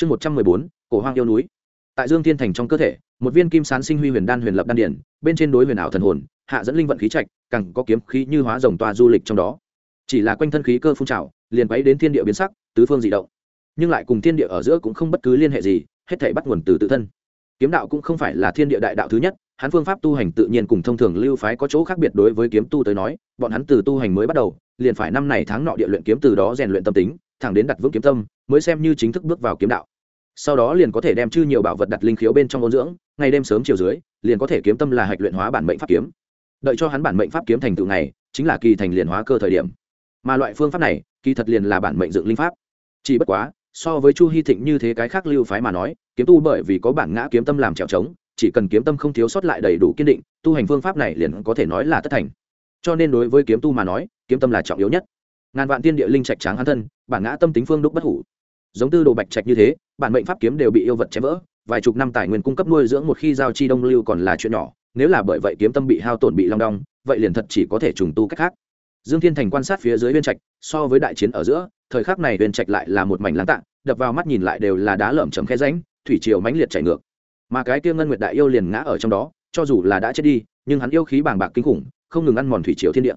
chương một trăm mười bốn, cổ hoang yêu núi. Tại dương thiên thành trong cơ thể, một viên kim sán sinh huy huyền đan huyền lập đan điển, bên trên đối huyền ảo thần hồn, hạ dẫn linh vận khí trạch, càng có kiếm khí như hóa rồng toa du lịch trong đó. Chỉ là quanh thân khí cơ phun trào, liền quấy đến thiên địa biến sắc, tứ phương dị động. Nhưng lại cùng thiên địa ở giữa cũng không bất cứ liên hệ gì, hết thể bắt nguồn từ tự thân. Kiếm đạo cũng không phải là thiên địa đại đạo thứ nhất, hắn phương pháp tu hành tự nhiên cùng thông thường lưu phái có chỗ khác biệt đối với kiếm tu tới nói, bọn hắn từ tu hành mới bắt đầu, liền phải năm này tháng nọ địa luyện kiếm từ đó rèn luyện tâm tính, thẳng đến đặt vững kiếm tâm mới xem như chính thức bước vào kiếm đạo. Sau đó liền có thể đem chư nhiều bảo vật đặt linh khiếu bên trong ôn dưỡng, ngày đêm sớm chiều dưới, liền có thể kiếm tâm là hạch luyện hóa bản mệnh pháp kiếm. Đợi cho hắn bản mệnh pháp kiếm thành tựu này chính là kỳ thành liền hóa cơ thời điểm. Mà loại phương pháp này, kỳ thật liền là bản mệnh dựng linh pháp. Chỉ bất quá, so với chu hy thịnh như thế cái khác lưu phái mà nói, kiếm tu bởi vì có bản ngã kiếm tâm làm trèo trống, chỉ cần kiếm tâm không thiếu sót lại đầy đủ kiên định, tu hành phương pháp này liền có thể nói là tất thành. Cho nên đối với kiếm tu mà nói, kiếm tâm là trọng yếu nhất. Ngàn vạn tiên địa linh trạch tráng hắn thân, bản ngã tâm tính phương đúc bất hủ giống tư đồ bạch trạch như thế, bản mệnh pháp kiếm đều bị yêu vật chém vỡ, vài chục năm tài nguyên cung cấp nuôi dưỡng một khi giao chi đông lưu còn là chuyện nhỏ, nếu là bởi vậy kiếm tâm bị hao tổn bị long đong, vậy liền thật chỉ có thể trùng tu cách khác. Dương thiên thành quan sát phía dưới viên trạch, so với đại chiến ở giữa, thời khắc này viên trạch lại là một mảnh láng tạng, đập vào mắt nhìn lại đều là đá lởm chấm khe ránh thủy triều mãnh liệt chảy ngược. Mà cái kia ngân nguyệt đại yêu liền ngã ở trong đó, cho dù là đã chết đi, nhưng hắn yêu khí bàng bạc kinh khủng, không ngừng ăn mòn thủy triều thiên địa.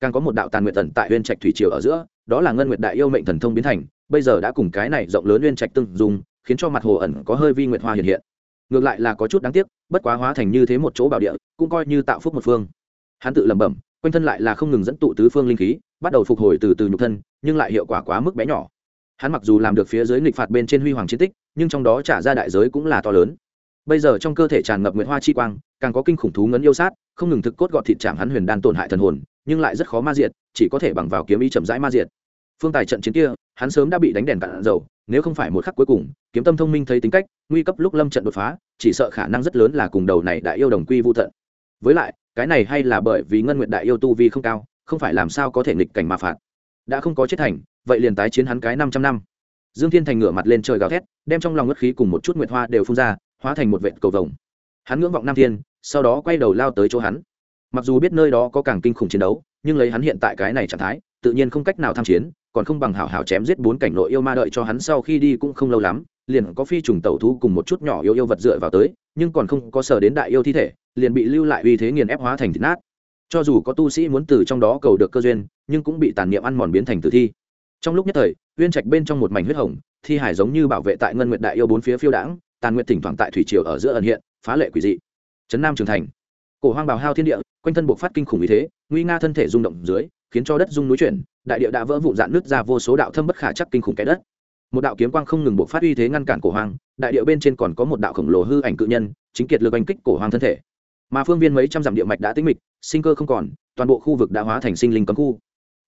Càng có một đạo tàn nguyệt tần tại huyên trạch thủy triều ở giữa, đó là ngân nguyệt đại yêu mệnh thần thông biến thành bây giờ đã cùng cái này rộng lớn huyên trạch tương dùng khiến cho mặt hồ ẩn có hơi vi nguyệt hoa hiện hiện. Ngược lại là có chút đáng tiếc, bất quá hóa thành như thế một chỗ bảo địa, cũng coi như tạo phúc một phương. Hắn tự lẩm bẩm, quanh thân lại là không ngừng dẫn tụ tứ phương linh khí, bắt đầu phục hồi từ từ nhục thân, nhưng lại hiệu quả quá mức bé nhỏ. Hắn mặc dù làm được phía dưới nghịch phạt bên trên huy hoàng chiến tích, nhưng trong đó trả ra đại giới cũng là to lớn. Bây giờ trong cơ thể tràn ngập nguyệt hoa chi quang, càng có kinh khủng thú ngấn yêu sát, không ngừng thực cốt gọt thịt chạm hắn huyền đan tổn hại thần hồn, nhưng lại rất khó ma diệt, chỉ có thể bằng vào kiếm ý chậm rãi ma diệt. Phương tài trận chiến kia hắn sớm đã bị đánh đèn cạn dầu, nếu không phải một khắc cuối cùng, kiếm tâm thông minh thấy tính cách, nguy cấp lúc lâm trận đột phá, chỉ sợ khả năng rất lớn là cùng đầu này đại yêu đồng quy vô thận với lại, cái này hay là bởi vì ngân nguyện đại yêu tu vi không cao, không phải làm sao có thể nghịch cảnh mà phạt. Đã không có chết thành, vậy liền tái chiến hắn cái năm trăm năm. Dương thiên thành ngửa mặt lên trời gào thét, đem trong lòng ngất khí cùng một chút nguyệt hoa đều phun ra, hóa thành một vệt cầu vồng. Hắn ngưỡng vọng nam thiên, sau đó quay đầu lao tới chỗ hắn. Mặc dù biết nơi đó có càng kinh khủng chiến đấu, nhưng lấy hắn hiện tại cái này trạng thái, tự nhiên không cách nào tham chiến còn không bằng hảo hảo chém giết bốn cảnh nội yêu ma đợi cho hắn sau khi đi cũng không lâu lắm, liền có phi trùng tẩu thú cùng một chút nhỏ yêu yêu vật dựa vào tới, nhưng còn không có sở đến đại yêu thi thể, liền bị lưu lại uy thế nghiền ép hóa thành thịt nát. Cho dù có tu sĩ muốn từ trong đó cầu được cơ duyên, nhưng cũng bị tàn niệm ăn mòn biến thành tử thi. Trong lúc nhất thời, uyên trạch bên trong một mảnh huyết hồng, thi hải giống như bảo vệ tại ngân nguyệt đại yêu bốn phía phiêu đãng, tàn nguyệt thỉnh thoảng tại thủy triều ở giữa ẩn hiện, phá lệ quỷ dị. Trấn nam trường thành. Cổ hoang bào hao thiên địa, quanh thân buộc phát kinh khủng ý thế, nguy nga thân thể rung động dưới, khiến cho đất rung núi chuyển đại địa đã vỡ vụn dạn nứt ra vô số đạo thâm bất khả chắc kinh khủng cái đất. Một đạo kiếm quang không ngừng buộc phát uy thế ngăn cản cổ hoang, đại địa bên trên còn có một đạo khổng lồ hư ảnh cự nhân, chính kiệt lực oanh kích cổ hoang thân thể. Mà phương viên mấy trăm dặm địa mạch đã tĩnh mịch, sinh cơ không còn, toàn bộ khu vực đã hóa thành sinh linh cấm khu.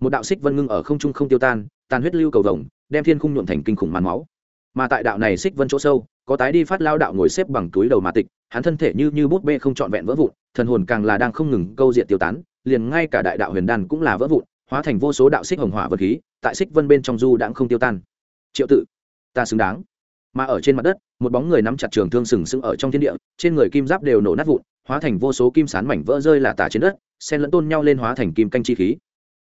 Một đạo xích vân ngưng ở không trung không tiêu tan, tàn huyết lưu cầu vồng, đem thiên khung nhuộm thành kinh khủng màn máu. Mà tại đạo này xích vân chỗ sâu, có tái đi phát lao đạo ngồi xếp bằng túi đầu mà tịch, hắn thân thể như như bút bê không trọn vẹn vỡ vụn, thần hồn càng là đang không ngừng câu diện tiêu tán, liền ngay cả đại đạo huyền đan cũng là vỡ vụn hóa thành vô số đạo xích hồng hỏa vật khí, tại xích vân bên trong du đãng không tiêu tan. Triệu tự, ta xứng đáng. Mà ở trên mặt đất, một bóng người nắm chặt trường thương sừng sững ở trong thiên địa, trên người kim giáp đều nổ nát vụn, hóa thành vô số kim sán mảnh vỡ rơi là tả trên đất sen lẫn tôn nhau lên hóa thành kim canh chi khí.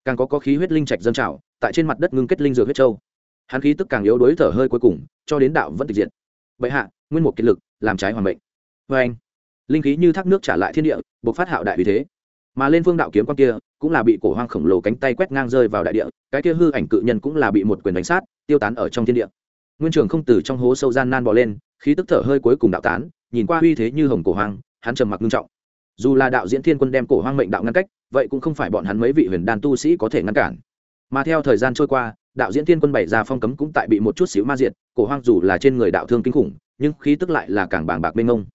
Càng có có khí huyết linh trạch dâng trào, tại trên mặt đất ngưng kết linh dược huyết châu. Hắn khí tức càng yếu đuối thở hơi cuối cùng, cho đến đạo vẫn tịch diện bệ hạ, nguyên một kiệt lực, làm trái hoàn mệnh. Vê anh. Linh khí như thác nước trả lại thiên địa buộc phát hạo đại vì thế mà lên phương đạo kiếm quan kia cũng là bị cổ hoang khổng lồ cánh tay quét ngang rơi vào đại địa, cái kia hư ảnh cự nhân cũng là bị một quyền đánh sát, tiêu tán ở trong thiên địa. Nguyên trường không từ trong hố sâu gian nan bò lên, khí tức thở hơi cuối cùng đạo tán, nhìn qua uy thế như hồng cổ hoang, hắn trầm mặc nghiêm trọng. Dù là đạo diễn thiên quân đem cổ hoang mệnh đạo ngăn cách, vậy cũng không phải bọn hắn mấy vị huyền đan tu sĩ có thể ngăn cản. Mà theo thời gian trôi qua, đạo diễn thiên quân bày ra phong cấm cũng tại bị một chút xíu ma diệt, cổ hoang dù là trên người đạo thương kinh khủng, nhưng khí tức lại là càng bàng bạc mênh ngông.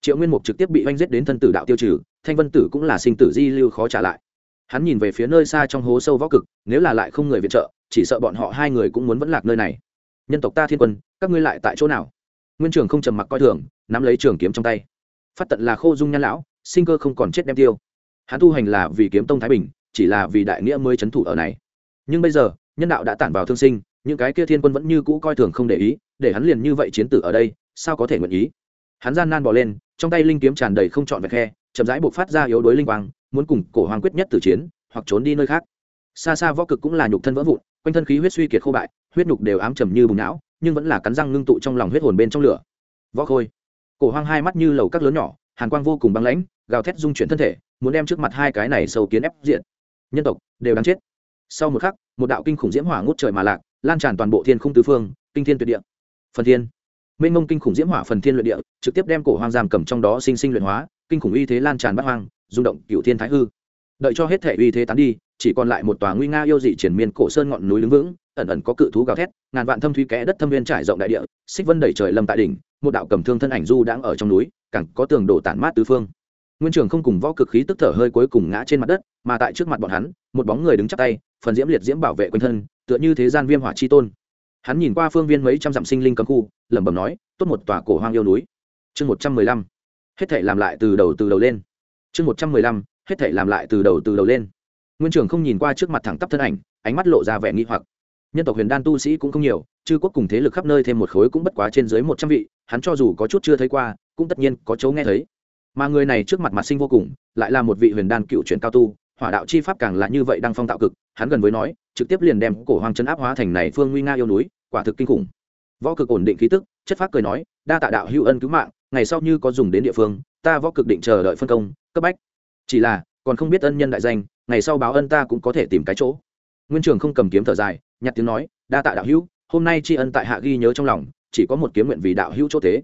triệu nguyên mục trực tiếp bị oanh giết đến thân tử đạo tiêu trừ thanh vân tử cũng là sinh tử di lưu khó trả lại. Hắn nhìn về phía nơi xa trong hố sâu võ cực, nếu là lại không người viện trợ, chỉ sợ bọn họ hai người cũng muốn vẫn lạc nơi này. Nhân tộc ta thiên quân, các ngươi lại tại chỗ nào? Nguyên trường không trầm mặc coi thường, nắm lấy trường kiếm trong tay. Phát tận là khô dung nhan lão, sinh cơ không còn chết đem tiêu. Hắn tu hành là vì kiếm tông thái bình, chỉ là vì đại nghĩa mới c thủ ở này. Nhưng bây giờ, nhân đạo đã tản vào thương sinh, những cái kia thiên quân vẫn như cũ coi thường không để ý, để hắn liền như vậy chiến tử ở đây, sao có thể nguyện ý? Hắn gian nan bỏ lên, trong tay linh kiếm tràn đầy không trọn vẹt khe chậm rãi buộc phát ra yếu đuối linh quang, muốn cùng cổ hoàng quyết nhất tử chiến, hoặc trốn đi nơi khác. Xa xa võ cực cũng là nhục thân vỡ vụn, quanh thân khí huyết suy kiệt khô bại, huyết nhục đều ám trầm như bùng não, nhưng vẫn là cắn răng ngưng tụ trong lòng huyết hồn bên trong lửa. Võ khôi. Cổ hoang hai mắt như lầu các lớn nhỏ, hàn quang vô cùng băng lãnh, gào thét dung chuyển thân thể, muốn đem trước mặt hai cái này sâu kiến ép diện. Nhân tộc đều đáng chết. Sau một khắc, một đạo kinh khủng diễm hỏa ngút trời mà lạc, lan tràn toàn bộ thiên khung tứ phương, kinh thiên tuyệt địa. Phần thiên. Mênh mông kinh khủng diễm hỏa phần thiên luyện địa, trực tiếp đem cổ hoang giam cầm trong đó sinh sinh luyện hóa kinh khủng uy thế lan tràn bắt hoang, rung động cựu thiên thái hư. Đợi cho hết thể uy thế tán đi, chỉ còn lại một tòa nguy nga yêu dị triển miên cổ sơn ngọn núi đứng vững, ẩn ẩn có cự thú gào thét, ngàn vạn thâm thúy kẽ đất thâm viên trải rộng đại địa, xích vân đẩy trời lâm tại đỉnh, một đạo cầm thương thân ảnh du đang ở trong núi, càng có tường đổ tản mát tứ phương. Nguyên trường không cùng võ cực khí tức thở hơi cuối cùng ngã trên mặt đất, mà tại trước mặt bọn hắn, một bóng người đứng chắp tay, phần diễm liệt diễm bảo vệ quanh thân, tựa như thế gian viêm hỏa chi tôn. Hắn nhìn qua phương viên mấy trăm dặm sinh linh cấm khu, lẩm bẩm nói, tốt một tòa cổ hoang yêu núi. Chương một trăm mười lăm hết thể làm lại từ đầu từ đầu lên. Chương một trăm mười lăm, hết thể làm lại từ đầu từ đầu lên. Nguyên trưởng không nhìn qua trước mặt thẳng tắp thân ảnh, ánh mắt lộ ra vẻ nghi hoặc. Nhân tộc huyền đan tu sĩ cũng không nhiều, chư quốc cùng thế lực khắp nơi thêm một khối cũng bất quá trên dưới một trăm vị, hắn cho dù có chút chưa thấy qua, cũng tất nhiên có chỗ nghe thấy. Mà người này trước mặt mặt sinh vô cùng, lại là một vị huyền đan cựu truyền cao tu, hỏa đạo chi pháp càng là như vậy đang phong tạo cực, hắn gần với nói, trực tiếp liền đem cổ hoàng chân áp hóa thành này phương nguy nga yêu núi, quả thực kinh khủng. Võ cực ổn định khí tức, chất phát cười nói, đa tạ đạo hữu ân cứu mạng ngày sau như có dùng đến địa phương, ta võ cực định chờ đợi phân công, cấp bách. Chỉ là, còn không biết ân nhân đại danh, ngày sau báo ân ta cũng có thể tìm cái chỗ. Nguyên trường không cầm kiếm thở dài, nhặt tiếng nói, đa tạ đạo hữu, hôm nay tri ân tại hạ ghi nhớ trong lòng, chỉ có một kiếm nguyện vì đạo hữu chỗ thế.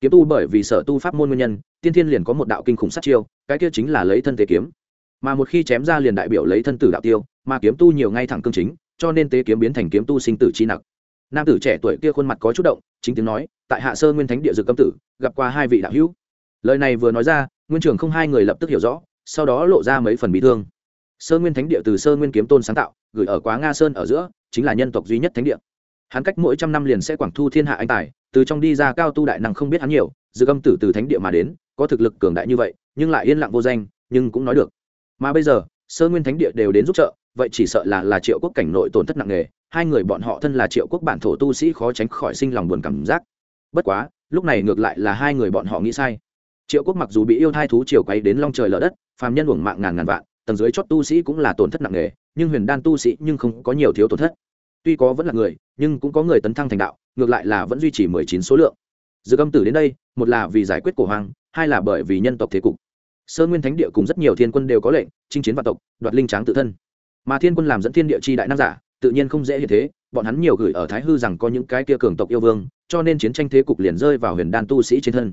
Kiếm tu bởi vì sở tu pháp môn nguyên nhân, tiên thiên liền có một đạo kinh khủng sát chiêu, cái kia chính là lấy thân tế kiếm. Mà một khi chém ra liền đại biểu lấy thân tử đạo tiêu, mà kiếm tu nhiều ngay thẳng cương chính, cho nên tế kiếm biến thành kiếm tu sinh tử chi nặc nam tử trẻ tuổi kia khuôn mặt có chút động, chính tiếng nói, tại hạ sơ nguyên thánh địa dược cấm tử, gặp qua hai vị đạo hữu. Lời này vừa nói ra, nguyên trưởng không hai người lập tức hiểu rõ, sau đó lộ ra mấy phần bị thương. Sơ nguyên thánh địa từ sơ nguyên kiếm tôn sáng tạo, gửi ở quá nga sơn ở giữa, chính là nhân tộc duy nhất thánh địa. Hắn cách mỗi trăm năm liền sẽ quảng thu thiên hạ anh tài, từ trong đi ra cao tu đại năng không biết hắn nhiều dự âm tử từ thánh địa mà đến, có thực lực cường đại như vậy, nhưng lại yên lặng vô danh, nhưng cũng nói được. Mà bây giờ sơ nguyên thánh địa đều đến giúp trợ, vậy chỉ sợ là là triệu quốc cảnh nội tổn thất nặng nề, hai người bọn họ thân là triệu quốc bản thổ tu sĩ khó tránh khỏi sinh lòng buồn cảm giác. Bất quá, lúc này ngược lại là hai người bọn họ nghĩ sai. Triệu quốc mặc dù bị yêu thai thú triều quay đến long trời lở đất, phàm nhân uổng mạng ngàn ngàn vạn, tầng dưới chót tu sĩ cũng là tổn thất nặng nề, nhưng huyền đan tu sĩ nhưng không có nhiều thiếu tổn thất. Tuy có vẫn là người, nhưng cũng có người tấn thăng thành đạo, ngược lại là vẫn duy trì mười chín số lượng. Dư âm tử đến đây, một là vì giải quyết cổ hoàng hai là bởi vì nhân tộc thế cục sơ nguyên thánh địa cùng rất nhiều thiên quân đều có lệnh, chinh chiến vạn tộc, đoạt linh tráng tự thân. Mà thiên quân làm dẫn thiên địa chi đại nam giả, tự nhiên không dễ hiện thế, bọn hắn nhiều gửi ở thái hư rằng có những cái kia cường tộc yêu vương, cho nên chiến tranh thế cục liền rơi vào huyền đan tu sĩ trên thân.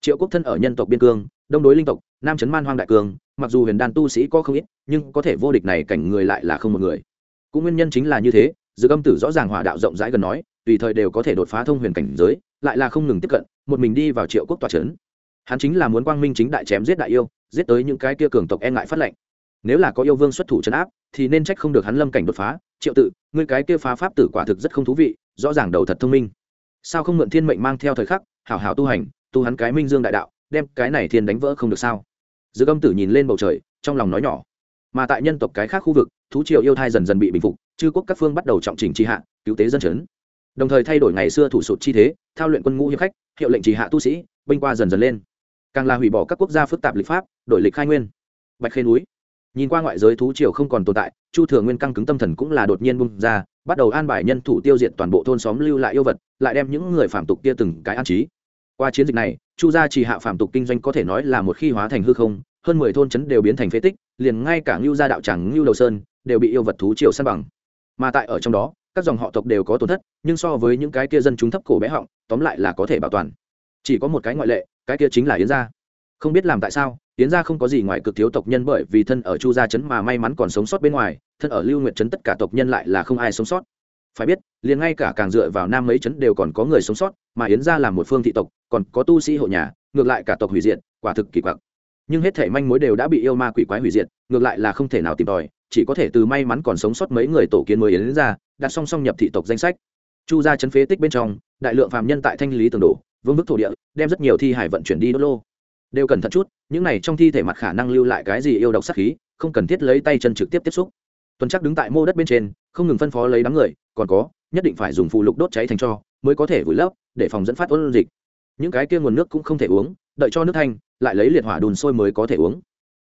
Triệu quốc thân ở nhân tộc biên cương, đông đối linh tộc, nam trấn man hoang đại cương, mặc dù huyền đan tu sĩ có không ít, nhưng có thể vô địch này cảnh người lại là không một người. Cũng nguyên nhân chính là như thế dư âm tử rõ ràng hỏa đạo rộng rãi gần nói, tùy thời đều có thể đột phá thông huyền cảnh giới, lại là không ngừng tiếp cận, một mình đi vào triệu quốc tòa trấn hắn chính là muốn quang minh chính đại chém giết đại yêu, giết tới những cái kia cường tộc e ngại phát lệnh. Nếu là có yêu vương xuất thủ chấn áp, thì nên trách không được hắn lâm cảnh đột phá. Triệu tự ngươi cái kia phá pháp tử quả thực rất không thú vị, rõ ràng đầu thật thông minh. Sao không mượn thiên mệnh mang theo thời khắc, hảo hảo tu hành, tu hắn cái minh dương đại đạo, đem cái này thiên đánh vỡ không được sao? Dư âm tử nhìn lên bầu trời, trong lòng nói nhỏ. Mà tại nhân tộc cái khác khu vực, thú triều yêu thai dần dần bị bình phục, chư quốc các phương bắt đầu trọng trình tri hạ, cứu tế dân chấn. Đồng thời thay đổi ngày xưa thủ sụt chi thế, thao luyện quân ngũ hiệp khách, hiệu lệnh trì hạ tu sĩ, binh qua dần dần lên càng là hủy bỏ các quốc gia phức tạp lịch pháp, đổi lịch khai nguyên. Bạch khê núi. Nhìn qua ngoại giới thú triều không còn tồn tại, chu thừa nguyên căng cứng tâm thần cũng là đột nhiên bung ra, bắt đầu an bài nhân thủ tiêu diệt toàn bộ thôn xóm lưu lại yêu vật, lại đem những người phạm tục kia từng cái an trí. Qua chiến dịch này, chu gia chỉ hạ phạm tục kinh doanh có thể nói là một khi hóa thành hư không, hơn mười thôn trấn đều biến thành phế tích, liền ngay cả ngưu gia đạo tràng ngưu đầu sơn đều bị yêu vật thú triều săn bằng. Mà tại ở trong đó, các dòng họ tộc đều có tổn thất, nhưng so với những cái kia dân chúng thấp cổ bé họng, tóm lại là có thể bảo toàn chỉ có một cái ngoại lệ, cái kia chính là yến gia. Không biết làm tại sao, yến gia không có gì ngoài cực thiếu tộc nhân bởi vì thân ở chu gia trấn mà may mắn còn sống sót bên ngoài, thân ở lưu Nguyệt trấn tất cả tộc nhân lại là không ai sống sót. Phải biết, liền ngay cả càng dựa vào nam mấy trấn đều còn có người sống sót, mà yến gia là một phương thị tộc, còn có tu sĩ hộ nhà, ngược lại cả tộc hủy diệt, quả thực kỳ quặc. Nhưng hết thể manh mối đều đã bị yêu ma quỷ quái hủy diệt, ngược lại là không thể nào tìm tòi, chỉ có thể từ may mắn còn sống sót mấy người tổ kiến mới yến ra đặt song song nhập thị tộc danh sách. Chu gia chấn phế tích bên trong, đại lượng phạm nhân tại thanh lý tường đổ vương bức thổ địa, đem rất nhiều thi hải vận chuyển đi đốt lô. Đều cần thận chút, những này trong thi thể mặt khả năng lưu lại cái gì yêu độc sắc khí, không cần thiết lấy tay chân trực tiếp tiếp xúc. Tuần chắc đứng tại mô đất bên trên, không ngừng phân phó lấy đám người, còn có, nhất định phải dùng phụ lục đốt cháy thành cho, mới có thể vùi lấp, để phòng dẫn phát ôn dịch. Những cái kia nguồn nước cũng không thể uống, đợi cho nước thanh, lại lấy liệt hỏa đùn sôi mới có thể uống.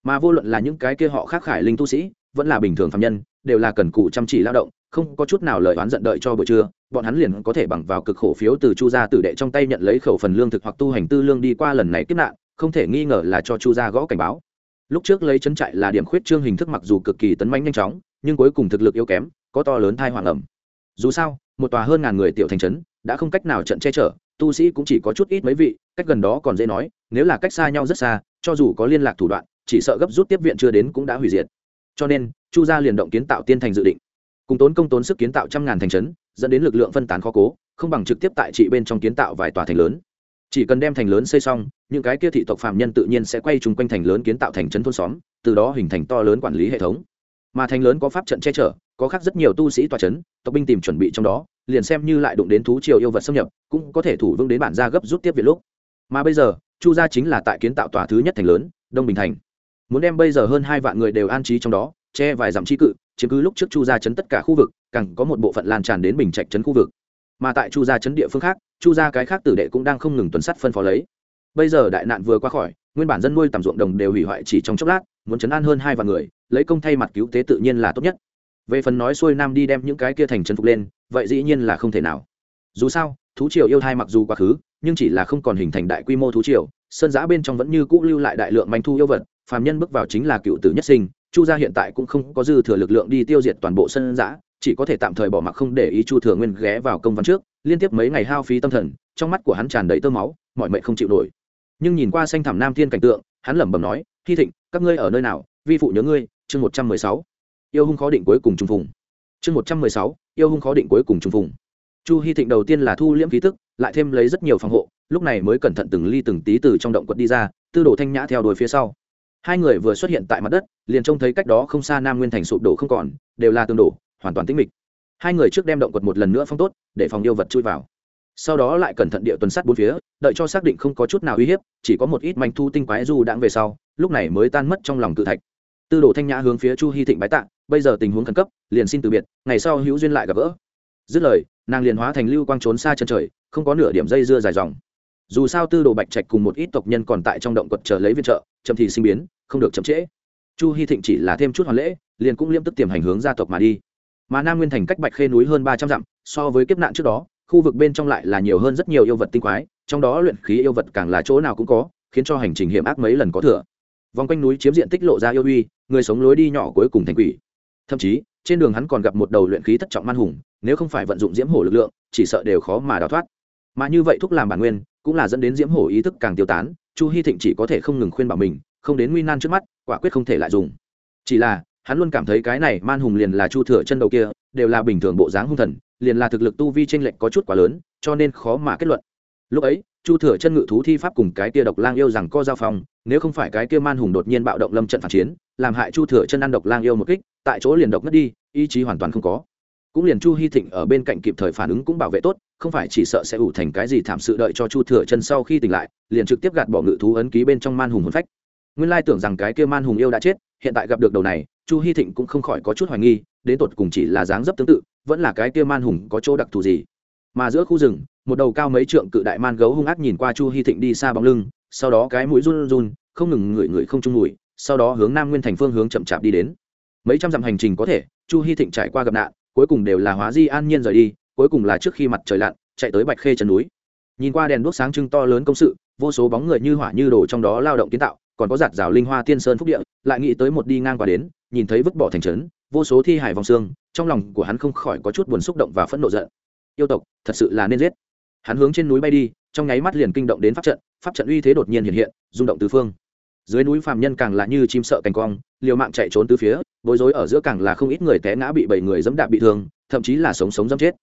Mà vô luận là những cái kia họ khác khải linh tu sĩ, vẫn là bình thường phạm nhân, đều là cần cụ chăm chỉ lao động không có chút nào lời oán giận đợi cho buổi trưa, bọn hắn liền có thể bằng vào cực khổ phiếu từ chu gia tử đệ trong tay nhận lấy khẩu phần lương thực hoặc tu hành tư lương đi qua lần này kiếp nạn, không thể nghi ngờ là cho chu gia gõ cảnh báo. Lúc trước lấy trấn trại là điểm khuyết trương hình thức mặc dù cực kỳ tấn mãnh nhanh chóng, nhưng cuối cùng thực lực yếu kém, có to lớn thai hoàng ẩm. Dù sao, một tòa hơn ngàn người tiểu thành trấn, đã không cách nào trận che chở, tu sĩ cũng chỉ có chút ít mấy vị, cách gần đó còn dễ nói, nếu là cách xa nhau rất xa, cho dù có liên lạc thủ đoạn, chỉ sợ gấp rút tiếp viện chưa đến cũng đã hủy diệt. Cho nên, chu gia liền động kiến tạo tiên thành dự định cùng tốn công tốn sức kiến tạo trăm ngàn thành trấn, dẫn đến lực lượng phân tán khó cố, không bằng trực tiếp tại trị bên trong kiến tạo vài tòa thành lớn. Chỉ cần đem thành lớn xây xong, những cái kia thị tộc phạm nhân tự nhiên sẽ quay chung quanh thành lớn kiến tạo thành trấn thôn xóm, từ đó hình thành to lớn quản lý hệ thống. Mà thành lớn có pháp trận che chở, có khác rất nhiều tu sĩ tòa trấn, tộc binh tìm chuẩn bị trong đó, liền xem như lại đụng đến thú triều yêu vật xâm nhập, cũng có thể thủ vững đến bản gia gấp rút tiếp viện lúc. Mà bây giờ, chu gia chính là tại kiến tạo tòa thứ nhất thành lớn, đông bình thành. Muốn đem bây giờ hơn hai vạn người đều an trí trong đó, che vài dặm trí cự chiếm cứ lúc trước chu gia chấn tất cả khu vực, càng có một bộ phận lan tràn đến bình trạch chấn khu vực. Mà tại chu gia chấn địa phương khác, chu gia cái khác tử đệ cũng đang không ngừng tuần sắt phân phó lấy. Bây giờ đại nạn vừa qua khỏi, nguyên bản dân nuôi tầm ruộng đồng đều hủy hoại chỉ trong chốc lát, muốn chấn an hơn hai vạn người, lấy công thay mặt cứu tế tự nhiên là tốt nhất. Về phần nói xuôi nam đi đem những cái kia thành trấn phục lên, vậy dĩ nhiên là không thể nào. Dù sao, thú triều yêu thai mặc dù quá khứ, nhưng chỉ là không còn hình thành đại quy mô thú triều, sơn giã bên trong vẫn như cũ lưu lại đại lượng manh thu yêu vật, phàm nhân bước vào chính là cựu tử nhất sinh chu gia hiện tại cũng không có dư thừa lực lượng đi tiêu diệt toàn bộ sân giã, chỉ có thể tạm thời bỏ mặc không để ý chu thừa nguyên ghé vào công văn trước, liên tiếp mấy ngày hao phí tâm thần, trong mắt của hắn tràn đầy tơ máu, mọi mệnh không chịu nổi. Nhưng nhìn qua xanh thảm nam thiên cảnh tượng, hắn lẩm bẩm nói hy thịnh, các ngươi ở nơi nào? Vi phụ nhớ ngươi. Chương một trăm mười sáu. Yêu hung khó định cuối cùng trùng phùng. Chương một trăm mười sáu. Yêu hung khó định cuối cùng trùng phùng. Chu hy thịnh đầu tiên là thu liễm khí tức, lại thêm lấy rất nhiều phòng hộ, lúc này mới cẩn thận từng ly từng tí từ trong động quật đi ra, tư đồ thanh nhã theo đuổi phía sau hai người vừa xuất hiện tại mặt đất, liền trông thấy cách đó không xa nam nguyên thành sụp đổ không còn, đều là tương đổ, hoàn toàn tĩnh mịch. Hai người trước đem động quật một lần nữa phong tốt, để phòng yêu vật chui vào. Sau đó lại cẩn thận địa tuần sát bốn phía, đợi cho xác định không có chút nào uy hiếp, chỉ có một ít manh thu tinh quái du đãng về sau, lúc này mới tan mất trong lòng cự thạch. Tư đồ thanh nhã hướng phía chu hy thịnh bái tạ, bây giờ tình huống khẩn cấp, liền xin từ biệt, ngày sau hữu duyên lại gặp gỡ. Dứt lời, nàng liền hóa thành lưu quang trốn xa chân trời, không có nửa điểm dây dưa dài dòng. Dù sao tư đồ bạch trạch cùng một ít tộc nhân còn tại trong động quật chờ lấy viện trợ, chậm thì sinh biến không được chậm trễ. Chu hy thịnh chỉ là thêm chút hoàn lễ, liền cũng liêm tức tiềm hành hướng gia tộc mà đi. Mà nam nguyên thành cách bạch khê núi hơn ba trăm dặm, so với kiếp nạn trước đó, khu vực bên trong lại là nhiều hơn rất nhiều yêu vật tinh quái, trong đó luyện khí yêu vật càng là chỗ nào cũng có, khiến cho hành trình hiểm ác mấy lần có thừa. Vòng quanh núi chiếm diện tích lộ ra yêu uy, người sống lối đi nhỏ cuối cùng thành quỷ. Thậm chí, trên đường hắn còn gặp một đầu luyện khí thất trọng man hùng, nếu không phải vận dụng diễm hổ lực lượng, chỉ sợ đều khó mà đào thoát. Mà như vậy thúc làm bản nguyên, cũng là dẫn đến diễm hổ ý thức càng tiêu tán, chu hy thịnh chỉ có thể không ngừng khuyên bảo mình không đến nguy nan trước mắt, quả quyết không thể lại dùng. Chỉ là, hắn luôn cảm thấy cái này man hùng liền là chu thừa chân đầu kia, đều là bình thường bộ dáng hung thần, liền là thực lực tu vi tranh lệch có chút quá lớn, cho nên khó mà kết luận. Lúc ấy, chu thừa chân ngự thú thi pháp cùng cái kia độc lang yêu rằng co giao phòng, nếu không phải cái kia man hùng đột nhiên bạo động lâm trận phản chiến, làm hại chu thừa chân ăn độc lang yêu một kích, tại chỗ liền độc mất đi, ý chí hoàn toàn không có. Cũng liền chu hy thịnh ở bên cạnh kịp thời phản ứng cũng bảo vệ tốt, không phải chỉ sợ sẽ ủ thành cái gì thảm sự đợi cho chu thừa chân sau khi tỉnh lại, liền trực tiếp gạt bỏ ngự thú ấn ký bên trong man hùng hồn phách nguyên lai tưởng rằng cái kia man hùng yêu đã chết, hiện tại gặp được đầu này, chu hy thịnh cũng không khỏi có chút hoài nghi, đến tột cùng chỉ là dáng dấp tương tự, vẫn là cái kia man hùng có chỗ đặc thù gì. Mà giữa khu rừng, một đầu cao mấy trượng cự đại man gấu hung ác nhìn qua chu hy thịnh đi xa bóng lưng, sau đó cái mũi run run, không ngừng ngửi ngửi không trung mùi, sau đó hướng nam nguyên thành phương hướng chậm chạp đi đến. Mấy trăm dặm hành trình có thể, chu hy thịnh trải qua gặp nạn, cuối cùng đều là hóa di an nhiên rời đi, cuối cùng là trước khi mặt trời lặn, chạy tới bạch khê chân núi. Nhìn qua đèn đuốc sáng trưng to lớn công sự, vô số bóng người như hỏa như đồ trong đó lao động kiến tạo còn có giạt rào linh hoa tiên sơn phúc địa, lại nghĩ tới một đi ngang qua đến, nhìn thấy vứt bỏ thành trấn, vô số thi hải vòng xương, trong lòng của hắn không khỏi có chút buồn xúc động và phẫn nộ giận. Yêu tộc, thật sự là nên giết. Hắn hướng trên núi bay đi, trong nháy mắt liền kinh động đến pháp trận pháp trận uy thế đột nhiên hiện hiện, rung động tứ phương. Dưới núi phàm nhân càng là như chim sợ cành cong, liều mạng chạy trốn từ phía, bối rối ở giữa càng là không ít người té ngã bị bảy người dẫm đạp bị thương, thậm chí là sống sống dẫm chết.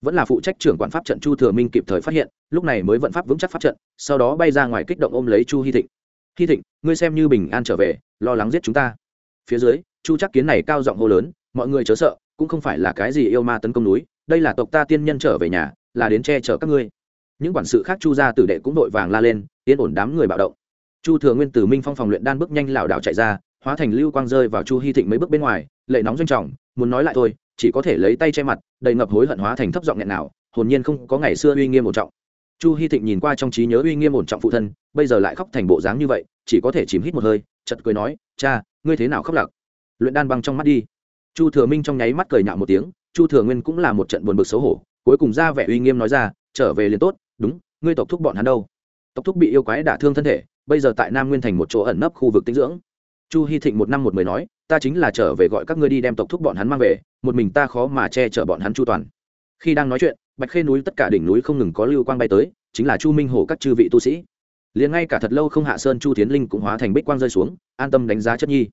Vẫn là phụ trách trưởng quản pháp trận chu thừa minh kịp thời phát hiện, lúc này mới vận pháp vững chắc pháp trận, sau đó bay ra ngoài kích động ôm lấy chu hy thịnh. Hy thịnh ngươi xem như bình an trở về, lo lắng giết chúng ta. Phía dưới, chu chắc kiến này cao giọng hô lớn, mọi người chớ sợ, cũng không phải là cái gì yêu ma tấn công núi, đây là tộc ta tiên nhân trở về nhà, là đến che chở các ngươi. Những quản sự khác chu gia tử đệ cũng đội vàng la lên, yên ổn đám người bạo động. Chu thừa nguyên từ minh phong phòng luyện đan bước nhanh lảo đảo chạy ra, hóa thành lưu quang rơi vào chu hy thịnh mấy bước bên ngoài, lệ nóng doanh trọng, muốn nói lại thôi, chỉ có thể lấy tay che mặt, đầy ngập hối hận hóa thành thấp giọng nghẹn nào, hồn nhiên không có ngày xưa uy nghiêm một trọng chu hy thịnh nhìn qua trong trí nhớ uy nghiêm ổn trọng phụ thân, bây giờ lại khóc thành bộ dáng như vậy, chỉ có thể chìm hít một hơi chật cười nói, cha, ngươi thế nào khóc lặc? Luyện đan băng trong mắt đi. Chu thừa minh trong nháy mắt cười nhạo một tiếng, chu thừa nguyên cũng là một trận buồn bực xấu hổ, cuối cùng ra vẻ uy nghiêm nói ra, trở về liền tốt, đúng, ngươi tộc thúc bọn hắn đâu? Tộc thúc bị yêu quái đả thương thân thể, bây giờ tại nam nguyên thành một chỗ ẩn nấp khu vực tinh dưỡng. Chu hy thịnh một năm một mười nói, ta chính là trở về gọi các ngươi đi đem tộc thúc bọn hắn mang về, một mình ta khó mà che chở bọn hắn chu toàn. Khi đang nói chuyện bạch khê núi tất cả đỉnh núi không ngừng có lưu quang bay tới, chính là chu minh hồ các chư vị tu sĩ. Liền ngay cả thật lâu không hạ sơn chu tiến linh cũng hóa thành bích quang rơi xuống, an tâm đánh giá chất nhi.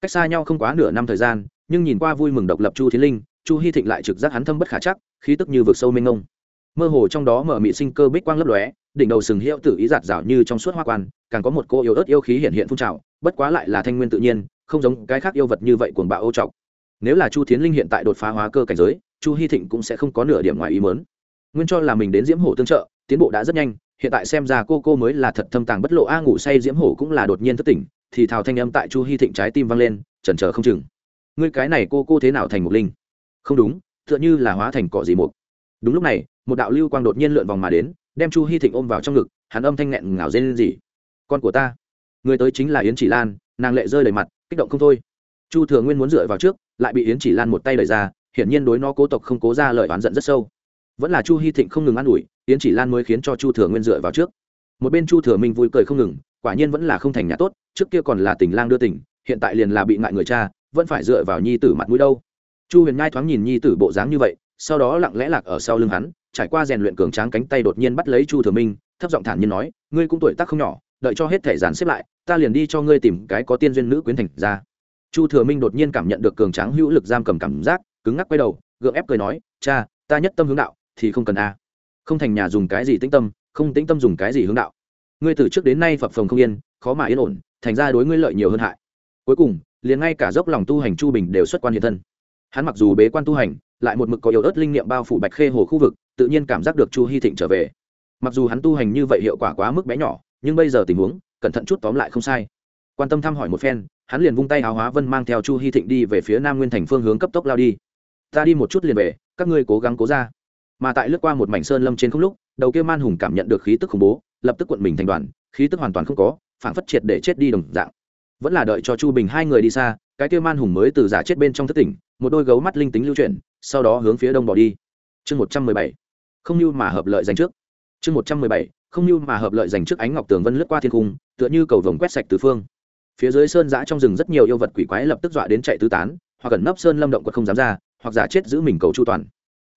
Cách xa nhau không quá nửa năm thời gian, nhưng nhìn qua vui mừng độc lập chu tiến linh, chu hy thịnh lại trực giác hắn thâm bất khả chắc, khí tức như vực sâu mênh ngông mơ hồ trong đó mở mị sinh cơ bích quang lấp lóe, đỉnh đầu sừng hiệu tự ý giạt rào như trong suốt hoa quan, càng có một cô yêu ớt yêu khí hiện hiện phun trào, bất quá lại là thanh nguyên tự nhiên, không giống cái khác yêu vật như vậy cuồng bạo ô trọc. Nếu là chu tiến linh hiện tại đột phá hóa cơ cảnh giới chu hy thịnh cũng sẽ không có nửa điểm ngoài ý mớn nguyên cho là mình đến diễm hổ tương trợ, tiến bộ đã rất nhanh, hiện tại xem ra cô cô mới là thật thâm tàng bất lộ, a ngủ say diễm hổ cũng là đột nhiên thất tỉnh, thì thào thanh âm tại chu hy thịnh trái tim vang lên, chần chờ không chừng. Ngươi cái này cô cô thế nào thành một linh? Không đúng, tựa như là hóa thành cỏ gì mục. Đúng lúc này, một đạo lưu quang đột nhiên lượn vòng mà đến, đem chu hy thịnh ôm vào trong ngực, hắn âm thanh nghẹn ngào dên gì con của ta, người tới chính là yến chỉ lan, nàng lệ rơi đầy mặt, kích động không thôi. Chu thừa nguyên muốn dựa vào trước, lại bị yến chỉ lan một tay đẩy ra hiển nhiên đối nó cố tộc không cố ra lời oán giận rất sâu. Vẫn là chu hy thịnh không ngừng an ủi, yến chỉ lan mới khiến cho chu thừa nguyên dựa vào trước. Một bên chu thừa minh vui cười không ngừng, quả nhiên vẫn là không thành nhà tốt, trước kia còn là tình lang đưa tình, hiện tại liền là bị ngại người cha, vẫn phải dựa vào nhi tử mặt mũi đâu. Chu huyền nhai thoáng nhìn nhi tử bộ dáng như vậy, sau đó lặng lẽ lạc ở sau lưng hắn, trải qua rèn luyện cường tráng cánh tay đột nhiên bắt lấy chu thừa minh, thấp giọng thản nhiên nói, ngươi cũng tuổi tác không nhỏ, đợi cho hết thể dàn xếp lại, ta liền đi cho ngươi tìm cái có tiên duyên nữ quyến thành ra. Chu thừa minh đột nhiên cảm nhận được cường tráng hữu lực giam cầm cảm giác cứng ngắc quay đầu, gượng ép cười nói, cha, ta nhất tâm hướng đạo, thì không cần a. Không thành nhà dùng cái gì tĩnh tâm, không tĩnh tâm dùng cái gì hướng đạo. Ngươi từ trước đến nay phập phồng không yên, khó mà yên ổn, thành ra đối ngươi lợi nhiều hơn hại. Cuối cùng, liền ngay cả dốc lòng tu hành chu bình đều xuất quan hiện thân. Hắn mặc dù bế quan tu hành, lại một mực có yếu ớt linh niệm bao phủ bạch khê hồ khu vực, tự nhiên cảm giác được chu hy thịnh trở về. Mặc dù hắn tu hành như vậy hiệu quả quá mức bé nhỏ, nhưng bây giờ tình huống, cẩn thận chút tóm lại không sai. Quan tâm thăm hỏi một phen, hắn liền vung tay áo hóa vân mang theo chu hy thịnh đi về phía nam nguyên thành phương hướng cấp tốc lao đi ta đi một chút liền về, các ngươi cố gắng cố ra. Mà tại lướt qua một mảnh sơn lâm trên không lúc, đầu kia man hùng cảm nhận được khí tức khủng bố, lập tức cuộn mình thành đoàn, khí tức hoàn toàn không có phản phất triệt để chết đi đồng dạng. Vẫn là đợi cho chu bình hai người đi xa, cái kia man hùng mới từ giả chết bên trong thất tỉnh, một đôi gấu mắt linh tính lưu chuyển, sau đó hướng phía đông bỏ đi. Chương một trăm mười bảy. Không như mà hợp lợi dành trước. Chương một trăm mười bảy. Không như mà hợp lợi dành trước ánh ngọc tường vân lướt qua thiên cung, tựa như cầu vồng quét sạch tứ phương. Phía dưới sơn giã trong rừng rất nhiều yêu vật quỷ quái lập tức dọa đến chạy tứ tán, hoặc gần nấp sơn lâm động quật không dám ra hoặc giả chết giữ mình cầu chu toàn.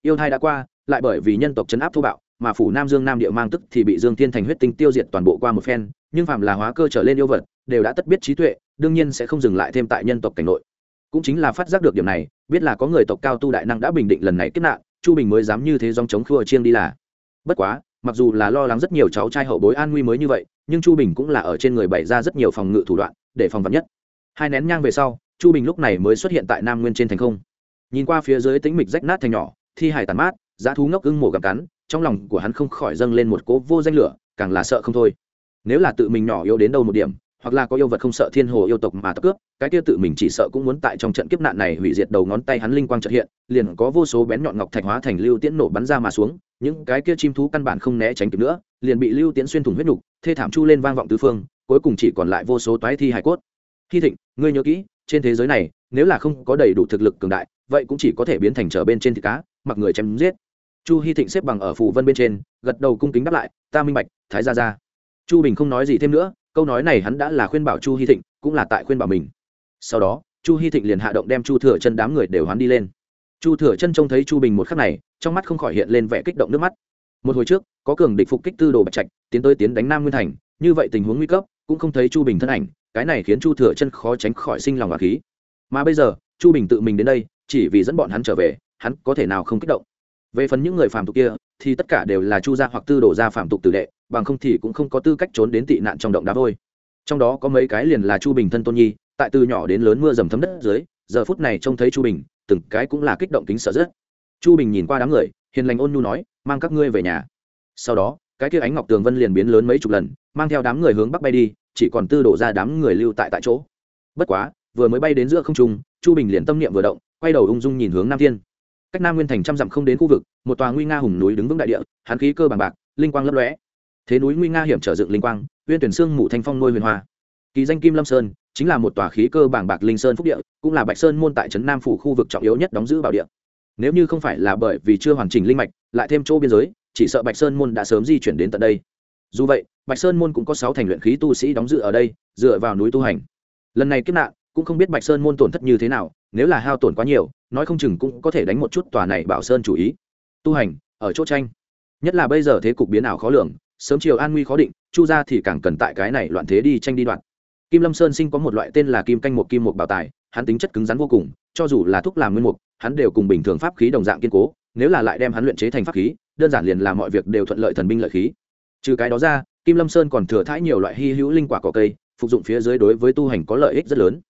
Yêu thai đã qua, lại bởi vì nhân tộc chấn áp thô bạo, mà phủ nam dương nam địa mang tức thì bị dương thiên thành huyết tinh tiêu diệt toàn bộ qua một phen, nhưng phạm là hóa cơ trở lên yêu vật, đều đã tất biết trí tuệ, đương nhiên sẽ không dừng lại thêm tại nhân tộc cảnh nội. Cũng chính là phát giác được điểm này, biết là có người tộc cao tu đại năng đã bình định lần này kết nạn, chu bình mới dám như thế dòng chống khua chiêng đi là. Bất quá, mặc dù là lo lắng rất nhiều cháu trai hậu bối an nguy mới như vậy, nhưng chu bình cũng là ở trên người bày ra rất nhiều phòng ngự thủ đoạn, để phòng vật nhất. Hai nén nhang về sau, chu bình lúc này mới xuất hiện tại nam nguyên trên thành không nhìn qua phía dưới tĩnh mịch rách nát thành nhỏ, thi hải tàn mát giá thú ngốc ưng mổ gặm cắn, trong lòng của hắn không khỏi dâng lên một cố vô danh lửa, càng là sợ không thôi. Nếu là tự mình nhỏ yếu đến đâu một điểm, hoặc là có yêu vật không sợ thiên hồ yêu tộc mà tập cướp, cái kia tự mình chỉ sợ cũng muốn tại trong trận kiếp nạn này hủy diệt đầu ngón tay hắn linh quang trợ hiện, liền có vô số bén nhọn ngọc thạch hóa thành lưu tiễn nổ bắn ra mà xuống, những cái kia chim thú căn bản không né tránh kịp nữa, liền bị lưu tiễn xuyên thủng huyết nhục thê thảm chu lên vang vọng tứ phương, cuối cùng chỉ còn lại vô số toái thi hải cốt. Hy thịnh, ngươi nhớ kỹ, trên thế giới này, nếu là không có đầy đủ thực lực cường đại vậy cũng chỉ có thể biến thành trở bên trên thịt cá, mặc người chém giết. Chu hy thịnh xếp bằng ở phủ vân bên trên, gật đầu cung kính đáp lại, ta minh bạch, thái ra ra chu bình không nói gì thêm nữa, câu nói này hắn đã là khuyên bảo chu hy thịnh, cũng là tại khuyên bảo mình. Sau đó, chu hy thịnh liền hạ động đem chu thừa chân đám người đều hắn đi lên. Chu thừa chân trông thấy chu bình một khắc này, trong mắt không khỏi hiện lên vẻ kích động nước mắt. Một hồi trước, có cường địch phục kích tư đồ bạch trạch, tiến tới tiến đánh nam nguyên thành, như vậy tình huống nguy cấp, cũng không thấy chu bình thân ảnh, cái này khiến chu thừa chân khó tránh khỏi sinh lòng và khí. Mà bây giờ, chu bình tự mình đến đây chỉ vì dẫn bọn hắn trở về, hắn có thể nào không kích động. Về phần những người phạm tục kia, thì tất cả đều là chu gia hoặc tư đổ gia phạm tục tử đệ, bằng không thì cũng không có tư cách trốn đến tị nạn trong động đá vôi. Trong đó có mấy cái liền là chu bình thân tôn nhi, tại từ nhỏ đến lớn mưa dầm thấm đất dưới, giờ phút này trông thấy chu bình, từng cái cũng là kích động kính sợ rất. Chu bình nhìn qua đám người, hiền lành ôn nhu nói, mang các ngươi về nhà. Sau đó, cái kia ánh ngọc tường vân liền biến lớn mấy chục lần, mang theo đám người hướng bắc bay đi, chỉ còn tư đổ ra đám người lưu tại tại chỗ. Bất quá, vừa mới bay đến giữa không trung, chu bình liền tâm niệm vừa động quay đầu ung dung nhìn hướng nam thiên. Cách nam nguyên thành trăm dặm không đến khu vực, một tòa nguy nga hùng núi đứng vững đại địa hán khí cơ bằng bạc, linh quang lấp lóe. Thế núi nguy nga hiểm trở dựng linh quang, uyên tuyển xương mù thanh phong nuôi huyền hoa. Kỳ danh kim lâm sơn, chính là một tòa khí cơ bảng bạc linh sơn phúc địa, cũng là bạch sơn môn tại trấn nam phủ khu vực trọng yếu nhất đóng giữ bảo địa. Nếu như không phải là bởi vì chưa hoàn chỉnh linh mạch, lại thêm chỗ biên giới, chỉ sợ bạch sơn môn đã sớm di chuyển đến tận đây. Dù vậy, bạch sơn môn cũng có sáu thành luyện khí tu sĩ đóng giữ ở đây, dựa vào núi tu hành. Lần này kiếp nạn cũng không biết bạch sơn môn tổn thất như thế nào, nếu là hao tổn quá nhiều, nói không chừng cũng có thể đánh một chút tòa này bảo sơn chủ ý. Tu hành, ở chỗ tranh. Nhất là bây giờ thế cục biến ảo khó lường, sớm chiều an nguy khó định, chu ra thì càng cần tại cái này loạn thế đi tranh đi đoạn. Kim lâm sơn sinh có một loại tên là kim canh một kim một bảo tài, hắn tính chất cứng rắn vô cùng, cho dù là thuốc làm nguyên mục, hắn đều cùng bình thường pháp khí đồng dạng kiên cố, nếu là lại đem hắn luyện chế thành pháp khí, đơn giản liền là mọi việc đều thuận lợi thần binh lợi khí. Trừ cái đó ra, kim lâm sơn còn thừa thãi nhiều loại hy hữu linh quả cỏ cây, phục dụng phía dưới đối với tu hành có lợi ích rất lớn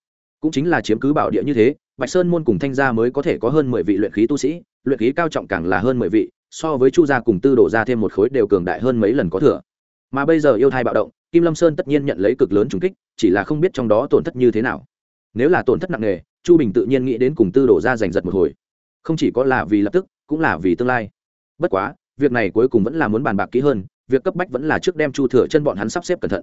cũng chính là chiếm cứ bảo địa như thế, bạch sơn môn cùng thanh gia mới có thể có hơn mười vị luyện khí tu sĩ, luyện khí cao trọng càng là hơn mười vị, so với chu gia cùng tư đổ ra thêm một khối đều cường đại hơn mấy lần có thừa. Mà bây giờ yêu thai bạo động, kim lâm sơn tất nhiên nhận lấy cực lớn trùng kích, chỉ là không biết trong đó tổn thất như thế nào. Nếu là tổn thất nặng nề, chu bình tự nhiên nghĩ đến cùng tư đổ ra giành giật một hồi. Không chỉ có là vì lập tức, cũng là vì tương lai. Bất quá, việc này cuối cùng vẫn là muốn bàn bạc kỹ hơn, việc cấp bách vẫn là trước đem chu thừa chân bọn hắn sắp xếp cẩn thận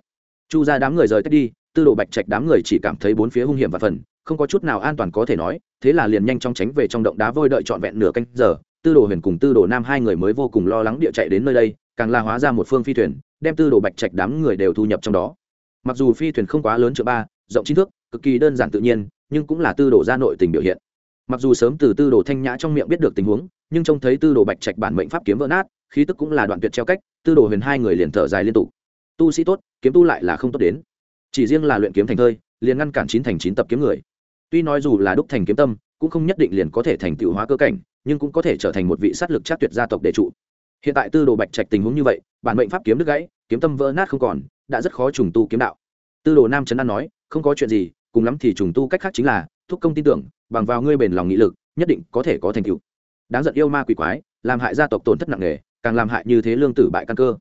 chu ra đám người rời tết đi, tư đồ bạch trạch đám người chỉ cảm thấy bốn phía hung hiểm và phần, không có chút nào an toàn có thể nói, thế là liền nhanh chóng tránh về trong động đá vôi đợi trọn vẹn nửa canh giờ. Tư đồ huyền cùng tư đồ nam hai người mới vô cùng lo lắng địa chạy đến nơi đây, càng la hóa ra một phương phi thuyền, đem tư đồ bạch trạch đám người đều thu nhập trong đó. Mặc dù phi thuyền không quá lớn chợ ba, rộng chín thước, cực kỳ đơn giản tự nhiên, nhưng cũng là tư đồ gia nội tình biểu hiện. Mặc dù sớm từ tư đồ thanh nhã trong miệng biết được tình huống, nhưng trông thấy tư đồ bạch trạch bản mệnh pháp kiếm vỡ nát, khí tức cũng là đoạn tuyệt treo cách, tư đồ huyền hai người liền thở dài liên tục tu sĩ tốt, kiếm tu lại là không tốt đến. Chỉ riêng là luyện kiếm thành thơi, liền ngăn cản chín thành chín tập kiếm người. Tuy nói dù là đúc thành kiếm tâm, cũng không nhất định liền có thể thành tựu hóa cơ cảnh, nhưng cũng có thể trở thành một vị sát lực chắc tuyệt gia tộc đệ trụ. Hiện tại tư đồ bạch trạch tình huống như vậy, bản mệnh pháp kiếm đứt gãy, kiếm tâm vỡ nát không còn, đã rất khó trùng tu kiếm đạo. Tư đồ nam trấn an nói, không có chuyện gì, cùng lắm thì trùng tu cách khác chính là, thúc công tin tưởng, bằng vào ngươi bền lòng nghị lực, nhất định có thể có thành tựu. Đáng giận yêu ma quỷ quái, làm hại gia tộc tổn thất nặng nề, càng làm hại như thế lương tử bại căn cơ.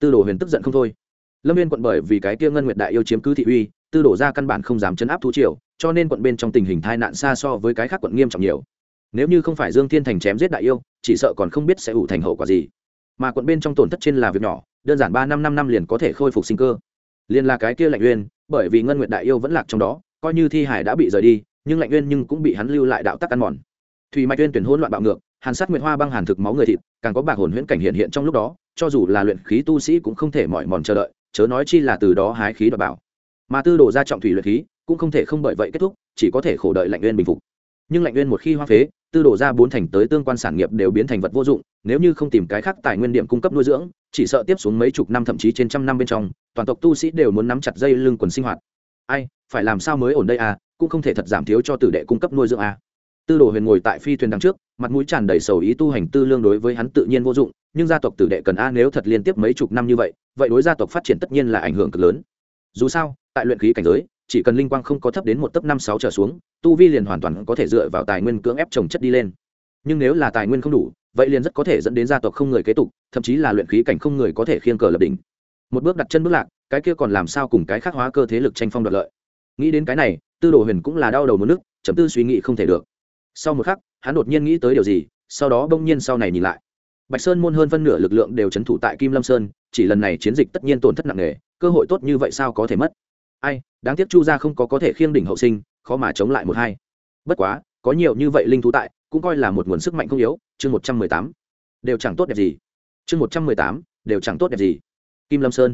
Tư đồ huyền tức giận không thôi lâm viên quận bởi vì cái kia ngân nguyệt đại yêu chiếm cứ thị uy, tư đổ ra căn bản không dám chấn áp thú triều, cho nên quận bên trong tình hình tai nạn xa so với cái khác quận nghiêm trọng nhiều. Nếu như không phải dương thiên thành chém giết đại yêu, chỉ sợ còn không biết sẽ ủ thành hậu quả gì. Mà quận bên trong tổn thất trên là việc nhỏ, đơn giản ba năm năm năm liền có thể khôi phục sinh cơ. Liền là cái kia lạnh uyên, bởi vì ngân nguyệt đại yêu vẫn lạc trong đó, coi như thi hải đã bị rời đi, nhưng lạnh uyên nhưng cũng bị hắn lưu lại đạo tắc ăn mòn. Thùy mạch uyên tuyển hỗn loạn bạo ngược, hàn sát nguyệt hoa băng hàn thực máu người thịt, càng có bạc hồn huyễn cảnh hiện hiện trong lúc đó, cho dù là luyện khí tu sĩ cũng không thể mỏi mòn chờ đợi chớ nói chi là từ đó hái khí đoạt bảo. Mà tư đồ ra trọng thủy luyện khí, cũng không thể không bởi vậy kết thúc, chỉ có thể khổ đợi lạnh nguyên bình phục. Nhưng lạnh nguyên một khi hoa phế, tư đồ ra bốn thành tới tương quan sản nghiệp đều biến thành vật vô dụng, nếu như không tìm cái khác tài nguyên điểm cung cấp nuôi dưỡng, chỉ sợ tiếp xuống mấy chục năm thậm chí trên trăm năm bên trong, toàn tộc tu sĩ đều muốn nắm chặt dây lưng quần sinh hoạt. Ai, phải làm sao mới ổn đây à cũng không thể thật giảm thiếu cho tử đệ cung cấp nuôi dưỡng à tư đồ huyền ngồi tại phi thuyền đằng trước, mặt mũi tràn đầy sầu ý tu hành tư lương đối với hắn tự nhiên vô dụng, nhưng gia tộc tử đệ cần a nếu thật liên tiếp mấy chục năm như vậy vậy đối gia tộc phát triển tất nhiên là ảnh hưởng cực lớn. Dù sao, tại luyện khí cảnh giới, chỉ cần linh quang không có thấp đến một tấp năm sáu trở xuống, tu vi liền hoàn toàn có thể dựa vào tài nguyên cưỡng ép trồng chất đi lên. Nhưng nếu là tài nguyên không đủ, vậy liền rất có thể dẫn đến gia tộc không người kế tục, thậm chí là luyện khí cảnh không người có thể khiêng cờ lập đỉnh. Một bước đặt chân bước lạc, cái kia còn làm sao cùng cái khắc hóa cơ thế lực tranh phong đoạt lợi. Nghĩ đến cái này, tư đồ huyền cũng là đau đầu một nước, chấm tư suy nghĩ không thể được sau một khắc, hắn đột nhiên nghĩ tới điều gì, sau đó bỗng nhiên sau này nhìn lại. Bạch sơn môn hơn phân nửa lực lượng đều c h ấ n thủ tại kim lâm sơn, chỉ lần này chiến dịch tất nhiên tổn thất nặng nề, cơ hội tốt như vậy sao có thể mất? Ai, đáng tiếc chu gia không có có thể khiêng đỉnh hậu sinh, khó mà chống lại một hai. Bất quá, có nhiều như vậy linh thú tại, cũng coi là một nguồn sức mạnh không yếu, chương một trăm mười tám. Đều chẳng tốt đẹp gì. Chương một trăm mười tám, đều chẳng tốt đẹp gì. Kim lâm sơn.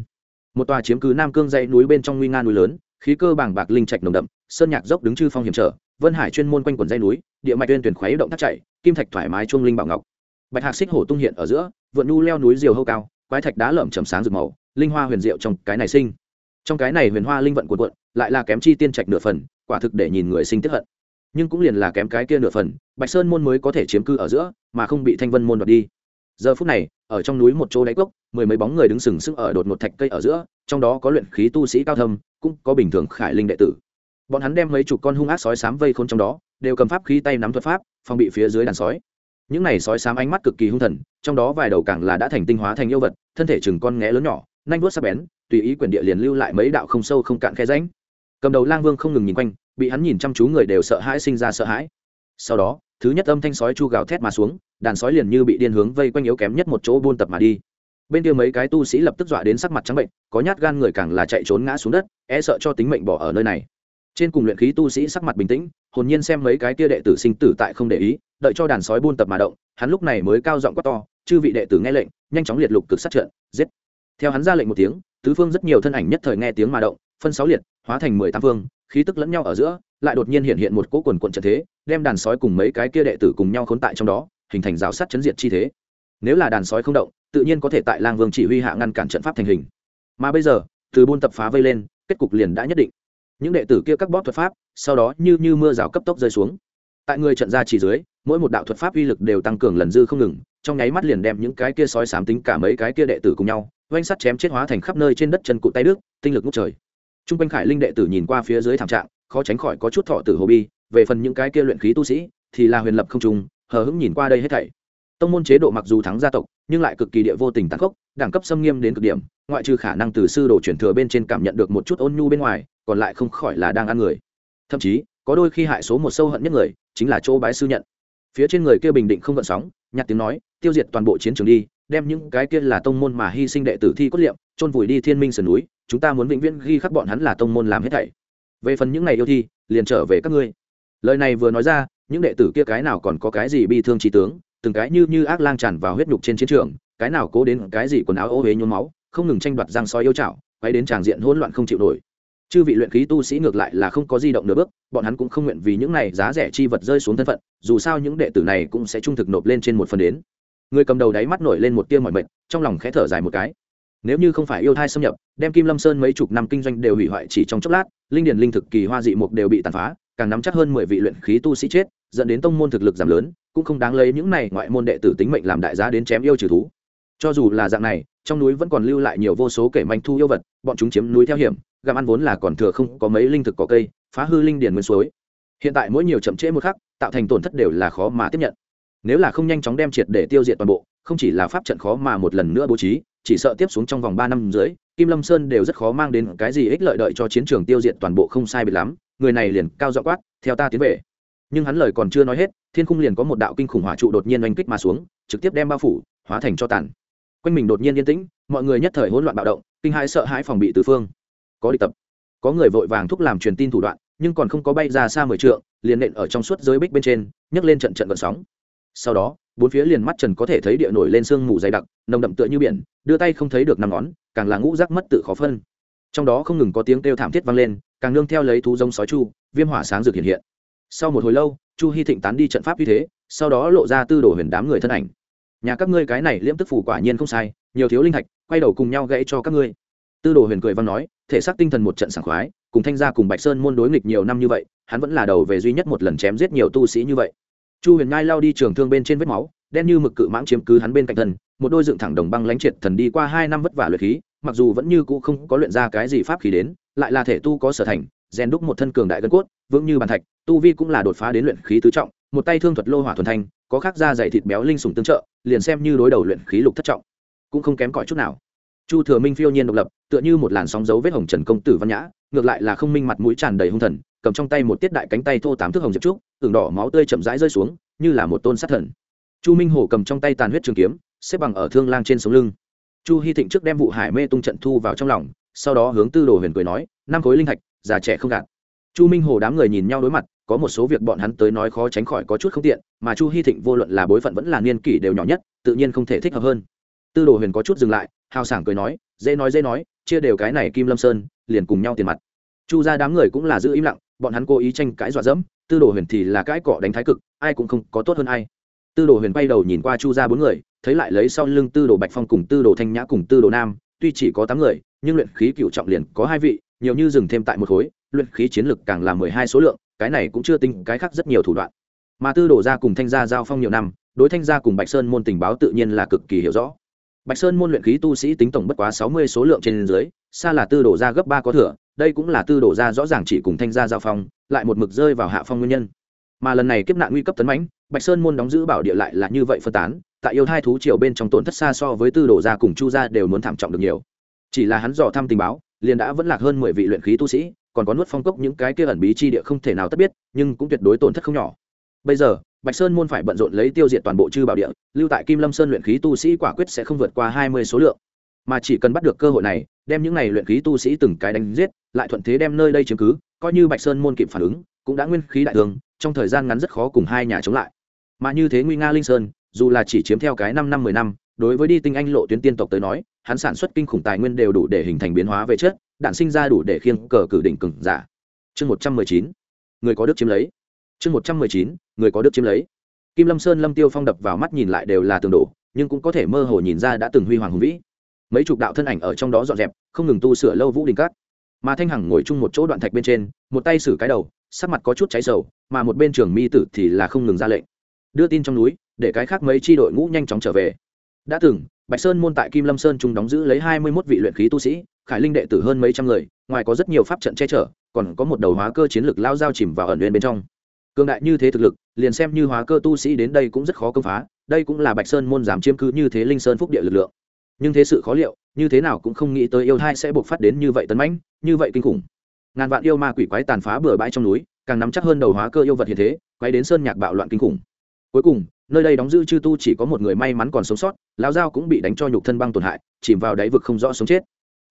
Một tòa chiếm cứ nam cương dãy núi bên trong nguy nga núi lớn, khí cơ bàng bạc linh trạch nồng đậm, sơn nhạc dốc đứng chư phong hiểm trở vân hải chuyên môn quanh quần dây núi địa mạch tuyên tuyển khuấy động thác chảy, kim thạch thoải mái chuông linh bảo ngọc. Bạch hạc xích hổ tung hiện ở giữa vượn nu leo núi diều hâu cao quái thạch đá lởm chầm sáng rực màu linh hoa huyền diệu trong cái này sinh. Trong cái này huyền hoa linh vận cuộn cuộn lại là kém chi tiên trạch nửa phần quả thực để nhìn người sinh tiếp hận. Nhưng cũng liền là kém cái kia nửa phần bạch sơn môn mới có thể chiếm cư ở giữa mà không bị thanh vân môn đoạt đi. Giờ phút này ở trong núi một chỗ đáy cốc mười mấy bóng người đứng sừng sững ở đột một thạch cây ở giữa trong đó có luyện khí tu sĩ cao thâm cũng có bình thường khải linh đệ tử bọn hắn đem mấy chục con hung ác sói sám vây khôn trong đó, đều cầm pháp khí tay nắm thuật pháp phòng bị phía dưới đàn sói. Những này sói sám ánh mắt cực kỳ hung thần, trong đó vài đầu càng là đã thành tinh hóa thành yêu vật, thân thể chừng con nghé lớn nhỏ, nanh vuốt sắc bén, tùy ý quyền địa liền lưu lại mấy đạo không sâu không cạn khe ránh cầm đầu lang vương không ngừng nhìn quanh, bị hắn nhìn chăm chú người đều sợ hãi sinh ra sợ hãi. Sau đó, thứ nhất âm thanh sói chu gào thét mà xuống, đàn sói liền như bị điên hướng vây quanh yếu kém nhất một chỗ buôn tập mà đi. Bên kia mấy cái tu sĩ lập tức dọa đến sắc mặt trắng bệnh, có nhát gan người càng là chạy trốn ngã xuống đất e sợ cho tính mệnh bỏ ở nơi này trên cùng luyện khí tu sĩ sắc mặt bình tĩnh, hồn nhiên xem mấy cái kia đệ tử sinh tử tại không để ý, đợi cho đàn sói buôn tập mà động, hắn lúc này mới cao giọng quát to, chư vị đệ tử nghe lệnh, nhanh chóng liệt lục cực sát trận, giết. Theo hắn ra lệnh một tiếng, tứ phương rất nhiều thân ảnh nhất thời nghe tiếng mà động, phân sáu liệt, hóa thành mười tám phương, khí tức lẫn nhau ở giữa, lại đột nhiên hiện hiện một cỗ quần quận trận thế, đem đàn sói cùng mấy cái kia đệ tử cùng nhau khốn tại trong đó, hình thành rào sát chấn diệt chi thế. Nếu là đàn sói không động, tự nhiên có thể tại lang vương chỉ huy hạ ngăn cản trận pháp thành hình. Mà bây giờ, từ buôn tập phá vây lên, kết cục liền đã nhất định những đệ tử kia các bóp thuật pháp sau đó như như mưa rào cấp tốc rơi xuống. Tại người trận ra chỉ dưới mỗi một đạo thuật pháp uy lực đều tăng cường lần dư không ngừng trong nháy mắt liền đem những cái kia sói sám tính cả mấy cái kia đệ tử cùng nhau oanh sắt chém chết hóa thành khắp nơi trên đất chân cụ tay đức tinh lực ngút trời. T r u n g quanh khải linh đệ tử nhìn qua phía dưới thảm trạng khó tránh khỏi có chút thọ tử hồ bi về phần những cái kia luyện khí tu sĩ thì là huyền lập không trùng, hờ hững nhìn qua đây hết thảy tông môn chế độ mặc dù thắng gia tộc, nhưng lại cực kỳ địa vô tình tàn khốc, đẳng cấp xâm nghiêm đến cực điểm, ngoại trừ khả năng từ sư đồ chuyển thừa bên trên cảm nhận được một chút ôn nhu bên ngoài, còn lại không khỏi là đang ăn người. Thậm chí, có đôi khi hại số một sâu hận nhất người, chính là chỗ bái sư nhận. Phía trên người kia bình định không gợn sóng nhặt tiếng nói, tiêu diệt toàn bộ chiến trường đi, đem những cái kia là tông môn mà hy sinh đệ tử thi cốt liệm, chôn vùi đi thiên minh sườn núi, chúng ta muốn vĩnh viễn ghi khắc bọn hắn là tông môn làm hết thảy. Về phần những ngày yêu thi, liền trở về các ngươi. Lời này vừa nói ra, những đệ tử kia cái nào còn có cái gì bi thương trí tướng từng cái như như ác lang tràn vào huyết nhục trên chiến trường, cái nào cố đến cái gì quần áo ô huế nhuốm máu, không ngừng tranh đoạt răng soi yêu chảo quay đến tràng diện hỗn loạn không chịu nổi. Chư vị luyện khí tu sĩ ngược lại là không có di động nửa bước, bọn hắn cũng không nguyện vì những này giá rẻ chi vật rơi xuống thân phận, dù sao những đệ tử này cũng sẽ trung thực nộp lên trên một phần đến. Người cầm đầu đáy mắt nổi lên một tia mọi mệt, trong lòng khẽ thở dài một cái. Nếu như không phải yêu thai xâm nhập, đem kim lâm sơn mấy chục năm kinh doanh đều hủy hoại chỉ trong chốc lát, linh điển linh thực kỳ hoa dị mục đều bị tàn phá, càng nắm chắc hơn mười vị luyện khí tu sĩ chết, dẫn đến tông môn thực lực giảm lớn cũng không đáng lấy những này ngoại môn đệ tử tính mệnh làm đại giá đến chém yêu trừ thú. Cho dù là dạng này, trong núi vẫn còn lưu lại nhiều vô số kẻ manh thu yêu vật, bọn chúng chiếm núi theo hiểm, gặm ăn vốn là còn thừa không có mấy linh thực có cây, phá hư linh điển nguyên suối. Hiện tại mỗi nhiều chậm trễ một khắc, tạo thành tổn thất đều là khó mà tiếp nhận. Nếu là không nhanh chóng đem triệt để tiêu diệt toàn bộ, không chỉ là pháp trận khó mà một lần nữa bố trí, chỉ sợ tiếp xuống trong vòng ba năm dưới, kim lâm sơn đều rất khó mang đến cái gì ích lợi đợi cho chiến trường tiêu diệt toàn bộ không sai biệt lắm, người này liền cao dọ quát, theo ta tiến về. Nhưng hắn lời còn chưa nói hết thiên khung liền có một đạo kinh khủng hỏa trụ đột nhiên oanh kích mà xuống, trực tiếp đem bao phủ, hóa thành cho tàn. Quanh mình đột nhiên yên tĩnh, mọi người nhất thời hỗn loạn bạo động, kinh hãi sợ hãi phòng bị từ phương. Có địch tập, có người vội vàng thúc làm truyền tin thủ đoạn, nhưng còn không có bay ra xa mười trượng, liền nện ở trong suốt giới bích bên trên, nhấc lên trận trận vận sóng. Sau đó, bốn phía liền mắt trần có thể thấy địa nổi lên sương mù dày đặc, nồng đậm tựa như biển, đưa tay không thấy được năm ngón, càng là ngũ rác mất tự khó phân. Trong đó không ngừng có tiếng kêu thảm thiết vang lên, càng nương theo lấy thú giống sói chu, viêm hỏa sáng rực hiện hiện. Sau một hồi lâu chu hy thịnh tán đi trận pháp như thế, sau đó lộ ra tư đồ huyền đám người thân ảnh. Nhà các ngươi cái này liễm tức phủ quả nhiên không sai, nhiều thiếu linh thạch, quay đầu cùng nhau gãy cho các ngươi. Tư đồ huyền cười văn nói, thể xác tinh thần một trận sảng khoái, cùng thanh gia cùng bạch sơn môn đối nghịch nhiều năm như vậy, hắn vẫn là đầu về duy nhất một lần chém giết nhiều tu sĩ như vậy. Chu huyền ngai lao đi trường thương bên trên vết máu, đen như mực cự mãng chiếm cứ hắn bên cạnh thân, một đôi dựng thẳng đồng băng lánh triệt thần đi qua hai năm vất vả luyện khí, mặc dù vẫn như cũ không có luyện ra cái gì pháp khí đến, lại là thể tu có sở thành rèn đúc một thân cường đại gân cốt, vững như bàn thạch, tu vi cũng là đột phá đến luyện khí tứ trọng, một tay thương thuật lô hỏa thuần thanh, có khác da dày thịt béo linh sủng tương trợ, liền xem như đối đầu luyện khí lục thất trọng, cũng không kém cỏi chút nào. Chu thừa minh phiêu nhiên độc lập, tựa như một làn sóng dấu vết hồng trần công tử văn nhã, ngược lại là không minh mặt mũi tràn đầy hung thần, cầm trong tay một tiết đại cánh tay thô tám thước hồng diệp trúc, tường đỏ máu tươi chậm rãi rơi xuống, như là một tôn sát thần. Chu minh hổ cầm trong tay tàn huyết trường kiếm, xếp bằng ở thương lang trên sống lưng. Chu hy thịnh trước đem vụ hải mê tung trận thu vào trong lòng, sau đó hướng tư đồ huyền cười nói năm khối linh thạch, già trẻ không gạt. Chu minh hồ đám người nhìn nhau đối mặt, có một số việc bọn hắn tới nói khó tránh khỏi có chút không tiện, mà chu hy thịnh vô luận là bối phận vẫn là niên kỷ đều nhỏ nhất, tự nhiên không thể thích hợp hơn. Tư đồ huyền có chút dừng lại, hào sảng cười nói, dễ nói dễ nói, chia đều cái này kim lâm sơn, liền cùng nhau tiền mặt. Chu ra đám người cũng là giữ im lặng, bọn hắn cố ý tranh cãi dọa dẫm, tư đồ huyền thì là cãi cọ đánh thái cực, ai cũng không có tốt hơn ai. Tư đồ huyền bay đầu nhìn qua chu ra bốn người, thấy lại lấy sau lưng tư đồ bạch phong cùng tư đồ thanh nhã cùng tư đồ nam, tuy chỉ có tám người, nhưng luyện khí cựu trọng liền có hai vị nhiều như dừng thêm tại một khối, luyện khí chiến lực càng là mười hai số lượng, cái này cũng chưa tính cái khác rất nhiều thủ đoạn. Mà tư đồ ra cùng thanh gia giao phong nhiều năm, đối thanh gia cùng bạch sơn môn tình báo tự nhiên là cực kỳ hiểu rõ. Bạch sơn môn luyện khí tu sĩ tính tổng bất quá sáu mươi số lượng trên dưới, xa là tư đồ ra gấp ba có thừa, đây cũng là tư đồ ra rõ ràng chỉ cùng thanh gia giao phong, lại một mực rơi vào hạ phong nguyên nhân. Mà lần này kiếp nạn nguy cấp tấn mãnh, bạch sơn môn đóng giữ bảo địa lại là như vậy phân tán, tại yêu hai thú triều bên trong tổn thất xa so với tư đồ ra cùng chu gia đều muốn thảm trọng được nhiều. Chỉ là hắn dò thăm tình báo liền đã vẫn lạc hơn mười vị luyện khí tu sĩ còn có nuốt phong cốc những cái kia ẩn bí chi địa không thể nào tất biết nhưng cũng tuyệt đối tổn thất không nhỏ. Bây giờ bạch sơn môn phải bận rộn lấy tiêu diệt toàn bộ chư bảo địa lưu tại kim lâm sơn luyện khí tu sĩ quả quyết sẽ không vượt qua hai mươi số lượng. Mà chỉ cần bắt được cơ hội này đem những này luyện khí tu sĩ từng cái đánh giết lại thuận thế đem nơi đây chứng cứ coi như bạch sơn môn kịp phản ứng cũng đã nguyên khí đại đường, trong thời gian ngắn rất khó cùng hai nhà chống lại. Mà như thế nguy nga linh sơn dù là chỉ chiếm theo cái năm năm mười năm đối với đi tinh anh lộ tuyến tiên tộc tới nói hắn sản xuất kinh khủng tài nguyên đều đủ để hình thành biến hóa về chất, đạn sinh ra đủ để khiêng cờ cử đỉnh cừng giả. Chương một trăm mười chín, người có đức chiếm lấy. Chương một trăm mười chín, người có đức chiếm lấy. Kim lâm sơn lâm tiêu phong đập vào mắt nhìn lại đều là tường đổ, nhưng cũng có thể mơ hồ nhìn ra đã từng huy hoàng hùng vĩ. Mấy chục đạo thân ảnh ở trong đó dọn dẹp, không ngừng tu sửa lâu vũ đình cát mà thanh hằng ngồi chung một chỗ đoạn thạch bên trên, một tay xử cái đầu, sắc mặt có chút cháy dầu mà một bên trường mi tử thì là không ngừng ra lệnh. Đưa tin trong núi, để cái khác mấy tri đội ngũ nhanh chóng trở về đã từng, bạch sơn môn tại kim lâm sơn trung đóng giữ lấy hai mươi mốt vị luyện khí tu sĩ, khải linh đệ tử hơn mấy trăm người, ngoài có rất nhiều pháp trận che chở, còn có một đầu hóa cơ chiến lực lao dao chìm vào ẩn nguyên bên trong. Cường đại như thế thực lực, liền xem như hóa cơ tu sĩ đến đây cũng rất khó công phá, đây cũng là bạch sơn môn giảm chiêm cư như thế linh sơn phúc địa lực lượng. Nhưng thế sự khó liệu, như thế nào cũng không nghĩ tới yêu thai sẽ buộc phát đến như vậy tấn mãnh, như vậy kinh khủng. Ngàn vạn yêu ma quỷ quái tàn phá bừa bãi trong núi, càng nắm chắc hơn đầu hóa cơ yêu vật hiện thế, quay đến sơn nhạc bạo loạn kinh khủng. Cuối cùng nơi đây đóng giữ chư tu chỉ có một người may mắn còn sống sót, lão giao cũng bị đánh cho nhục thân băng tổn hại, chìm vào đáy vực không rõ sống chết.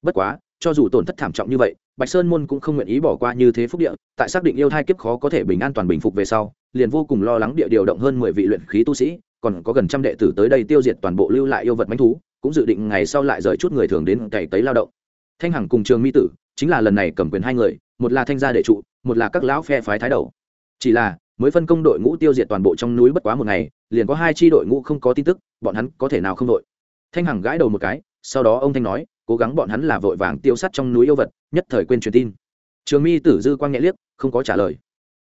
Bất quá, cho dù tổn thất thảm trọng như vậy, bạch sơn môn cũng không nguyện ý bỏ qua như thế phúc địa, tại xác định yêu thai kiếp khó có thể bình an toàn bình phục về sau, liền vô cùng lo lắng địa điều động hơn mười vị luyện khí tu sĩ, còn có gần trăm đệ tử tới đây tiêu diệt toàn bộ lưu lại yêu vật manh thú, cũng dự định ngày sau lại rời chút người thường đến cày tấy lao động. Thanh hằng cùng trường mi tử chính là lần này cầm quyền hai người, một là thanh gia đệ trụ, một là các lão phe phái thái đầu. Chỉ là mới phân công đội ngũ tiêu diệt toàn bộ trong núi bất quá một ngày, liền có hai tri đội ngũ không có tin tức, bọn hắn có thể nào không đội? Thanh hằng gãi đầu một cái, sau đó ông thanh nói, cố gắng bọn hắn là vội vàng tiêu sát trong núi yêu vật, nhất thời quên truyền tin. Trường mi tử dư quang nhẹ liếc, không có trả lời.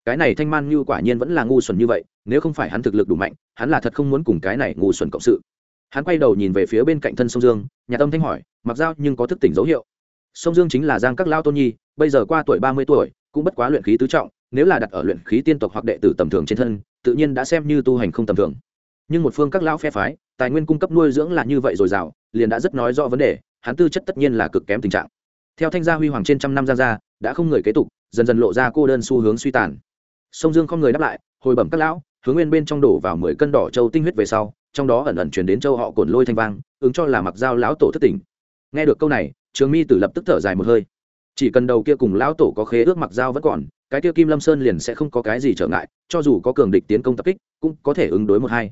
Cái này thanh man như quả nhiên vẫn là ngu xuẩn như vậy, nếu không phải hắn thực lực đủ mạnh, hắn là thật không muốn cùng cái này ngu xuẩn cộng sự. Hắn quay đầu nhìn về phía bên cạnh thân sông dương, nhà tâm thanh hỏi, mặc dao nhưng có thức tỉnh dấu hiệu. Sông dương chính là giang các lao tôn nhi, bây giờ qua tuổi ba mươi tuổi, cũng bất quá luyện khí tứ trọng nếu là đặt ở luyện khí tiên tộc hoặc đệ tử tầm thường trên thân, tự nhiên đã xem như tu hành không tầm thường. Nhưng một phương các lão phe phái, tài nguyên cung cấp nuôi dưỡng là như vậy dồi dào, liền đã rất nói rõ vấn đề, hắn tư chất tất nhiên là cực kém tình trạng. Theo thanh gia huy hoàng trên trăm năm ra ra, đã không người kế tục, dần dần lộ ra cô đơn xu hướng suy tàn. Sông dương không người đáp lại, hồi bẩm các lão, hướng nguyên bên trong đổ vào mười cân đỏ châu tinh huyết về sau, trong đó ẩn ẩn chuyển đến châu họ cồn lôi thanh vang, ứng cho là mặc dao lão tổ thất tỉnh. Nghe được câu này, trường mi tử lập tức thở dài một hơi chỉ cần đầu kia cùng lão tổ có khế ước mặc dao vẫn còn, cái kia kim lâm sơn liền sẽ không có cái gì trở ngại, cho dù có cường địch tiến công tập kích, cũng có thể ứng đối một hai.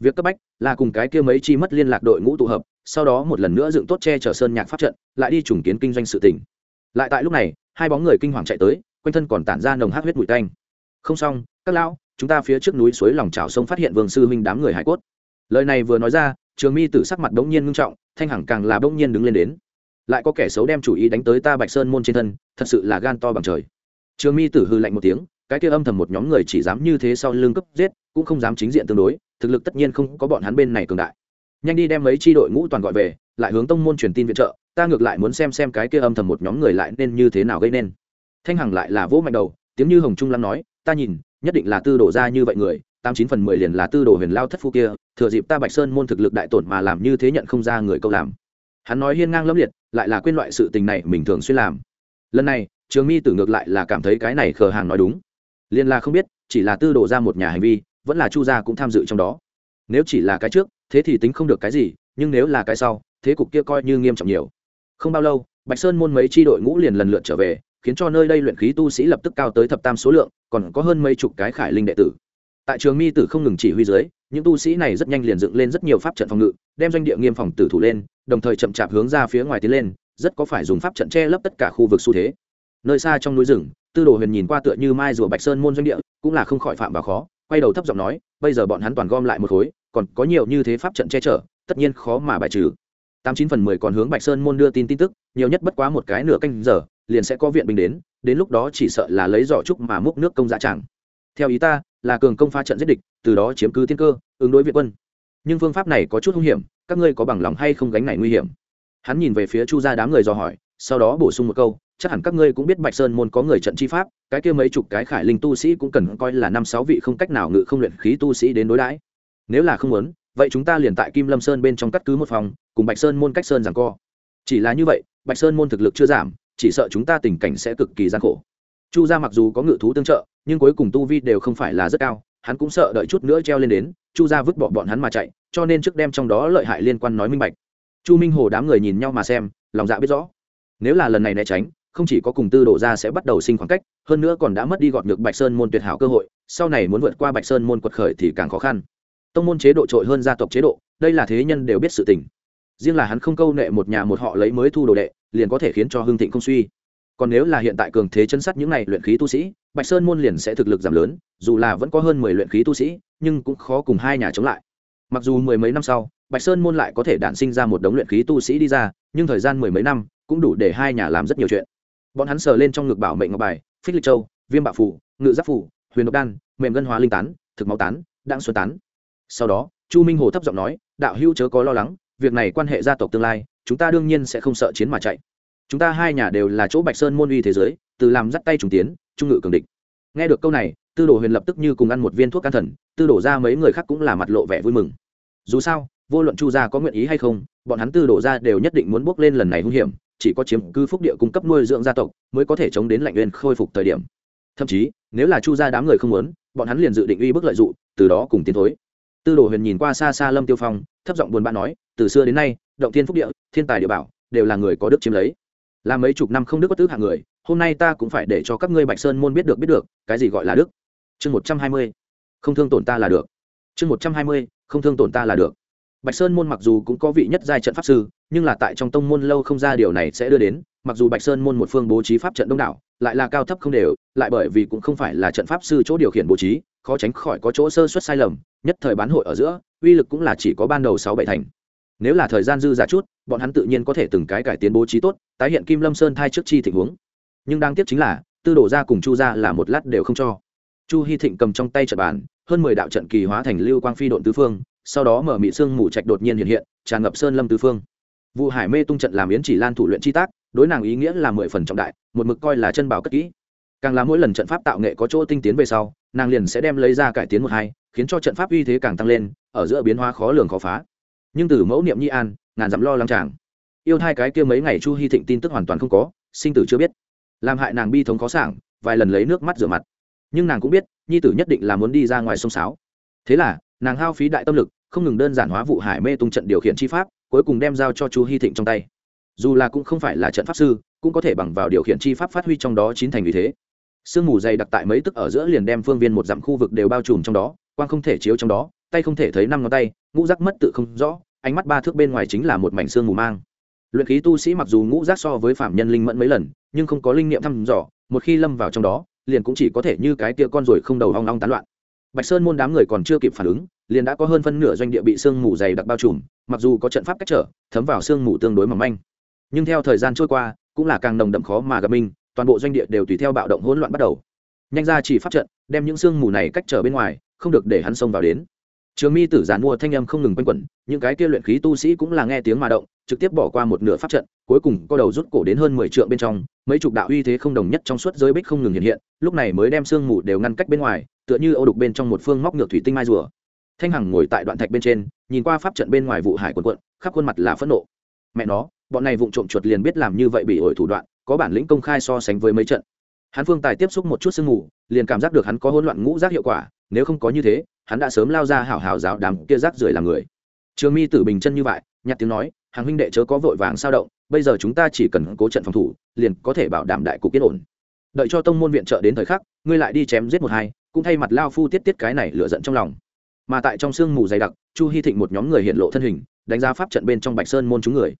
Việc cấp bách là cùng cái kia mấy chi mất liên lạc đội ngũ tụ hợp, sau đó một lần nữa dựng tốt che chở sơn nhạc pháp trận, lại đi trùng kiến kinh doanh sự tỉnh lại tại lúc này, hai bóng người kinh hoàng chạy tới, quanh thân còn tản ra nồng hát huyết bụi tanh. Không xong, các lão, chúng ta phía trước núi suối lòng trào sông phát hiện vương sư huynh đám người hải cốt. Lời này vừa nói ra, trường mi tử sắc mặt bỗng nhiên ngưng trọng, thanh hằng càng là bỗng nhiên đứng lên đến lại có kẻ xấu đem chủ ý đánh tới ta bạch sơn môn trên thân, thật sự là gan to bằng trời. Trường mi tử hư lạnh một tiếng, cái kia âm thầm một nhóm người chỉ dám như thế sau lưng cấp giết, cũng không dám chính diện tương đối, thực lực tất nhiên không có bọn hắn bên này cường đại. Nhanh đi đem mấy tri đội ngũ toàn gọi về, lại hướng tông môn truyền tin viện trợ, ta ngược lại muốn xem xem cái kia âm thầm một nhóm người lại nên như thế nào gây nên. Thanh hằng lại là vỗ mạnh đầu, tiếng như hồng trung lắm nói, ta nhìn, nhất định là tư đổ ra như vậy người, tám chín phần mười liền là tư đồ huyền lao thất phu kia, thừa dịp ta bạch sơn môn thực lực đại tổn mà làm như thế nhận không ra người câu làm hắn nói hiên ngang lâm liệt, lại là quên loại sự tình này mình thường xuyên làm. Lần này, trường mi tử ngược lại là cảm thấy cái này khờ hàng nói đúng. Liên là không biết, chỉ là tư đồ ra một nhà hành vi, vẫn là chu gia cũng tham dự trong đó. Nếu chỉ là cái trước, thế thì tính không được cái gì, nhưng nếu là cái sau, thế cục kia coi như nghiêm trọng nhiều. Không bao lâu, bạch sơn môn mấy tri đội ngũ liền lần lượt trở về, khiến cho nơi đây luyện khí tu sĩ lập tức cao tới thập tam số lượng, còn có hơn mấy chục cái khải linh đệ tử tại trường mi tử không ngừng chỉ huy dưới, những tu sĩ này rất nhanh liền dựng lên rất nhiều pháp trận phòng ngự, đem doanh địa nghiêm phòng tử thủ lên, đồng thời chậm chạp hướng ra phía ngoài tiến lên, rất có phải dùng pháp trận che lấp tất cả khu vực xu thế. Nơi xa trong núi rừng, tư đồ huyền nhìn qua tựa như mai rùa bạch sơn môn doanh địa, cũng là không khỏi phạm vào khó, quay đầu thấp giọng nói, bây giờ bọn hắn toàn gom lại một khối, còn có nhiều như thế pháp trận che chở, tất nhiên khó mà bài trừ. Tám chín phần mười còn hướng bạch sơn môn đưa tin tin tức, nhiều nhất bất quá một cái nửa canh giờ, liền sẽ có viện binh đến đến lúc đó chỉ sợ là lấy giỏ trúc mà múc nước công dạ chẳng. Theo ý ta là cường công phá trận giết địch, từ đó chiếm cứ thiên cơ, ứng đối việt quân. Nhưng phương pháp này có chút hung hiểm, các ngươi có bằng lòng hay không gánh này nguy hiểm? Hắn nhìn về phía chu gia đám người do hỏi, sau đó bổ sung một câu, chắc hẳn các ngươi cũng biết bạch sơn môn có người trận chi pháp, cái kia mấy chục cái khải linh tu sĩ cũng cần coi là năm sáu vị không cách nào ngự không luyện khí tu sĩ đến đối đãi. Nếu là không muốn, vậy chúng ta liền tại kim lâm sơn bên trong cắt cứ một phòng, cùng bạch sơn môn cách sơn rằng co. Chỉ là như vậy, bạch sơn môn thực lực chưa giảm, chỉ sợ chúng ta tình cảnh sẽ cực kỳ gian khổ. Chu gia mặc dù có ngự thú tương trợ nhưng cuối cùng tu vi đều không phải là rất cao, hắn cũng sợ đợi chút nữa treo lên đến, chu gia vứt bỏ bọn hắn mà chạy, cho nên trước đem trong đó lợi hại liên quan nói minh bạch. Chu minh hồ đám người nhìn nhau mà xem, lòng dạ biết rõ. Nếu là lần này né tránh, không chỉ có cùng tư đổ ra sẽ bắt đầu sinh khoảng cách, hơn nữa còn đã mất đi gọt ngược bạch sơn môn tuyệt hảo cơ hội, sau này muốn vượt qua bạch sơn môn quật khởi thì càng khó khăn. Tông môn chế độ trội hơn gia tộc chế độ, đây là thế nhân đều biết sự tình. Riêng là hắn không câu nệ một nhà một họ lấy mới thu đồ đệ, liền có thể khiến cho hương thịnh không suy còn nếu là hiện tại cường thế chân sắt những này luyện khí tu sĩ, bạch sơn môn liền sẽ thực lực giảm lớn, dù là vẫn có hơn mười luyện khí tu sĩ, nhưng cũng khó cùng hai nhà chống lại. Mặc dù mười mấy năm sau, bạch sơn môn lại có thể đản sinh ra một đống luyện khí tu sĩ đi ra, nhưng thời gian mười mấy năm cũng đủ để hai nhà làm rất nhiều chuyện. Bọn hắn sờ lên trong ngực bảo mệnh ngọc bài, phích lịch châu, viêm bạo phủ, ngự giáp phủ, huyền độc đan, mềm ngân hóa linh tán, thực máu tán đặng xuân tán. Sau đó, chu minh hồ thấp giọng nói, đạo hữu chớ có lo lắng, việc này quan hệ gia tộc tương lai, chúng ta đương nhiên sẽ không sợ chiến mà chạy chúng ta hai nhà đều là chỗ bạch sơn môn uy thế giới, từ làm dắt tay trùng tiến, trung ngự cường địch. Nghe được câu này, tư đồ huyền lập tức như cùng ăn một viên thuốc can thần, tư đổ ra mấy người khác cũng là mặt lộ vẻ vui mừng. Dù sao, vô luận chu gia có nguyện ý hay không, bọn hắn tư đổ ra đều nhất định muốn bước lên lần này hung hiểm, chỉ có chiếm cư phúc địa cung cấp nuôi dưỡng gia tộc mới có thể chống đến lạnh uyên khôi phục thời điểm. Thậm chí, nếu là chu gia đám người không muốn, bọn hắn liền dự định uy bức lợi dụng, từ đó cùng tiến thối. Tư đồ huyền nhìn qua xa xa lâm tiêu phong, thấp giọng buồn bã nói, từ xưa đến nay, động thiên phúc địa, thiên tài địa bảo, đều là người có đức chiếm lấy là mấy chục năm không đức có tước hạng người, hôm nay ta cũng phải để cho các ngươi bạch sơn môn biết được biết được, cái gì gọi là đức? Chương một trăm hai mươi, không thương tổn ta là được. Chương một trăm hai mươi, không thương tổn ta là được. Bạch sơn môn mặc dù cũng có vị nhất giai trận pháp sư, nhưng là tại trong tông môn lâu không ra điều này sẽ đưa đến, mặc dù bạch sơn môn một phương bố trí pháp trận đông đảo, lại là cao thấp không đều, lại bởi vì cũng không phải là trận pháp sư chỗ điều khiển bố trí, khó tránh khỏi có chỗ sơ suất sai lầm, nhất thời bán hội ở giữa, uy lực cũng là chỉ có ban đầu sáu bảy thành nếu là thời gian dư giả chút, bọn hắn tự nhiên có thể từng cái cải tiến bố trí tốt, tái hiện kim lâm sơn thai trước chi tình huống. Nhưng đáng tiếc chính là, tư đổ ra cùng chu ra là một lát đều không cho. Chu hy thịnh cầm trong tay trận bàn, hơn mười đạo trận kỳ hóa thành lưu quang phi độn tứ phương, sau đó mở mị xương mù trạch đột nhiên hiện hiện, tràn ngập sơn lâm tứ phương. Vụ hải mê tung trận làm yến chỉ lan thủ luyện chi tác, đối nàng ý nghĩa là mười phần trọng đại, một mực coi là chân bảo cất kỹ. Càng là mỗi lần trận pháp tạo nghệ có chỗ tinh tiến về sau, nàng liền sẽ đem lấy ra cải tiến một hai, khiến cho trận pháp uy thế càng tăng lên, ở giữa biến hóa khó lường khó phá nhưng từ mẫu niệm nhi an, ngàn dặm lo lắng chàng. Yêu hai cái kia mấy ngày chu hy thịnh tin tức hoàn toàn không có, sinh tử chưa biết. Làm hại nàng bi thống khó sảng, vài lần lấy nước mắt rửa mặt. Nhưng nàng cũng biết, nhi tử nhất định là muốn đi ra ngoài sông sáo. Thế là, nàng hao phí đại tâm lực, không ngừng đơn giản hóa vụ hải mê tung trận điều khiển chi pháp, cuối cùng đem giao cho chu hy thịnh trong tay. Dù là cũng không phải là trận pháp sư, cũng có thể bằng vào điều khiển chi pháp phát huy trong đó chín thành vì thế. Sương mù dày đặc tại mấy tức ở giữa liền đem phương viên một dặm khu vực đều bao trùm trong đó, quang không thể chiếu trong đó, tay không thể thấy năm ngón tay, ngũ rắc mất tự không rõ ánh mắt ba thước bên ngoài chính là một mảnh xương mù mang. Luyện khí tu sĩ mặc dù ngũ giác so với phạm nhân linh mẫn mấy lần, nhưng không có linh nghiệm thăm dò, một khi lâm vào trong đó, liền cũng chỉ có thể như cái tia con rồi không đầu hoang long tán loạn. Bạch sơn môn đám người còn chưa kịp phản ứng, liền đã có hơn phân nửa doanh địa bị sương mù dày đặc bao trùm, mặc dù có trận pháp cách trở, thấm vào sương mù tương đối mỏng manh. Nhưng theo thời gian trôi qua, cũng là càng nồng đậm khó mà gặp minh toàn bộ doanh địa đều tùy theo bạo động hỗn loạn bắt đầu. Nhanh ra chỉ pháp trận, đem những sương mù này cách trở bên ngoài, không được để hắn xông vào đến trường mi tử giàn mua thanh âm không ngừng quanh quẩn, những cái kia luyện khí tu sĩ cũng là nghe tiếng mà động, trực tiếp bỏ qua một nửa pháp trận, cuối cùng có đầu rút cổ đến hơn mười trượng bên trong, mấy chục đạo uy thế không đồng nhất trong suốt giới bích không ngừng hiện hiện, lúc này mới đem sương mù đều ngăn cách bên ngoài, tựa như âu đục bên trong một phương móc ngược thủy tinh mai rùa. Thanh hằng ngồi tại đoạn thạch bên trên, nhìn qua pháp trận bên ngoài vụ hải quần quận, khắp khuôn mặt là phẫn nộ. Mẹ nó, bọn này vụng trộm chuột liền biết làm như vậy bị ổi thủ đoạn, có bản lĩnh công khai so sánh với mấy trận. Hắn phương tài tiếp xúc một chút sương mù, liền cảm giác được hắn có hỗn loạn ngũ giác hiệu quả, nếu không có như thế hắn đã sớm lao ra hảo hảo giáo đám kia rác rưởi làm người. Trường mi tử bình chân như vậy, nhặt tiếng nói, hàng huynh đệ chớ có vội vàng sao động, bây giờ chúng ta chỉ cần cố trận phòng thủ, liền có thể bảo đảm đại cục yên ổn. Đợi cho tông môn viện trợ đến thời khắc, ngươi lại đi chém giết một hai, cũng thay mặt lao phu tiết tiết cái này lựa giận trong lòng. Mà tại trong sương mù dày đặc, chu hy thịnh một nhóm người hiện lộ thân hình, đánh giá pháp trận bên trong bạch sơn môn chúng người.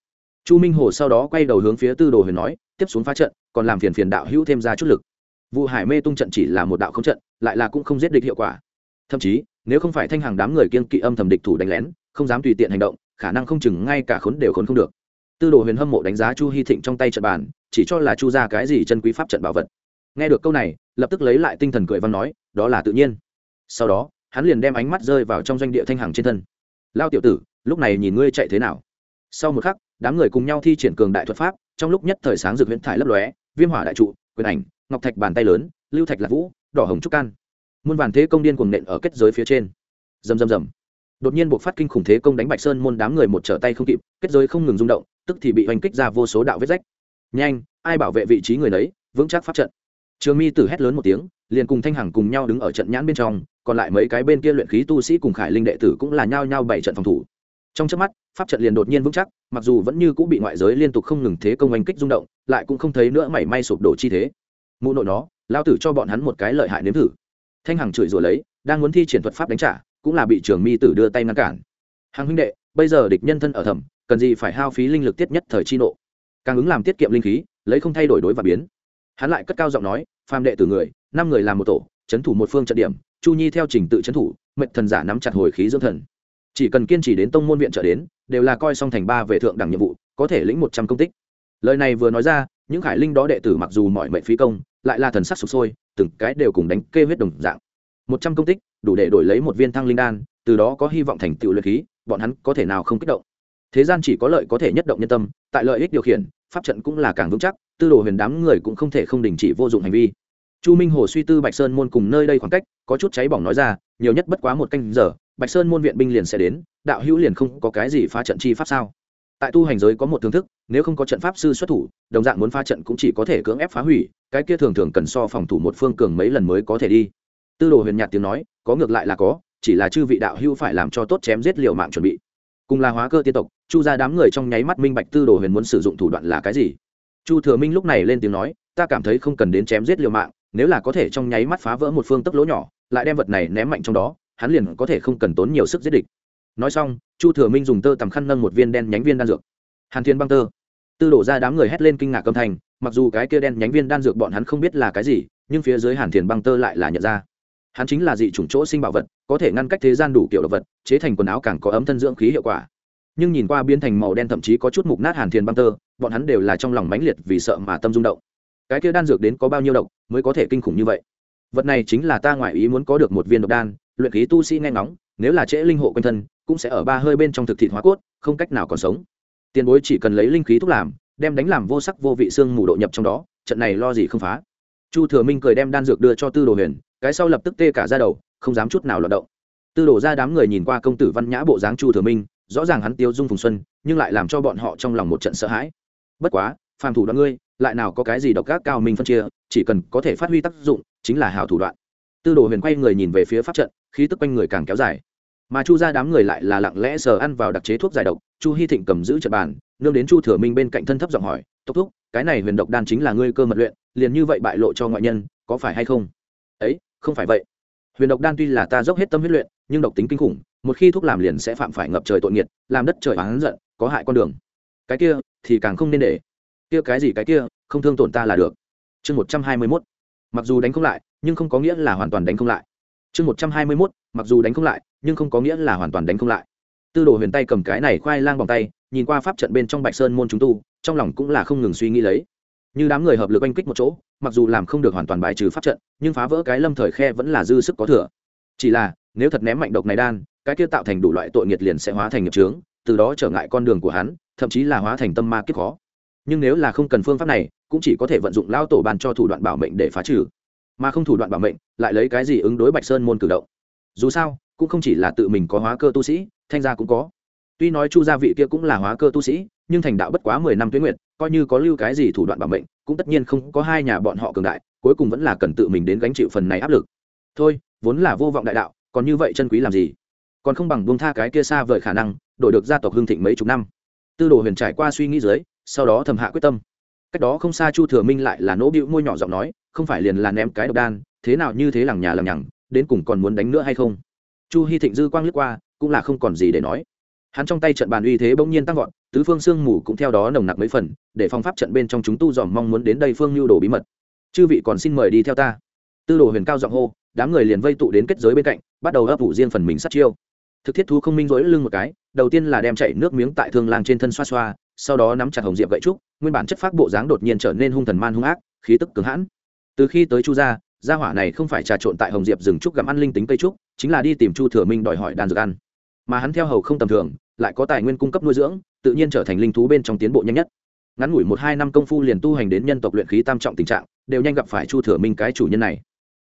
Chu minh hồ sau đó quay đầu hướng phía tư đồ huyền nói, tiếp xuống phá trận, còn làm phiền phiền đạo hữu thêm ra chút lực. Vụ hải mê tung trận chỉ là một đạo không trận, lại là cũng không giết địch hiệu quả. Thậm chí nếu không phải thanh hàng đám người kiên kỵ âm thầm địch thủ đánh lén, không dám tùy tiện hành động, khả năng không chừng ngay cả khốn đều khốn không được. Tư đồ huyền hâm mộ đánh giá chu hy thịnh trong tay trận bàn, chỉ cho là chu ra cái gì chân quý pháp trận bảo vật. Nghe được câu này, lập tức lấy lại tinh thần cười văn nói, đó là tự nhiên. Sau đó, hắn liền đem ánh mắt rơi vào trong doanh địa thanh hàng trên thân. Lao tiểu tử, lúc này nhìn ngươi chạy thế nào? Sau một khắc, đám người cùng nhau thi triển cường đại thuật pháp, trong lúc nhất thời sáng rực huyễn thải lấp lóe, viêm hỏa đại trụ, quyền ảnh, ngọc thạch bàn tay lớn, lưu thạch lạc vũ, đỏ hồng trúc can muôn vàn thế công điên cuồng nện ở kết giới phía trên. Rầm rầm rầm. Đột nhiên buộc phát kinh khủng thế công đánh bạch sơn môn đám người một trở tay không kịp, kết giới không ngừng rung động, tức thì bị oanh kích ra vô số đạo vết rách. Nhanh, ai bảo vệ vị trí người nấy, vững chắc pháp trận. Trường mi tử hét lớn một tiếng, liền cùng thanh hằng cùng nhau đứng ở trận nhãn bên trong, còn lại mấy cái bên kia luyện khí tu sĩ cùng khải linh đệ tử cũng là nhao nhao bảy trận phòng thủ. Trong trước mắt, pháp trận liền đột nhiên vững chắc, mặc dù vẫn như cũng bị ngoại giới liên tục không ngừng thế công oanh kích rung động, lại cũng không thấy nữa mảy may sụp đổ chi thế. Mụ nội nó, lao tử cho bọn hắn một cái lợi hại nếm thử thanh hằng chửi rồi lấy, đang muốn thi triển thuật pháp đánh trả, cũng là bị trường mi tử đưa tay ngăn cản. Hằng huynh đệ, bây giờ địch nhân thân ở thầm, cần gì phải hao phí linh lực tiết nhất thời chi nộ? Càng ứng làm tiết kiệm linh khí, lấy không thay đổi đối và biến. Hắn lại cất cao giọng nói, phàm đệ tử người, năm người làm một tổ trấn thủ một phương trận điểm, chu nhi theo trình tự trấn thủ, mệnh thần giả nắm chặt hồi khí dưỡng thần. Chỉ cần kiên trì đến tông môn viện trở đến, đều là coi xong thành ba về thượng đẳng nhiệm vụ, có thể lĩnh một trăm công tích. Lời này vừa nói ra, những khải linh đó đệ tử mặc dù mọi mệnh phí công lại là thần sắc sụp sôi, từng cái đều cùng đánh kê huyết đồng dạng. Một trăm công tích, đủ để đổi lấy một viên thăng linh đan, từ đó có hy vọng thành tựu luyện khí, bọn hắn có thể nào không kích động. Thế gian chỉ có lợi có thể nhất động nhân tâm, tại lợi ích điều khiển, pháp trận cũng là càng vững chắc, tư đồ huyền đám người cũng không thể không đình chỉ vô dụng hành vi. Chu minh hồ suy tư bạch sơn môn cùng nơi đây khoảng cách, có chút cháy bỏng nói ra, nhiều nhất bất quá một canh giờ, bạch sơn môn viện binh liền sẽ đến, đạo hữu liền không có cái gì phá trận chi pháp sao? Tại tu hành giới có một thương thức, nếu không có trận pháp sư xuất thủ, đồng dạng muốn phá trận cũng chỉ có thể cưỡng ép phá hủy, cái kia thường thường cần so phòng thủ một phương cường mấy lần mới có thể đi. Tư đồ huyền nhạt tiếng nói, có ngược lại là có, chỉ là chư vị đạo hưu phải làm cho tốt chém giết liều mạng chuẩn bị. Cùng là hóa cơ tiên tộc, chu ra đám người trong nháy mắt minh bạch tư đồ huyền muốn sử dụng thủ đoạn là cái gì. Chu thừa minh lúc này lên tiếng nói, ta cảm thấy không cần đến chém giết liều mạng, nếu là có thể trong nháy mắt phá vỡ một phương tấc lỗ nhỏ, lại đem vật này ném mạnh trong đó, hắn liền có thể không cần tốn nhiều sức giết địch nói xong, chu thừa minh dùng tơ tầm khăn nâng một viên đen nhánh viên đan dược. Hàn thiên băng tơ. Tư đổ ra đám người hét lên kinh ngạc âm thanh, mặc dù cái kia đen nhánh viên đan dược bọn hắn không biết là cái gì, nhưng phía dưới hàn thiền băng tơ lại là nhận ra. Hắn chính là dị chủng chỗ sinh bảo vật, có thể ngăn cách thế gian đủ kiểu động vật, chế thành quần áo càng có ấm thân dưỡng khí hiệu quả. Nhưng nhìn qua biến thành màu đen thậm chí có chút mục nát hàn thiền băng tơ, bọn hắn đều là trong lòng mãnh liệt vì sợ mà tâm rung động. Cái kia đan dược đến có bao nhiêu độc mới có thể kinh khủng như vậy? Vật này chính là ta ngoại ý muốn có được một viên độc đan, luyện khí tu sĩ nghe ngóng, nếu là trễ linh hộ quanh thân cũng sẽ ở ba hơi bên trong thực thịt hóa cốt, không cách nào còn sống. Tiền bối chỉ cần lấy linh khí thúc làm, đem đánh làm vô sắc vô vị xương mù độ nhập trong đó, trận này lo gì không phá. Chu thừa minh cười đem đan dược đưa cho tư đồ huyền, cái sau lập tức tê cả ra đầu, không dám chút nào loạt động. Tư đồ ra đám người nhìn qua công tử văn nhã bộ dáng chu thừa minh, rõ ràng hắn tiêu dung phùng xuân, nhưng lại làm cho bọn họ trong lòng một trận sợ hãi. Bất quá, phàm thủ đoạn ngươi, lại nào có cái gì độc ác cao minh phân chia, chỉ cần có thể phát huy tác dụng, chính là hảo thủ đoạn. Tư đồ huyền quay người nhìn về phía pháp trận, khí tức quanh người càng kéo dài mà chu ra đám người lại là lặng lẽ sờ ăn vào đặc chế thuốc giải độc, chu hy thịnh cầm giữ trận bàn, nương đến chu thừa minh bên cạnh thân thấp giọng hỏi tốc thúc, cái này huyền độc đan chính là ngươi cơ mật luyện, liền như vậy bại lộ cho ngoại nhân, có phải hay không? Ấy, không phải vậy. Huyền độc đan tuy là ta dốc hết tâm huyết luyện, nhưng độc tính kinh khủng, một khi thuốc làm liền sẽ phạm phải ngập trời tội nghiệt, làm đất trời oán giận, có hại con đường. Cái kia, thì càng không nên để. Kia cái gì cái kia, không thương tổn ta là được. Chương một trăm hai mươi mốt. Mặc dù đánh không lại, nhưng không có nghĩa là hoàn toàn đánh không lại. Chương một trăm hai mươi mốt, mặc dù đánh không lại nhưng không có nghĩa là hoàn toàn đánh không lại. Tư đồ huyền tay cầm cái này khoai lang bằng tay, nhìn qua pháp trận bên trong bạch sơn môn chúng tu, trong lòng cũng là không ngừng suy nghĩ lấy. Như đám người hợp lực oanh kích một chỗ, mặc dù làm không được hoàn toàn bài trừ pháp trận, nhưng phá vỡ cái lâm thời khe vẫn là dư sức có thừa. Chỉ là, nếu thật ném mạnh độc này đan, cái kia tạo thành đủ loại tội nghiệt liền sẽ hóa thành nghiệp trướng từ đó trở ngại con đường của hắn, thậm chí là hóa thành tâm ma kiếp khó. Nhưng nếu là không cần phương pháp này, cũng chỉ có thể vận dụng lao tổ bàn cho thủ đoạn bảo mệnh để phá trừ. Mà không thủ đoạn bảo mệnh, lại lấy cái gì ứng đối bạch sơn môn cử động? Dù sao cũng không chỉ là tự mình có hóa cơ tu sĩ, thanh gia cũng có. Tuy nói chu gia vị kia cũng là hóa cơ tu sĩ, nhưng thành đạo bất quá mười năm tuyến nguyệt, coi như có lưu cái gì thủ đoạn bảo mệnh, cũng tất nhiên không có hai nhà bọn họ cường đại, cuối cùng vẫn là cần tự mình đến gánh chịu phần này áp lực. Thôi, vốn là vô vọng đại đạo, còn như vậy chân quý làm gì? Còn không bằng buông tha cái kia xa vời khả năng, đổi được gia tộc hưng thịnh mấy chục năm. Tư đồ huyền trải qua suy nghĩ dưới, sau đó thầm hạ quyết tâm. Cách đó không xa chu thừa minh lại là nỗ bĩu môi nhỏ giọng nói, không phải liền là ném cái độc đan, thế nào như thế lằng nhà lằng nhằng, đến cùng còn muốn đánh nữa hay không? Chu hy thịnh dư quang lướt qua, cũng là không còn gì để nói. Hắn trong tay trận bàn uy thế bỗng nhiên tăng vọt, tứ phương sương mù cũng theo đó nồng nặc mấy phần, để phong pháp trận bên trong chúng tu dòm mong muốn đến đây phương lưu đồ bí mật. Chư vị còn xin mời đi theo ta. Tư đồ huyền cao giọng hô, đám người liền vây tụ đến kết giới bên cạnh, bắt đầu ấp ủ riêng phần mình sát chiêu. Thực thiết thú không minh rỗi lưng một cái, đầu tiên là đem chạy nước miếng tại thương lang trên thân xoa xoa, sau đó nắm chặt hồng diệp gậy trúc, nguyên bản chất phác bộ dáng đột nhiên trở nên hung thần man hung ác, khí tức cứng hãn. Từ khi tới chu gia gia hỏa này không phải trà trộn tại hồng diệp rừng trúc gặm ăn linh tính cây trúc, chính là đi tìm chu thừa minh đòi hỏi đàn dược ăn. Mà hắn theo hầu không tầm thường, lại có tài nguyên cung cấp nuôi dưỡng, tự nhiên trở thành linh thú bên trong tiến bộ nhanh nhất. Ngắn ngủi một hai năm công phu liền tu hành đến nhân tộc luyện khí tam trọng tình trạng, đều nhanh gặp phải chu thừa minh cái chủ nhân này.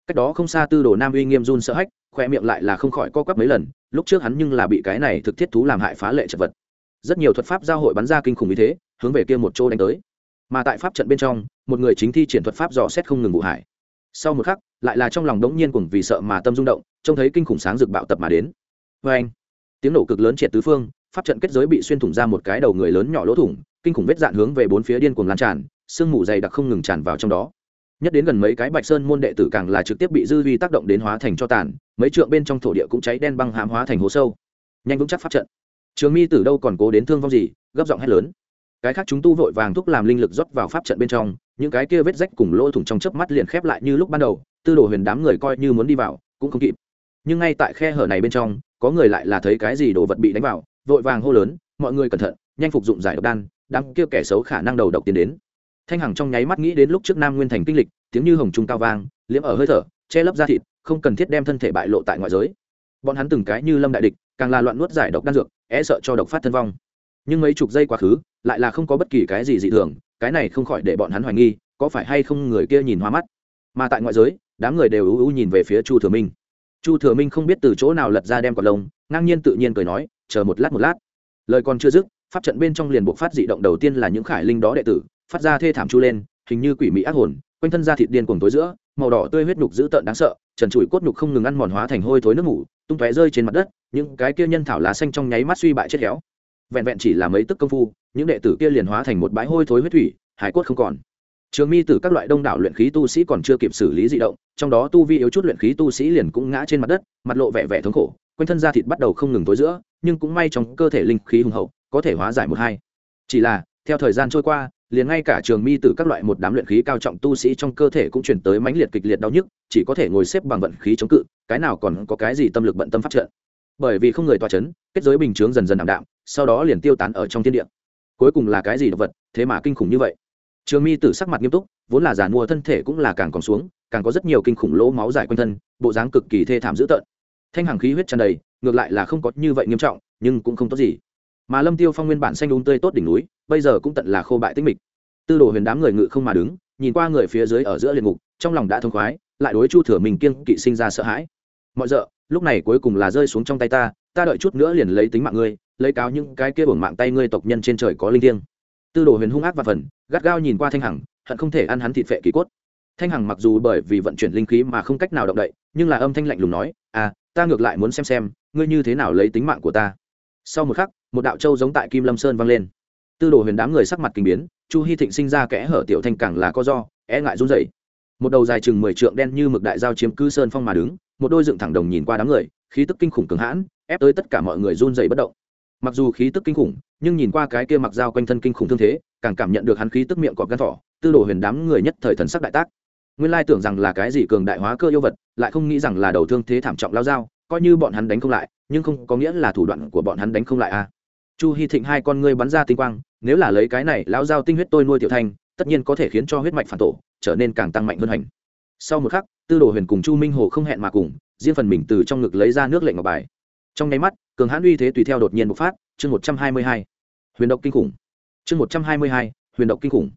Cách đó không xa tư đồ nam uy nghiêm run sợ hách, khoe miệng lại là không khỏi co quắp mấy lần, lúc trước hắn nhưng là bị cái này thực thiết thú làm hại phá lệ chật vật. Rất nhiều thuật pháp giao hội bắn ra kinh khủng như thế, hướng về kia một chỗ đánh tới. Mà tại pháp trận bên trong, một người chính thi triển thuật pháp dò xét không ngừng vụ hải sau một khắc, lại là trong lòng đống nhiên cùng vì sợ mà tâm rung động, trông thấy kinh khủng sáng rực bạo tập mà đến. Vê anh, tiếng nổ cực lớn triệt tứ phương, pháp trận kết giới bị xuyên thủng ra một cái đầu người lớn nhỏ lỗ thủng, kinh khủng vết dạn hướng về bốn phía điên cuồng lan tràn, sương mù dày đặc không ngừng tràn vào trong đó. Nhất đến gần mấy cái bạch sơn môn đệ tử càng là trực tiếp bị dư vi tác động đến hóa thành cho tàn, mấy trượng bên trong thổ địa cũng cháy đen băng hãm hóa thành hố sâu. Nhanh vững chắc pháp trận. Trường mi từ đâu còn cố đến thương vong gì, gấp giọng hét lớn. Cái khác chúng tu vội vàng thúc làm linh lực rót vào pháp trận bên trong những cái kia vết rách cùng lỗ thủng trong chớp mắt liền khép lại như lúc ban đầu, tư đồ huyền đám người coi như muốn đi vào, cũng không kịp. Nhưng ngay tại khe hở này bên trong, có người lại là thấy cái gì đồ vật bị đánh vào, vội vàng hô lớn, mọi người cẩn thận, nhanh phục dụng giải độc đan, đám kia kẻ xấu khả năng đầu độc tiến đến. Thanh hằng trong nháy mắt nghĩ đến lúc trước nam nguyên thành kinh lịch, tiếng như hồng trung cao vang, liếm ở hơi thở, che lấp da thịt, không cần thiết đem thân thể bại lộ tại ngoại giới. Bọn hắn từng cái như lâm đại địch, càng là loạn nuốt giải độc đan dược é e sợ cho độc phát thân vong. Nhưng mấy chục giây quá khứ lại là không có bất kỳ cái gì dị thường, cái này không khỏi để bọn hắn hoài nghi, có phải hay không người kia nhìn hoa mắt. Mà tại ngoại giới, đám người đều ưu ưu nhìn về phía chu thừa minh. Chu thừa minh không biết từ chỗ nào lật ra đem quả lông, ngang nhiên tự nhiên cười nói, chờ một lát một lát. Lời còn chưa dứt, pháp trận bên trong liền buộc phát dị động đầu tiên là những khải linh đó đệ tử, phát ra thê thảm chu lên, hình như quỷ mỹ ác hồn, quanh thân da thịt điên cuồng tối giữa, màu đỏ tươi huyết nhục dữ tợn đáng sợ, trần trụi cốt nhục không ngừng ăn mòn hóa thành hôi thối nước ngủ tung tóe rơi trên mặt đất, những cái kia nhân thảo lá xanh trong nháy mắt suy bại chết héo vẹn vẹn chỉ là mấy tức công phu, những đệ tử kia liền hóa thành một bãi hôi thối huyết thủy, hải cốt không còn. Trường mi từ các loại đông đảo luyện khí tu sĩ còn chưa kịp xử lý di động, trong đó tu vi yếu chút luyện khí tu sĩ liền cũng ngã trên mặt đất, mặt lộ vẻ vẻ thống khổ, quanh thân da thịt bắt đầu không ngừng tối giữa, nhưng cũng may trong cơ thể linh khí hùng hậu, có thể hóa giải một hai. Chỉ là, theo thời gian trôi qua, liền ngay cả trường mi từ các loại một đám luyện khí cao trọng tu sĩ trong cơ thể cũng chuyển tới mãnh liệt kịch liệt đau nhức, chỉ có thể ngồi xếp bằng vận khí chống cự, cái nào còn có cái gì tâm lực bận tâm phát trợ bởi vì không người toa chấn, kết giới bình chướng dần dần ảm đạm, sau đó liền tiêu tán ở trong thiên địa. Cuối cùng là cái gì động vật, thế mà kinh khủng như vậy? Trường mi tử sắc mặt nghiêm túc, vốn là giàn mua thân thể cũng là càng còn xuống, càng có rất nhiều kinh khủng lỗ máu dài quanh thân, bộ dáng cực kỳ thê thảm dữ tợn. Thanh hàng khí huyết tràn đầy, ngược lại là không có như vậy nghiêm trọng, nhưng cũng không tốt gì. Mà lâm tiêu phong nguyên bản xanh đúng tươi tốt đỉnh núi, bây giờ cũng tận là khô bại tích mịch. Tư đồ huyền đám người ngự không mà đứng, nhìn qua người phía dưới ở giữa liền ngục, trong lòng đã thông khoái, lại đối chu thừa mình kiên kỵ sinh ra sợ hãi. Mọi d lúc này cuối cùng là rơi xuống trong tay ta ta đợi chút nữa liền lấy tính mạng ngươi, lấy cáo những cái kia bổng mạng tay ngươi tộc nhân trên trời có linh thiêng. Tư đồ huyền hung ác và phần, gắt gao nhìn qua thanh hằng, hận không thể ăn hắn thịt phệ kỳ cốt. Thanh hằng mặc dù bởi vì vận chuyển linh khí mà không cách nào động đậy, nhưng là âm thanh lạnh lùng nói à ta ngược lại muốn xem xem, ngươi như thế nào lấy tính mạng của ta. Sau một khắc, một đạo châu giống tại kim lâm sơn vang lên. Tư đồ huyền đám người sắc mặt kinh biến, chu hy thịnh sinh ra kẽ hở tiểu thanh càng là có do e ngại run dậy. một đầu dài chừng mười trượng đen như mực đại giao chiếm cư sơn phong mà đứng một đôi dựng thẳng đồng nhìn qua đám người, khí tức kinh khủng cường hãn, ép tới tất cả mọi người run rẩy bất động. Mặc dù khí tức kinh khủng, nhưng nhìn qua cái kia mặc dao quanh thân kinh khủng thương thế, càng cảm nhận được hắn khí tức miệng cọp gan thỏ, tư đồ huyền đám người nhất thời thần sắc đại tác. Nguyên lai tưởng rằng là cái gì cường đại hóa cơ yêu vật, lại không nghĩ rằng là đầu thương thế thảm trọng lao dao, coi như bọn hắn đánh không lại, nhưng không có nghĩa là thủ đoạn của bọn hắn đánh không lại a à. chu hy thịnh hai con ngươi bắn ra tinh quang, nếu là lấy cái này, lão dao tinh huyết tôi nuôi tiểu thanh tất nhiên có thể khiến cho huyết mạch phản tổ, trở nên càng tăng mạnh hơn hành. Sau một khắc tư đồ huyền cùng chu minh hồ không hẹn mà cùng, riêng phần mình từ trong ngực lấy ra nước lệnh ngọc bài. Trong nháy mắt, cường hãn uy thế tùy theo đột nhiên bộc phát, chương một trăm hai mươi hai. Huyền độc kinh khủng. Chương một trăm hai mươi hai, huyền độc kinh khủng.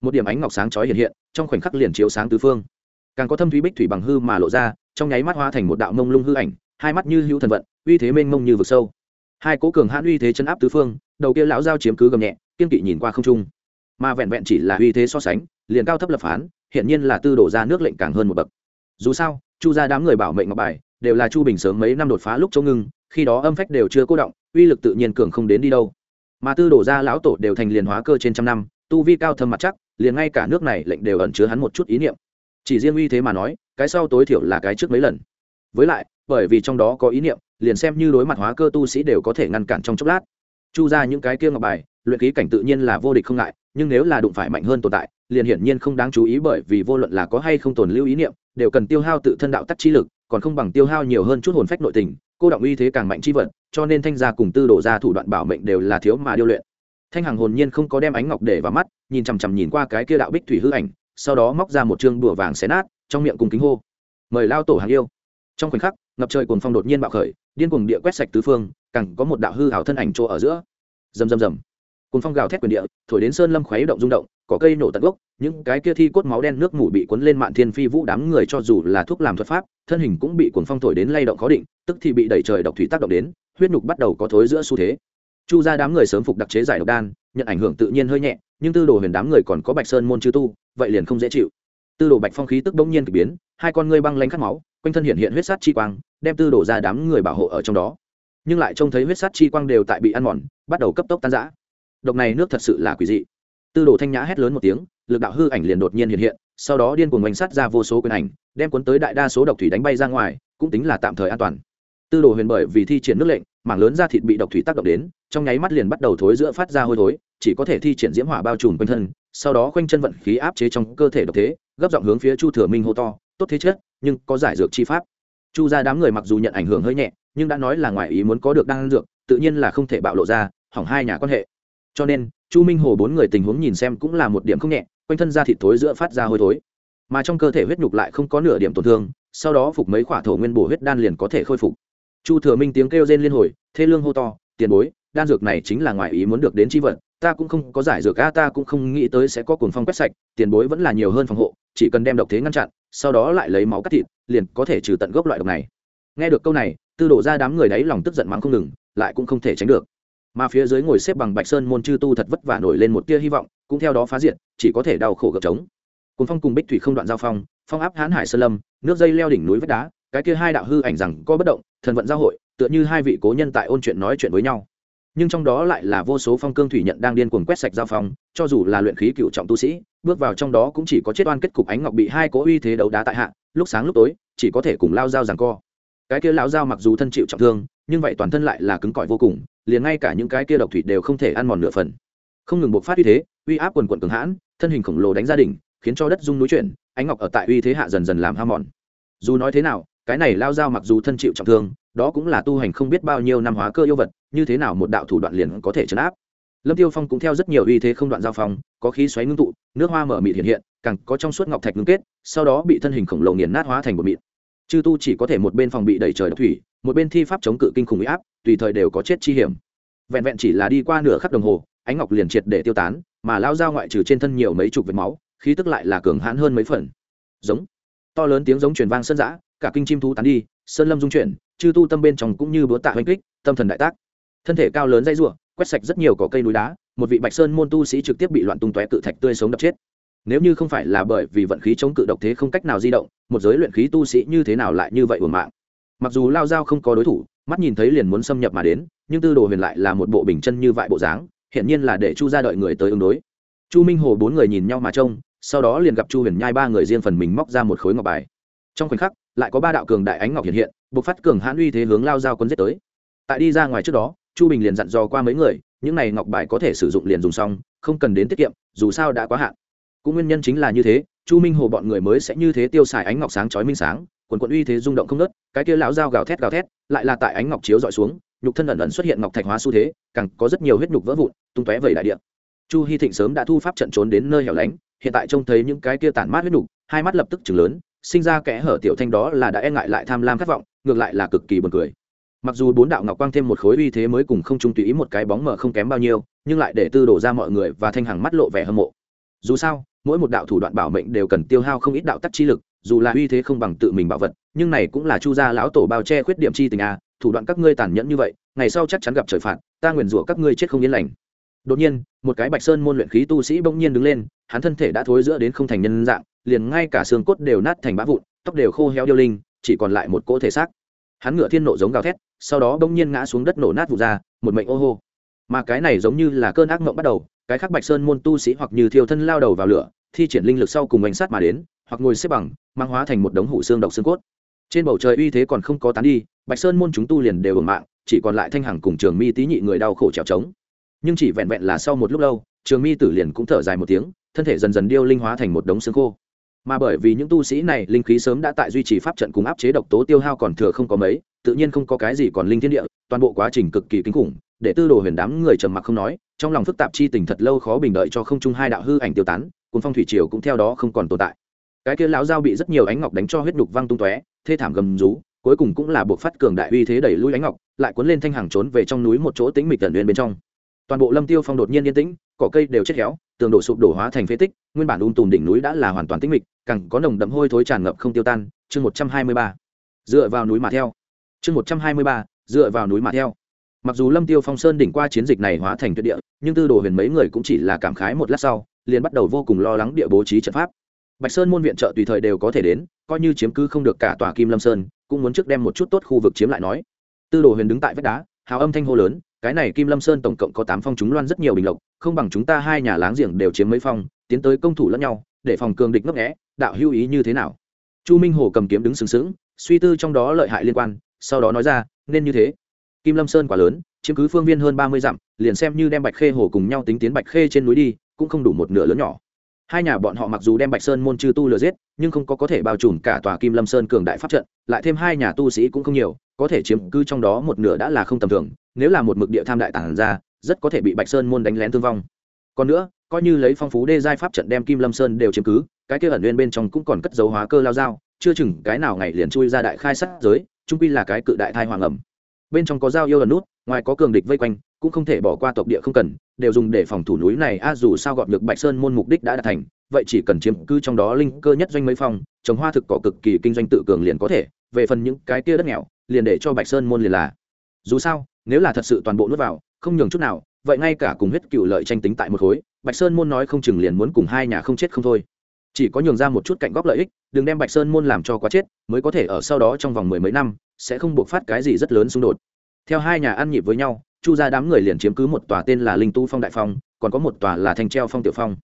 Một điểm ánh ngọc sáng chói hiện hiện, trong khoảnh khắc liền chiếu sáng tứ phương. Càng có thâm thúy bích thủy bằng hư mà lộ ra, trong nháy mắt hóa thành một đạo mông lung hư ảnh, hai mắt như hữu thần vận, uy thế mênh mông như vực sâu. Hai cố cường hãn uy thế chấn áp tứ phương, đầu kia lão giao chiếm cứ gầm nhẹ, kiên kỵ nhìn qua không trung. Mà vẹn vẹn chỉ là uy thế so sánh, liền cao thấp lập phán hiện nhiên là tư đổ ra nước lệnh càng hơn một bậc dù sao, chu ra đám người bảo mệnh ngọc bài đều là chu bình sớm mấy năm đột phá lúc châu ngưng, khi đó âm phách đều chưa cố động, uy lực tự nhiên cường không đến đi đâu. Mà tư đổ ra lão tổ đều thành liền hóa cơ trên trăm năm, tu vi cao thâm mặt chắc, liền ngay cả nước này lệnh đều ẩn chứa hắn một chút ý niệm. Chỉ riêng uy thế mà nói, cái sau tối thiểu là cái trước mấy lần. Với lại, bởi vì trong đó có ý niệm, liền xem như đối mặt hóa cơ tu sĩ đều có thể ngăn cản trong chốc lát. Chu ra những cái kia ngọc bài, luyện ký cảnh tự nhiên là vô địch không ngại nhưng nếu là đụng phải mạnh hơn tồn tại, liền hiển nhiên không đáng chú ý bởi vì vô luận là có hay không tồn lưu ý niệm, đều cần tiêu hao tự thân đạo tắc chi lực, còn không bằng tiêu hao nhiều hơn chút hồn phách nội tình, cô động uy thế càng mạnh chi vật, cho nên thanh gia cùng tư đổ ra thủ đoạn bảo mệnh đều là thiếu mà điêu luyện. Thanh hằng hồn nhiên không có đem ánh ngọc để vào mắt, nhìn chằm chằm nhìn qua cái kia đạo bích thủy hư ảnh, sau đó móc ra một chương đùa vàng xé nát, trong miệng cùng kính hô. Mời lao tổ hàng yêu. Trong khoảnh khắc, ngập trời cồn phong đột nhiên bạo khởi, điên cuồng địa quét sạch tứ phương, càng có một đạo hư hảo thân ảnh chỗ ở giữa. Rầm rầm rầm cùng phong gào thét quyền địa, thổi đến sơn lâm khuấy động rung động, cỏ cây nổ tận gốc, những cái kia thi cốt máu đen nước mủ bị cuốn lên mạn thiên phi vũ đám người cho dù là thuốc làm thuật pháp, thân hình cũng bị cuồng phong thổi đến lay động khó định, tức thì bị đẩy trời độc thủy tác động đến, huyết nhục bắt đầu có thối giữa xu thế. Chu ra đám người sớm phục đặc chế giải độc đan, nhận ảnh hưởng tự nhiên hơi nhẹ, nhưng tư đồ huyền đám người còn có bạch sơn môn chư tu, vậy liền không dễ chịu. Tư đồ bạch phong khí tức bỗng nhiên k ỳ biến, hai con ngươi băng lanh khát máu, quanh thân hiện hiện huyết sát chi quang, đem tư đồ ra đám người bảo hộ ở trong đó. Nhưng lại trông thấy huyết sát chi quang đều tại bị ăn mòn, bắt đầu cấp tốc tan rã độc này nước thật sự là quỷ dị. Tư đồ thanh nhã hét lớn một tiếng, lực đạo hư ảnh liền đột nhiên hiện hiện, sau đó điên cuồng oanh sát ra vô số quyền ảnh, đem cuốn tới đại đa số độc thủy đánh bay ra ngoài, cũng tính là tạm thời an toàn. Tư đồ huyền bởi vì thi triển nước lệnh, mảng lớn da thịt bị độc thủy tác động đến, trong nháy mắt liền bắt đầu thối giữa phát ra hôi thối, chỉ có thể thi triển diễm hỏa bao trùm quanh thân, sau đó khoanh chân vận khí áp chế trong cơ thể độc thế, gấp giọng hướng phía chu thừa minh hô to, tốt thế chết, nhưng có giải dược chi pháp. Chu ra đám người mặc dù nhận ảnh hưởng hơi nhẹ, nhưng đã nói là ngoài ý muốn có được đan dược, tự nhiên là không thể bạo lộ ra, hỏng hai nhà quan hệ cho nên, chu minh hồ bốn người tình huống nhìn xem cũng là một điểm không nhẹ, quanh thân da thịt thối giữa phát ra hôi thối. Mà trong cơ thể huyết nhục lại không có nửa điểm tổn thương, sau đó phục mấy khỏa thổ nguyên bổ huyết đan liền có thể khôi phục. Chu thừa minh tiếng kêu rên liên hồi, thê lương hô to, tiền bối, đan dược này chính là ngoài ý muốn được đến chi vật, ta cũng không có giải dược a, ta cũng không nghĩ tới sẽ có cuồng phong quét sạch, tiền bối vẫn là nhiều hơn phòng hộ, chỉ cần đem độc thế ngăn chặn, sau đó lại lấy máu cắt thịt, liền có thể trừ tận gốc loại độc này. Nghe được câu này, tư đổ ra đám người đấy lòng tức giận mắng không ngừng, lại cũng không thể tránh được mà phía dưới ngồi xếp bằng bạch sơn môn chư tu thật vất vả nổi lên một tia hy vọng, cũng theo đó phá diệt, chỉ có thể đau khổ gợp trống. Cùng phong cùng bích thủy không đoạn giao phong phong áp hán hải sơn lâm, nước dây leo đỉnh núi vách đá, cái kia hai đạo hư ảnh rằng có bất động, thần vận giao hội, tựa như hai vị cố nhân tại ôn chuyện nói chuyện với nhau. Nhưng trong đó lại là vô số phong cương thủy nhận đang điên cuồng quét sạch giao phong, cho dù là luyện khí cựu trọng tu sĩ, bước vào trong đó cũng chỉ có chết oan kết cục ánh ngọc bị hai cố uy thế đấu đá tại hạ, lúc sáng lúc tối, chỉ có thể cùng lao dao rằng co. Cái kia lão dao mặc dù thân chịu trọng thương, nhưng vậy toàn thân lại là cứng cỏi vô cùng liền ngay cả những cái kia độc thủy đều không thể ăn mòn nửa phần. Không ngừng buộc phát uy thế, uy áp quần quận cường hãn, thân hình khổng lồ đánh gia đình khiến cho đất rung núi chuyển, ánh ngọc ở tại uy thế hạ dần dần làm ham mòn. Dù nói thế nào, cái này lao dao mặc dù thân chịu trọng thương, đó cũng là tu hành không biết bao nhiêu năm hóa cơ yêu vật, như thế nào một đạo thủ đoạn liền có thể chấn áp. Lâm tiêu phong cũng theo rất nhiều uy thế không đoạn giao phong, có khí xoáy ngưng tụ, nước hoa mở mịt hiện hiện, càng có trong suốt ngọc thạch ngưng kết, sau đó bị thân hình khổng lồ nghiền nát hóa thành một mịt chư tu chỉ có thể một bên phòng bị đẩy trời độc thủy, một bên thi pháp chống cự kinh khủng huy áp, tùy thời đều có chết chi hiểm. Vẹn vẹn chỉ là đi qua nửa khắc đồng hồ, ánh ngọc liền triệt để tiêu tán, mà lao dao ngoại trừ trên thân nhiều mấy chục vệt máu, khí tức lại là cường hãn hơn mấy phần. Giống. To lớn tiếng giống truyền vang sân dã cả kinh chim thú tán đi, sơn lâm dung chuyển, chư tu tâm bên trong cũng như búa tạ oanh kích, tâm thần đại tác. Thân thể cao lớn dây ruộng quét sạch rất nhiều cỏ cây núi đá, một vị bạch sơn môn tu sĩ trực tiếp bị loạn tung tóe cự thạch tươi sống đập chết nếu như không phải là bởi vì vận khí chống cự độc thế không cách nào di động, một giới luyện khí tu sĩ như thế nào lại như vậy uổng mạng? Mặc dù lao dao không có đối thủ, mắt nhìn thấy liền muốn xâm nhập mà đến, nhưng tư đồ huyền lại là một bộ bình chân như vại bộ dáng hiện nhiên là để chu ra đợi người tới ứng đối. Chu minh hồ bốn người nhìn nhau mà trông, sau đó liền gặp chu huyền nhai ba người riêng phần mình móc ra một khối ngọc bài. Trong khoảnh khắc, lại có ba đạo cường đại ánh ngọc hiện hiện buộc phát cường hãn uy thế hướng lao dao quân giết tới. Tại đi ra ngoài trước đó, chu bình liền dặn dò qua mấy người, những này ngọc bài có thể sử dụng liền dùng xong, không cần đến tiết kiệm, dù sao đã quá hạn cũng nguyên nhân chính là như thế, chu minh hồ bọn người mới sẽ như thế tiêu xài ánh ngọc sáng chói minh sáng, quần quận uy thế rung động không nớt cái kia lão dao gào thét gào thét, lại là tại ánh ngọc chiếu dọi xuống, nhục thân ẩn ẩn xuất hiện ngọc thạch hóa xu thế, càng có rất nhiều huyết nhục vỡ vụn, tung tóe vẩy đại địa. Chu hy thịnh sớm đã thu pháp trận trốn đến nơi hẻo lánh, hiện tại trông thấy những cái kia tản mát huyết nhục, hai mắt lập tức chừng lớn, sinh ra kẽ hở tiểu thanh đó là đã e ngại lại tham lam khát vọng, ngược lại là cực kỳ buồn cười. Mặc dù bốn đạo ngọc quang thêm một khối uy thế mới cùng không trung tùy ý một cái bóng mờ không kém bao nhiêu, nhưng lại để tư đổ ra mọi người và thanh hằng mắt lộ vẻ hâm mộ dù sao, mỗi một đạo thủ đoạn bảo mệnh đều cần tiêu hao không ít đạo tắc chi lực, dù là uy thế không bằng tự mình bảo vật, nhưng này cũng là chu gia lão tổ bao che khuyết điểm chi tình a, thủ đoạn các ngươi tàn nhẫn như vậy, ngày sau chắc chắn gặp trời phạt, ta nguyền rủa các ngươi chết không yên lành. Đột nhiên, một cái bạch sơn môn luyện khí tu sĩ bỗng nhiên đứng lên, hắn thân thể đã thối giữa đến không thành nhân dạng, liền ngay cả xương cốt đều nát thành bã vụn, tóc đều khô héo điêu linh, chỉ còn lại một cỗ thể xác. Hắn ngựa thiên nộ giống gào thét, sau đó bỗng nhiên ngã xuống đất nổ nát vụt ra, một mệnh ô hô. Mà cái này giống như là cơn ác mộng bắt đầu cái khác bạch sơn môn tu sĩ hoặc như thiêu thân lao đầu vào lửa, thi triển linh lực sau cùng bánh sát mà đến, hoặc ngồi xếp bằng, mang hóa thành một đống hủ xương độc xương cốt. Trên bầu trời uy thế còn không có tán đi, bạch sơn môn chúng tu liền đều ở mạng, chỉ còn lại thanh hằng cùng trường mi tý nhị người đau khổ trèo trống. Nhưng chỉ vẹn vẹn là sau một lúc lâu, trường mi tử liền cũng thở dài một tiếng, thân thể dần dần điêu linh hóa thành một đống xương khô. Mà bởi vì những tu sĩ này linh khí sớm đã tại duy trì pháp trận cùng áp chế độc tố tiêu hao còn thừa không có mấy, tự nhiên không có cái gì còn linh thiên địa, toàn bộ quá trình cực kỳ kinh khủng để tư đồ huyền đám người trầm mặc không nói, trong lòng phức tạp chi tình thật lâu khó bình đợi cho không trung hai đạo hư ảnh tiêu tán cuốn phong thủy triều cũng theo đó không còn tồn tại. Cái kia lão dao bị rất nhiều ánh ngọc đánh cho huyết nhục văng tung tóe, thê thảm gầm rú, cuối cùng cũng là buộc phát cường đại uy thế đẩy lui ánh ngọc, lại cuốn lên thanh hàng trốn về trong núi một chỗ tĩnh mịch tần uyên bên trong. Toàn bộ lâm tiêu phong đột nhiên yên tĩnh, cỏ cây đều chết héo, tường đổ sụp đổ hóa thành phế tích, nguyên bản um tùm đỉnh núi đã là hoàn toàn tĩnh mịch, càng có nồng đậm hôi thối tràn ngập không tiêu tan. Chương một trăm hai mươi ba. Dựa vào núi mà theo. Chương một trăm hai mươi ba. Dựa vào núi mà theo mặc dù lâm tiêu phong sơn đỉnh qua chiến dịch này hóa thành tuyệt địa, nhưng tư đồ huyền mấy người cũng chỉ là cảm khái một lát sau, liền bắt đầu vô cùng lo lắng địa bố trí trận pháp. Bạch sơn môn viện trợ tùy thời đều có thể đến, coi như chiếm cứ không được cả tòa kim lâm sơn, cũng muốn trước đem một chút tốt khu vực chiếm lại nói. Tư đồ huyền đứng tại vách đá, hào âm thanh hô lớn, cái này kim lâm sơn tổng cộng có tám phong chúng loan rất nhiều bình lộc, không bằng chúng ta hai nhà láng giềng đều chiếm mấy phong, tiến tới công thủ lẫn nhau, để phòng cường địch ngấp nghẽ đạo hưu ý như thế nào? Chu minh hồ cầm kiếm đứng sừng sững, suy tư trong đó lợi hại liên quan, sau đó nói ra, nên như thế kim lâm sơn quá lớn, chiếm cứ phương viên hơn ba mươi dặm, liền xem như đem bạch khê hồ cùng nhau tính tiến bạch khê trên núi đi, cũng không đủ một nửa lớn nhỏ. Hai nhà bọn họ mặc dù đem bạch sơn môn chư tu lừa giết, nhưng không có có thể bao trùm cả tòa kim lâm sơn cường đại pháp trận, lại thêm hai nhà tu sĩ cũng không nhiều, có thể chiếm cứ trong đó một nửa đã là không tầm thường, nếu là một mực địa tham đại tản ra, rất có thể bị bạch sơn môn đánh lén thương vong. Còn nữa, coi như lấy phong phú đê giai pháp trận đem kim lâm sơn đều chiếm cứ, cái kia ẩn nguyên bên trong cũng còn cất dấu hóa cơ lao dao, chưa chừng cái nào ngày liền chui ra đại khai sát giới, trung quy là cái cự đại thai hoàng ẩm bên trong có dao yêu lần nút, ngoài có cường địch vây quanh, cũng không thể bỏ qua tộc địa không cần, đều dùng để phòng thủ núi này. A, dù sao gọt được bạch sơn môn mục đích đã đạt thành, vậy chỉ cần chiếm cứ trong đó linh cơ nhất doanh mấy phòng, trồng hoa thực cỏ cực kỳ kinh doanh tự cường liền có thể. Về phần những cái kia đất nghèo, liền để cho bạch sơn môn liền là. Dù sao, nếu là thật sự toàn bộ nuốt vào, không nhường chút nào, vậy ngay cả cùng huyết cựu lợi tranh tính tại một khối, bạch sơn môn nói không chừng liền muốn cùng hai nhà không chết không thôi. Chỉ có nhường ra một chút cạnh góc lợi ích đừng đem bạch sơn môn làm cho quá chết, mới có thể ở sau đó trong vòng mười mấy năm, sẽ không buộc phát cái gì rất lớn xung đột. Theo hai nhà ăn nhịp với nhau, chu ra đám người liền chiếm cứ một tòa tên là linh tu phong đại phong, còn có một tòa là thanh treo phong tiểu phong.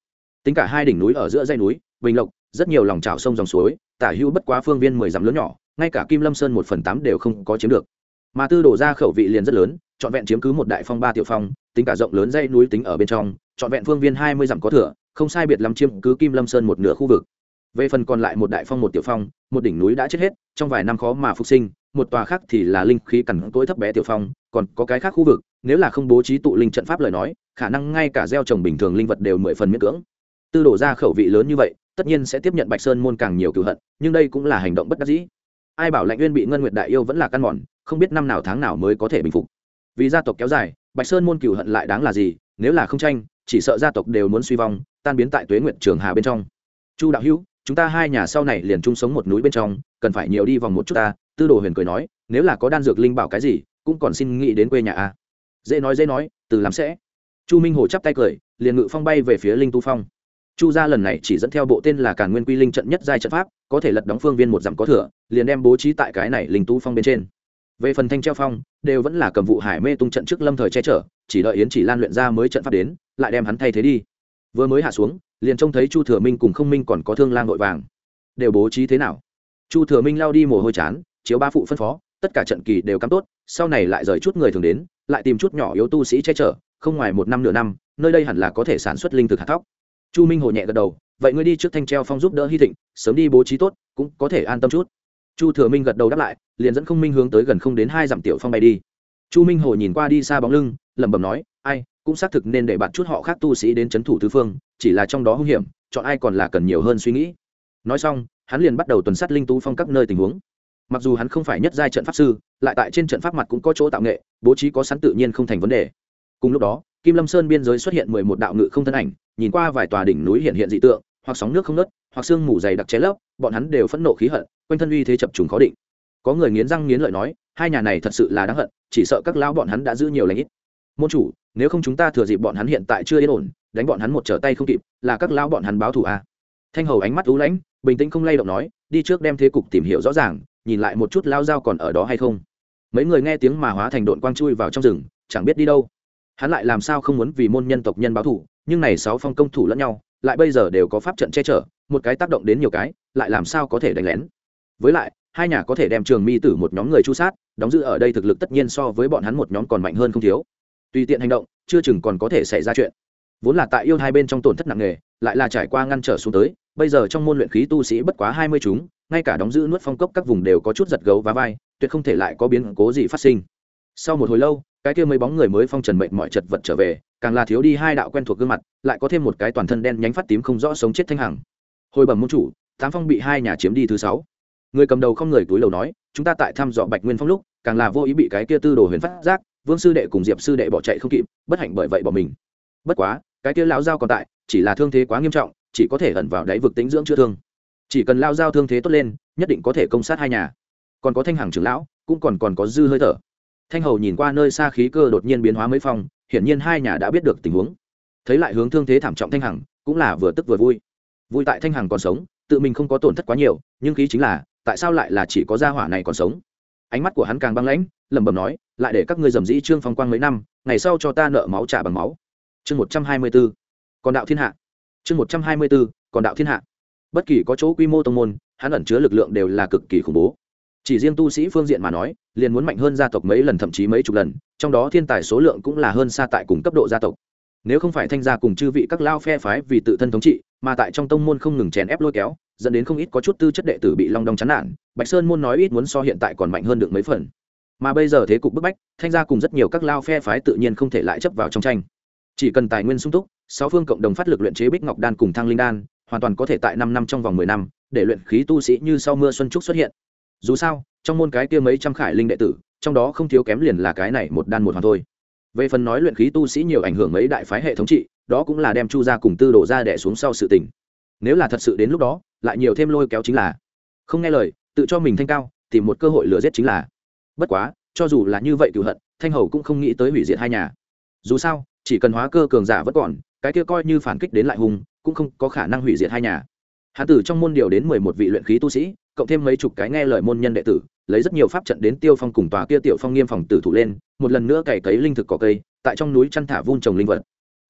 Tính cả hai đỉnh núi ở giữa dây núi, bình lộc, rất nhiều lòng trào sông dòng suối, tả hữu bất quá phương viên mười dặm lớn nhỏ, ngay cả kim lâm sơn một phần tám đều không có chiếm được. Mà tư đổ ra khẩu vị liền rất lớn, trọn vẹn chiếm cứ một đại phong ba tiểu phong, tính cả rộng lớn dây núi tính ở bên trong, trọn vẹn phương viên hai mươi dặm có thừa, không sai biệt lắm chiếm cứ kim lâm sơn một nửa khu vực về phần còn lại một đại phong một tiểu phong, một đỉnh núi đã chết hết, trong vài năm khó mà phục sinh, một tòa khác thì là linh khí cằn cỗi thấp bé tiểu phong, còn có cái khác khu vực, nếu là không bố trí tụ linh trận pháp lời nói, khả năng ngay cả gieo trồng bình thường linh vật đều mười phần miễn cưỡng. Tư đổ ra khẩu vị lớn như vậy, tất nhiên sẽ tiếp nhận bạch sơn môn càng nhiều cựu hận, nhưng đây cũng là hành động bất đắc dĩ. Ai bảo lạnh uyên bị ngân nguyệt đại yêu vẫn là căn mòn, không biết năm nào tháng nào mới có thể bình phục. Vì gia tộc kéo dài, bạch sơn môn cựu hận lại đáng là gì, nếu là không tranh, chỉ sợ gia tộc đều muốn suy vong, tan biến tại tuế nguyệt trường hà bên trong. Chu đạo hữu chúng ta hai nhà sau này liền chung sống một núi bên trong, cần phải nhiều đi vòng một chút ta. Tư đồ huyền cười nói, nếu là có đan dược linh bảo cái gì, cũng còn xin nghĩ đến quê nhà a. Dễ nói dễ nói, từ làm sẽ. Chu minh hồ chắp tay cười, liền ngự phong bay về phía linh tu phong. Chu gia lần này chỉ dẫn theo bộ tên là càn nguyên quy linh trận nhất giai trận pháp, có thể lật đóng phương viên một dặm có thừa, liền đem bố trí tại cái này linh tu phong bên trên. Về phần thanh treo phong, đều vẫn là cầm vụ hải mê tung trận trước lâm thời che chở, chỉ đợi yến chỉ lan luyện ra mới trận pháp đến, lại đem hắn thay thế đi. Vừa mới hạ xuống liền trông thấy chu thừa minh cùng không minh còn có thương lang nội vàng. Đều bố trí thế nào? Chu thừa minh lao đi mồ hôi chán, chiếu ba phụ phân phó, tất cả trận kỳ đều cắm tốt, sau này lại rời chút người thường đến, lại tìm chút nhỏ yếu tu sĩ che chở, không ngoài một năm nửa năm, nơi đây hẳn là có thể sản xuất linh thực hạt thóc. Chu minh hồ nhẹ gật đầu, vậy ngươi đi trước thanh treo phong giúp đỡ hy thịnh, sớm đi bố trí tốt, cũng có thể an tâm chút. Chu thừa minh gật đầu đáp lại, liền dẫn không minh hướng tới gần không đến hai dặm tiểu phong bay đi. Chu minh hồ nhìn qua đi xa bóng lưng, lẩm bẩm nói, ai cũng xác thực nên để bạn chút họ khác tu sĩ đến chấn thủ tứ phương, chỉ là trong đó hung hiểm, chọn ai còn là cần nhiều hơn suy nghĩ. Nói xong, hắn liền bắt đầu tuần sát linh tú phong các nơi tình huống. Mặc dù hắn không phải nhất giai trận pháp sư, lại tại trên trận pháp mặt cũng có chỗ tạo nghệ, bố trí có sẵn tự nhiên không thành vấn đề. Cùng lúc đó, kim lâm sơn biên giới xuất hiện mười một đạo ngự không thân ảnh, nhìn qua vài tòa đỉnh núi hiện hiện dị tượng, hoặc sóng nước không nớt hoặc sương mù dày đặc ché lấp, bọn hắn đều phẫn nộ khí hận, quanh thân uy thế chập trùng khó định. Có người nghiến răng nghiến lợi nói, hai nhà này thật sự là đáng hận, chỉ sợ các lão bọn hắn đã giữ nhiều lãnh ít môn chủ, nếu không chúng ta thừa dịp bọn hắn hiện tại chưa yên ổn, đánh bọn hắn một trở tay không kịp, là các lão bọn hắn báo thù à. thanh hầu ánh mắt lú lãnh, bình tĩnh không lay động nói, đi trước đem thế cục tìm hiểu rõ ràng, nhìn lại một chút lao dao còn ở đó hay không. Mấy người nghe tiếng mà hóa thành đội quang chui vào trong rừng, chẳng biết đi đâu. Hắn lại làm sao không muốn vì môn nhân tộc nhân báo thù, nhưng này sáu phong công thủ lẫn nhau, lại bây giờ đều có pháp trận che chở, một cái tác động đến nhiều cái, lại làm sao có thể đánh lén? Với lại, hai nhà có thể đem trường mi tử một nhóm người chu sát, đóng giữ ở đây thực lực tất nhiên so với bọn hắn một nhóm còn mạnh hơn không thiếu tùy tiện hành động, chưa chừng còn có thể xảy ra chuyện. Vốn là tại yêu hai bên trong tổn thất nặng nề, lại là trải qua ngăn trở xuống tới, bây giờ trong môn luyện khí tu sĩ bất quá hai mươi chúng, ngay cả đóng giữ nuốt phong cốc các vùng đều có chút giật gấu và vai, tuyệt không thể lại có biến cố gì phát sinh. Sau một hồi lâu, cái kia mấy bóng người mới phong trần mệnh mọi chật vật trở về, càng là thiếu đi hai đạo quen thuộc gương mặt, lại có thêm một cái toàn thân đen nhánh phát tím không rõ sống chết thanh hằng. Hồi bẩm môn chủ tám phong bị hai nhà chiếm đi thứ sáu. Người cầm đầu không người túi đầu nói, chúng ta tại thăm dò bạch nguyên phong lúc, càng là vô ý bị cái kia tư đồ huyền phát giác vương sư đệ cùng diệp sư đệ bỏ chạy không kịp, bất hạnh bởi vậy bỏ mình. Bất quá, cái kia lão giao còn tại, chỉ là thương thế quá nghiêm trọng, chỉ có thể ẩn vào đáy vực tính dưỡng chữa thương. Chỉ cần lao giao thương thế tốt lên, nhất định có thể công sát hai nhà. Còn có thanh hằng trưởng lão, cũng còn còn có dư hơi thở. Thanh hầu nhìn qua nơi xa khí cơ đột nhiên biến hóa mấy phong, hiển nhiên hai nhà đã biết được tình huống. Thấy lại hướng thương thế thảm trọng thanh hằng, cũng là vừa tức vừa vui. Vui tại thanh hằng còn sống, tự mình không có tổn thất quá nhiều, nhưng khí chính là, tại sao lại là chỉ có gia hỏa này còn sống? Ánh mắt của hắn càng băng lãnh, lẩm bẩm nói, lại để các ngươi dầm dĩ trương phong quang mấy năm, ngày sau cho ta nợ máu trả bằng máu. Chương một trăm hai mươi b ố còn đạo thiên hạ. Chương một trăm hai mươi b ố còn đạo thiên hạ. Bất kỳ có chỗ quy mô tông môn, hắn ẩn chứa lực lượng đều là cực kỳ khủng bố. Chỉ riêng tu sĩ phương diện mà nói, liền muốn mạnh hơn gia tộc mấy lần thậm chí mấy chục lần, trong đó thiên tài số lượng cũng là hơn xa tại cùng cấp độ gia tộc. Nếu không phải thanh gia cùng chư vị các lao phe phái vì tự thân thống trị, mà tại trong tông môn không ngừng chèn ép lôi kéo dẫn đến không ít có chút tư chất đệ tử bị long đong chán nản, bạch sơn môn nói ít muốn so hiện tại còn mạnh hơn được mấy phần. Mà bây giờ thế cục bức bách, thanh gia cùng rất nhiều các lao phe phái tự nhiên không thể lại chấp vào trong tranh. Chỉ cần tài nguyên sung túc, sáu phương cộng đồng phát lực luyện chế bích ngọc đan cùng thăng linh đan, hoàn toàn có thể tại năm năm trong vòng mười năm, để luyện khí tu sĩ như sau mưa xuân trúc xuất hiện. Dù sao, trong môn cái kia mấy trăm khải linh đệ tử, trong đó không thiếu kém liền là cái này một đan một hoàn thôi. Về phần nói luyện khí tu sĩ nhiều ảnh hưởng mấy đại phái hệ thống trị, đó cũng là đem chu ra cùng tư đổ ra đẻ xuống sau sự tình nếu là thật sự đến lúc đó, lại nhiều thêm lôi kéo chính là. Không nghe lời, tự cho mình thanh cao, tìm một cơ hội lừa giết chính là. Bất quá, cho dù là như vậy cựu hận, thanh hầu cũng không nghĩ tới hủy diệt hai nhà. Dù sao, chỉ cần hóa cơ cường giả vẫn còn, cái kia coi như phản kích đến lại hùng, cũng không có khả năng hủy diệt hai nhà. Hạ tử trong môn điều đến mười một vị luyện khí tu sĩ, cộng thêm mấy chục cái nghe lời môn nhân đệ tử, lấy rất nhiều pháp trận đến tiêu phong cùng tòa kia tiểu phong nghiêm phòng tử thủ lên, một lần nữa cày cấy linh thực cỏ cây, tại trong núi chăn thả vun trồng linh vật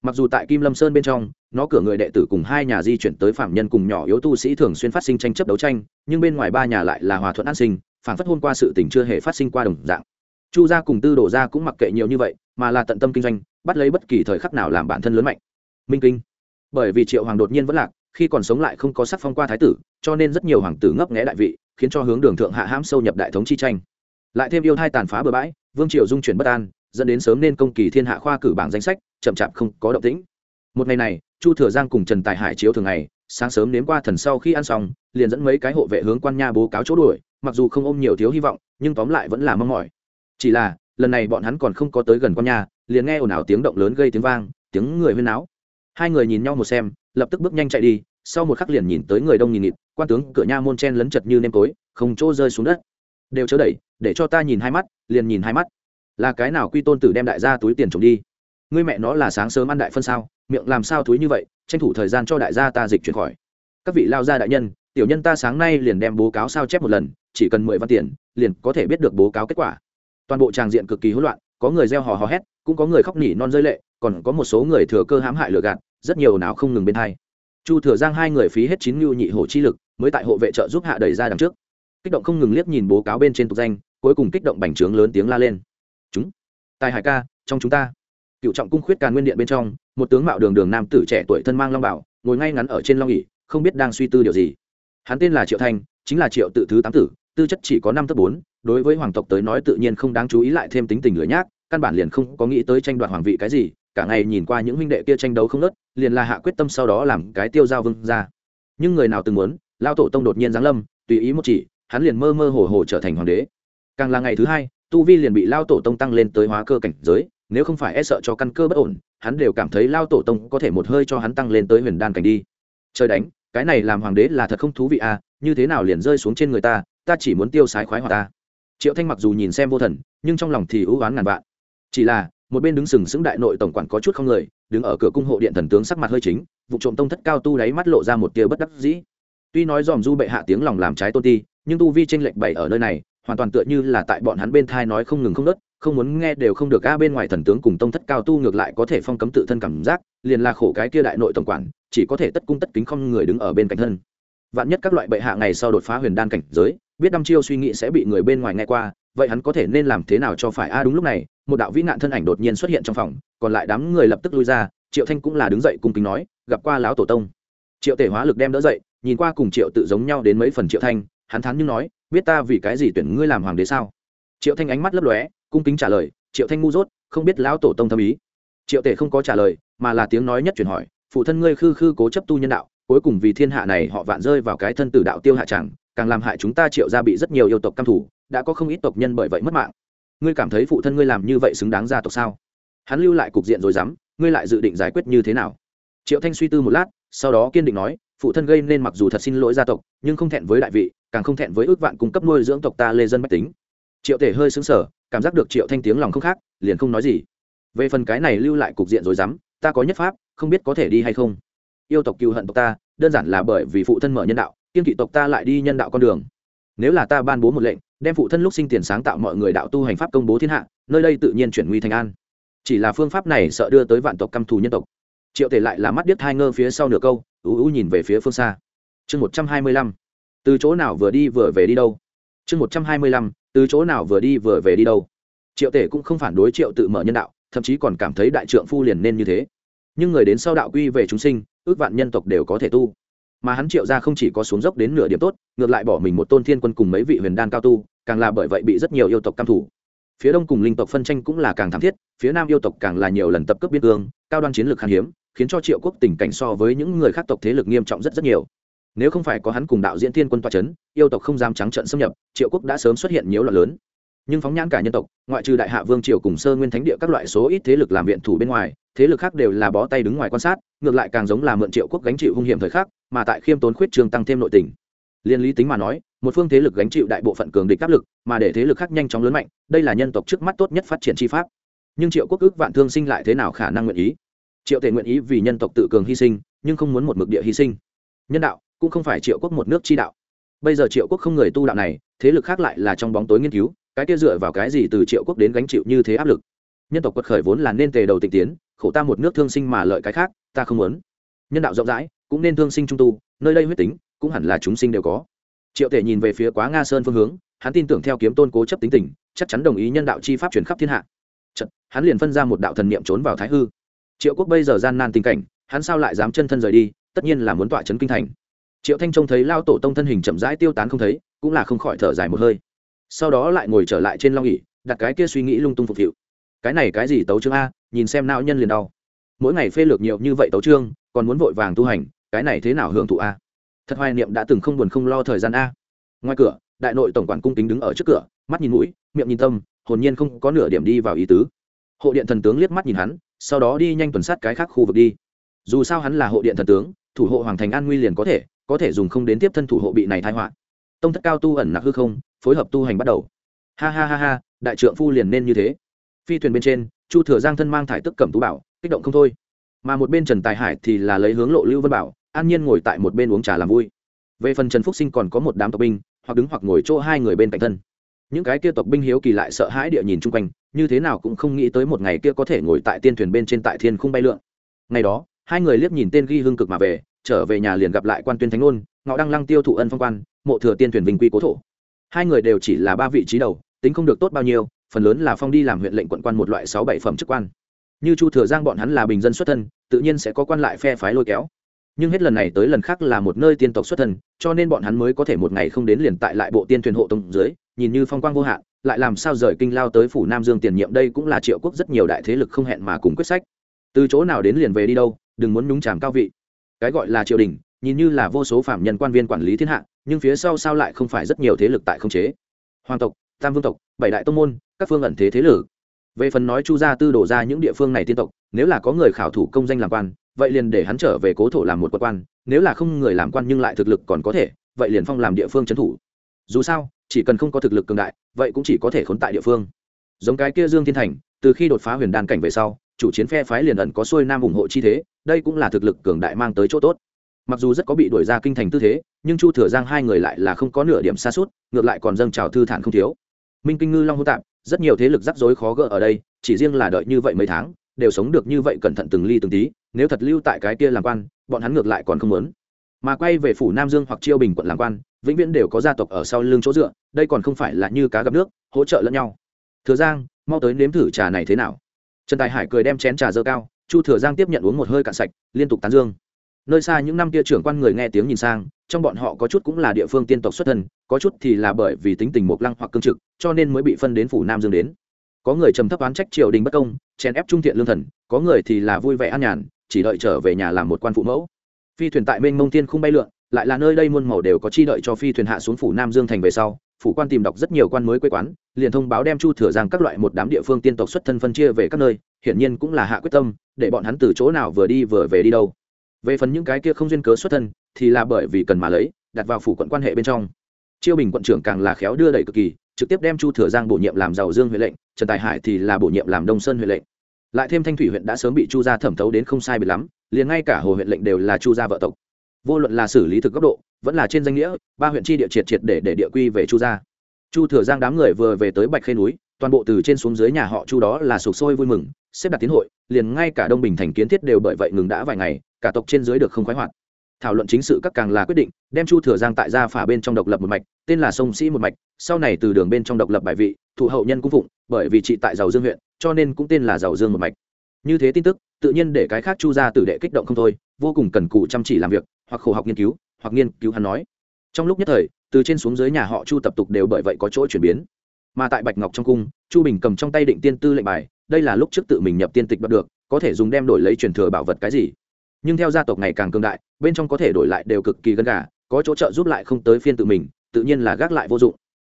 mặc dù tại kim lâm sơn bên trong, nó cửa người đệ tử cùng hai nhà di chuyển tới phạm nhân cùng nhỏ yếu tu sĩ thường xuyên phát sinh tranh chấp đấu tranh, nhưng bên ngoài ba nhà lại là hòa thuận an sinh, phản phất hôn qua sự tình chưa hề phát sinh qua đồng dạng. Chu gia cùng tư đổ gia cũng mặc kệ nhiều như vậy, mà là tận tâm kinh doanh, bắt lấy bất kỳ thời khắc nào làm bản thân lớn mạnh. Minh kinh. Bởi vì triệu hoàng đột nhiên vẫn lạc, khi còn sống lại không có sắc phong qua thái tử, cho nên rất nhiều hoàng tử ngấp nghẽ đại vị, khiến cho hướng đường thượng hạ hãm sâu nhập đại thống chi tranh. Lại thêm yêu thai tàn phá bừa bãi, vương triều dung chuyển bất an, dẫn đến sớm nên công kỳ thiên hạ khoa cử bảng danh sách chậm chạp không có động tĩnh. Một ngày này, chu thừa giang cùng trần tài hải chiếu thường ngày, sáng sớm nếm qua thần sau khi ăn xong, liền dẫn mấy cái hộ vệ hướng quan nha bố cáo chỗ đuổi, mặc dù không ôm nhiều thiếu hy vọng, nhưng tóm lại vẫn là mong mỏi. Chỉ là, lần này bọn hắn còn không có tới gần quan nha, liền nghe ồn ào tiếng động lớn gây tiếng vang, tiếng người huyên náo. Hai người nhìn nhau một xem, lập tức bước nhanh chạy đi, sau một khắc liền nhìn tới người đông nhìn nghịt, quan tướng cửa nha môn chen lấn chật như nêm tối, không chỗ rơi xuống đất. Đều chớ đẩy, để cho ta nhìn hai mắt, liền nhìn hai mắt. Là cái nào quy tôn tử đem đại gia túi tiền trộm đi? Ngươi mẹ nó là sáng sớm ăn đại phân sao? Miệng làm sao thúi như vậy? Tranh thủ thời gian cho đại gia ta dịch chuyển khỏi. Các vị lao gia đại nhân, tiểu nhân ta sáng nay liền đem bố cáo sao chép một lần, chỉ cần mười văn tiền, liền có thể biết được bố cáo kết quả. Toàn bộ tràng diện cực kỳ hỗn loạn, có người reo hò hò hét, cũng có người khóc nỉ non rơi lệ, còn có một số người thừa cơ hãm hại lừa gạt, rất nhiều nào không ngừng bên hai. Chu thừa giang hai người phí hết chín ngưu nhị hổ chi lực, mới tại hộ vệ trợ giúp hạ đẩy ra đằng trước. Kích động không ngừng liếc nhìn bố cáo bên trên tục danh, cuối cùng kích động bành trướng lớn tiếng la lên. Chúng, tài hải ca, trong chúng ta cựu trọng cung khuyết càn nguyên điện bên trong, một tướng mạo đường đường nam tử trẻ tuổi thân mang long bảo, ngồi ngay ngắn ở trên long ỉ không biết đang suy tư điều gì. Hắn tên là triệu thanh, chính là triệu tự thứ tám tử, tư chất chỉ có năm thấp bốn, đối với hoàng tộc tới nói tự nhiên không đáng chú ý lại thêm tính tình lửa nhác, căn bản liền không có nghĩ tới tranh đoạt hoàng vị cái gì, cả ngày nhìn qua những huynh đệ kia tranh đấu không nớt liền là hạ quyết tâm sau đó làm cái tiêu giao vương ra. Nhưng người nào từng muốn lao tổ tông đột nhiên giáng lâm, tùy ý một chỉ, hắn liền mơ mơ hồ hồ trở thành hoàng đế. Càng là ngày thứ hai, tu vi liền bị lao tổ tông tăng lên tới hóa cơ cảnh giới nếu không phải e sợ cho căn cơ bất ổn, hắn đều cảm thấy lao tổ tông có thể một hơi cho hắn tăng lên tới huyền đan cảnh đi. Trời đánh, cái này làm hoàng đế là thật không thú vị à như thế nào liền rơi xuống trên người ta ta chỉ muốn tiêu sái khoái hòa ta. Triệu thanh mặc dù nhìn xem vô thần, nhưng trong lòng thì ưu oán ngàn vạn. Chỉ là, một bên đứng sừng sững đại nội tổng quản có chút không người, đứng ở cửa cung hộ điện thần tướng sắc mặt hơi chính, vụ trộm tông thất cao tu đáy mắt lộ ra một tia bất đắc dĩ. Tuy nói dòm du bệ hạ tiếng lòng làm trái tôn ti, nhưng tu vi tranh lệch bảy ở nơi này, hoàn toàn tựa như là tại bọn hắn bên thai nói không ngừng không nớt không muốn nghe đều không được, a, bên ngoài thần tướng cùng tông thất cao tu ngược lại có thể phong cấm tự thân cảm giác, liền là khổ cái kia đại nội tổng quản, chỉ có thể tất cung tất kính không người đứng ở bên cạnh thân. Vạn nhất các loại bệ hạ ngày sau đột phá huyền đan cảnh giới, biết năm chiêu suy nghĩ sẽ bị người bên ngoài nghe qua, vậy hắn có thể nên làm thế nào cho phải? A, đúng lúc này, một đạo vĩ nạn thân ảnh đột nhiên xuất hiện trong phòng, còn lại đám người lập tức lui ra, triệu thanh cũng là đứng dậy cung kính nói, gặp qua lão tổ tông. Triệu tể hóa lực đem đỡ dậy, nhìn qua cùng triệu tự giống nhau đến mấy phần triệu thanh, hắn thắn nhưng nói, biết ta vì cái gì tuyển ngươi làm hoàng đế sao? Triệu thanh ánh mắt lấp lóe, cung kính trả lời, triệu thanh ngu dốt, không biết lão tổ tông thâm ý. Triệu tể không có trả lời, mà là tiếng nói nhất chuyển hỏi, phụ thân ngươi khư khư cố chấp tu nhân đạo, cuối cùng vì thiên hạ này họ vạn rơi vào cái thân tử đạo tiêu hạ chẳng, càng làm hại chúng ta triệu ra bị rất nhiều yêu tộc căm thủ, đã có không ít tộc nhân bởi vậy mất mạng. Ngươi cảm thấy phụ thân ngươi làm như vậy xứng đáng gia tộc sao? Hắn lưu lại cục diện rồi dám, ngươi lại dự định giải quyết như thế nào? Triệu thanh suy tư một lát, sau đó kiên định nói, phụ thân gây nên mặc dù thật xin lỗi gia tộc, nhưng không thẹn với đại vị, càng không thẹn với ước vạn cung cấp nuôi dưỡng tộc ta lê dân bách tính triệu tể hơi xứng sở cảm giác được triệu thanh tiếng lòng không khác, liền không nói gì. Về phần cái này lưu lại cục diện rồi dám ta có nhất pháp, không biết có thể đi hay không. Yêu tộc cựu hận tộc ta, đơn giản là bởi vì phụ thân mở nhân đạo, kiên kỵ tộc ta lại đi nhân đạo con đường. Nếu là ta ban bố một lệnh, đem phụ thân lúc sinh tiền sáng tạo mọi người đạo tu hành pháp công bố thiên hạ, nơi đây tự nhiên chuyển nguy thành an. Chỉ là phương pháp này sợ đưa tới vạn tộc căm thù nhân tộc. Triệu tể lại là mắt biết hai ngơ phía sau nửa câu, ú ú nhìn về phía phương xa. Chương một trăm hai mươi lăm. Từ chỗ nào vừa đi vừa về đi đâu? Chương một trăm hai mươi lăm từ chỗ nào vừa đi vừa về đi đâu. Triệu tể cũng không phản đối triệu tự mở nhân đạo, thậm chí còn cảm thấy đại trượng phu liền nên như thế. Nhưng người đến sau đạo quy về chúng sinh, ước vạn nhân tộc đều có thể tu. Mà hắn triệu ra không chỉ có xuống dốc đến nửa điểm tốt, ngược lại bỏ mình một tôn thiên quân cùng mấy vị huyền đan cao tu, càng là bởi vậy bị rất nhiều yêu tộc căm thủ. Phía đông cùng linh tộc phân tranh cũng là càng thảm thiết, phía nam yêu tộc càng là nhiều lần tập cấp biên cương, cao đoan chiến lược khan hiếm, khiến cho triệu quốc tình cảnh so với những người khác tộc thế lực nghiêm trọng rất rất nhiều nếu không phải có hắn cùng đạo diễn thiên quân toa c h ấ n yêu tộc không dám trắng trận xâm nhập, triệu quốc đã sớm xuất hiện nhiều loạn lớn. Nhưng phóng nhãn cả nhân tộc, ngoại trừ đại hạ vương triều cùng sơ nguyên thánh địa các loại số ít thế lực làm viện thủ bên ngoài, thế lực khác đều là bó tay đứng ngoài quan sát, ngược lại càng giống là mượn triệu quốc gánh chịu hung hiểm thời khắc, mà tại khiêm tốn khuyết trường tăng thêm nội tình. Liên lý tính mà nói, một phương thế lực gánh chịu đại bộ phận cường địch áp lực, mà để thế lực khác nhanh chóng lớn mạnh, đây là nhân tộc trước mắt tốt nhất phát triển chi pháp. Nhưng triệu quốc ước vạn thương sinh lại thế nào khả năng nguyện ý? Triệu thể nguyện ý vì nhân tộc tự cường hy sinh, nhưng không muốn một mực địa hy sinh. Nhân đạo cũng không phải triệu quốc một nước chi đạo. Bây giờ triệu quốc không người tu đạo này thế lực khác lại là trong bóng tối nghiên cứu cái kia dựa vào cái gì từ triệu quốc đến gánh chịu như thế áp lực? Nhân tộc quật khởi vốn là nên tề đầu tịnh tiến khổ ta một nước thương sinh mà lợi cái khác ta không muốn. Nhân đạo rộng rãi cũng nên thương sinh trung tu nơi đây huyết tính cũng hẳn là chúng sinh đều có. Triệu tể nhìn về phía quá nga sơn phương hướng hắn tin tưởng theo kiếm tôn cố chấp tính tình chắc chắn đồng ý nhân đạo chi pháp truyền khắp thiên hạ. Chật, hắn liền phân ra một đạo thần niệm trốn vào thái hư. Triệu quốc bây giờ gian nan tình cảnh hắn sao lại dám chân thân rời đi tất nhiên là muốn tọa trấn kinh thành triệu thanh trông thấy lao tổ tông thân hình chậm rãi tiêu tán không thấy, cũng là không khỏi thở dài một hơi. Sau đó lại ngồi trở lại trên long nghỉ đặt cái kia suy nghĩ lung tung phục vụ. Cái này cái gì tấu chương a, nhìn xem não nhân liền đau. Mỗi ngày phê lược nhiều như vậy tấu chương, còn muốn vội vàng tu hành, cái này thế nào hưởng thụ a? Thật hoài niệm đã từng không buồn không lo thời gian a. Ngoài cửa, đại nội tổng quản cung kính đứng ở trước cửa, mắt nhìn mũi, miệng nhìn tâm, hồn nhiên không có nửa điểm đi vào ý tứ. Hộ điện thần tướng liếc mắt nhìn hắn, sau đó đi nhanh tuần sát cái khác khu vực đi. Dù sao hắn là hộ điện thần tướng, thủ hộ hoàng thành an nguy liền có thể có thể dùng không đến tiếp thân thủ hộ bị này thai họa. Tông thất cao tu ẩn nặc hư không, phối hợp tu hành bắt đầu. Ha ha ha ha, đại trượng phu liền nên như thế. Phi thuyền bên trên, chu thừa giang thân mang thải tức cẩm tú bảo, kích động không thôi. Mà một bên trần tài hải thì là lấy hướng lộ lưu vân bảo, an nhiên ngồi tại một bên uống trà làm vui. Về phần trần phúc sinh còn có một đám tộc binh, hoặc đứng hoặc ngồi chỗ hai người bên cạnh thân. Những cái kia tộc binh hiếu kỳ lại sợ hãi địa nhìn chung quanh, như thế nào cũng không nghĩ tới một ngày kia có thể ngồi tại tiên thuyền bên trên tại thiên không bay lượn. Ngày đó, hai người liếc nhìn tên ghi hương cực mà về trở về nhà liền gặp lại quan tuyên thánh ngôn, ngọ đăng lăng tiêu thụ ân phong quan, mộ thừa tiên thuyền vinh quy cố thổ. Hai người đều chỉ là ba vị trí đầu, tính không được tốt bao nhiêu, phần lớn là phong đi làm huyện lệnh quận quan một loại sáu bảy phẩm chức quan. Như chu thừa giang bọn hắn là bình dân xuất thân, tự nhiên sẽ có quan lại phe phái lôi kéo. Nhưng hết lần này tới lần khác là một nơi tiên tộc xuất thân, cho nên bọn hắn mới có thể một ngày không đến liền tại lại bộ tiên thuyền hộ tông dưới, nhìn như phong quang vô hạn, lại làm sao rời kinh lao tới phủ nam dương tiền nhiệm đây cũng là triệu quốc rất nhiều đại thế lực không hẹn mà cùng quyết sách. Từ chỗ nào đến liền về đi đâu, đừng muốn nhúng chàm cao vị cái gọi là triều đình, nhìn như là vô số phạm nhân quan viên quản lý thiên hạ, nhưng phía sau sao lại không phải rất nhiều thế lực tại không chế? Hoàng tộc, tam vương tộc, bảy đại tông môn, các phương ẩn thế thế lực. Về phần nói chu gia tư đổ ra những địa phương này tiên tộc, nếu là có người khảo thủ công danh làm quan, vậy liền để hắn trở về cố thổ làm một quan, nếu là không người làm quan nhưng lại thực lực còn có thể, vậy liền phong làm địa phương trấn thủ. Dù sao, chỉ cần không có thực lực cường đại, vậy cũng chỉ có thể khốn tại địa phương. Giống cái kia dương thiên thành, từ khi đột phá huyền đan cảnh về sau chủ chiến phe phái liền ẩn có xuôi nam ủng hộ chi thế, đây cũng là thực lực cường đại mang tới chỗ tốt. Mặc dù rất có bị đuổi ra kinh thành tư thế, nhưng chu thừa giang hai người lại là không có nửa điểm xa suốt, ngược lại còn dâng trào thư thản không thiếu. Minh kinh ngư long hô tạp, rất nhiều thế lực rắc rối khó gỡ ở đây, chỉ riêng là đợi như vậy mấy tháng, đều sống được như vậy cẩn thận từng ly từng tí, nếu thật lưu tại cái kia làm quan, bọn hắn ngược lại còn không muốn. Mà quay về phủ nam dương hoặc chiêu bình quận làm quan, vĩnh viễn đều có gia tộc ở sau lưng chỗ dựa, đây còn không phải là như cá gặp nước, hỗ trợ lẫn nhau. Thừa giang, mau tới nếm thử trà này thế nào? Trần tài hải cười đem chén trà dơ cao, chu thừa giang tiếp nhận uống một hơi cạn sạch, liên tục tán dương. Nơi xa những năm kia trưởng quan người nghe tiếng nhìn sang, trong bọn họ có chút cũng là địa phương tiên tộc xuất thân, có chút thì là bởi vì tính tình mộc lăng hoặc cương trực, cho nên mới bị phân đến phủ nam dương đến. Có người trầm thấp oán trách triều đình bất công, chèn ép trung thiện lương thần, có người thì là vui vẻ an nhàn, chỉ đợi trở về nhà làm một quan phụ mẫu. Phi thuyền tại mênh mông tiên không bay lượn, lại là nơi đây muôn màu đều có chi đợi cho phi thuyền hạ xuống phủ nam dương thành về sau phủ quan tìm đọc rất nhiều quan mới quê quán, liền thông báo đem chu thừa giang các loại một đám địa phương tiên tộc xuất thân phân chia về các nơi, hiển nhiên cũng là hạ quyết tâm, để bọn hắn từ chỗ nào vừa đi vừa về đi đâu. Về phần những cái kia không duyên cớ xuất thân, thì là bởi vì cần mà lấy, đặt vào phủ quận quan hệ bên trong. Chiêu bình quận trưởng càng là khéo đưa đẩy cực kỳ, trực tiếp đem chu thừa giang bổ nhiệm làm giàu dương huệ lệnh, trần tài hải thì là bổ nhiệm làm đông sơn huệ lệnh. Lại thêm thanh thủy huyện đã sớm bị chu gia thẩm thấu đến không sai bị lắm, liền ngay cả hồ huyện lệnh đều là chu gia vợ tộc. Vô luận là xử lý thực góc độ vẫn là trên danh nghĩa, ba huyện chi địa triệt triệt để để địa quy về chu gia. Chu thừa giang đám người vừa về tới bạch khê núi, toàn bộ từ trên xuống dưới nhà họ chu đó là sụp sôi vui mừng, xếp đặt tiến hội, liền ngay cả đông bình thành kiến thiết đều bởi vậy ngừng đã vài ngày, cả tộc trên dưới được không khoái hoạt. Thảo luận chính sự các càng là quyết định, đem chu thừa giang tại gia phả bên trong độc lập một mạch, tên là sông sĩ một mạch, sau này từ đường bên trong độc lập bài vị thụ hậu nhân cũng phụng, bởi vì chị tại giàu dương huyện, cho nên cũng tên là giàu dương một mạch. Như thế tin tức, tự nhiên để cái khác chu ra tử đệ kích động không thôi, vô cùng cần cù chăm chỉ làm việc, hoặc khổ học nghiên cứu hoặc nghiên cứu hắn nói. Trong lúc nhất thời, từ trên xuống dưới nhà họ chu tập tục đều bởi vậy có chỗ chuyển biến. Mà tại bạch ngọc trong cung, chu bình cầm trong tay định tiên tư lệnh bài, đây là lúc trước tự mình nhập tiên tịch bắt được, có thể dùng đem đổi lấy truyền thừa bảo vật cái gì. Nhưng theo gia tộc ngày càng cường đại, bên trong có thể đổi lại đều cực kỳ gần gà, có chỗ trợ giúp lại không tới phiên tự mình, tự nhiên là gác lại vô dụng.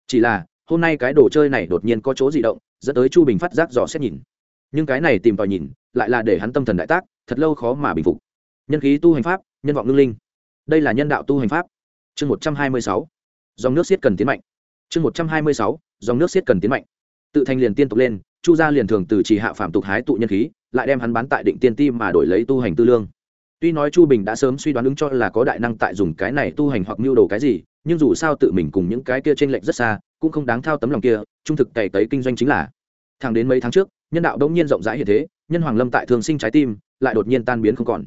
Chỉ là, hôm nay cái đồ chơi này đột nhiên có chỗ di động, dẫn tới chu bình phát giác dò xét nhìn. Nhưng cái này tìm tòi nhìn, lại là để hắn tâm thần đại tác, thật lâu khó mà bình phục. Nhân khí tu hành pháp, nhân vọng ngưng linh đây là nhân đạo tu hành pháp. Chương một trăm hai mươi sáu. Dòng nước siết cần tiến mạnh. Chương một trăm hai mươi sáu. Dòng nước siết cần tiến mạnh. Tự thành liền tiên tục lên, chu gia liền thường từ chỉ hạ phạm tục hái tụ nhân khí, lại đem hắn bán tại định tiên ti mà đổi lấy tu hành tư lương. Tuy nói chu bình đã sớm suy đoán ứng cho là có đại năng tại dùng cái này tu hành hoặc mưu đồ cái gì, nhưng dù sao tự mình cùng những cái kia t r ê n lệch rất xa, cũng không đáng thao tấm lòng kia, trung thực cày tấy kinh doanh chính là. Thẳng đến mấy tháng trước, nhân đạo đông nhiên rộng rãi hiện thế, nhân hoàng lâm tại thường sinh trái tim, lại đột nhiên tan biến không còn.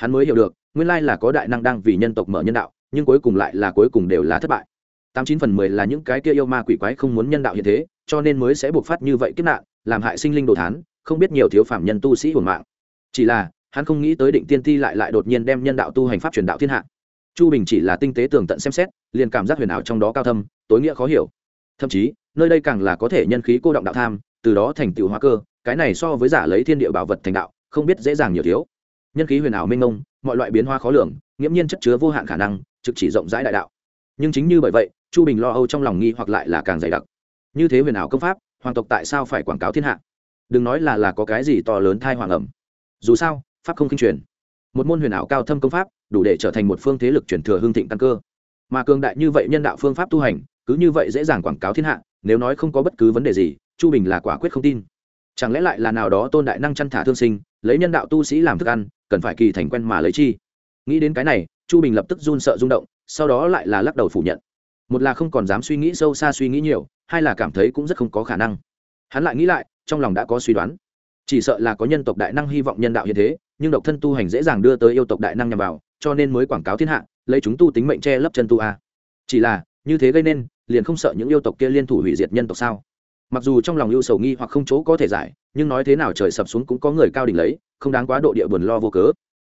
Hắn mới hiểu được nguyên lai là có đại năng đang vì nhân tộc mở nhân đạo, nhưng cuối cùng lại là cuối cùng đều là thất bại. Tám chín phần mười là những cái kia yêu ma quỷ quái không muốn nhân đạo hiện thế, cho nên mới sẽ buộc phát như vậy kiếp nạn, làm hại sinh linh đồ thán, không biết nhiều thiếu phạm nhân tu sĩ hồn mạng. Chỉ là, hắn không nghĩ tới định tiên ti lại lại đột nhiên đem nhân đạo tu hành pháp truyền đạo thiên hạ. Chu bình chỉ là tinh tế tường tận xem xét, liền cảm giác huyền ảo trong đó cao thâm, tối nghĩa khó hiểu. Thậm chí, nơi đây càng là có thể nhân khí cô động đạo tham, từ đó thành tựu hóa cơ, cái này so với giả lấy thiên địa bảo vật thành đạo, không biết dễ dàng nhiều thiếu nhân khí huyền ảo minh mông, mọi loại biến hóa khó lường, nghiễm nhiên chất chứa vô hạn khả năng, trực chỉ rộng rãi đại đạo. Nhưng chính như bởi vậy, chu bình lo âu trong lòng nghi hoặc lại là càng dày đặc. Như thế huyền ảo công pháp, hoàng tộc tại sao phải quảng cáo thiên hạ? Đừng nói là là có cái gì to lớn thai hoàng ẩm. Dù sao, pháp không kinh truyền. Một môn huyền ảo cao thâm công pháp, đủ để trở thành một phương thế lực truyền thừa hương thịnh tăng cơ. Mà cường đại như vậy nhân đạo phương pháp tu hành, cứ như vậy dễ dàng quảng cáo thiên hạ, nếu nói không có bất cứ vấn đề gì, chu bình là quả quyết không tin chẳng lẽ lại là nào đó tôn đại năng chăn thả thương sinh, lấy nhân đạo tu sĩ làm thức ăn, cần phải kỳ thành quen mà lấy chi? Nghĩ đến cái này, chu bình lập tức run sợ rung động, sau đó lại là lắc đầu phủ nhận. Một là không còn dám suy nghĩ sâu xa suy nghĩ nhiều, hai là cảm thấy cũng rất không có khả năng. Hắn lại nghĩ lại, trong lòng đã có suy đoán. Chỉ sợ là có nhân tộc đại năng hy vọng nhân đạo hiện thế, nhưng độc thân tu hành dễ dàng đưa tới yêu tộc đại năng nhằm vào, cho nên mới quảng cáo thiên hạ, lấy chúng tu tính mệnh che lấp chân tu a. Chỉ là, như thế gây nên, liền không sợ những yêu tộc kia liên thủ hủy diệt nhân tộc sao? Mặc dù trong lòng ưu sầu nghi hoặc không chỗ có thể giải, nhưng nói thế nào trời sập xuống cũng có người cao đỉnh lấy, không đáng quá độ địa buồn lo vô cớ.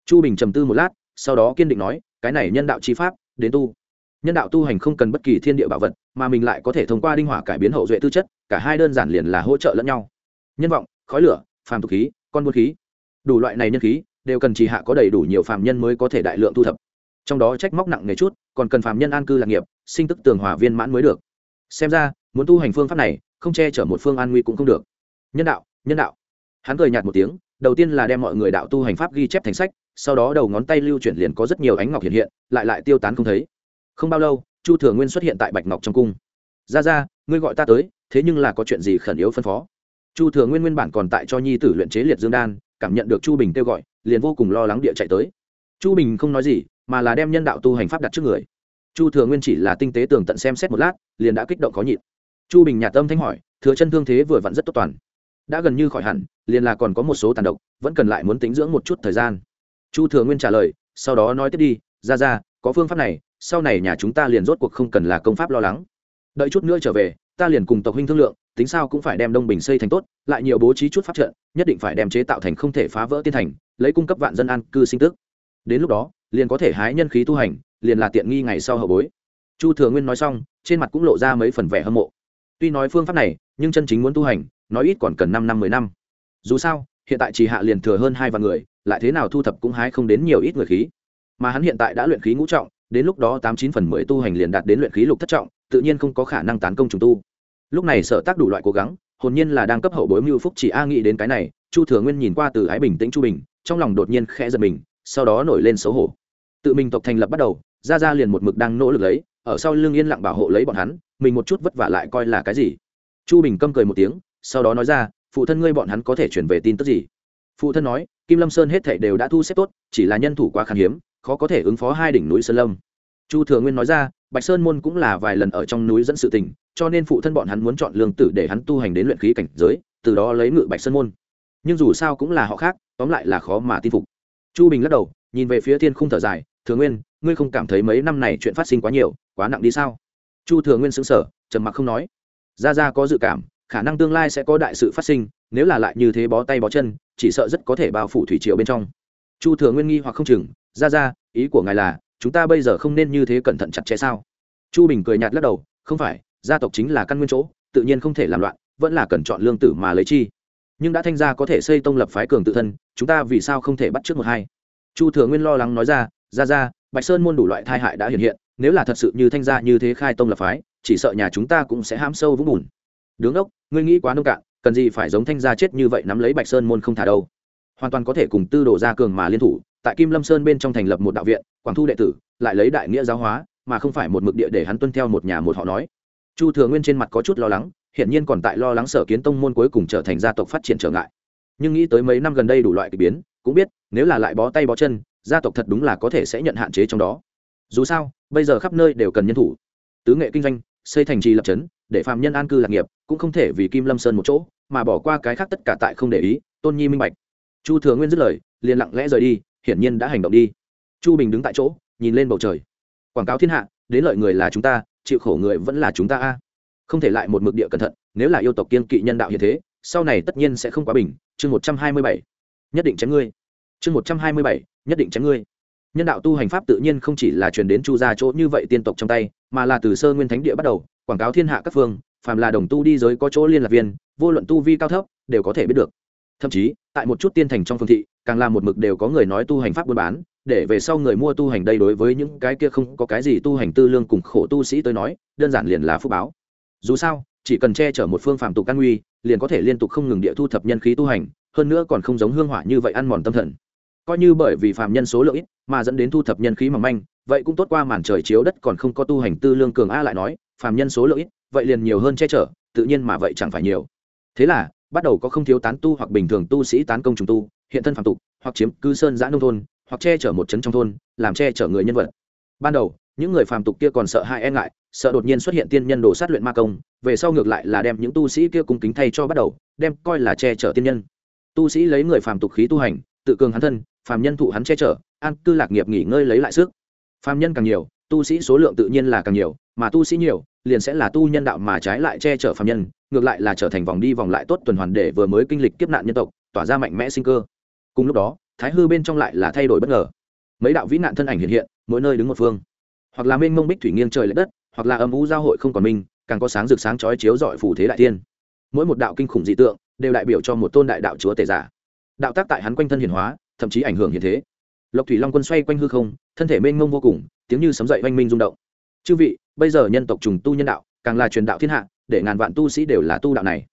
Chu bình trầm tư một lát, sau đó kiên định nói, cái này nhân đạo chi pháp, đến tu. Nhân đạo tu hành không cần bất kỳ thiên địa bảo vật, mà mình lại có thể thông qua đinh hỏa cải biến hậu duệ tư chất, cả hai đơn giản liền là hỗ trợ lẫn nhau. Nhân vọng, khói lửa, phàm tục khí, con buôn khí. Đủ loại này nhân khí, đều cần chỉ hạ có đầy đủ nhiều phàm nhân mới có thể đại lượng thu thập. Trong đó trách móc nặng nề chút, còn cần phàm nhân an cư lạc nghiệp, sinh tức tường hòa viên mãn mới được. Xem ra, muốn tu hành phương pháp này không che chở một phương an nguy cũng không được. Nhân đạo nhân đạo. Hắn cười nhạt một tiếng, đầu tiên là đem mọi người đạo tu hành pháp ghi chép thành sách, sau đó đầu ngón tay lưu chuyển liền có rất nhiều ánh ngọc hiện hiện, lại lại tiêu tán không thấy. Không bao lâu, chu thừa nguyên xuất hiện tại bạch ngọc trong cung. Ra ra ngươi gọi ta tới, thế nhưng là có chuyện gì khẩn yếu phân phó? Chu thừa nguyên nguyên bản còn tại cho nhi tử luyện chế liệt dương đan, cảm nhận được chu bình kêu gọi, liền vô cùng lo lắng địa chạy tới. Chu bình không nói gì, mà là đem nhân đạo tu hành pháp đặt trước người. Chu thừa nguyên chỉ là tinh tế tường tận xem xét một lát, liền đã kích động khó nhịn chu bình nhạt tâm thanh hỏi, thừa chân thương thế vừa vặn rất tốt toàn. Đã gần như khỏi hẳn, liền là còn có một số tàn độc, vẫn cần lại muốn tính dưỡng một chút thời gian. Chu thừa nguyên trả lời, sau đó nói tiếp đi, ra ra, có phương pháp này, sau này nhà chúng ta liền rốt cuộc không cần là công pháp lo lắng. Đợi chút nữa trở về, ta liền cùng tộc huynh thương lượng, tính sao cũng phải đem đông bình xây thành tốt, lại nhiều bố trí chút pháp trận, nhất định phải đem chế tạo thành không thể phá vỡ tiên thành, lấy cung cấp vạn dân an cư sinh tức. Đến lúc đó, liền có thể hái nhân khí tu hành, liền là tiện nghi ngày sau hậu bối. Chu thừa nguyên nói xong, trên mặt cũng lộ ra mấy phần vẻ hâm mộ tuy nói phương pháp này, nhưng chân chính muốn tu hành, nói ít còn cần năm năm mười năm. Dù sao, hiện tại chỉ hạ liền thừa hơn hai vạn người, lại thế nào thu thập cũng hái không đến nhiều ít người khí. Mà hắn hiện tại đã luyện khí ngũ trọng, đến lúc đó tám chín phần mười tu hành liền đạt đến luyện khí lục thất trọng, tự nhiên không có khả năng tán công trùng tu. Lúc này sở tác đủ loại cố gắng, hồn nhiên là đang cấp hậu bối mưu phúc chỉ a nghĩ đến cái này, chu thừa nguyên nhìn qua từ ái bình tĩnh chu bình, trong lòng đột nhiên khẽ giật mình, sau đó nổi lên xấu hổ. Tự mình tộc thành lập bắt đầu ra ra liền một mực đang nỗ lực lấy, ở sau lưng yên lặng bảo hộ lấy bọn hắn mình một chút vất vả lại coi là cái gì? Chu bình câm cười một tiếng, sau đó nói ra, phụ thân ngươi bọn hắn có thể chuyển về tin tức gì? Phụ thân nói, kim lâm sơn hết thảy đều đã thu xếp tốt, chỉ là nhân thủ quá khan hiếm, khó có thể ứng phó hai đỉnh núi sơn lâm. Chu thừa nguyên nói ra, bạch sơn môn cũng là vài lần ở trong núi dẫn sự tình, cho nên phụ thân bọn hắn muốn chọn lương tử để hắn tu hành đến luyện khí cảnh giới, từ đó lấy ngự bạch sơn môn. Nhưng dù sao cũng là họ khác, tóm lại là khó mà tin phục. Chu bình lắc đầu, nhìn về phía thiên khung thở dài, thừa nguyên, ngươi không cảm thấy mấy năm này chuyện phát sinh quá nhiều, quá nặng đi sao? Chu thừa nguyên xứng sở trầm mặc không nói. Ra ra có dự cảm, khả năng tương lai sẽ có đại sự phát sinh, nếu là lại như thế bó tay bó chân, chỉ sợ rất có thể bao phủ thủy triều bên trong. Chu thừa nguyên nghi hoặc không chừng ra ra ý của ngài là, chúng ta bây giờ không nên như thế cẩn thận chặt chẽ sao? Chu bình cười nhạt lắc đầu, không phải, gia tộc chính là căn nguyên chỗ, tự nhiên không thể làm loạn, vẫn là cần chọn lương tử mà lấy chi. Nhưng đã thanh gia có thể xây tông lập phái cường tự thân, chúng ta vì sao không thể bắt trước một hai? Chu thừa nguyên lo lắng nói ra ra ra bạch sơn môn đủ loại tai hại đã hiện hiện nếu là thật sự như thanh gia như thế khai tông lập phái, chỉ sợ nhà chúng ta cũng sẽ hãm sâu vũng bùn. Đứng ốc, ngươi nghĩ quá nông cạn, cần gì phải giống thanh gia chết như vậy nắm lấy bạch sơn môn không thả đâu. Hoàn toàn có thể cùng tư đồ gia cường mà liên thủ, tại kim lâm sơn bên trong thành lập một đạo viện, quảng thu đệ tử, lại lấy đại nghĩa giáo hóa, mà không phải một mực địa để hắn tuân theo một nhà một họ nói. Chu thừa nguyên trên mặt có chút lo lắng, hiển nhiên còn tại lo lắng sở kiến tông môn cuối cùng trở thành gia tộc phát triển trở ngại. Nhưng nghĩ tới mấy năm gần đây đủ loại k ỳ biến, cũng biết, nếu là lại bó tay bó chân, gia tộc thật đúng là có thể sẽ nhận hạn chế trong đó. Dù sao bây giờ khắp nơi đều cần nhân thủ. Tứ nghệ kinh doanh, xây thành trì lập trấn để phạm nhân an cư lạc nghiệp, cũng không thể vì kim lâm sơn một chỗ, mà bỏ qua cái khác tất cả tại không để ý, tôn nhi minh bạch. Chu thừa nguyên dứt lời, liền lặng lẽ rời đi, hiển nhiên đã hành động đi. Chu bình đứng tại chỗ, nhìn lên bầu trời. Quảng cáo thiên hạ, đến lợi người là chúng ta, chịu khổ người vẫn là chúng ta a. Không thể lại một mực địa cẩn thận, nếu là yêu tộc kiên kỵ nhân đạo như thế, sau này tất nhiên sẽ không quá bình. Chương một trăm hai mươi bảy, nhất định tránh ngươi. Chương một trăm hai mươi bảy, nhất định tránh ngươi nhân đạo tu hành pháp tự nhiên không chỉ là truyền đến chu gia chỗ như vậy tiên tộc trong tay, mà là từ sơ nguyên thánh địa bắt đầu, quảng cáo thiên hạ các phương, phàm là đồng tu đi giới có chỗ liên lạc viên, vô luận tu vi cao thấp, đều có thể biết được. Thậm chí, tại một chút tiên thành trong phương thị, càng là một mực đều có người nói tu hành pháp buôn bán, để về sau người mua tu hành đây đối với những cái kia không có cái gì tu hành tư lương cùng khổ tu sĩ tới nói, đơn giản liền là phúc báo. Dù sao, chỉ cần che chở một phương phạm tục căn nguy, liền có thể liên tục không ngừng địa thu thập nhân khí tu hành, hơn nữa còn không giống hương hỏa như vậy ăn mòn tâm thần coi như bởi vì phạm nhân số lượng ít mà dẫn đến thu thập nhân khí mỏng manh, vậy cũng tốt qua màn trời chiếu đất còn không có tu hành tư lương cường a lại nói phạm nhân số lượng ít, vậy liền nhiều hơn che chở, tự nhiên mà vậy chẳng phải nhiều. Thế là, bắt đầu có không thiếu tán tu hoặc bình thường tu sĩ tán công trùng tu, hiện thân phạm tục, hoặc chiếm cư sơn giã nông thôn, hoặc che chở một trấn trong thôn, làm che chở người nhân vật. Ban đầu, những người phàm tục kia còn sợ hãi e ngại, sợ đột nhiên xuất hiện tiên nhân đồ sát luyện ma công, về sau ngược lại là đem những tu sĩ kia cung kính thay cho bắt đầu, đem coi là che chở tiên nhân. Tu sĩ lấy người phàm tục khí tu hành tự cường hắn thân phàm nhân thụ hắn che chở an cư lạc nghiệp nghỉ ngơi lấy lại sức. Phàm nhân càng nhiều tu sĩ số lượng tự nhiên là càng nhiều mà tu sĩ nhiều liền sẽ là tu nhân đạo mà trái lại che chở phàm nhân ngược lại là trở thành vòng đi vòng lại tốt tuần hoàn để vừa mới kinh lịch kiếp nạn nhân tộc tỏa ra mạnh mẽ sinh cơ. Cùng lúc đó thái hư bên trong lại là thay đổi bất ngờ. Mấy đạo vĩ nạn thân ảnh hiện hiện mỗi nơi đứng một phương. Hoặc là mênh mông bích thủy nghiêng trời l đất hoặc là âm u giao hội không còn minh càng có sáng rực sáng chói chiếu rọi phủ thế đại thiên, mỗi một đạo kinh khủng dị tượng đều đại biểu cho một tôn đại đạo chúa tể giả đạo tác tại hắn quanh thân hiển hóa, thậm chí ảnh hưởng hiện thế. Lộc thủy long quân xoay quanh hư không, thân thể mênh mông vô cùng, tiếng như sấm dậy oanh minh rung động. Chư vị, bây giờ nhân tộc trùng tu nhân đạo, càng là truyền đạo thiên hạ, để ngàn vạn tu sĩ đều là tu đạo này.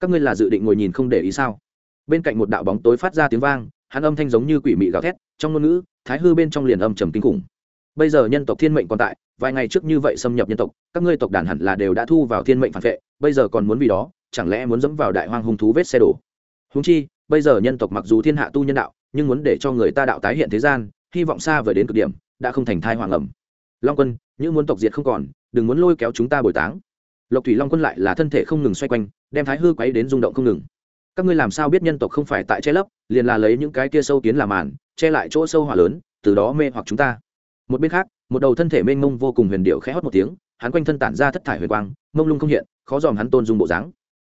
Các ngươi là dự định ngồi nhìn không để ý sao? Bên cạnh một đạo bóng tối phát ra tiếng vang, hắn âm thanh giống như quỷ mị gào thét, trong ngôn ngữ, thái hư bên trong liền âm trầm kinh khủng. Bây giờ nhân tộc thiên mệnh còn tại, vài ngày trước như vậy xâm nhập nhân tộc, các ngươi tộc đàn hẳn là đều đã thu vào thiên mệnh phản vệ, bây giờ còn muốn vì đó, chẳng lẽ muốn dẫm vào đại hoang hung thú vết xe đổ? Húng chi bây giờ nhân tộc mặc dù thiên hạ tu nhân đạo, nhưng muốn để cho người ta đạo tái hiện thế gian, hy vọng xa vời đến cực điểm, đã không thành thai hoàng ẩm. Long quân, những muốn tộc diệt không còn, đừng muốn lôi kéo chúng ta bồi táng. Lộc thủy long quân lại là thân thể không ngừng xoay quanh, đem thái hư quấy đến rung động không ngừng. Các ngươi làm sao biết nhân tộc không phải tại che lấp, liền là lấy những cái kia sâu kiến làm màn, che lại chỗ sâu hỏa lớn, từ đó mê hoặc chúng ta. Một bên khác, một đầu thân thể mênh mông vô cùng huyền điệu khẽ hót một tiếng, hắn quanh thân tản ra thất thải huyền quang, mông lung không hiện, khó dòm hắn tôn dung bộ dáng.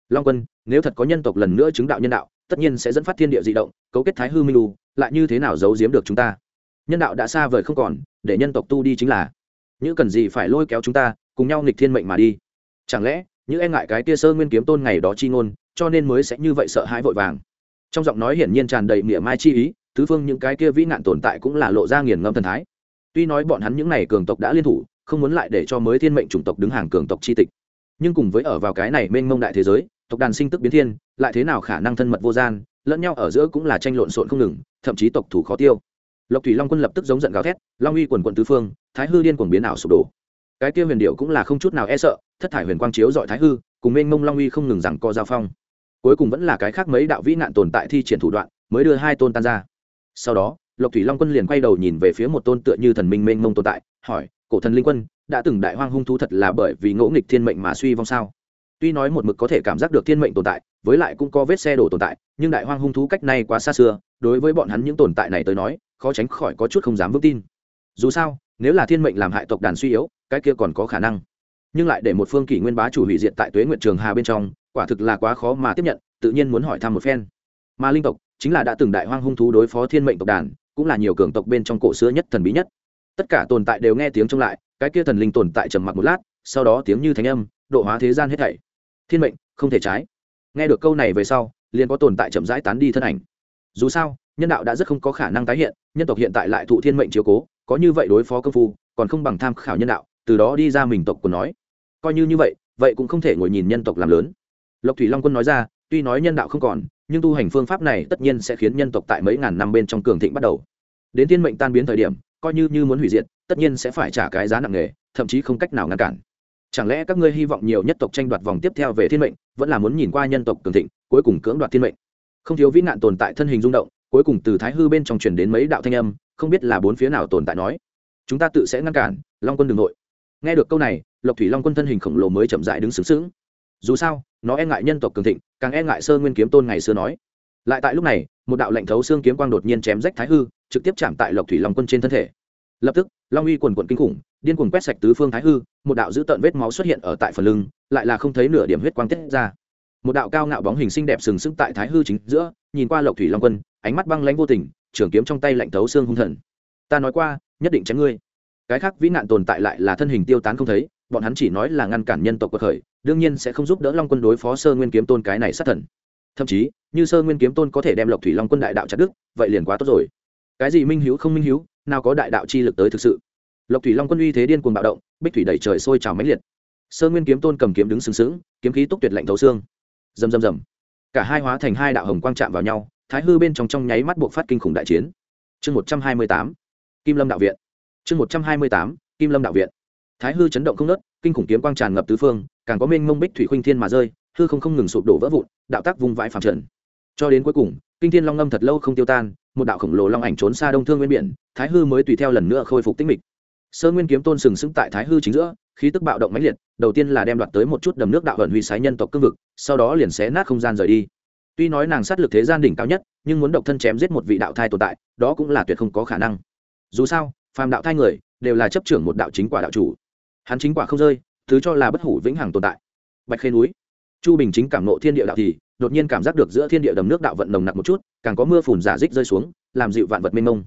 Long quân, nếu thật có nhân tộc lần nữa chứng đạo nhân đạo tất nhiên sẽ dẫn phát thiên địa dị động, cấu kết thái hư minh lu lại như thế nào giấu giếm được chúng ta? Nhân đạo đã xa vời không còn, để nhân tộc tu đi chính là những cần gì phải lôi kéo chúng ta, cùng nhau nghịch thiên mệnh mà đi. Chẳng lẽ, những e ngại cái tia sơ nguyên kiếm tôn ngày đó chi ngôn, cho nên mới sẽ như vậy sợ hãi vội vàng? Trong giọng nói hiển nhiên tràn đầy mỉa mai chi ý thứ phương những cái kia vĩ nạn tồn tại cũng là lộ ra nghiền ngâm thần thái. Tuy nói bọn hắn những n à y cường tộc đã liên thủ, không muốn lại để cho mới thiên mệnh chủng tộc đứng hàng cường tộc c h i tịch. Nhưng cùng với ở vào cái này mênh mông đại thế giới tộc đàn sinh tức biến thiên, lại thế nào khả năng thân mật vô gian, lẫn nhau ở giữa cũng là tranh lộn xộn không ngừng, thậm chí tộc thủ khó tiêu. Lộc thủy long quân lập tức giống giận gào thét, long uy quần quận tứ phương, thái hư điên cuồng biến ảo sụp đổ. Cái tiêu huyền điệu cũng là không chút nào e sợ, thất thải huyền quang chiếu dọi thái hư, cùng mênh mông long uy không ngừng rằng co giao phong. Cuối cùng vẫn là cái khác mấy đạo vĩ nạn tồn tại thi triển thủ đoạn, mới đưa hai tôn tan ra. Sau đó, lộc thủy long quân liền quay đầu nhìn về phía một tôn tựa như thần minh mênh mông tồn tại, hỏi, cổ thần linh quân, đã từng đại hoang hung thú thật là bởi vì ngỗ nghịch thiên mệnh mà suy vong sao? Tuy nói một mực có thể cảm giác được thiên mệnh tồn tại, với lại cũng có vết xe đổ tồn tại, nhưng đại hoang hung thú cách này quá xa xưa, đối với bọn hắn những tồn tại này tới nói, khó tránh khỏi có chút không dám vững tin. Dù sao, nếu là thiên mệnh làm hại tộc đàn suy yếu, cái kia còn có khả năng. Nhưng lại để một phương kỷ nguyên bá chủ hủy diệt tại tuế nguyện trường hà bên trong, quả thực là quá khó mà tiếp nhận, tự nhiên muốn hỏi thăm một phen. Mà linh tộc chính là đã từng đại hoang hung thú đối phó thiên mệnh tộc đàn, cũng là nhiều cường tộc bên trong cổ xưa nhất thần bí nhất. Tất cả tồn tại đều nghe tiếng trông lại, cái kia thần linh tồn tại trầm mặc một lát, sau đó tiếng như thánh âm độ hóa thế gian hết thảy. Thiên mệnh, không thể trái. Nghe được câu này về sau, liền có tồn tại chậm rãi tán đi thân ảnh. Dù sao, nhân đạo đã rất không có khả năng tái hiện, nhân tộc hiện tại lại thụ thiên mệnh chiếu cố, có như vậy đối phó công phu, còn không bằng tham khảo nhân đạo, từ đó đi ra mình tộc của nói. Coi như như vậy vậy cũng không thể ngồi nhìn nhân tộc làm lớn. Lộc thủy long quân nói ra, tuy nói nhân đạo không còn, nhưng tu hành phương pháp này tất nhiên sẽ khiến nhân tộc tại mấy ngàn năm bên trong cường thịnh bắt đầu. Đến thiên mệnh tan biến thời điểm, coi như như muốn hủy diệt, tất nhiên sẽ phải trả cái giá nặng nề, thậm chí không cách nào ngăn cản chẳng lẽ các ngươi hy vọng nhiều nhất tộc tranh đoạt vòng tiếp theo về thiên mệnh, vẫn là muốn nhìn qua nhân tộc cường thịnh, cuối cùng cưỡng đoạt thiên mệnh? Không thiếu vĩ nạn tồn tại thân hình rung động, cuối cùng từ thái hư bên trong truyền đến mấy đạo thanh âm, không biết là bốn phía nào tồn tại nói. Chúng ta tự sẽ ngăn cản, long quân đường nội. Nghe được câu này, lộc thủy long quân thân hình khổng lồ mới chậm dại đứng xứng xứng dù sao, nó e ngại nhân tộc cường thịnh, càng e ngại sơ nguyên kiếm tôn ngày xưa nói. Lại tại lúc này, một đạo lệnh thấu xương kiếm quang đột nhiên chém rách thái hư, trực tiếp chạm tại lộc thủy long quân trên thân thể. Lập tức, long uy quần quận kinh khủng điên cuồng quét sạch tứ phương thái hư, một đạo dữ tợn vết máu xuất hiện ở tại phần lưng, lại là không thấy nửa điểm huyết quang tiết ra. Một đạo cao ngạo bóng hình xinh đẹp sừng sững tại thái hư chính giữa, nhìn qua lộc thủy long quân, ánh mắt băng lãnh vô tình, trường kiếm trong tay lạnh thấu xương hung thần. Ta nói qua, nhất định tránh ngươi. Cái khác vĩ nạn tồn tại lại là thân hình tiêu tán không thấy, bọn hắn chỉ nói là ngăn cản nhân tộc cuộc khởi, đương nhiên sẽ không giúp đỡ long quân đối phó sơ nguyên kiếm tôn cái này sát thần. Thậm chí, như sơ nguyên kiếm tôn có thể đem lộc thủy long quân đại đạo chặt đức vậy liền quá tốt rồi. Cái gì minh hữu không minh hữu nào có đại đạo chi lực tới thực sự lộc thủy long quân uy thế điên cuồng bạo động, bích thủy đẩy trời sôi trào mãnh liệt. Sơ nguyên kiếm tôn cầm kiếm đứng sừng sững, kiếm khí túc tuyệt lạnh thấu xương. Rầm rầm rầm. Cả hai hóa thành hai đạo hồng quang chạm vào nhau, thái hư bên trong trong nháy mắt buộc phát kinh khủng đại chiến. Chương một trăm hai mươi tám, kim lâm đạo viện. Chương một trăm hai mươi tám, kim lâm đạo viện. Thái hư chấn động không nớt kinh khủng kiếm quang tràn ngập tứ phương, càng có mênh mông bích thủy khuynh thiên mà rơi, hư không không ngừng sụp đổ vỡ vụn, đạo tác vùng vãi phẳng trần. Cho đến cuối cùng, kinh thiên long ngâm thật lâu không tiêu tan, một đạo khổng lồ long ảnh trốn xa đông thương nguyên biển, thái hư mới tùy theo lần nữa khôi phục tích mịch sơ nguyên kiếm tôn sừng sững tại thái hư chính giữa, khí tức bạo động mãnh liệt, đầu tiên là đem đoạt tới một chút đầm nước đạo vận huy sái nhân tộc cương vực, sau đó liền xé nát không gian rời đi. Tuy nói nàng sát lực thế gian đỉnh cao nhất, nhưng muốn độc thân chém giết một vị đạo thai tồn tại, đó cũng là tuyệt không có khả năng. Dù sao, phàm đạo thai người, đều là chấp trưởng một đạo chính quả đạo chủ. Hắn chính quả không rơi, thứ cho là bất hủ vĩnh hằng tồn tại. Bạch khê núi. Chu bình chính cảm nộ thiên địa đạo thì, đột nhiên cảm giác được giữa thiên địa đầm nước đạo vận nồng nặc một chút, càng có mưa phùn giả dích rơi xuống, làm dịu vạn vật mênh mông.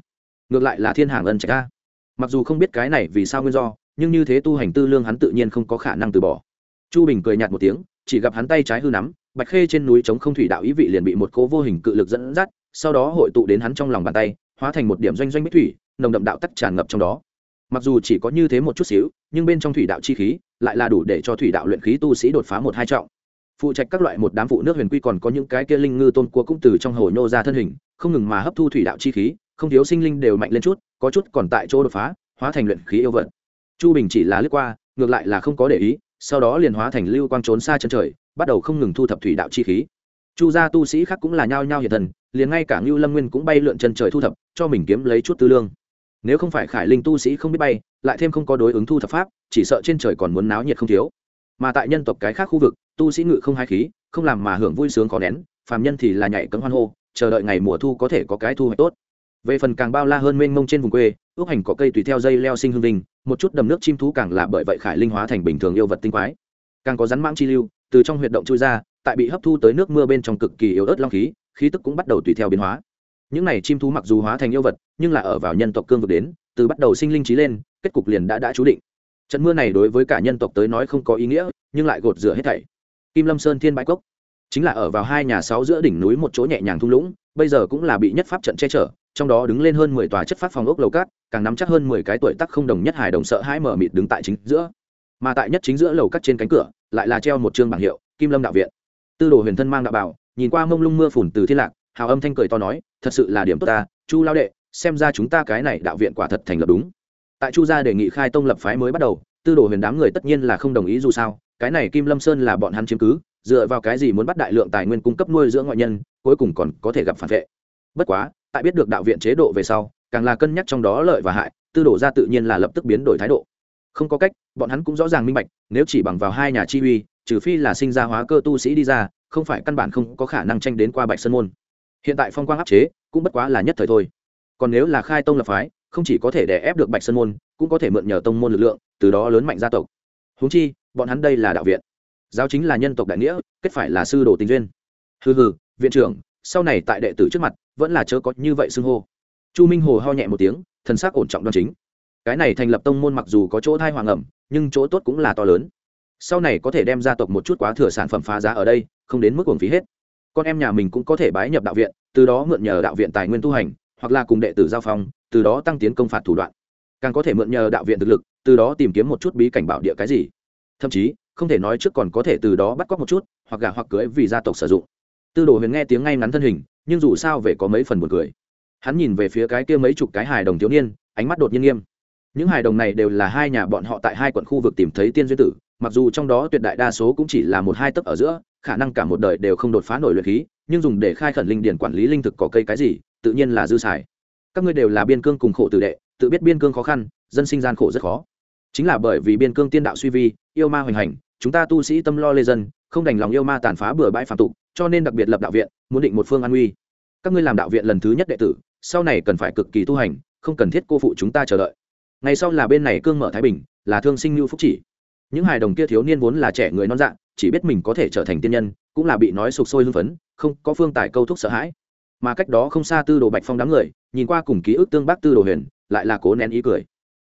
Ngược lại là thiên hàng ân trạch ca mặc dù không biết cái này vì sao nguyên do, nhưng như thế tu hành tư lương hắn tự nhiên không có khả năng từ bỏ. Chu bình cười nhạt một tiếng, chỉ gặp hắn tay trái hư nắm, bạch khê trên núi chống không thủy đạo ý vị liền bị một cố vô hình cự lực dẫn dắt, sau đó hội tụ đến hắn trong lòng bàn tay, hóa thành một điểm doanh doanh bích thủy, nồng đậm đạo tắc tràn ngập trong đó. Mặc dù chỉ có như thế một chút xíu, nhưng bên trong thủy đạo chi khí lại là đủ để cho thủy đạo luyện khí tu sĩ đột phá một hai trọng. Phụ trách các loại một đám phụ nước huyền quy còn có những cái kia linh ngư tôn cua cũng từ trong hồ nhô ra thân hình, không ngừng mà hấp thu thủy đạo chi khí không thiếu sinh linh đều mạnh lên chút, có chút còn tại chỗ đột phá, hóa thành luyện khí yêu vật. Chu bình chỉ là lướt qua, ngược lại là không có để ý, sau đó liền hóa thành lưu quang trốn xa chân trời, bắt đầu không ngừng thu thập thủy đạo chi khí. Chu gia tu sĩ khác cũng là nhao nhao hiện thần liền ngay cả ngưu lâm nguyên cũng bay lượn chân trời thu thập, cho mình kiếm lấy chút tư lương. Nếu không phải khải linh tu sĩ không biết bay, lại thêm không có đối ứng thu thập pháp, chỉ sợ trên trời còn muốn náo nhiệt không thiếu. Mà tại nhân tộc cái khác khu vực, tu sĩ ngự không hai khí, không làm mà hưởng vui sướng khó nén, phàm nhân thì là nhảy cấm hoan hô, chờ đợi ngày mùa thu có thể có cái thu hoạch tốt về phần càng bao la hơn mênh mông trên vùng quê, ước hành có cây tùy theo dây leo sinh hương linh một chút đầm nước chim thú càng là bởi vậy khải linh hóa thành bình thường yêu vật tinh quái. Càng có rắn mãng chi lưu, từ trong huyệt động chui ra, tại bị hấp thu tới nước mưa bên trong cực kỳ yếu ớt long khí khí tức cũng bắt đầu tùy theo biến hóa. Những này chim thú mặc dù hóa thành yêu vật, nhưng là ở vào nhân tộc cương vực đến, từ bắt đầu sinh linh trí lên, kết cục liền đã đã chú định. Trận mưa này đối với cả nhân tộc tới nói không có ý nghĩa, nhưng lại gột rửa hết thảy. Kim lâm sơn thiên bãi cốc, chính là ở vào hai nhà sáu giữa đỉnh núi một chỗ nhẹ nhàng thung lũng, bây giờ cũng là bị nhất pháp trận che chở trong đó đứng lên hơn mười tòa chất phát phòng ốc lầu cát, càng nắm chắc hơn mười cái tuổi tác không đồng nhất hài đồng sợ hãi mở mịt đứng tại chính giữa. Mà tại nhất chính giữa lầu cát trên cánh cửa, lại là treo một chương bảng hiệu, kim lâm đạo viện. Tư đồ huyền thân mang đạo bảo, nhìn qua mông lung mưa phùn từ thiên lạc, hào âm thanh cười to nói, thật sự là điểm tốt ta, chu lao đệ, xem ra chúng ta cái này đạo viện quả thật thành lập đúng. Tại chu gia đề nghị khai tông lập phái mới bắt đầu, tư đồ huyền đám người tất nhiên là không đồng ý dù sao, cái này kim lâm sơn là bọn hắn chiếm cứ, dựa vào cái gì muốn bắt đại lượng tài nguyên cung cấp nuôi dưỡng ngoại nhân, cuối cùng còn có thể gặp phản vệ. Bất quá tại biết được đạo viện chế độ về sau, càng là cân nhắc trong đó lợi và hại, tư đồ ra tự nhiên là lập tức biến đổi thái độ. Không có cách, bọn hắn cũng rõ ràng minh bạch, nếu chỉ bằng vào hai nhà chi uy, trừ phi là sinh ra hóa cơ tu sĩ đi ra, không phải căn bản không có khả năng tranh đến qua bạch sơn môn. Hiện tại phong quang áp chế, cũng bất quá là nhất thời thôi. Còn nếu là khai tông lập phái, không chỉ có thể đè ép được bạch sơn môn, cũng có thể mượn nhờ tông môn lực lượng, từ đó lớn mạnh gia tộc. Húng chi, bọn hắn đây là đạo viện. Giáo chính là nhân tộc đại nghĩa, kết phải là sư đồ tình duyên. Hừ hừ, viện trưởng, sau này tại đệ tử trước mặt vẫn là chớ có như vậy xưng hô. Chu minh hồ ho nhẹ một tiếng, thần sắc ổn trọng đoan chính. Cái này thành lập tông môn mặc dù có chỗ thai hoàng ẩm, nhưng chỗ tốt cũng là to lớn. Sau này có thể đem gia tộc một chút quá thừa sản phẩm phá giá ở đây, không đến mức uổng phí hết. Con em nhà mình cũng có thể bái nhập đạo viện, từ đó mượn nhờ đạo viện tài nguyên tu hành, hoặc là cùng đệ tử giao phong, từ đó tăng tiến công phạt thủ đoạn. Càng có thể mượn nhờ đạo viện thực lực, từ đó tìm kiếm một chút bí cảnh bảo địa cái gì. Thậm chí, không thể nói trước còn có thể từ đó bắt cóc một chút, hoặc gả hoặc cưới vì gia tộc sử dụng. Tư đồ huyền nghe tiếng ngay ngắn thân hình nhưng dù sao về có mấy phần buồn cười. Hắn nhìn về phía cái kia mấy chục cái hài đồng thiếu niên, ánh mắt đột nhiên nghiêm. Những hài đồng này đều là hai nhà bọn họ tại hai quận khu vực tìm thấy tiên duyên tử, mặc dù trong đó tuyệt đại đa số cũng chỉ là một hai tấc ở giữa, khả năng cả một đời đều không đột phá nổi luyện khí, nhưng dùng để khai khẩn linh điển quản lý linh thực có cây cái gì, tự nhiên là dư xài. Các ngươi đều là biên cương cùng khổ tử đệ, tự biết biên cương khó khăn, dân sinh gian khổ rất khó. Chính là bởi vì biên cương tiên đạo suy vi, yêu ma hoành hành, chúng ta tu sĩ tâm lo lê dân, không đành lòng yêu ma tàn phá bừa bãi phạm tục cho nên đặc biệt lập đạo viện, muốn định một phương an uy. Các ngươi làm đạo viện lần thứ nhất đệ tử, sau này cần phải cực kỳ tu hành, không cần thiết cô phụ chúng ta chờ đợi. Ngày sau là bên này cương mở thái bình, là thương sinh lưu phúc chỉ. Những hài đồng kia thiếu niên vốn là trẻ người non dạng chỉ biết mình có thể trở thành tiên nhân, cũng là bị nói sụp sôi hưng phấn, không có phương tài câu thúc sợ hãi. Mà cách đó không xa tư đồ bạch phong đám người, nhìn qua cùng ký ức tương bác tư đồ huyền, lại là cố nén ý cười.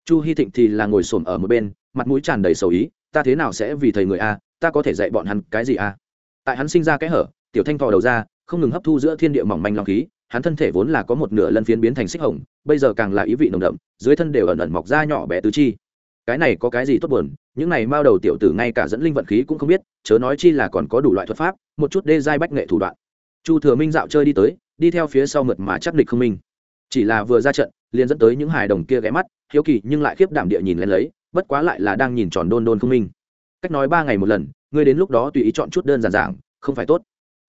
Chu hy thịnh thì là ngồi xổm ở một bên, mặt mũi tràn đầy sầu ý, ta thế nào sẽ vì thầy người a, ta có thể dạy bọn hắn cái gì a? Tại hắn sinh ra cái hở tiểu thanh thò đầu ra, không ngừng hấp thu giữa thiên địa mỏng manh long khí, hắn thân thể vốn là có một nửa lân phiến biến thành xích hồng, bây giờ càng là ý vị nồng đậm, dưới thân đều ẩn ẩn mọc ra nhỏ bé tứ chi. Cái này có cái gì tốt buồn, những này mao đầu tiểu tử ngay cả dẫn linh vận khí cũng không biết, chớ nói chi là còn có đủ loại thuật pháp, một chút đê giai bách nghệ thủ đoạn. Chu thừa minh dạo chơi đi tới, đi theo phía sau mượt mà chắc địch không minh. Chỉ là vừa ra trận, liền dẫn tới những hài đồng kia ghé mắt, hiếu kỳ nhưng lại khiếp đảm địa nhìn lên lấy, bất quá lại là đang nhìn tròn đôn đôn không minh. Cách nói ba ngày một lần, ngươi đến lúc đó tùy ý chọn chút đơn giản giảng không phải tốt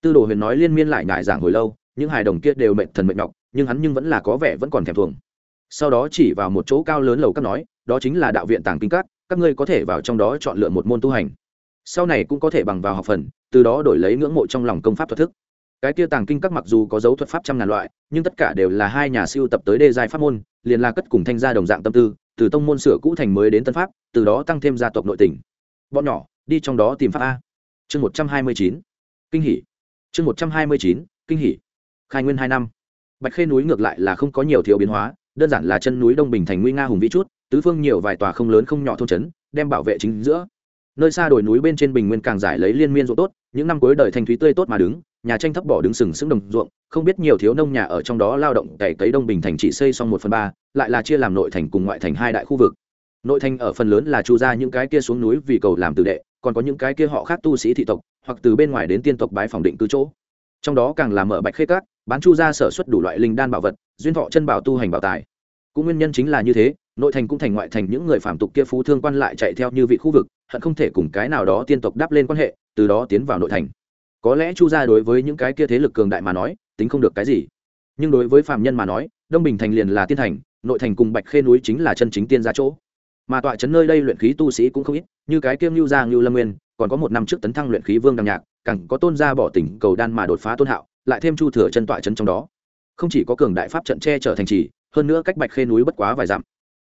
tư đồ huyền nói liên miên lại ngại giảng hồi lâu, những hài đồng kia đều mệnh thần mệnh nhọc, nhưng hắn nhưng vẫn là có vẻ vẫn còn thèm thuồng. Sau đó chỉ vào một chỗ cao lớn lầu các nói, đó chính là đạo viện tàng kinh các các ngươi có thể vào trong đó chọn lựa một môn tu hành. Sau này cũng có thể bằng vào học phần, từ đó đổi lấy ngưỡng mộ trong lòng công pháp thuật thức. Cái kia tàng kinh các mặc dù có dấu thuật pháp trăm ngàn loại, nhưng tất cả đều là hai nhà siêu tập tới đề giai pháp môn, liền là cất cùng thanh gia đồng dạng tâm tư, từ tông môn sửa cũ thành mới đến tân pháp, từ đó tăng thêm gia tộc nội tỉnh bọn nhỏ, đi trong đó tìm pháp a. Chương một trăm hai mươi chín. Kinh hỷ chương một trăm hai mươi chín, kinh hỷ khai nguyên hai năm. Bạch khê núi ngược lại là không có nhiều thiếu biến hóa, đơn giản là chân núi đông bình thành nguy nga hùng vĩ chút, tứ phương nhiều vài tòa không lớn không nhỏ thôn trấn, đem bảo vệ chính giữa. Nơi xa đồi núi bên trên bình nguyên càng giải lấy liên miên ruộng tốt, những năm cuối đời thành thúy tươi tốt mà đứng, nhà tranh thấp bỏ đứng sừng sững đồng ruộng, không biết nhiều thiếu nông nhà ở trong đó lao động cày cấy đông bình thành chỉ xây xong một phần ba, lại là chia làm nội thành cùng ngoại thành hai đại khu vực. Nội thành ở phần lớn là chu ra những cái kia xuống núi vì cầu làm tự đệ, còn có những cái kia họ khác tu sĩ thị tộc hoặc từ bên ngoài đến tiên tộc bái phòng định cư chỗ. Trong đó càng là mở bạch khê cát bán chu ra sở xuất đủ loại linh đan bảo vật, duyên thọ chân bảo tu hành bảo tài. Cũng nguyên nhân chính là như thế, nội thành cũng thành ngoại thành những người phạm tục kia phú thương quan lại chạy theo như vị khu vực, hận không thể cùng cái nào đó tiên tộc đáp lên quan hệ, từ đó tiến vào nội thành. Có lẽ chu gia đối với những cái kia thế lực cường đại mà nói, tính không được cái gì. Nhưng đối với phạm nhân mà nói, đông bình thành liền là tiên thành, nội thành cùng bạch khê núi chính là chân chính tiên gia chỗ mà tọa trấn nơi đây luyện khí tu sĩ cũng không ít, như cái kiêm lưu gia lưu lâm nguyên, còn có một năm trước tấn thăng luyện khí vương đăng nhạc, càng có tôn gia bỏ tỉnh cầu đan mà đột phá tôn hạo, lại thêm chu thừa chân tọa trấn trong đó. Không chỉ có cường đại pháp trận che trở thành trì, hơn nữa cách bạch khê núi bất quá vài dặm.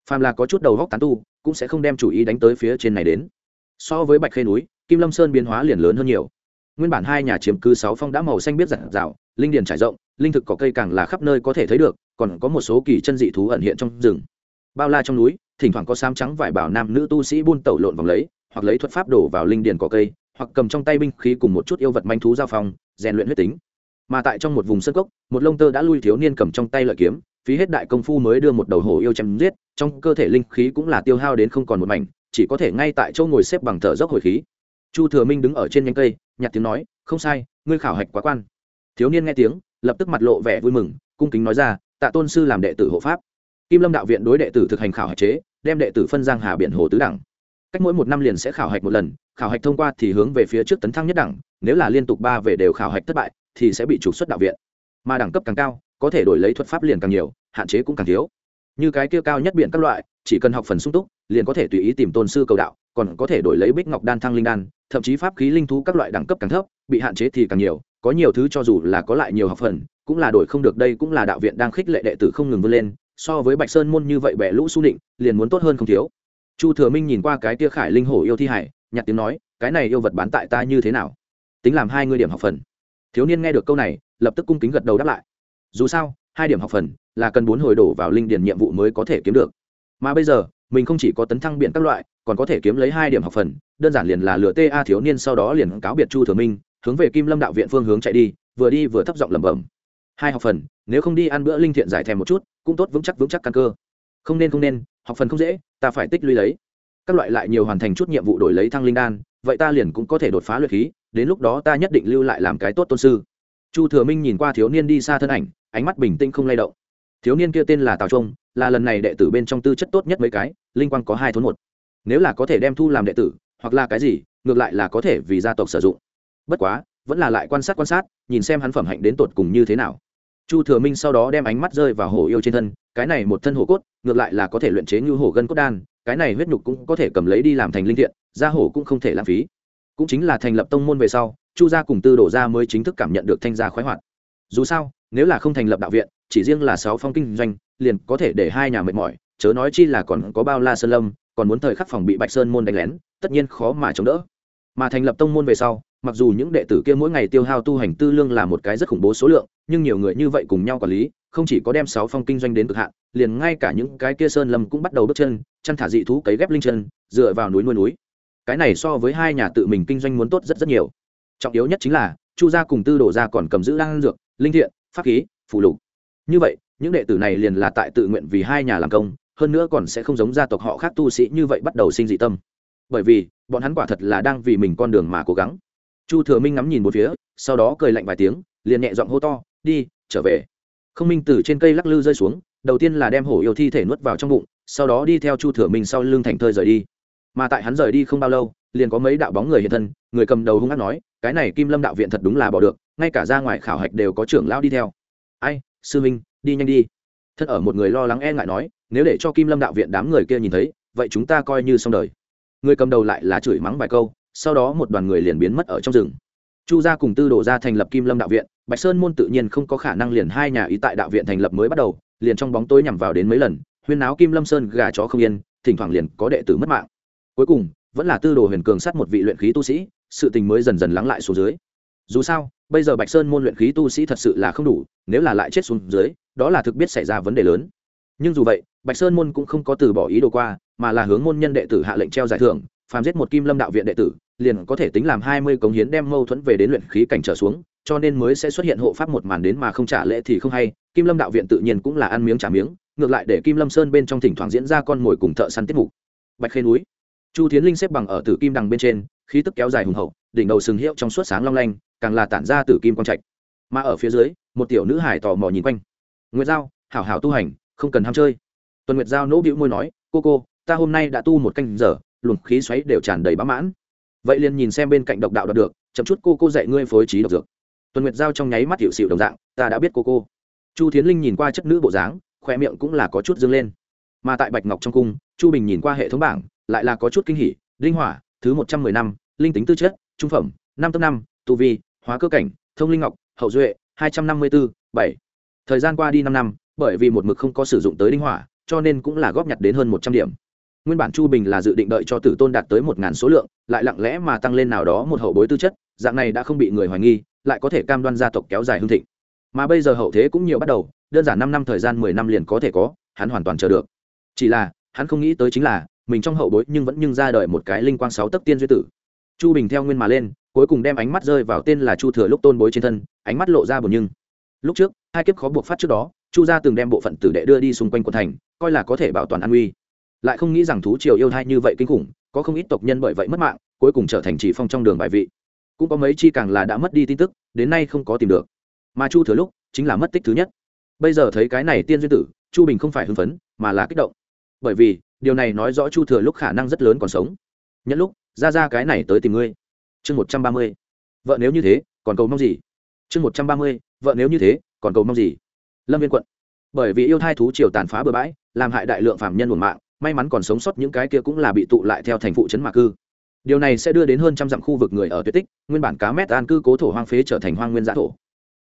Phàm là có chút đầu góc tán tu, cũng sẽ không đem chủ ý đánh tới phía trên này đến. So với bạch khê núi, kim lâm sơn biến hóa liền lớn hơn nhiều. Nguyên bản hai nhà chiếm cứ sáu phong đã màu xanh biết giặt rào linh điền trải rộng, linh thực có cây càng là khắp nơi có thể thấy được, còn có một số kỳ chân dị thú ẩn hiện trong rừng. Bao la trong núi thỉnh thoảng có sám trắng vải bảo nam nữ tu sĩ buôn tẩu lộn vòng lấy, hoặc lấy thuật pháp đổ vào linh điền cỏ cây, hoặc cầm trong tay binh khí cùng một chút yêu vật manh thú giao phong, rèn luyện huyết tính. Mà tại trong một vùng sân cốc, một lông tơ đã lui thiếu niên cầm trong tay lợi kiếm, phí hết đại công phu mới đưa một đầu hổ yêu chém giết, trong cơ thể linh khí cũng là tiêu hao đến không còn một mảnh, chỉ có thể ngay tại chỗ ngồi xếp bằng thở dốc hồi khí. Chu thừa minh đứng ở trên nhánh cây nhặt tiếng nói, không sai, ngươi khảo hạch quá quan. Thiếu niên nghe tiếng, lập tức mặt lộ vẻ vui mừng, cung kính nói ra, tạ tôn sư làm đệ tử hộ pháp. Kim lâm đạo viện đối đệ tử thực hành khảo hạch chế đem đệ tử phân giang hà biển hồ tứ đẳng. Cách mỗi một năm liền sẽ khảo hạch một lần, khảo hạch thông qua thì hướng về phía trước tấn thăng nhất đẳng, nếu là liên tục ba về đều khảo hạch thất bại, thì sẽ bị trục xuất đạo viện. Mà đẳng cấp càng cao, có thể đổi lấy thuật pháp liền càng nhiều, hạn chế cũng càng thiếu. Như cái kia cao nhất biện các loại, chỉ cần học phần sung túc, liền có thể tùy ý tìm tôn sư cầu đạo, còn có thể đổi lấy bích ngọc đan thăng linh đan, thậm chí pháp khí linh thú các loại đẳng cấp càng thấp, bị hạn chế thì càng nhiều, có nhiều thứ cho dù là có lại nhiều học phần, cũng là đổi không được, đây cũng là đạo viện đang khích lệ đệ tử không ngừng vươn lên so với bạch sơn môn như vậy bẻ lũ su định liền muốn tốt hơn không thiếu. Chu thừa minh nhìn qua cái tia khải linh hổ yêu thi hải, nhặt tiếng nói, cái này yêu vật bán tại ta như thế nào? Tính làm hai người điểm học phần. Thiếu niên nghe được câu này, lập tức cung kính gật đầu đáp lại. Dù sao, hai điểm học phần là cần bốn hồi đổ vào linh điển nhiệm vụ mới có thể kiếm được. Mà bây giờ, mình không chỉ có tấn thăng biện các loại, còn có thể kiếm lấy hai điểm học phần, đơn giản liền là lừa ta thiếu niên sau đó liền cáo biệt chu thừa minh, hướng về kim lâm đạo viện phương hướng chạy đi, vừa đi vừa thấp giọng lẩm bẩm. Hai học phần, nếu không đi ăn bữa linh thiện giải thèm một chút cũng tốt vững chắc vững chắc căn cơ. Không nên không nên, học phần không dễ, ta phải tích lũy lấy. Các loại lại nhiều hoàn thành chút nhiệm vụ đổi lấy thăng linh đan, vậy ta liền cũng có thể đột phá luyện khí, đến lúc đó ta nhất định lưu lại làm cái tốt tôn sư. Chu thừa minh nhìn qua thiếu niên đi xa thân ảnh, ánh mắt bình tĩnh không lay động. Thiếu niên kia tên là tào trung, là lần này đệ tử bên trong tư chất tốt nhất mấy cái, linh quang có hai thốn một. Nếu là có thể đem thu làm đệ tử, hoặc là cái gì, ngược lại là có thể vì gia tộc sử dụng. Bất quá, vẫn là lại quan sát quan sát, nhìn xem hắn phẩm hạnh đến tột cùng như thế nào chu thừa minh sau đó đem ánh mắt rơi vào hổ yêu trên thân, cái này một thân hổ cốt, ngược lại là có thể luyện chế như hổ gân cốt đan, cái này huyết nhục cũng có thể cầm lấy đi làm thành linh thiện gia hổ cũng không thể lãng phí. Cũng chính là thành lập tông môn về sau, chu gia cùng tư đổ ra mới chính thức cảm nhận được thanh gia khoái hoạt. Dù sao, nếu là không thành lập đạo viện, chỉ riêng là sáu phong kinh doanh, liền có thể để hai nhà mệt mỏi, chớ nói chi là còn có bao la sơn lâm, còn muốn thời khắc phòng bị bạch sơn môn đánh lén, tất nhiên khó mà chống đỡ mà thành lập tông môn về sau, mặc dù những đệ tử kia mỗi ngày tiêu hao tu hành tư lương là một cái rất khủng bố số lượng, nhưng nhiều người như vậy cùng nhau quản lý, không chỉ có đem sáu phong kinh doanh đến cực hạn, liền ngay cả những cái kia sơn lâm cũng bắt đầu bước chân, chăn thả dị thú cấy ghép linh chân, dựa vào núi nuôi núi. Cái này so với hai nhà tự mình kinh doanh muốn tốt rất rất nhiều. Trọng yếu nhất chính là, chu gia cùng tư đổ gia còn cầm giữ đan dược, linh thiện, pháp khí phụ lục. Như vậy, những đệ tử này liền là tại tự nguyện vì hai nhà làm công, hơn nữa còn sẽ không giống gia tộc họ khác tu sĩ như vậy bắt đầu sinh dị tâm bởi vì, bọn hắn quả thật là đang vì mình con đường mà cố gắng. Chu thừa minh ngắm nhìn một phía, sau đó cười lạnh vài tiếng, liền nhẹ giọng hô to, đi, trở về. Không minh từ trên cây lắc lư rơi xuống, đầu tiên là đem hổ yêu thi thể nuốt vào trong bụng, sau đó đi theo chu thừa minh sau lưng thành thơi rời đi. Mà tại hắn rời đi không bao lâu, liền có mấy đạo bóng người hiện thân, người cầm đầu hung hát nói, cái này kim lâm đạo viện thật đúng là bỏ được, ngay cả ra ngoài khảo hạch đều có trưởng lão đi theo. Ai, sư minh đi nhanh đi. Thân ở một người lo lắng e ngại nói, nếu để cho kim lâm đạo viện đám người kia nhìn thấy, vậy chúng ta coi như xong đời người cầm đầu lại là chửi mắng vài câu, sau đó một đoàn người liền biến mất ở trong rừng. Chu gia cùng tư đồ gia thành lập kim lâm đạo viện, bạch sơn môn tự nhiên không có khả năng liền hai nhà ý tại đạo viện thành lập mới bắt đầu, liền trong bóng tối nhằm vào đến mấy lần, huyên náo kim lâm sơn gà chó không yên, thỉnh thoảng liền có đệ tử mất mạng. Cuối cùng, vẫn là tư đồ huyền cường sát một vị luyện khí tu sĩ, sự tình mới dần dần lắng lại xuống dưới. Dù sao, bây giờ bạch sơn môn luyện khí tu sĩ thật sự là không đủ, nếu là lại chết xuống dưới, đó là thực biết xảy ra vấn đề lớn. Nhưng dù vậy, bạch sơn môn cũng không có từ bỏ ý đồ qua mà là hướng môn nhân đệ tử hạ lệnh treo giải thưởng, phàm giết một kim lâm đạo viện đệ tử, liền có thể tính làm hai mươi cống hiến đem mâu thuẫn về đến luyện khí cảnh trở xuống, cho nên mới sẽ xuất hiện hộ pháp một màn đến mà không trả lễ thì không hay. Kim lâm đạo viện tự nhiên cũng là ăn miếng trả miếng, ngược lại để kim lâm sơn bên trong thỉnh thoảng diễn ra con mồi cùng thợ săn tiết mục. Bạch khê núi. Chu tiến linh xếp bằng ở tử kim đằng bên trên, khí tức kéo dài hùng hậu, đỉnh đầu sừng hiệu trong suốt sáng long lanh, càng là tản ra tử kim quang trạch. Mà ở phía dưới, một tiểu nữ hải tò mò nhìn quanh. Nguyệt giao, hảo hảo tu hành, không cần ham chơi. Tuần nguyệt giao nỗ bĩu môi nói, cô cô ta hôm nay đã tu một canh giờ, luồng khí xoáy đều tràn đầy bá mãn. Vậy liền nhìn xem bên cạnh độc đạo đọc được, chậm chút cô cô dạy ngươi phối trí độc dược. Tuần nguyệt giao trong nháy mắt hiệu xịu đồng dạng, ta đã biết cô cô. Chu thiến linh nhìn qua chất nữ bộ dáng, khoe miệng cũng là có chút dâng lên. Mà tại bạch ngọc trong cung, chu bình nhìn qua hệ thống bảng, lại là có chút kinh hỉ, linh hỏa, thứ một trăm mười năm, linh tính tư chất, trung phẩm, năm tấm năm, tu vi, hóa cơ cảnh, thông linh ngọc, hậu duệ, hai trăm năm mươi bốn bảy. Thời gian qua đi năm năm, bởi vì một mực không có sử dụng tới linh hỏa, cho nên cũng là góp nhặt đến hơn một trăm điểm nguyên bản chu bình là dự định đợi cho tử tôn đạt tới một ngàn số lượng, lại lặng lẽ mà tăng lên nào đó một hậu bối tư chất, dạng này đã không bị người hoài nghi, lại có thể cam đoan gia tộc kéo dài hương thịnh. Mà bây giờ hậu thế cũng nhiều bắt đầu, đơn giản năm năm thời gian mười năm liền có thể có, hắn hoàn toàn chờ được. Chỉ là, hắn không nghĩ tới chính là, mình trong hậu bối nhưng vẫn nhưng ra đời một cái linh quang sáu tấc tiên duy tử. Chu bình theo nguyên mà lên, cuối cùng đem ánh mắt rơi vào tên là chu thừa lúc tôn bối trên thân, ánh mắt lộ ra bồn nhưng. Lúc trước, hai kiếp khó buộc phát trước đó, chu gia từng đem bộ phận tử đệ đưa đi xung quanh quận thành, coi là có thể bảo toàn an uy lại không nghĩ rằng thú triều yêu thai như vậy kinh khủng, có không ít tộc nhân bởi vậy mất mạng, cuối cùng trở thành chỉ phong trong đường bài vị. Cũng có mấy chi càng là đã mất đi tin tức, đến nay không có tìm được. Mà chu thừa lúc chính là mất tích thứ nhất. Bây giờ thấy cái này tiên duyên tử, chu bình không phải hưng phấn, mà là kích động. Bởi vì, điều này nói rõ chu thừa lúc khả năng rất lớn còn sống. Nhẫn lúc, ra ra cái này tới tìm ngươi. Chương một trăm ba mươi. Vợ nếu như thế, còn cầu mong gì? Chương một trăm ba mươi. Vợ nếu như thế, còn cầu mong gì? Lâm viên quận. Bởi vì yêu thai thú triều tàn phá bừa bãi, làm hại đại lượng phạm nhân buồn mạng may mắn còn sống sót những cái kia cũng là bị tụ lại theo thành phụ trấn mạc cư. Điều này sẽ đưa đến hơn trăm dặm khu vực người ở tuyệt tích, nguyên bản cá mét an cư cố thổ hoang phế trở thành hoang nguyên giã thổ.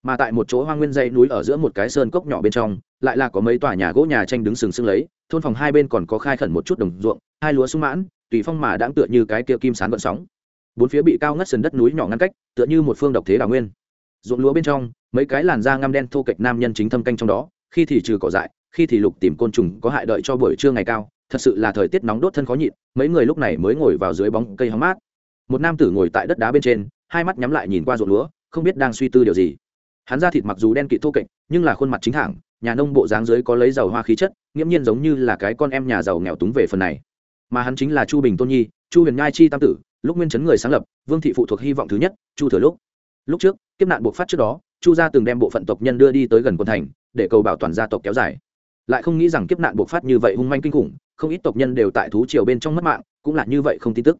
Mà tại một chỗ hoang nguyên dãy núi ở giữa một cái sơn cốc nhỏ bên trong, lại là có mấy tòa nhà gỗ nhà tranh đứng sừng sững lấy, thôn phòng hai bên còn có khai khẩn một chút đồng ruộng, hai lúa sung mãn, tùy phong mà đãng tựa như cái kia kim sán vận sóng. Bốn phía bị cao ngất sườn đất núi nhỏ ngăn cách, tựa như một phương độc thế đào nguyên. Ruộng lúa bên trong, mấy cái làn da ngăm đen thô kệch nam nhân chính thâm canh trong đó, khi thì trừ cỏ dại, khi thì lục tìm côn trùng có hại đợi cho buổi trưa ngày cao thật sự là thời tiết nóng đốt thân khó nhịn, mấy người lúc này mới ngồi vào dưới bóng cây hóng mát. Một nam tử ngồi tại đất đá bên trên, hai mắt nhắm lại nhìn qua ruộng lúa, không biết đang suy tư điều gì. Hắn da thịt mặc dù đen kịt thô kệch, nhưng là khuôn mặt chính thẳng nhà nông bộ dáng dưới có lấy dầu hoa khí chất, nghiễm nhiên giống như là cái con em nhà giàu nghèo túng về phần này. Mà hắn chính là chu bình tôn nhi, chu huyền nhai chi tam tử, lúc nguyên chấn người sáng lập, vương thị phụ thuộc hy vọng thứ nhất, chu thừa lúc. Lúc trước, kiếp nạn buộc phát trước đó, chu gia từng đem bộ phận tộc nhân đưa đi tới gần quân thành, để cầu bảo toàn gia tộc kéo dài lại không nghĩ rằng kiếp nạn bộc phát như vậy hung manh kinh khủng, không ít tộc nhân đều tại thú triều bên trong mất mạng, cũng là như vậy không tin tức.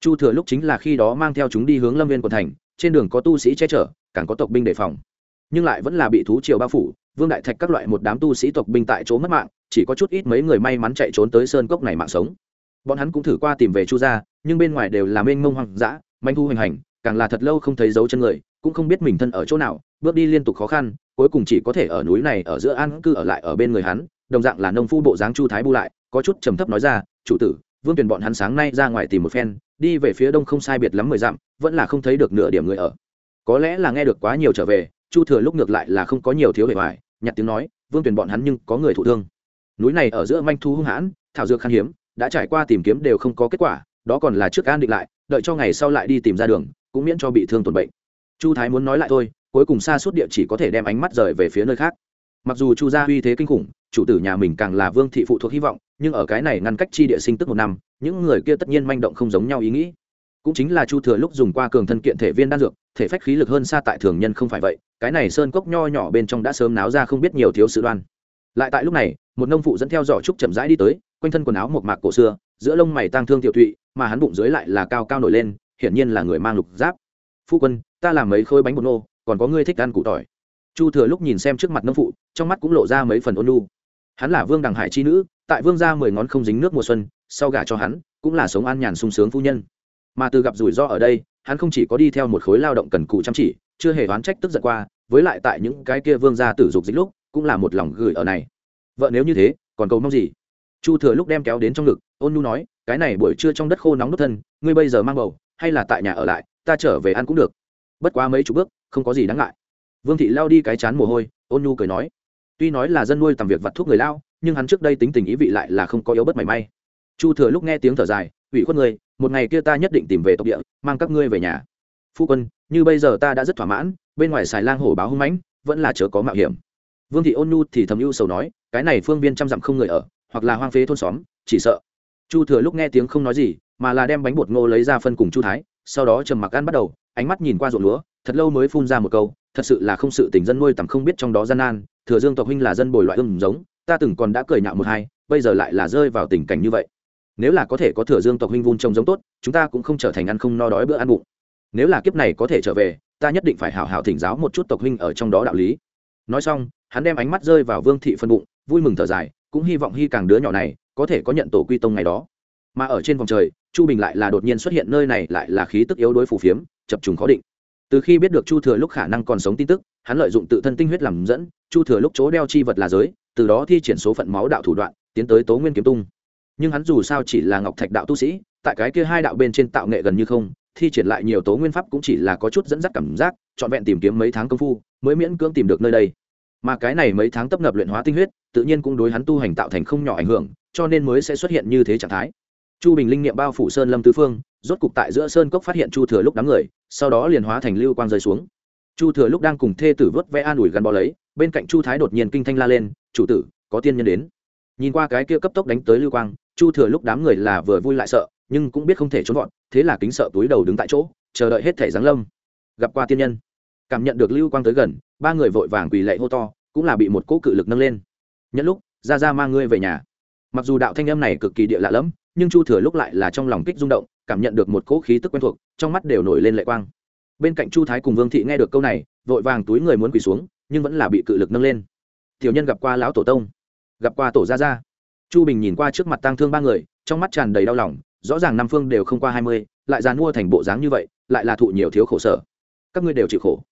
Chu thừa lúc chính là khi đó mang theo chúng đi hướng lâm viên quận thành, trên đường có tu sĩ che chở, càng có tộc binh đề phòng. Nhưng lại vẫn là bị thú triều bao phủ, vương đại thạch các loại một đám tu sĩ tộc binh tại chỗ mất mạng, chỉ có chút ít mấy người may mắn chạy trốn tới sơn cốc này mạng sống. Bọn hắn cũng thử qua tìm về chu gia, nhưng bên ngoài đều là mênh mông hoang dã, manh thu hoành hành, càng là thật lâu không thấy dấu chân người, cũng không biết mình thân ở chỗ nào, bước đi liên tục khó khăn cuối cùng chỉ có thể ở núi này ở giữa an cư ở lại ở bên người hắn, đồng dạng là nông phu bộ dáng chu thái bu lại, có chút trầm thấp nói ra, chủ tử, vương tuyển bọn hắn sáng nay ra ngoài tìm một phen, đi về phía đông không sai biệt lắm mười dặm, vẫn là không thấy được nửa điểm người ở. Có lẽ là nghe được quá nhiều trở về, chu thừa lúc ngược lại là không có nhiều thiếu hề hoài nhặt tiếng nói, vương tuyển bọn hắn nhưng có người thụ thương. Núi này ở giữa manh thu hung hãn, thảo dược khan hiếm, đã trải qua tìm kiếm đều không có kết quả, đó còn là trước an định lại, đợi cho ngày sau lại đi tìm ra đường, cũng miễn cho bị thương tổn bệnh. Chu thái muốn nói lại thôi cuối cùng xa suốt địa chỉ có thể đem ánh mắt rời về phía nơi khác. Mặc dù chu gia uy thế kinh khủng, chủ tử nhà mình càng là vương thị phụ thuộc hy vọng, nhưng ở cái này ngăn cách chi địa sinh tức một năm, những người kia tất nhiên manh động không giống nhau ý nghĩ. Cũng chính là chu thừa lúc dùng qua cường thân kiện thể viên đan dược, thể phách khí lực hơn xa tại thường nhân không phải vậy, cái này sơn cốc nho nhỏ bên trong đã sớm náo ra không biết nhiều thiếu sự đoan. Lại tại lúc này, một nông phụ dẫn theo giỏ trúc chậm rãi đi tới, quanh thân quần áo một mạc cổ xưa, giữa lông mày tang thương tiểu thụy, mà hắn bụng dưới lại là cao cao nổi lên, hiển nhiên là người mang lục giáp. Phu quân, ta làm mấy khối bánh bột nô còn có ngươi thích ăn củ tỏi. Chu thừa lúc nhìn xem trước mặt nông phụ, trong mắt cũng lộ ra mấy phần ôn lu hắn là vương đằng hải chi nữ, tại vương gia mười ngón không dính nước mùa xuân, sau gả cho hắn, cũng là sống an nhàn sung sướng phu nhân. Mà từ gặp rủi ro ở đây, hắn không chỉ có đi theo một khối lao động cần cù chăm chỉ, chưa hề oán trách tức giận qua, với lại tại những cái kia vương gia tử dục dịch lúc, cũng là một lòng gửi ở này. Vợ nếu như thế, còn cầu mong gì? Chu thừa lúc đem kéo đến trong ngực, ôn nhu nói, cái này buổi trưa trong đất khô nóng đốt thân, ngươi bây giờ mang bầu, hay là tại nhà ở lại, ta trở về ăn cũng được bất quá mấy chục bước, không có gì đáng ngại. Vương thị lao đi cái chán mồ hôi, ôn nhu cười nói, tuy nói là dân nuôi tầm việc vặt thuốc người lao, nhưng hắn trước đây tính tình ý vị lại là không có yếu bất mảy may. Chu thừa lúc nghe tiếng thở dài, ủy khuất người một ngày kia ta nhất định tìm về tộc địa, mang các ngươi về nhà. Phu quân, như bây giờ ta đã rất thỏa mãn, bên ngoài xài lang hổ báo hung mãnh, vẫn là chớ có mạo hiểm. Vương thị ôn nhu thì thầm ưu sầu nói, cái này phương viên trăm dặm không người ở, hoặc là hoang phế thôn xóm, chỉ sợ. Chu thừa lúc nghe tiếng không nói gì, mà là đem bánh bột ngô lấy ra phân cùng chu thái, sau đó trầm mặc ăn bắt đầu ánh mắt nhìn qua ruộng lúa, thật lâu mới phun ra một câu, thật sự là không sự tình dân nuôi tầm không biết trong đó gian nan, thừa dương tộc huynh là dân bồi loại ưng giống, ta từng còn đã cười nhạo một hai, bây giờ lại là rơi vào tình cảnh như vậy. Nếu là có thể có thừa dương tộc huynh vun trồng giống tốt, chúng ta cũng không trở thành ăn không no đói bữa ăn bụng nếu là kiếp này có thể trở về, ta nhất định phải hảo hảo thỉnh giáo một chút tộc huynh ở trong đó đạo lý. Nói xong, hắn đem ánh mắt rơi vào vương thị phân bụng, vui mừng thở dài, cũng hy vọng hy càng đứa nhỏ này có thể có nhận tổ quy tông ngày đó. Mà ở trên vòng trời, chu bình lại là đột nhiên xuất hiện, nơi này lại là khí tức yếu đối phù phiếm chập trùng khó định. Từ khi biết được chu thừa lúc khả năng còn sống tin tức, hắn lợi dụng tự thân tinh huyết làm dẫn, chu thừa lúc chỗ đeo chi vật là giới, từ đó thi triển số phận máu đạo thủ đoạn, tiến tới tố nguyên kiếm tung. Nhưng hắn dù sao chỉ là ngọc thạch đạo tu sĩ, tại cái kia hai đạo bên trên tạo nghệ gần như không, thi triển lại nhiều tố nguyên pháp cũng chỉ là có chút dẫn dắt cảm giác, trọn vẹn tìm kiếm mấy tháng công phu, mới miễn cưỡng tìm được nơi đây. Mà cái này mấy tháng tấp nập luyện hóa tinh huyết, tự nhiên cũng đối hắn tu hành tạo thành không nhỏ ảnh hưởng, cho nên mới sẽ xuất hiện như thế trạng thái. Chu bình linh nghiệm bao phủ sơn lâm tứ phương rốt cục tại giữa sơn cốc phát hiện chu thừa lúc đám người, sau đó liền hóa thành lưu quang rơi xuống. Chu thừa lúc đang cùng thê tử vớt vẽ an ủi gắn bó lấy, bên cạnh chu thái đột nhiên kinh thanh la lên, chủ tử, có tiên nhân đến. Nhìn qua cái kia cấp tốc đánh tới lưu quang, chu thừa lúc đám người là vừa vui lại sợ, nhưng cũng biết không thể trốn gọn, thế là kính sợ túi đầu đứng tại chỗ, chờ đợi hết thể giáng lâm. Gặp qua tiên nhân, cảm nhận được lưu quang tới gần, ba người vội vàng quỳ lệ hô to, cũng là bị một cỗ cự lực nâng lên. Nhân lúc, ra ra mang ngươi về nhà. Mặc dù đạo thanh âm này cực kỳ địa lạ lẫm, nhưng chu thừa lúc lại là trong lòng kích rung động cảm nhận được một cỗ khí tức quen thuộc, trong mắt đều nổi lên lệ quang. Bên cạnh chu thái cùng vương thị nghe được câu này, vội vàng túi người muốn quỳ xuống, nhưng vẫn là bị cự lực nâng lên. Tiểu nhân gặp qua lão tổ tông, gặp qua tổ gia gia. Chu bình nhìn qua trước mặt tang thương ba người, trong mắt tràn đầy đau lòng, rõ ràng năm phương đều không qua hai mươi, lại dàn mua thành bộ dáng như vậy, lại là thụ nhiều thiếu khổ sở. Các ngươi đều chịu khổ.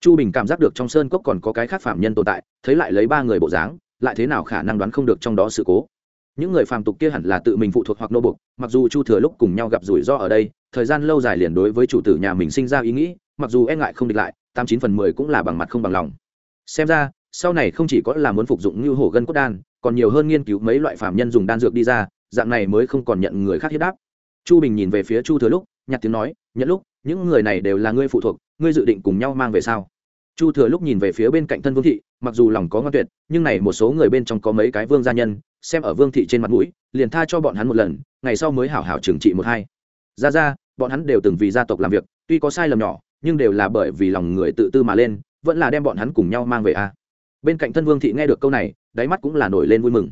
Chu bình cảm giác được trong sơn cốc còn có cái khác phạm nhân tồn tại, thấy lại lấy ba người bộ dáng, lại thế nào khả năng đoán không được trong đó sự cố những người phàm tục kia hẳn là tự mình phụ thuộc hoặc nô bục mặc dù chu thừa lúc cùng nhau gặp rủi ro ở đây, thời gian lâu dài liền đối với chủ tử nhà mình sinh ra ý nghĩ, mặc dù e ngại không địch lại, tám chín phần mười cũng là bằng mặt không bằng lòng. Xem ra, sau này không chỉ có là muốn phục dụng như hổ gân cốt đan, còn nhiều hơn nghiên cứu mấy loại phàm nhân dùng đan dược đi ra, dạng này mới không còn nhận người khác hiếp đáp. Chu bình nhìn về phía chu thừa lúc, nhặt tiếng nói nhận lúc, những người này đều là ngươi phụ thuộc, ngươi dự định cùng nhau mang về sao? Chu thừa lúc nhìn về phía bên cạnh thân vương thị, mặc dù lòng có ngoan tuyệt, nhưng này một số người bên trong có mấy cái vương gia nhân, xem ở vương thị trên mặt mũi, liền tha cho bọn hắn một lần, ngày sau mới hảo hảo trừng trị một hai. Ra ra, bọn hắn đều từng vì gia tộc làm việc, tuy có sai lầm nhỏ, nhưng đều là bởi vì lòng người tự tư mà lên, vẫn là đem bọn hắn cùng nhau mang về a. Bên cạnh thân vương thị nghe được câu này, đáy mắt cũng là nổi lên vui mừng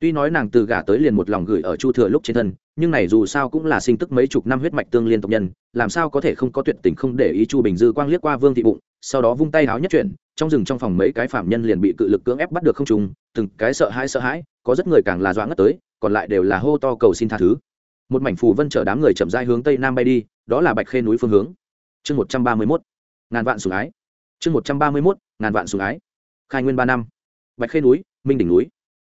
tuy nói nàng từ gả tới liền một lòng gửi ở chu thừa lúc trên thân, nhưng này dù sao cũng là sinh tức mấy chục năm huyết mạch tương liên tộc nhân, làm sao có thể không có tuyệt tình không để ý chu bình dư quang liếc qua vương thị bụng, sau đó vung tay háo nhất chuyển, trong rừng trong phòng mấy cái phạm nhân liền bị cự lực cưỡng ép bắt được không trùng từng cái sợ hãi sợ hãi, có rất người càng là dọa ngất tới, còn lại đều là hô to cầu xin tha thứ. Một mảnh phù vân chở đám người chậm rãi hướng tây nam bay đi, đó là bạch khê núi phương hướng. Chương một trăm ba mươi mốt, ngàn vạn sùng ái. Chương một trăm ba mươi mốt, ngàn vạn sùng ái. Khai nguyên ba năm. Bạch khê núi, minh đỉnh núi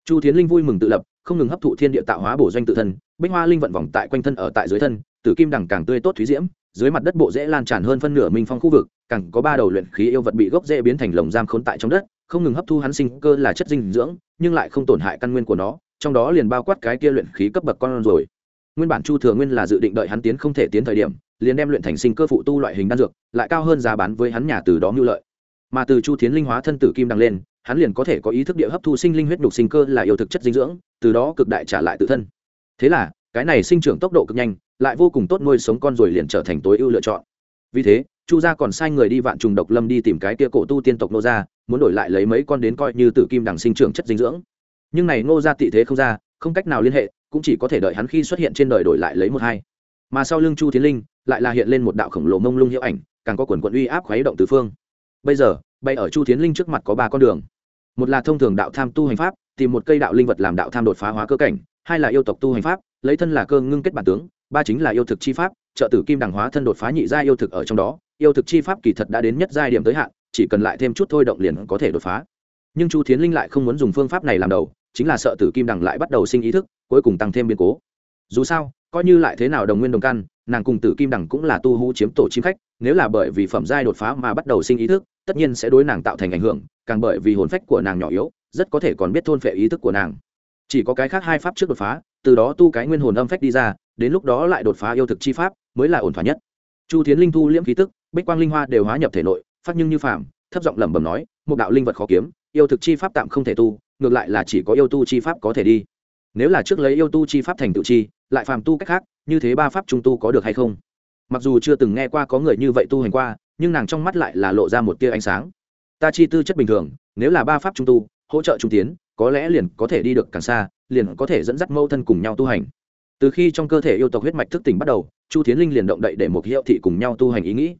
chu tiến linh vui mừng tự lập, không ngừng hấp thụ thiên địa tạo hóa bổ doanh tự thân, bích hoa linh vận vòng tại quanh thân ở tại dưới thân, tử kim đằng càng tươi tốt thúy diễm, dưới mặt đất bộ dễ lan tràn hơn phân nửa minh phong khu vực, càng có ba đầu luyện khí yêu vật bị gốc dễ biến thành lồng giam khốn tại trong đất, không ngừng hấp thu hắn sinh cơ là chất dinh dưỡng, nhưng lại không tổn hại căn nguyên của nó, trong đó liền bao quát cái kia luyện khí cấp bậc con rồi. Nguyên bản chu thừa nguyên là dự định đợi hắn tiến không thể tiến thời điểm, liền đem luyện thành sinh cơ phụ tu loại hình đan dược, lại cao hơn giá bán với hắn nhà từ đó mưu lợi. Mà từ chu thiến linh hóa thân tử kim đằng lên hắn liền có thể có ý thức địa hấp thu sinh linh huyết nhục sinh cơ là yêu thực chất dinh dưỡng, từ đó cực đại trả lại tự thân. Thế là, cái này sinh trưởng tốc độ cực nhanh, lại vô cùng tốt nuôi sống con rồi liền trở thành tối ưu lựa chọn. Vì thế, chu gia còn sai người đi vạn trùng độc lâm đi tìm cái kia cổ tu tiên tộc nô gia, muốn đổi lại lấy mấy con đến coi như tử kim đằng sinh trưởng chất dinh dưỡng. Nhưng này nô gia tị thế không ra, không cách nào liên hệ, cũng chỉ có thể đợi hắn khi xuất hiện trên đời đổi lại lấy một hai. Mà sau lưng chu tiến linh, lại là hiện lên một đạo khổng lồ mông lung hiệu ảnh, càng có quần quận uy áp khuấy động tứ phương. Bây giờ, bay ở chu tiến linh trước mặt có ba con đường một là thông thường đạo tham tu hành pháp, tìm một cây đạo linh vật làm đạo tham đột phá hóa cơ cảnh. Hai là yêu tộc tu hành pháp, lấy thân là cơ ngưng kết bản tướng. Ba chính là yêu thực chi pháp, trợ tử kim đẳng hóa thân đột phá nhị gia yêu thực ở trong đó. Yêu thực chi pháp kỳ thật đã đến nhất giai điểm tới hạn, chỉ cần lại thêm chút thôi động liền có thể đột phá. Nhưng chu thiến linh lại không muốn dùng phương pháp này làm đầu, chính là sợ tử kim đẳng lại bắt đầu sinh ý thức, cuối cùng tăng thêm biến cố. Dù sao, coi như lại thế nào đồng nguyên đồng căn, nàng cùng tử kim đẳng cũng là tu hú chiếm tổ chim khách, nếu là bởi vì phẩm giai đột phá mà bắt đầu sinh ý thức, tất nhiên sẽ đối nàng tạo thành ảnh hưởng càng bởi vì hồn phách của nàng nhỏ yếu, rất có thể còn biết thôn phệ ý thức của nàng. Chỉ có cái khác hai pháp trước đột phá, từ đó tu cái nguyên hồn âm phách đi ra, đến lúc đó lại đột phá yêu thực chi pháp, mới là ổn thỏa nhất. Chu tiến linh thu liễm khí tức, bích quang linh hoa đều hóa nhập thể nội, phát nhưng như phàm, thấp giọng lẩm bẩm nói, một đạo linh vật khó kiếm, yêu thực chi pháp tạm không thể tu, ngược lại là chỉ có yêu tu chi pháp có thể đi. Nếu là trước lấy yêu tu chi pháp thành tự chi, lại phàm tu cách khác, như thế ba pháp trung tu có được hay không? Mặc dù chưa từng nghe qua có người như vậy tu hành qua, nhưng nàng trong mắt lại là lộ ra một tia ánh sáng ta chi tư chất bình thường, nếu là ba pháp trung tu, hỗ trợ trung tiến, có lẽ liền có thể đi được càng xa, liền có thể dẫn dắt mâu thân cùng nhau tu hành. Từ khi trong cơ thể yêu tộc huyết mạch thức tỉnh bắt đầu, chu tiến linh liền động đậy để một hiệu thị cùng nhau tu hành ý nghĩ.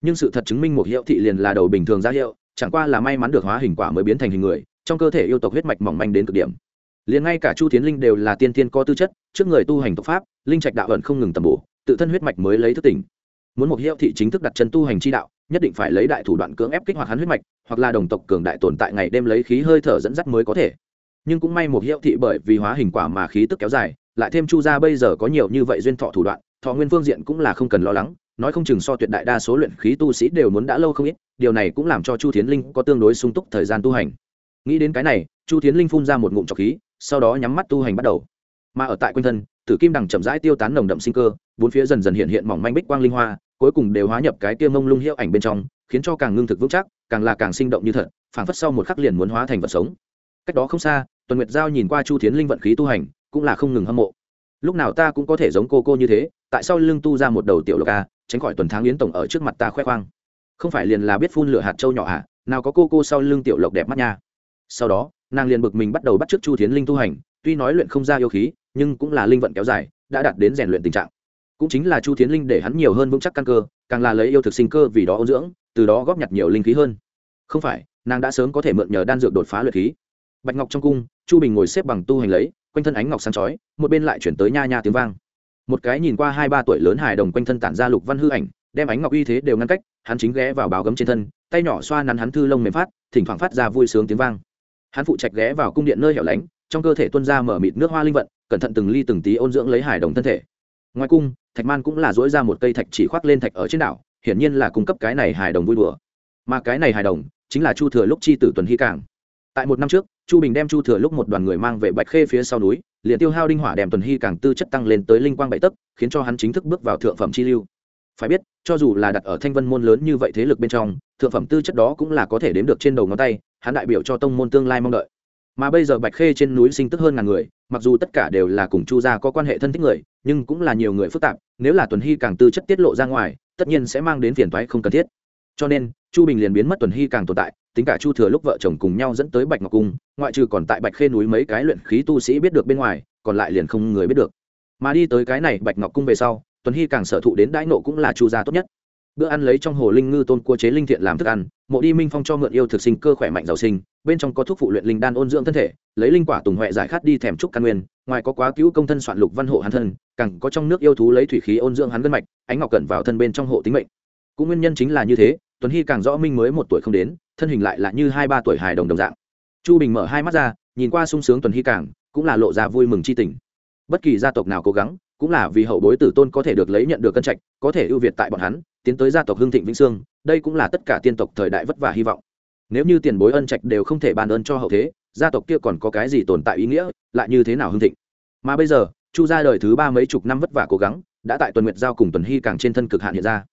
Nhưng sự thật chứng minh một hiệu thị liền là đầu bình thường ra hiệu, chẳng qua là may mắn được hóa hình quả mới biến thành hình người, trong cơ thể yêu tộc huyết mạch mỏng manh đến cực điểm. Liền ngay cả chu tiến linh đều là tiên tiên có tư chất, trước người tu hành tộc pháp, linh trạch đạo ẩn không ngừng tầm bổ, tự thân huyết mạch mới lấy thức tỉnh muốn một hiệu thị chính thức đặt chân tu hành chi đạo, nhất định phải lấy đại thủ đoạn cưỡng ép kích hoạt hắn huyết mạch, hoặc là đồng tộc cường đại tồn tại ngày đêm lấy khí hơi thở dẫn dắt mới có thể. Nhưng cũng may một hiệu thị bởi vì hóa hình quả mà khí tức kéo dài, lại thêm chu gia bây giờ có nhiều như vậy duyên thọ thủ đoạn, thọ nguyên phương diện cũng là không cần lo lắng, nói không chừng so tuyệt đại đa số luyện khí tu sĩ đều muốn đã lâu không ít, điều này cũng làm cho chu thiến linh có tương đối sung túc thời gian tu hành. Nghĩ đến cái này, chu thiến linh phun ra một ngụm trọc khí, sau đó nhắm mắt tu hành bắt đầu. Mà ở tại quanh thân tử kim đằng chậm rãi tiêu tán nồng đậm sinh cơ, bốn phía dần dần hiện hiện mỏng manh bích quang linh hoa, cuối cùng đều hóa nhập cái kia mông lung hiệu ảnh bên trong, khiến cho càng ngưng thực vững chắc, càng là càng sinh động như thật, phảng phất sau một khắc liền muốn hóa thành vật sống. Cách đó không xa, tuần nguyệt giao nhìn qua chu thiến linh vận khí tu hành, cũng là không ngừng hâm mộ. Lúc nào ta cũng có thể giống cô cô như thế, tại sao lưng tu ra một đầu tiểu lộc a, tránh khỏi tuần tháng yến tổng ở trước mặt ta khoe khoang. Không phải liền là biết phun lửa hạt trâu nhỏ à nào có cô cô sau lưng tiểu lộc đẹp mắt nha. Sau đó, nàng liền bực mình bắt đầu bắt t r ư ớ c chu thiến linh tu hành, tuy nói luyện không ra yêu khí nhưng cũng là linh vận kéo dài, đã đạt đến rèn luyện tình trạng. Cũng chính là chu thiến linh để hắn nhiều hơn vững chắc căn cơ, càng là lấy yêu thực sinh cơ vì đó ôn dưỡng, từ đó góp nhặt nhiều linh khí hơn. Không phải, nàng đã sớm có thể mượn nhờ đan dược đột phá luyện khí. Bạch ngọc trong cung, chu bình ngồi xếp bằng tu hành lấy, quanh thân ánh ngọc sáng chói, một bên lại chuyển tới nha nha tiếng vang. Một cái nhìn qua hai ba tuổi lớn hài đồng quanh thân tản ra lục văn hư ảnh, đem ánh ngọc uy thế đều ngăn cách, hắn chính ghé vào báo gấm trên thân, tay nhỏ xoa nắn hắn thư lông mềm phát, thỉnh thoảng phát ra vui sướng tiếng vang. Hắn phụ trạch ghé vào cung điện nơi hẻo lánh, trong cơ thể tuân ra mở mịt nước hoa linh vận cẩn thận từng ly từng tí ôn dưỡng lấy hài đồng thân thể. Ngoài cung, thạch man cũng là dỗi ra một cây thạch chỉ khoác lên thạch ở trên đảo, hiển nhiên là cung cấp cái này hài đồng vui đùa. Mà cái này hài đồng chính là chu thừa lúc chi tử tuần hy cảng. Tại một năm trước, chu bình đem chu thừa lúc một đoàn người mang về bạch khê phía sau núi, liền tiêu hao đinh hỏa đem tuần hy càng tư chất tăng lên tới linh quang bảy tấc, khiến cho hắn chính thức bước vào thượng phẩm chi lưu. Phải biết, cho dù là đặt ở thanh vân môn lớn như vậy thế lực bên trong, thượng phẩm tư chất đó cũng là có thể đếm được trên đầu ngón tay, hắn đại biểu cho tông môn tương lai mong đợi mà bây giờ bạch khê trên núi sinh tức hơn ngàn người, mặc dù tất cả đều là cùng chu gia có quan hệ thân thích người, nhưng cũng là nhiều người phức tạp, nếu là tuần hy càng tư chất tiết lộ ra ngoài, tất nhiên sẽ mang đến phiền toái không cần thiết. Cho nên, chu bình liền biến mất tuần hy càng tồn tại, tính cả chu thừa lúc vợ chồng cùng nhau dẫn tới bạch ngọc cung, ngoại trừ còn tại bạch khê núi mấy cái luyện khí tu sĩ biết được bên ngoài, còn lại liền không người biết được. Mà đi tới cái này bạch ngọc cung về sau, tuần hy càng sở thụ đến đãi nộ cũng là chu gia tốt nhất bữa ăn lấy trong hồ linh ngư tôn cua chế linh thiện làm thức ăn, mộ đi minh phong cho mượn yêu thực sinh cơ khỏe mạnh giàu sinh, bên trong có thuốc phụ luyện linh đan ôn dưỡng thân thể, lấy linh quả tùng huệ giải khát đi thèm trúc căn nguyên, ngoài có quá cứu công thân soạn lục văn hộ hắn thân, càng có trong nước yêu thú lấy thủy khí ôn dưỡng hắn gân mạch, ánh ngọc cận vào thân bên trong hộ tính mệnh. Cũng nguyên nhân chính là như thế, tuấn hy càng rõ minh mới một tuổi không đến, thân hình lại là như hai ba tuổi hài đồng đồng dạng. Chu bình mở hai mắt ra, nhìn qua sung sướng tuấn hy càng, cũng là lộ ra vui mừng chi tình. Bất kỳ gia tộc nào cố gắng, cũng là vì hậu bối tử tôn có thể được lấy nhận được cân trạch, có thể ưu việt tại bọn hắn tiến tới gia tộc hưng thịnh vĩnh sương, đây cũng là tất cả tiên tộc thời đại vất vả hy vọng. Nếu như tiền bối ân trạch đều không thể ban ơn cho hậu thế, gia tộc kia còn có cái gì tồn tại ý nghĩa, lại như thế nào hưng thịnh? Mà bây giờ, chu ra đời thứ ba mấy chục năm vất vả cố gắng, đã tại tuần nguyệt giao cùng tuần hy càng trên thân cực hạn hiện ra.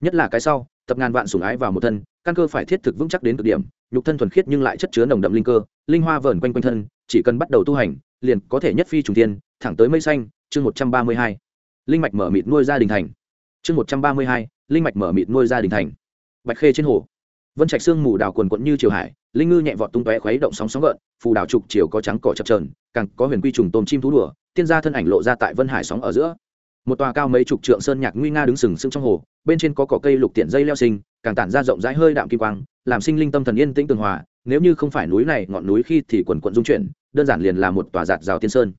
Nhất là cái sau, tập ngàn vạn sủng ái vào một thân, căn cơ phải thiết thực vững chắc đến cực điểm, nhục thân thuần khiết nhưng lại chất chứa nồng đậm linh cơ, linh hoa vờn quanh quanh thân, chỉ cần bắt đầu tu hành, liền có thể nhất phi trùng tiên thẳng tới mây xanh, chương một trăm ba mươi hai. Linh mạch mở mịt nuôi gia đình thành chương một trăm ba mươi hai, linh mạch mở mịt nuôi gia đình thành. Bạch khê trên hồ. Vân trạch sương mù đào quần quận như triều hải, linh ngư nhẹ vọt tung tóe khuấy động sóng sóng gợn, phù đào trục chiều có trắng cỏ chập trờn càng có huyền quy trùng tôm chim thú đùa, tiên gia thân ảnh lộ ra tại vân hải sóng ở giữa. Một tòa cao mấy chục trượng sơn nhạc nguy nga đứng sừng sững trong hồ, bên trên có cỏ cây lục tiện dây leo sinh, càng tản ra rộng rãi hơi đạm kim quang, làm sinh linh tâm thần yên tĩnh tường hòa, nếu như không phải núi này, ngọn núi khi thì quần quận dung chuyển, đơn giản liền là một tòa giạt rào tiên sơn.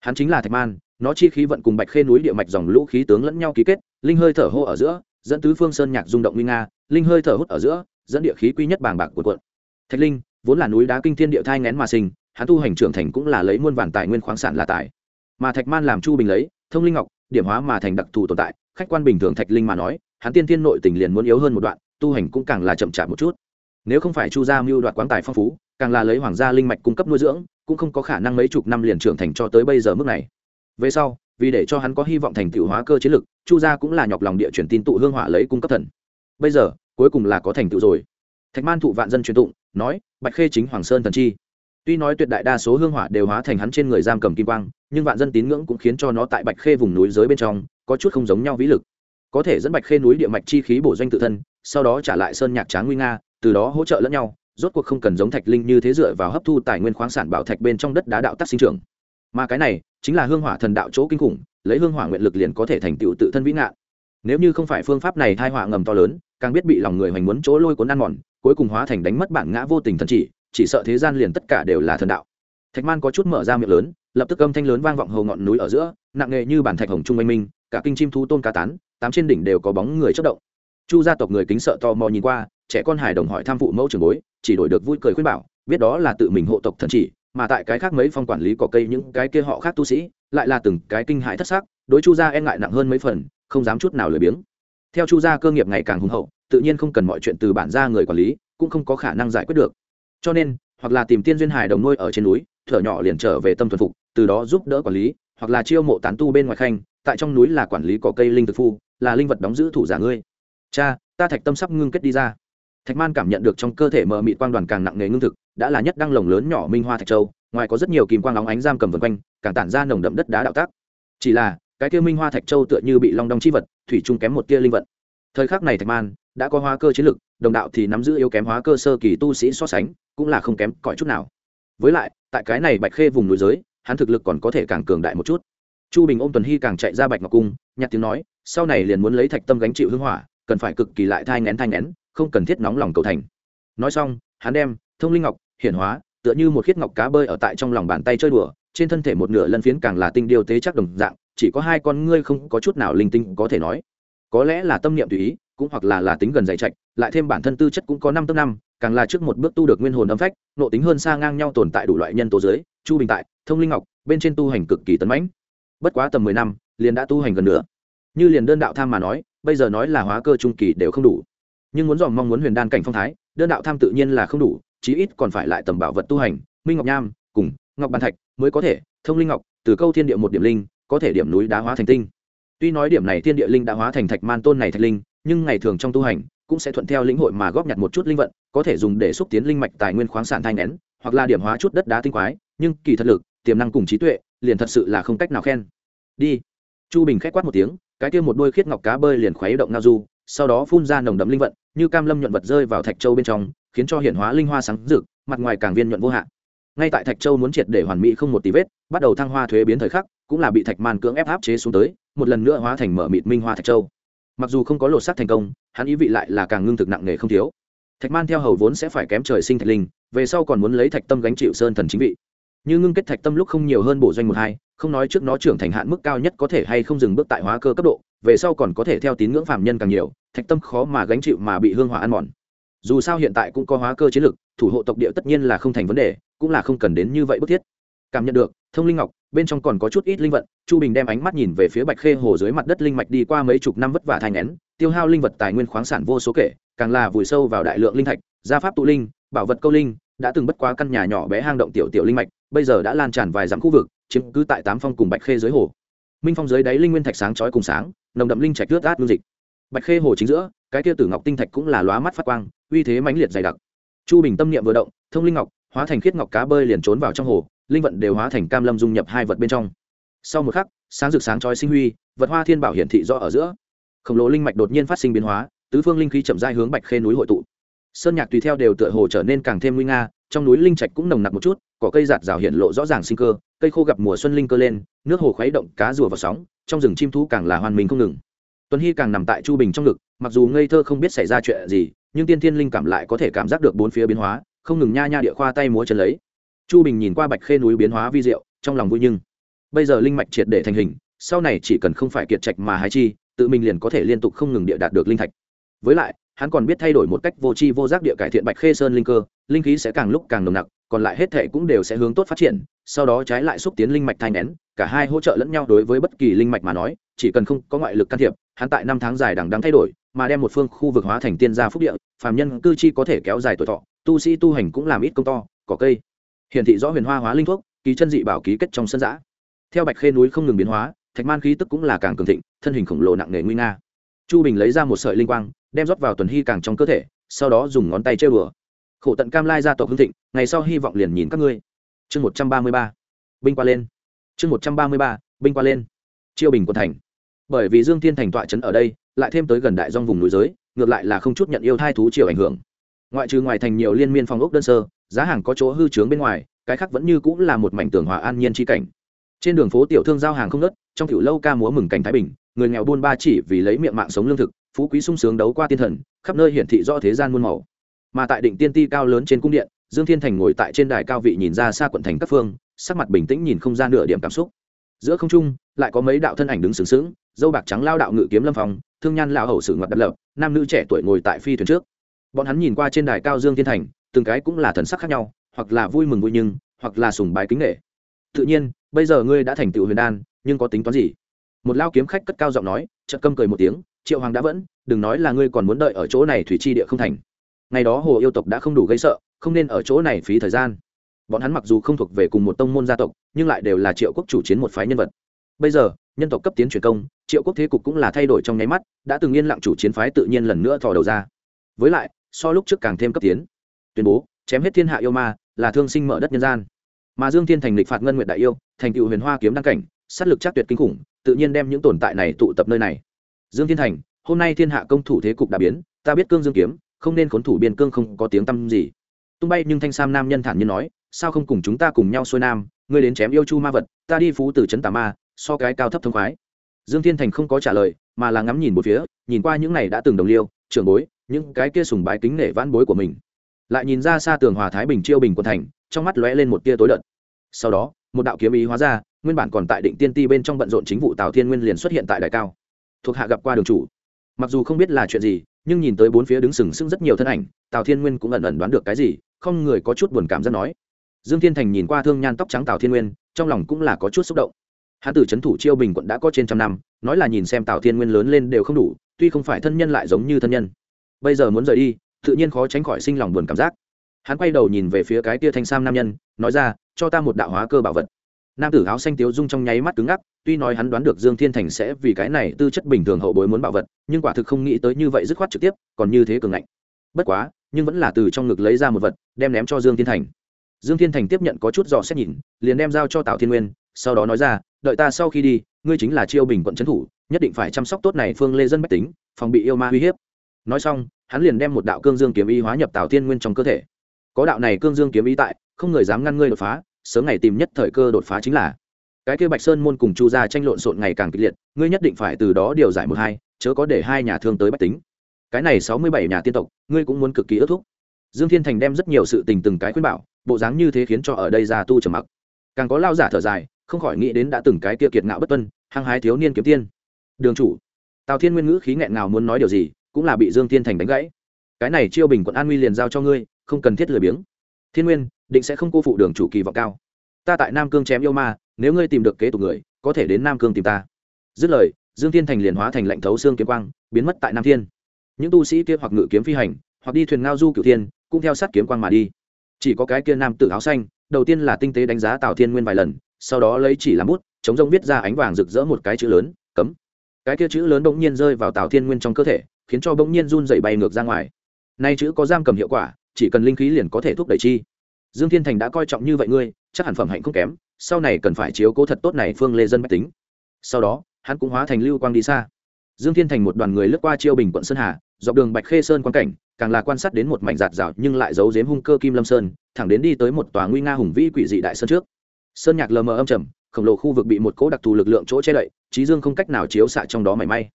Hắn chính là thạch man nó chi khí vận cùng bạch khê núi địa mạch dòng lũ khí tướng lẫn nhau ký kết, linh hơi thở hô ở giữa, dẫn tứ phương sơn nhạc rung động nguy nga, linh hơi thở hút ở giữa, dẫn địa khí quy nhất bàng bạc của quận thạch linh, vốn là núi đá kinh thiên địa thai ngén mà sinh, hắn tu hành trưởng thành cũng là lấy muôn vàn tài nguyên khoáng sản là tài. Mà thạch man làm chu bình lấy, thông linh ngọc, điểm hóa mà thành đặc thù tồn tại, khách quan bình thường thạch linh mà nói, hắn tiên thiên nội tình liền muốn yếu hơn một đoạn, tu hành cũng càng là chậm chạp một chút. Nếu không phải chu gia mưu đoạt quán tài phong phú, càng là lấy hoàng gia linh mạch cung cấp nuôi dưỡng, cũng không có khả năng mấy chục năm liền trưởng thành cho tới bây giờ mức này về sau, vì để cho hắn có hy vọng thành tựu hóa cơ chiến lực, chu gia cũng là nhọc lòng địa truyền tin tụ hương hỏa lấy cung cấp thần. Bây giờ, cuối cùng là có thành tựu rồi. Thạch man thụ vạn dân truyền tụng, nói, bạch khê chính hoàng sơn thần chi. Tuy nói tuyệt đại đa số hương hỏa đều hóa thành hắn trên người giam cầm kim quang, nhưng vạn dân tín ngưỡng cũng khiến cho nó tại bạch khê vùng núi dưới bên trong, có chút không giống nhau vĩ lực. Có thể dẫn bạch khê núi địa mạch chi khí bổ doanh tự thân, sau đó trả lại sơn nhạc tráng nguy nga, từ đó hỗ trợ lẫn nhau, rốt cuộc không cần giống thạch linh như thế dựa vào hấp thu tài nguyên khoáng sản bảo thạch bên trong đất đá đạo tác sinh trưởng mà cái này chính là hương hỏa thần đạo chỗ kinh khủng, lấy hương hỏa nguyện lực liền có thể thành tựu tự thân vĩ ngạn. Nếu như không phải phương pháp này thai họa ngầm to lớn, càng biết bị lòng người hoành muốn chỗ lôi cuốn ăn mòn, cuối cùng hóa thành đánh mất bản ngã vô tình thần chỉ chỉ sợ thế gian liền tất cả đều là thần đạo. Thạch man có chút mở ra miệng lớn, lập tức âm thanh lớn vang vọng hầu ngọn núi ở giữa, nặng nghề như bản thạch hồng trung minh minh, cả kinh chim thú tôn ca tán, tám trên đỉnh đều có bóng người chất động. Chu gia tộc người kính sợ to mò nhìn qua, trẻ con hài đồng hỏi tham phụ mẫu trường bối, chỉ đổi được vui cười khuyên bảo, biết đó là tự mình hộ tộc thần chỉ mà tại cái khác mấy phong quản lý có cây những cái kia họ khác tu sĩ, lại là từng cái kinh hãi thất sắc, đối chu gia e ngại nặng hơn mấy phần, không dám chút nào lười biếng. Theo chu gia cơ nghiệp ngày càng hùng hậu, tự nhiên không cần mọi chuyện từ bản gia người quản lý, cũng không có khả năng giải quyết được. Cho nên, hoặc là tìm tiên duyên hải đồng nuôi ở trên núi, thở nhỏ liền trở về tâm thuần phục, từ đó giúp đỡ quản lý, hoặc là chiêu mộ tán tu bên ngoài khanh, tại trong núi là quản lý cỏ cây linh thực phu, là linh vật đóng giữ thủ giả ngươi. Cha, ta thạch tâm sắp ngưng kết đi ra. Thạch man cảm nhận được trong cơ thể mờ mịt quang đoàn càng nặng nề ngưng thực đã là nhất đăng lồng lớn nhỏ minh hoa thạch châu, ngoài có rất nhiều kìm quang óng ánh giam cầm vân quanh, càng tản ra nồng đậm đất đá đạo tác. Chỉ là, cái kia minh hoa thạch châu tựa như bị long đong chi vật, thủy chung kém một tia linh vận. Thời khắc này thạch man, đã có hóa cơ chiến lực, đồng đạo thì nắm giữ yếu kém hóa cơ sơ kỳ tu sĩ so sánh, cũng là không kém cỏi chút nào. Với lại, tại cái này bạch khê vùng núi giới, hắn thực lực còn có thể càng cường đại một chút. Chu bình ôm tuần hy càng chạy ra bạch ngọc cung, nhặt tiếng nói, sau này liền muốn lấy thạch tâm gánh chịu hưng hỏa, cần phải cực kỳ lại thai ngén thai ngén không cần thiết nóng lòng cầu thành. Nói xong, hắn đem thông linh ngọc, hiển hóa, tựa như một khiết ngọc cá bơi ở tại trong lòng bàn tay chơi đùa, trên thân thể một nửa lân phiến càng là tinh điều tế chắc đồng dạng, chỉ có hai con ngươi không có chút nào linh tinh có thể nói. Có lẽ là tâm niệm tùy ý, cũng hoặc là là tính gần dày trạch, lại thêm bản thân tư chất cũng có năm tấc năm, càng là trước một bước tu được nguyên hồn âm phách, nộ tính hơn xa ngang nhau tồn tại đủ loại nhân tố giới, chu bình tại, thông linh ngọc, bên trên tu hành cực kỳ tấn mãnh. Bất quá tầm mười năm, liền đã tu hành gần nữa như liền đơn đạo tham mà nói, bây giờ nói là hóa cơ trung kỳ đều không đủ. Nhưng muốn dòm mong muốn huyền đan cảnh phong thái, đơn đạo tham tự nhiên là không đủ chí ít còn phải lại tầm bảo vật tu hành, minh ngọc nham, cùng ngọc bàn thạch mới có thể. Thông linh ngọc, từ câu thiên địa một điểm linh, có thể điểm núi đá hóa thành tinh. Tuy nói điểm này thiên địa linh đã hóa thành thạch man tôn này thạch linh, nhưng ngày thường trong tu hành cũng sẽ thuận theo lĩnh hội mà góp nhặt một chút linh vận, có thể dùng để xúc tiến linh mạch tài nguyên khoáng sản thanh nén hoặc là điểm hóa chút đất đá tinh quái, nhưng kỳ thật lực, tiềm năng cùng trí tuệ, liền thật sự là không cách nào khen. Đi. Chu bình k quát một tiếng, cái kia một đôi khiết ngọc cá bơi liền khuấy động ngao du, sau đó phun ra nồng đậm linh vận, như cam lâm nhuận vật rơi vào thạch châu bên trong khiến cho hiện hóa linh hoa sáng rực, mặt ngoài càng viên nhuận vô hạn. Ngay tại thạch châu muốn triệt để hoàn mỹ không một tí vết, bắt đầu thăng hoa thuế biến thời khắc, cũng là bị thạch man cưỡng ép áp chế xuống tới, một lần nữa hóa thành mở mịt minh hoa thạch châu. Mặc dù không có lột xác thành công, hắn ý vị lại là càng ngưng thực nặng nề không thiếu. Thạch man theo hầu vốn sẽ phải kém trời sinh thạch linh, về sau còn muốn lấy thạch tâm gánh chịu sơn thần chính vị. Như ngưng kết thạch tâm lúc không nhiều hơn bổ doanh một hai, không nói trước nó trưởng thành hạn mức cao nhất có thể hay không dừng bước tại hóa cơ cấp độ, về sau còn có thể theo tín ngưỡng phạm nhân càng nhiều, thạch tâm khó mà gánh chịu mà bị hương hỏa ăn mòn dù sao hiện tại cũng có hóa cơ chiến lực thủ hộ tộc địa tất nhiên là không thành vấn đề, cũng là không cần đến như vậy bức thiết. Cảm nhận được, thông linh ngọc, bên trong còn có chút ít linh vận chu bình đem ánh mắt nhìn về phía bạch khê hồ dưới mặt đất linh mạch đi qua mấy chục năm vất vả thành ngén tiêu hao linh vật tài nguyên khoáng sản vô số kể, càng là vùi sâu vào đại lượng linh thạch, gia pháp tụ linh, bảo vật câu linh, đã từng bất quá căn nhà nhỏ bé hang động tiểu tiểu linh mạch, bây giờ đã lan tràn vài dặm khu vực, chiếm cứ tại tám phong cùng bạch khê dưới hồ. Minh phong dưới đáy linh nguyên thạch sáng chói cùng sáng, nồng đậm linh trạch ướt át lưu dịch. Bạch khê hồ chính giữa cái kia tử ngọc tinh thạch cũng là lóa mắt phát quang, uy thế mãnh liệt dày đặc. Chu bình tâm niệm vừa động, thông linh ngọc, hóa thành khiết ngọc cá bơi liền trốn vào trong hồ, linh vận đều hóa thành cam lâm dung nhập hai vật bên trong. Sau một khắc, sáng rực sáng trói sinh huy, vật hoa thiên bảo hiển thị rõ ở giữa. Khổng lồ linh mạch đột nhiên phát sinh biến hóa, tứ phương linh khí chậm rãi hướng bạch khê núi hội tụ. Sơn nhạc tùy theo đều tựa hồ trở nên càng thêm nguy nga, trong núi linh trạch cũng nồng nặc một chút có cây giạt rào hiện lộ rõ ràng sinh cơ, cây khô gặp mùa xuân linh cơ lên, nước hồ khuấy động, cá rùa vào sóng, trong rừng chim thú càng là hoàn mình không ngừng tuấn hy càng nằm tại chu bình trong ngực, mặc dù ngây thơ không biết xảy ra chuyện gì, nhưng tiên thiên linh cảm lại có thể cảm giác được bốn phía biến hóa, không ngừng nha nha địa khoa tay múa chân lấy. Chu bình nhìn qua bạch khê núi biến hóa vi diệu, trong lòng vui nhưng, bây giờ linh mạch triệt để thành hình, sau này chỉ cần không phải kiệt trạch mà hái chi, tự mình liền có thể liên tục không ngừng địa đạt được linh thạch. Với lại, hắn còn biết thay đổi một cách vô tri vô giác địa cải thiện bạch khê sơn linh cơ, linh khí sẽ càng lúc càng nồng nặc, còn lại hết thệ cũng đều sẽ hướng tốt phát triển, sau đó trái lại xúc tiến linh mạch thanh nén, cả hai hỗ trợ lẫn nhau đối với bất kỳ linh mạch mà nói, chỉ cần không có ngoại lực can thiệp hắn tại năm tháng dài đằng đắng thay đổi, mà đem một phương khu vực hóa thành tiên gia phúc địa, phàm nhân cư chi có thể kéo dài tuổi thọ, tu sĩ tu hành cũng làm ít công to, cỏ cây. Hiển thị rõ huyền hoa hóa linh thuốc ký chân dị bảo ký kết trong sân giã. Theo bạch khê núi không ngừng biến hóa, thạch man khí tức cũng là càng cường thịnh, thân hình khổng lồ nặng nề nguy nga. Chu bình lấy ra một sợi linh quang, đem rót vào tuần hy càng trong cơ thể, sau đó dùng ngón tay chơi bừa khổ tận cam lai gia tộc hương thịnh, ngày sau hy vọng liền nhìn các ngươi. Chương một trăm ba mươi ba, binh qua lên. Chương một trăm ba mươi ba, binh qua lên. Chiêu bình quân thành bởi vì dương thiên thành tọa trấn ở đây, lại thêm tới gần đại dong vùng núi giới, ngược lại là không chút nhận yêu thai thú chiều ảnh hưởng. Ngoại trừ ngoài thành nhiều liên miên phòng ốc đơn sơ, giá hàng có chỗ hư trướng bên ngoài, cái khác vẫn như cũng là một mảnh tường hòa an nhiên chi cảnh. Trên đường phố tiểu thương giao hàng không ngớt, trong tiểu lâu ca múa mừng cảnh thái bình, người nghèo buôn ba chỉ vì lấy miệng mạng sống lương thực, phú quý sung sướng đấu qua tiên thần, khắp nơi hiển thị rõ thế gian muôn màu. Mà tại đỉnh tiên ti cao lớn trên cung điện, dương thiên thành ngồi tại trên đài cao vị nhìn ra xa quận thành các phương, sắc mặt bình tĩnh nhìn không ra nửa điểm cảm xúc giữa không trung, lại có mấy đạo thân ảnh đứng sướng sướng dâu bạc trắng lao đạo ngự kiếm lâm phòng thương nhan lão hầu sử ngọc đặt lập, nam nữ trẻ tuổi ngồi tại phi thuyền trước. Bọn hắn nhìn qua trên đài cao dương thiên thành, từng cái cũng là thần sắc khác nhau, hoặc là vui mừng vui nhưng, hoặc là sùng bái kính nghệ tự nhiên, bây giờ ngươi đã thành tựu huyền đan, nhưng có tính toán gì? Một lao kiếm khách cất cao giọng nói, chợt câm cười một tiếng, triệu hoàng đã vẫn, đừng nói là ngươi còn muốn đợi ở chỗ này thủy chi địa không thành. Ngày đó hồ yêu tộc đã không đủ gây sợ, không nên ở chỗ này phí thời gian bọn hắn mặc dù không thuộc về cùng một tông môn gia tộc, nhưng lại đều là triệu quốc chủ chiến một phái nhân vật. Bây giờ, nhân tộc cấp tiến truyền công, triệu quốc thế cục cũng là thay đổi trong nháy mắt, đã từng yên lặng chủ chiến phái tự nhiên lần nữa thò đầu ra. Với lại, so lúc trước càng thêm cấp tiến. Tuyên bố, chém hết thiên hạ yêu ma, là thương sinh mở đất nhân gian. Mà dương thiên thành lịch phạt ngân nguyện đại yêu, thành cựu huyền hoa kiếm đăng cảnh, sát lực chắc tuyệt kinh khủng, tự nhiên đem những tồn tại này tụ tập nơi này. Dương thiên thành, hôm nay thiên hạ công thủ thế cục đã biến, ta biết cương dương kiếm, không nên khốn thủ biên cương không có tiếng tăm gì. Tung bay nhưng thanh sam nam nhân thản nhiên nói sao không cùng chúng ta cùng nhau xuôi nam, ngươi đến chém yêu chu ma vật, ta đi phú từ trấn tà ma, so cái cao thấp thông khoái. Dương thiên thành không có trả lời, mà là ngắm nhìn một phía, nhìn qua những này đã từng đồng liêu, trưởng bối, những cái kia sùng bái kính nể vãn bối của mình. Lại nhìn ra xa tường hòa thái bình chiêu bình quân thành, trong mắt lóe lên một tia tối đợt. Sau đó, một đạo kiếm ý hóa ra, nguyên bản còn tại định tiên ti bên trong bận rộn chính vụ tào thiên nguyên liền xuất hiện tại đại cao. Thuộc hạ gặp qua đường chủ. Mặc dù không biết là chuyện gì, nhưng nhìn tới bốn phía đứng sừng sững rất nhiều thân ảnh, tào thiên nguyên cũng ẩn ẩn đoán được cái gì, không người có chút buồn cảm giác nói dương thiên thành nhìn qua thương nhan tóc trắng tào thiên nguyên, trong lòng cũng là có chút xúc động. Hán tử c thủ chiêu bình quận đã có trên trăm năm, nói là nhìn xem tào thiên nguyên lớn lên đều không đủ, tuy không phải thân nhân lại giống như thân nhân. Bây giờ muốn rời đi, tự nhiên khó tránh khỏi sinh lòng buồn cảm giác. Hắn quay đầu nhìn về phía cái tia thanh sam nam nhân, nói ra, cho ta một đạo hóa cơ bảo vật. Nam tử áo xanh tiếu dung trong nháy mắt cứng ngắc, tuy nói hắn đoán được dương thiên thành sẽ vì cái này tư chất bình thường hậu bối muốn bảo vật, nhưng quả thực không nghĩ tới như vậy dứt khoát trực tiếp, còn như thế cường ngạnh. Bất quá, nhưng vẫn là từ trong ngực lấy ra một vật, đem ném cho dương thiên thành dương thiên thành tiếp nhận có chút dò xét nhìn, liền đem giao cho tào thiên nguyên, sau đó nói ra, đợi ta sau khi đi, ngươi chính là chiêu bình quận trấn thủ, nhất định phải chăm sóc tốt này phương lê dân bách tính, phòng bị yêu ma uy hiếp. Nói xong, hắn liền đem một đạo cương dương kiếm ý hóa nhập tào thiên nguyên trong cơ thể. Có đạo này cương dương kiếm ý tại, không người dám ngăn ngươi đột phá, sớm ngày tìm nhất thời cơ đột phá chính là. Cái kia bạch sơn môn cùng chu gia tranh lộn xộn ngày càng kịch liệt, ngươi nhất định phải từ đó điều giải một hai, chớ có để hai nhà thương tới bách tính. Cái này sáu mươi bảy nhà tiên tộc, ngươi cũng muốn cực kỳ ước thúc. Dương thiên thành đem rất nhiều sự tình từng cái khuyên bảo bộ dáng như thế khiến cho ở đây già tu trầm mặc. Càng có lao giả thở dài, không khỏi nghĩ đến đã từng cái kia kiệt ngạo bất tuân, hăng hái thiếu niên kiếm tiên. Đường chủ, tào thiên nguyên ngữ khí nghẹn ngào muốn nói điều gì, cũng là bị dương thiên thành đánh gãy. Cái này chiêu bình quận an nguy liền giao cho ngươi, không cần thiết lười biếng. Thiên nguyên, định sẽ không cô phụ đường chủ kỳ vọng cao. Ta tại nam cương chém yêu ma, nếu ngươi tìm được kế tục người, có thể đến nam cương tìm ta. Dứt lời, dương thiên thành liền hóa thành lệnh thấu xương kiếm quang, biến mất tại nam thiên. Những tu sĩ kia hoặc ngự kiếm phi hành, hoặc đi thuyền ngao du cửu thiên, cũng theo sát kiếm quang mà đi chỉ có cái kia nam tử áo xanh, đầu tiên là tinh tế đánh giá tào thiên nguyên vài lần, sau đó lấy chỉ làm bút, chống rông viết ra ánh vàng rực rỡ một cái chữ lớn, cấm. Cái kia chữ lớn bỗng nhiên rơi vào tào thiên nguyên trong cơ thể, khiến cho bỗng nhiên run dậy bay ngược ra ngoài. Nay chữ có giam cầm hiệu quả, chỉ cần linh khí liền có thể thúc đẩy chi. Dương thiên thành đã coi trọng như vậy ngươi, chắc hẳn phẩm hạnh không kém, sau này cần phải chiếu cố thật tốt này phương lê dân bách tính. Sau đó, hắn cũng hóa thành lưu quang đi xa. Dương thiên thành một đoàn người lướt qua chiêu bình quận sơn hà, dọc đường bạch khê sơn quan cảnh càng là quan sát đến một mảnh giạt rào nhưng lại giấu giếm hung cơ kim lâm sơn, thẳng đến đi tới một tòa nguy nga hùng vĩ quỷ dị đại sơn trước. Sơn nhạc lờ mờ âm trầm, khổng lồ khu vực bị một cỗ đặc thù lực lượng chỗ che đậy, trí dương không cách nào chiếu xạ trong đó mảy may.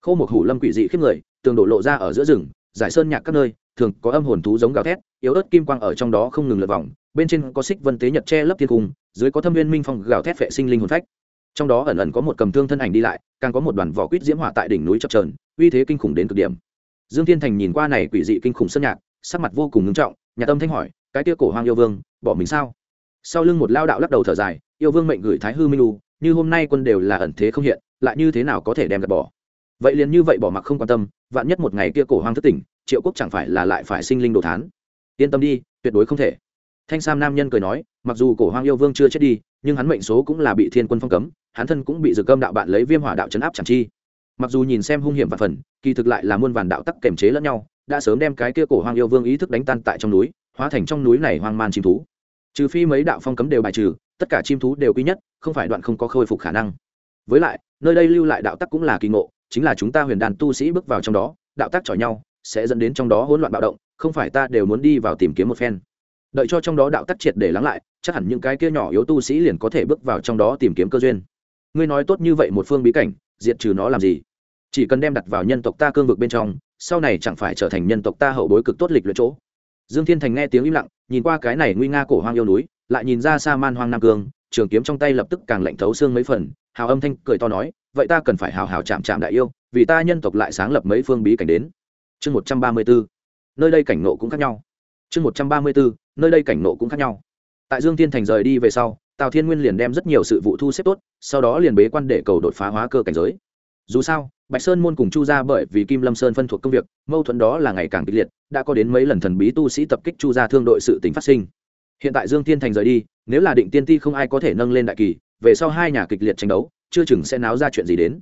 Khô một hủ lâm quỷ dị khiếp người, tường đổ lộ ra ở giữa rừng, giải sơn nhạc các nơi, thường có âm hồn thú giống gào thét, yếu ớt kim quang ở trong đó không ngừng lượt vòng, bên trên có xích vân tế nhật che lấp thiên cung, dưới có thâm viên minh phong gào thét vệ sinh linh hồn phách. Trong đó ẩn ẩn có một cầm thương thân ảnh đi lại, càng có một đoàn vỏ quýt diễm hỏa tại đỉnh núi chập trờn uy thế kinh khủng đến cực điểm dương thiên thành nhìn qua này quỷ dị kinh khủng sơn nhạc, sắc mặt vô cùng ngưng trọng, nhà tâm thanh hỏi, cái tia cổ hoang yêu vương, bỏ mình sao? Sau lưng một lao đạo lắc đầu thở dài, yêu vương mệnh gửi thái hư minh lu như hôm nay quân đều là ẩn thế không hiện, lại như thế nào có thể đem gạt bỏ? Vậy liền như vậy bỏ mặc không quan tâm, vạn nhất một ngày kia cổ hoang thất tỉnh, triệu quốc chẳng phải là lại phải sinh linh đồ thán? Yên tâm đi, tuyệt đối không thể. Thanh sam nam nhân cười nói, mặc dù cổ hoang yêu vương chưa chết đi, nhưng hắn mệnh số cũng là bị thiên quân phong cấm, hắn thân cũng bị dược cơm đạo bạn lấy viêm hỏa đạo chấn áp chẳng chi mặc dù nhìn xem hung hiểm và phần, kỳ thực lại là muôn vàn đạo tắc kềm chế lẫn nhau, đã sớm đem cái kia cổ hoang yêu vương ý thức đánh tan tại trong núi, hóa thành trong núi này hoang man chim thú. Trừ phi mấy đạo phong cấm đều bài trừ, tất cả chim thú đều quý nhất, không phải đoạn không có khôi phục khả năng. Với lại, nơi đây lưu lại đạo tắc cũng là kỳ ngộ, chính là chúng ta huyền đàn tu sĩ bước vào trong đó, đạo tắc chọi nhau, sẽ dẫn đến trong đó hỗn loạn bạo động, không phải ta đều muốn đi vào tìm kiếm một phen. Đợi cho trong đó đạo tắc triệt để lắng lại, chắc hẳn những cái kia nhỏ yếu tu sĩ liền có thể bước vào trong đó tìm kiếm cơ duyên. Ngươi nói tốt như vậy một phương bí cảnh diệt trừ nó làm gì? Chỉ cần đem đặt vào nhân tộc ta cương vực bên trong, sau này chẳng phải trở thành nhân tộc ta hậu bối cực tốt lịch luyện chỗ. Dương thiên thành nghe tiếng im lặng, nhìn qua cái này nguy nga cổ hoang yêu núi, lại nhìn ra xa man hoang nam cương, trường kiếm trong tay lập tức càng lạnh thấu xương mấy phần, hào âm thanh cười to nói, vậy ta cần phải hào hào chạm chạm đại yêu, vì ta nhân tộc lại sáng lập mấy phương bí cảnh đến. Chương một trăm ba mươi bốn, nơi đây cảnh nộ cũng khác nhau. Chương một trăm ba mươi bốn, nơi đây cảnh nộ cũng khác nhau. Tại dương thiên thành rời đi về sau tào thiên nguyên liền đem rất nhiều sự vụ thu xếp tốt, sau đó liền bế quan để cầu đột phá hóa cơ cảnh giới. Dù sao, bạch sơn môn cùng chu ra bởi vì kim lâm sơn phân thuộc công việc, mâu thuẫn đó là ngày càng kịch liệt, đã có đến mấy lần thần bí tu sĩ tập kích chu ra thương đội sự tính phát sinh. Hiện tại dương thiên thành rời đi, nếu là định tiên ti không ai có thể nâng lên đại kỳ, về sau hai nhà kịch liệt tranh đấu, chưa chừng sẽ náo ra chuyện gì đến.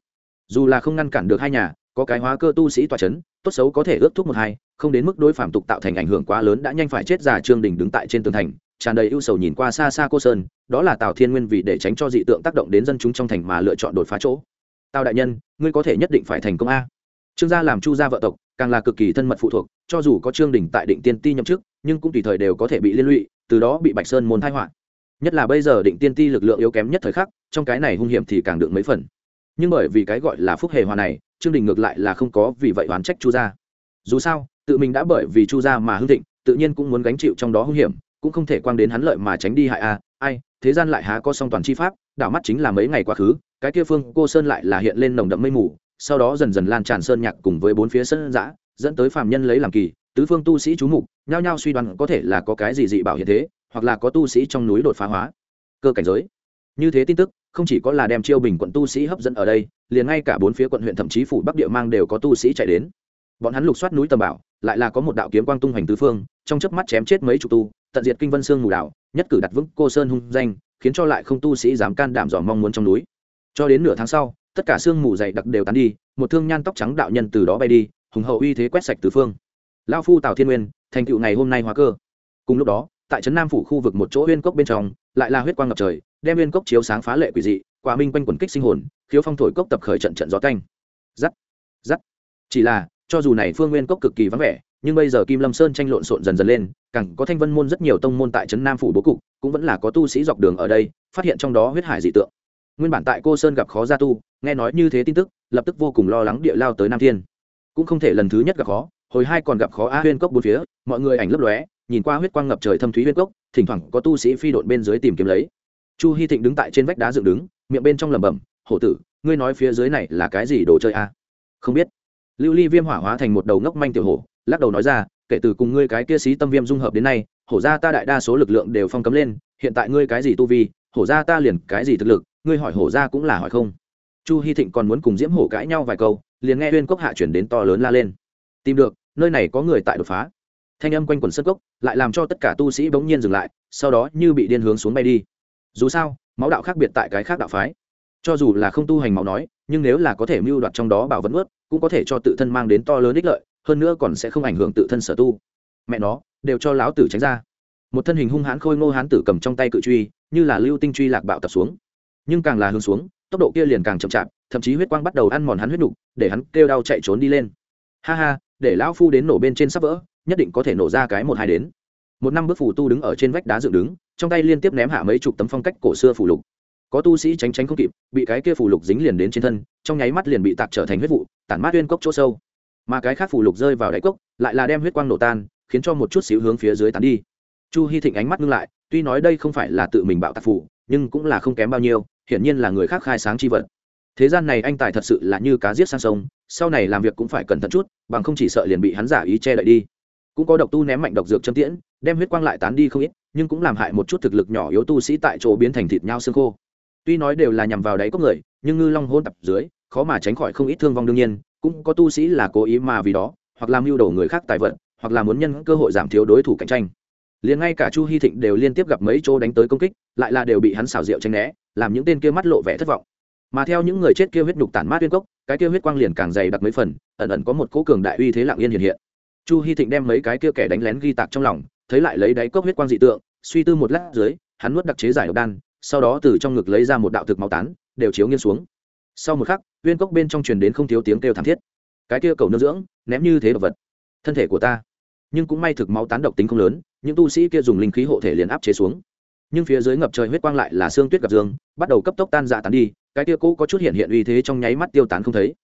Dù là không ngăn cản được hai nhà, có cái hóa cơ tu sĩ tòa c h ấ n tốt xấu có thể ước thúc một hai, không đến mức đối phạm tục tạo thành ảnh hưởng quá lớn đã nhanh phải chết già trương đình đứng tại trên tường thành tràn đầy ưu sầu nhìn qua xa xa cô sơn, đó là tào thiên nguyên vì để tránh cho dị tượng tác động đến dân chúng trong thành mà lựa chọn đột phá chỗ. Tào đại nhân, ngươi có thể nhất định phải thành công a. Trương gia làm chu gia vợ tộc, càng là cực kỳ thân mật phụ thuộc, cho dù có trương đình tại định tiên ti nhậm chức, nhưng cũng tùy thời đều có thể bị liên lụy, từ đó bị bạch sơn môn thai họa. Nhất là bây giờ định tiên ti lực lượng yếu kém nhất thời khắc, trong cái này hung hiểm thì càng được mấy phần. Nhưng bởi vì cái gọi là phúc hề hòa này, trương đình ngược lại là không có vì vậy oán trách chu gia. Dù sao, tự mình đã bởi vì chu gia mà hưng thịnh, tự nhiên cũng muốn gánh chịu trong đó hung hiểm cũng không thể quang đến hắn lợi mà tránh đi hại a, ai, thế gian lại há có song toàn chi pháp, đảo mắt chính là mấy ngày quá khứ, cái kia phương cô sơn lại là hiện lên nồng đậm mây mù, sau đó dần dần lan tràn sơn nhạc cùng với bốn phía sơn giã dẫn tới phạm nhân lấy làm kỳ, tứ phương tu sĩ chú mục, nhao nhao suy đoán có thể là có cái gì dị bảo hiện thế, hoặc là có tu sĩ trong núi đột phá hóa. Cơ cảnh giới. Như thế tin tức, không chỉ có là đem chiêu bình quận tu sĩ hấp dẫn ở đây, liền ngay cả bốn phía quận huyện thậm chí phủ bắc địa mang đều có tu sĩ chạy đến. Bọn hắn lục soát núi tầm bảo, lại là có một đạo kiếm quang tung hoành tứ phương, trong chớp mắt chém chết mấy chục tu tận diệt kinh vân sương mù đảo, nhất cử đặt vững cô sơn hung danh, khiến cho lại không tu sĩ dám can đảm dò mong muốn trong núi. Cho đến nửa tháng sau, tất cả sương mù dày đặc đều tán đi, một thương nhan tóc trắng đạo nhân từ đó bay đi, hùng hậu uy thế quét sạch tứ phương. Lao phu tào thiên nguyên, thành tựu ngày hôm nay hóa cơ. Cùng lúc đó, tại trấn nam phủ khu vực một chỗ huyên cốc bên trong, lại là huyết quang ngập trời, đem huyên cốc chiếu sáng phá lệ quỷ dị, quả minh quanh quần kích sinh hồn, khiếu phong thổi cốc tập khởi trận trận gió canh. Giắt giắt. Chỉ là, cho dù này phương nguyên cốc cực kỳ vắng vẻ, nhưng bây giờ kim lâm sơn tranh lộn xộn dần dần lên càng có thanh vân môn rất nhiều tông môn tại trấn nam phủ bố cục, cũng vẫn là có tu sĩ dọc đường ở đây, phát hiện trong đó huyết hải dị tượng. Nguyên bản tại cô sơn gặp khó gia tu, nghe nói như thế tin tức, lập tức vô cùng lo lắng địa lao tới nam thiên. Cũng không thể lần thứ nhất gặp khó, hồi hai còn gặp khó a huyên cốc bốn phía, mọi người ảnh lấp lóe, nhìn qua huyết quang ngập trời thâm thúy huyên cốc, thỉnh thoảng có tu sĩ phi đội bên dưới tìm kiếm lấy. Chu hy thịnh đứng tại trên vách đá dựng đứng, miệng bên trong lẩm bẩm, hổ tử, ngươi nói phía dưới này là cái gì đồ chơi a? Không biết. Lưu ly viêm hỏa hóa thành một đầu ngốc manh tiểu hổ, lắc đầu nói ra kể từ cùng ngươi cái kia xí tâm viêm dung hợp đến nay, hổ ra ta đại đa số lực lượng đều phong cấm lên, hiện tại ngươi cái gì tu vi, hổ ra ta liền cái gì thực lực, ngươi hỏi hổ ra cũng là hỏi không. Chu hy thịnh còn muốn cùng diễm hổ cãi nhau vài câu, liền nghe huyên cốc hạ chuyển đến to lớn la lên. Tìm được, nơi này có người tại đột phá. Thanh âm quanh quần sân cốc, lại làm cho tất cả tu sĩ bỗng nhiên dừng lại, sau đó như bị điên hướng xuống bay đi. Dù sao, máu đạo khác biệt tại cái khác đạo phái. Cho dù là không tu hành máu nói, nhưng nếu là có thể mưu đoạt trong đó bảo vẫn ướt cũng có thể cho tự thân mang đến to lớn ích lợi hơn nữa còn sẽ không ảnh hưởng tự thân sở tu. Mẹ nó, đều cho lão tử tránh ra. Một thân hình hung hãn khôi ngô hán tử cầm trong tay cự truy, như là lưu tinh truy lạc bạo tập xuống. Nhưng càng là hướng xuống, tốc độ kia liền càng chậm chạp, thậm chí huyết quang bắt đầu ăn mòn hắn huyết nục, để hắn kêu đau chạy trốn đi lên. Ha ha, để lão phu đến nổ bên trên sắp vỡ, nhất định có thể nổ ra cái một hai đến. Một năm bước phù tu đứng ở trên vách đá dựng đứng, trong tay liên tiếp ném hạ mấy chục tấm phong cách cổ xưa phù lục. Có tu sĩ tránh tránh không kịp, bị cái kia phù lục dính liền đến trên thân, trong nháy mắt liền bị tạc trở thành huyết vụ, tản mát uyên cốc chỗ sâu mà cái khác phù lục rơi vào đáy cốc, lại là đem huyết quang nổ tan, khiến cho một chút xíu hướng phía dưới tán đi. Chu hy thịnh ánh mắt ngưng lại, tuy nói đây không phải là tự mình bạo tạc phủ nhưng cũng là không kém bao nhiêu, hiển nhiên là người khác khai sáng chi vật. Thế gian này anh tài thật sự là như cá giết sang sông, sau này làm việc cũng phải cẩn thận chút, bằng không chỉ sợ liền bị hắn giả ý che đậy đi. Cũng có độc tu ném mạnh độc dược châm tiễn, đem huyết quang lại tán đi không ít, nhưng cũng làm hại một chút thực lực nhỏ yếu tu sĩ tại chỗ biến thành thịt nhau xương khô. Tuy nói đều là nhằm vào đáy cốc người, nhưng ngư long hôn tập dưới, khó mà tránh khỏi không ít thương vong đương nhiên cũng có tu sĩ là cố ý mà vì đó, hoặc làm mưu đồ người khác tài vận, hoặc là muốn nhân cơ hội giảm thiếu đối thủ cạnh tranh. Liền ngay cả chu hy thịnh đều liên tiếp gặp mấy chỗ đánh tới công kích, lại là đều bị hắn xảo diệu tranh né, làm những tên kia mắt lộ vẻ thất vọng. Mà theo những người chết kia huyết nhục tản mát uyên cốc, cái kia huyết quang liền càng dày đặc mấy phần, ẩn ẩn có một cỗ cường đại uy thế lặng yên hiện hiện. Chu hy thịnh đem mấy cái kia kẻ đánh lén ghi tạc trong lòng, thấy lại lấy đáy cốc huyết quang dị tượng, suy tư một lát dưới, hắn nuốt đặc chế giải độc đan, sau đó từ trong ngực lấy ra một đạo thực máu tán, đều chiếu nghiêng xuống sau một khắc uyên cốc bên trong truyền đến không thiếu tiếng kêu thảm thiết. Cái kia cầu nương dưỡng, ném như thế độc vật. Thân thể của ta, nhưng cũng may thực máu tán độc tính không lớn, những tu sĩ kia dùng linh khí hộ thể liền áp chế xuống. Nhưng phía dưới ngập trời huyết quang lại là xương tuyết gặp dương, bắt đầu cấp tốc tan dạ tán đi, cái kia cũ có chút hiện hiện uy thế trong nháy mắt tiêu tán không thấy.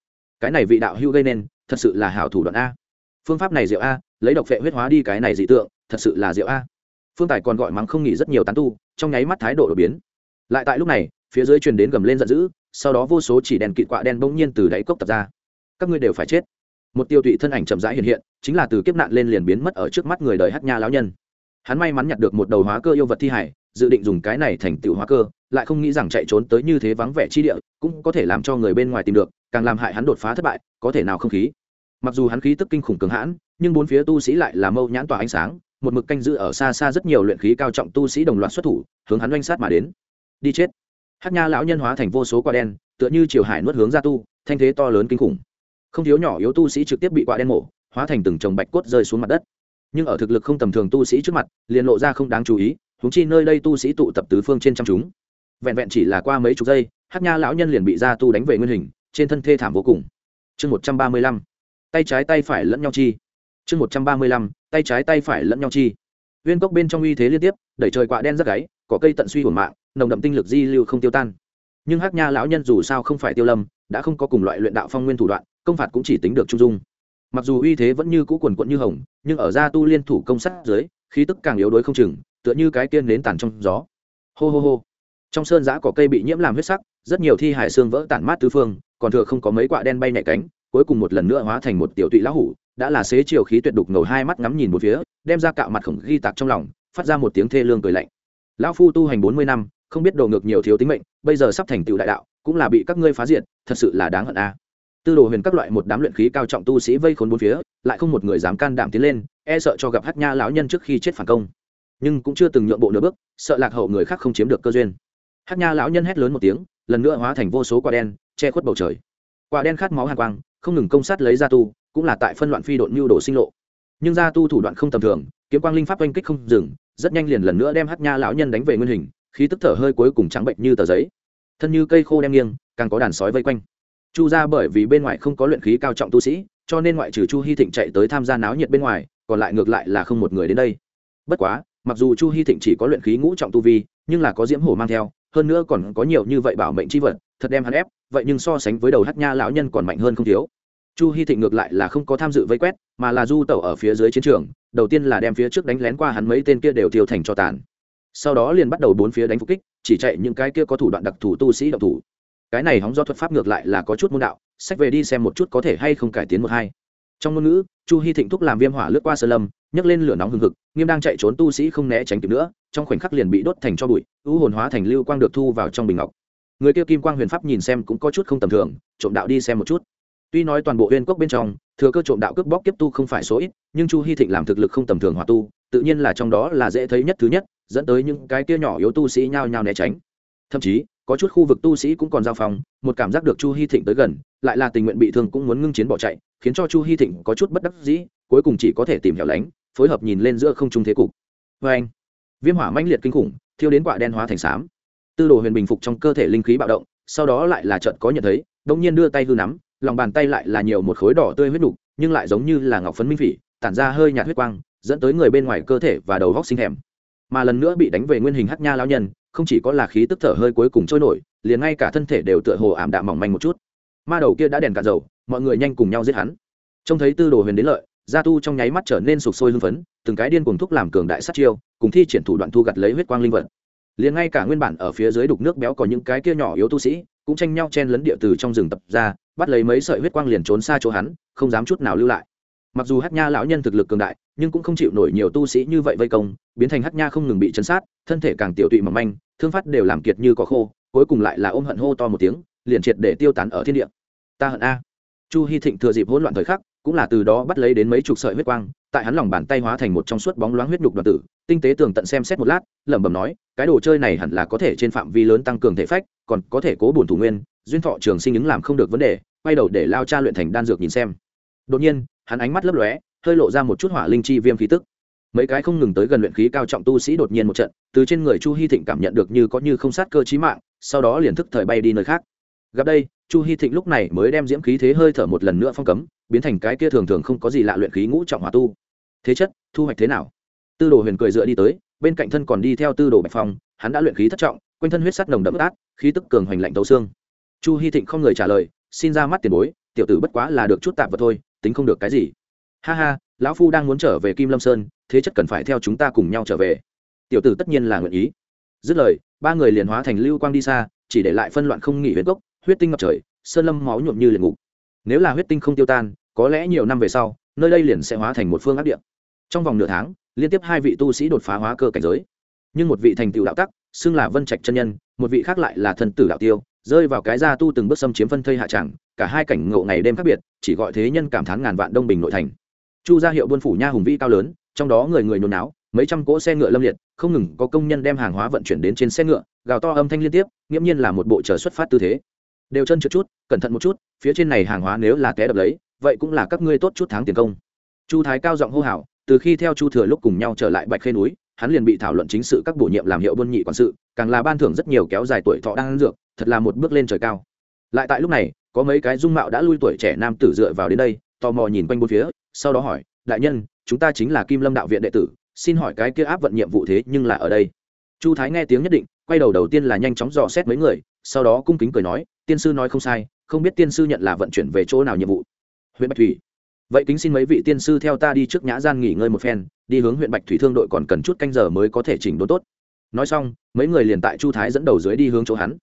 Cái này vị đạo hưu gây nên, thật sự là hảo thủ đoạn a. Phương pháp này diệu a, lấy độc phệ huyết hóa đi cái này dị tượng, thật sự là diệu a. Phương tài còn gọi mắng không nghỉ rất nhiều tán tu, trong nháy mắt thái độ đột biến. Lại tại lúc này, phía dưới truyền đến gầm lên giận dữ sau đó vô số chỉ đèn kịt quạ đen bỗng nhiên từ đáy cốc tập ra. Các ngươi đều phải chết. Một tiêu tụy thân ảnh chậm rãi hiện hiện, chính là từ kiếp nạn lên liền biến mất ở trước mắt người đời hát nha lão nhân. Hắn may mắn nhặt được một đầu hóa cơ yêu vật thi hải, dự định dùng cái này thành tựu hóa cơ, lại không nghĩ rằng chạy trốn tới như thế vắng vẻ chi địa, cũng có thể làm cho người bên ngoài tìm được, càng làm hại hắn đột phá thất bại, có thể nào không khí. Mặc dù hắn khí tức kinh khủng cường hãn, nhưng bốn phía tu sĩ lại là mâu nhãn tỏa ánh sáng, một mực canh giữ ở xa xa rất nhiều luyện khí cao trọng tu sĩ đồng loạt xuất thủ, hướng hắn oanh sát mà đến. Đi chết hát nha lão nhân hóa thành vô số quả đen, tựa như chiều hải nuốt hướng ra tu, thanh thế to lớn kinh khủng. Không thiếu nhỏ yếu tu sĩ trực tiếp bị quả đen mổ, hóa thành từng chồng bạch cốt rơi xuống mặt đất. Nhưng ở thực lực không tầm thường tu sĩ trước mặt, liền lộ ra không đáng chú ý húng chi nơi đây tu sĩ tụ tập tứ phương trên trăm chúng. Vẹn vẹn chỉ là qua mấy chục giây, hát nha lão nhân liền bị ra tu đánh về nguyên hình, trên thân thê thảm vô cùng. Chương một trăm ba mươi lăm, tay trái tay phải lẫn nhau chi. Chương một trăm ba mươi lăm, tay trái tay phải lẫn nhau chi. Viên cốc bên trong uy thế liên tiếp, đẩy trời quạ đen rất gáy, có cây tận suy hồn mạng nồng đậm tinh lực di lưu không tiêu tan. Nhưng hắc nha lão nhân dù sao không phải tiêu lâm, đã không có cùng loại luyện đạo phong nguyên thủ đoạn, công phạt cũng chỉ tính được trung dung. Mặc dù uy thế vẫn như cũ quần quận như hồng, nhưng ở gia tu liên thủ công sát dưới, khí tức càng yếu đuối không chừng, tựa như cái tiên nến tàn trong gió. Hô hô hô. Trong sơn giã có cây bị nhiễm làm huyết sắc, rất nhiều thi hải xương vỡ tản mát tứ phương, còn thừa không có mấy quạ đen bay nhảy cánh, cuối cùng một lần nữa hóa thành một tiểu tụy lão hủ, đã là xế chiều khí tuyệt đục ngầu hai mắt ngắm nhìn một phía, đem ra cạo mặt khổng ghi tạc trong lòng, phát ra một tiếng thê lương cười lạnh. Lão phu tu hành bốn mươi năm không biết đồ ngược nhiều thiếu tính mệnh, bây giờ sắp thành tựu đại đạo, cũng là bị các ngươi phá diệt, thật sự là đáng hận a. Tư đồ huyền các loại một đám luyện khí cao trọng tu sĩ vây khốn bốn phía, lại không một người dám can đảm tiến lên e sợ cho gặp hát nha lão nhân trước khi chết phản công. Nhưng cũng chưa từng nhượng bộ nửa bước, sợ lạc hậu người khác không chiếm được cơ duyên. Hát nha lão nhân hét lớn một tiếng, lần nữa hóa thành vô số quả đen, che khuất bầu trời. Quả đen khát máu hàn quang, không ngừng công sát lấy gia tu, cũng là tại phân loạn phi độn mưu đồ sinh lộ. Nhưng gia tu thủ đoạn không tầm thường, kiếm quang linh pháp oanh kích không dừng, rất nhanh liền lần nữa đem hát nha lão nhân đánh về nguyên hình khí tức thở hơi cuối cùng trắng bệnh như tờ giấy. Thân như cây khô đem nghiêng, càng có đàn sói vây quanh. Chu ra bởi vì bên ngoài không có luyện khí cao trọng tu sĩ, cho nên ngoại trừ chu hy thịnh chạy tới tham gia náo nhiệt bên ngoài, còn lại ngược lại là không một người đến đây. Bất quá, mặc dù chu hy thịnh chỉ có luyện khí ngũ trọng tu vi, nhưng là có diễm hổ mang theo, hơn nữa còn có nhiều như vậy bảo mệnh c h i vật, thật đem hắn ép, vậy nhưng so sánh với đầu hát nha lão nhân còn mạnh hơn không thiếu. Chu hy thịnh ngược lại là không có tham dự vây quét, mà là du tẩu ở phía dưới chiến trường, đầu tiên là đem phía trước đánh lén qua hắn mấy tên kia đều tiêu thành cho tàn sau đó liền bắt đầu bốn phía đánh phục kích, chỉ chạy những cái kia có thủ đoạn đặc thù tu sĩ độc thủ. Cái này hóng do thuật pháp ngược lại là có chút môn đạo, sách về đi xem một chút có thể hay không cải tiến một hai. Trong ngôn ngữ, chu hy thịnh thúc làm viêm hỏa lướt qua sơ lâm, nhấc lên lửa nóng hừng hực, nghiêm đang chạy trốn tu sĩ không né tránh kịp nữa, trong khoảnh khắc liền bị đốt thành cho bụi, u hồn hóa thành lưu quang được thu vào trong bình ngọc. Người kia kim quang huyền pháp nhìn xem cũng có chút không tầm thường, trộm đạo đi xem một chút. Tuy nói toàn bộ huyền quốc bên trong, thừa cơ trộm đạo cướp bóc kiếp tu không phải số ít, nhưng chu hy thịnh làm thực lực không tầm thường hòa tu, tự nhiên là trong đó là dễ thấy nhất thứ nhất dẫn tới những cái kia nhỏ yếu tu sĩ nhao nhao né tránh. Thậm chí, có chút khu vực tu sĩ cũng còn giao phòng, một cảm giác được chu hy thịnh tới gần, lại là tình nguyện bị thương cũng muốn ngưng chiến bỏ chạy, khiến cho chu hy thịnh có chút bất đắc dĩ, cuối cùng chỉ có thể tìm hẻo lánh, phối hợp nhìn lên giữa không trung thế cục. Vê anh, viêm hỏa mãnh liệt kinh khủng, thiêu đến quả đen hóa thành xám. Tư đồ huyền bình phục trong cơ thể linh khí bạo động, sau đó lại là trận có nhận thấy đông nhiên đưa tay hư nắm, lòng bàn tay lại là nhiều một khối đỏ tươi huyết đục nhưng lại giống như là ngọc phấn minh phỉ, tản ra hơi nhạt huyết quang, dẫn tới người bên ngoài cơ thể và đầu góc sinh thèm mà lần nữa bị đánh về nguyên hình hát nha lao nhân, không chỉ có là khí tức thở hơi cuối cùng trôi nổi, liền ngay cả thân thể đều tựa hồ ảm đạm mỏng manh một chút. Ma đầu kia đã đèn cả dầu, mọi người nhanh cùng nhau giết hắn. Trông thấy tư đồ huyền đến lợi, gia tu trong nháy mắt trở nên sụp sôi hưng phấn, từng cái điên cùng thúc làm cường đại sát chiêu, cùng thi triển thủ đoạn thu gặt lấy huyết quang linh vật. Liền ngay cả nguyên bản ở phía dưới đục nước béo có những cái kia nhỏ yếu tu sĩ, cũng tranh nhau chen lấn địa từ trong rừng tập ra, bắt lấy mấy sợi huyết quang liền trốn xa chỗ hắn, không dám chút nào lưu lại mặc dù hát nha lão nhân thực lực cường đại, nhưng cũng không chịu nổi nhiều tu sĩ như vậy vây công, biến thành hát nha không ngừng bị chấn sát, thân thể càng tiểu tụy mỏng manh, thương phát đều làm kiệt như có khô, cuối cùng lại là ôm hận hô to một tiếng, liền triệt để tiêu tán ở thiên địa. Ta hận a. Chu hy thịnh thừa dịp hỗn loạn thời khắc, cũng là từ đó bắt lấy đến mấy chục sợi huyết quang, tại hắn lòng bàn tay hóa thành một trong suốt bóng loáng huyết nhục đoàn tử, tinh tế tường tận xem xét một lát, lẩm bẩm nói, cái đồ chơi này hẳn là có thể trên phạm vi lớn tăng cường thể phách, còn có thể cố bổn thủ nguyên, duyên thọ trường sinh ứng làm không được vấn đề, quay đầu để lao cha luyện thành đan dược nhìn xem. Đột nhiên hắn ánh mắt lấp lóe, hơi lộ ra một chút hỏa linh chi viêm khí tức. Mấy cái không ngừng tới gần luyện khí cao trọng tu sĩ đột nhiên một trận, từ trên người chu hy thịnh cảm nhận được như có như không sát cơ chí mạng, sau đó liền thức thời bay đi nơi khác. Gặp đây, chu hy thịnh lúc này mới đem diễm khí thế hơi thở một lần nữa phong cấm, biến thành cái kia thường thường không có gì lạ luyện khí ngũ trọng hỏa tu. Thế chất, thu hoạch thế nào? Tư đồ huyền cười dựa đi tới, bên cạnh thân còn đi theo tư đồ bạch phong, hắn đã luyện khí thất trọng, quanh thân huyết sắt nồng đậm át, khí tức cường hoành lạnh tấu xương. Chu hy thịnh không người trả lời, xin ra mắt tiền bối tiểu tử bất quá là được chút tạm vật thôi, tính không được cái gì. Ha ha, lão phu đang muốn trở về kim lâm sơn, thế chất cần phải theo chúng ta cùng nhau trở về. Tiểu tử tất nhiên là nguyện ý. Dứt lời, ba người liền hóa thành lưu quang đi xa, chỉ để lại phân loạn không nghỉ huyết gốc, huyết tinh ngập trời, sơn lâm máu nhuộm như liền ngục. Nếu là huyết tinh không tiêu tan, có lẽ nhiều năm về sau, nơi đây liền sẽ hóa thành một phương áp địa. Trong vòng nửa tháng, liên tiếp hai vị tu sĩ đột phá hóa cơ cảnh giới. Nhưng một vị thành tựu đạo tắc, xưng là vân trạch chân nhân, một vị khác lại là thần tử đạo tiêu rơi vào cái gia tu từng bước xâm chiếm phân thây hạ tràng, cả hai cảnh ngộ ngày đêm khác biệt, chỉ gọi thế nhân cảm thán ngàn vạn đông bình nội thành. Chu gia hiệu buôn phủ nha hùng vĩ cao lớn, trong đó người người nhồi náo, mấy trăm cỗ xe ngựa lâm liệt, không ngừng có công nhân đem hàng hóa vận chuyển đến trên xe ngựa, gào to âm thanh liên tiếp, nghiễm nhiên là một bộ chờ xuất phát tư thế. Đều chân trượt chút, cẩn thận một chút, phía trên này hàng hóa nếu là té đập lấy, vậy cũng là các ngươi tốt chút tháng tiền công. Chu thái cao giọng hô hào, từ khi theo chu thừa lúc cùng nhau trở lại bạch khê núi, hắn liền bị thảo luận chính sự các bổ nhiệm làm hiệu buôn nhị quản sự, càng là ban thưởng rất nhiều kéo dài tuổi thọ đang ăn dược thật là một bước lên trời cao. Lại tại lúc này, có mấy cái dung mạo đã lui tuổi trẻ nam tử dựa vào đến đây, tò mò nhìn quanh bốn phía, sau đó hỏi, đại nhân, chúng ta chính là kim lâm đạo viện đệ tử, xin hỏi cái kia áp vận nhiệm vụ thế nhưng là ở đây? Chu thái nghe tiếng nhất định, quay đầu đầu tiên là nhanh chóng dò xét mấy người, sau đó cung kính cười nói, tiên sư nói không sai, không biết tiên sư nhận là vận chuyển về chỗ nào nhiệm vụ? Huyện bạch thủy. Vậy kính xin mấy vị tiên sư theo ta đi trước nhã gian nghỉ ngơi một phen, đi hướng huyện bạch thủy thương đội còn cần chút canh giờ mới có thể chỉnh đốn tốt. Nói xong, mấy người liền tại chu thái dẫn đầu dưới đi hướng chỗ hắn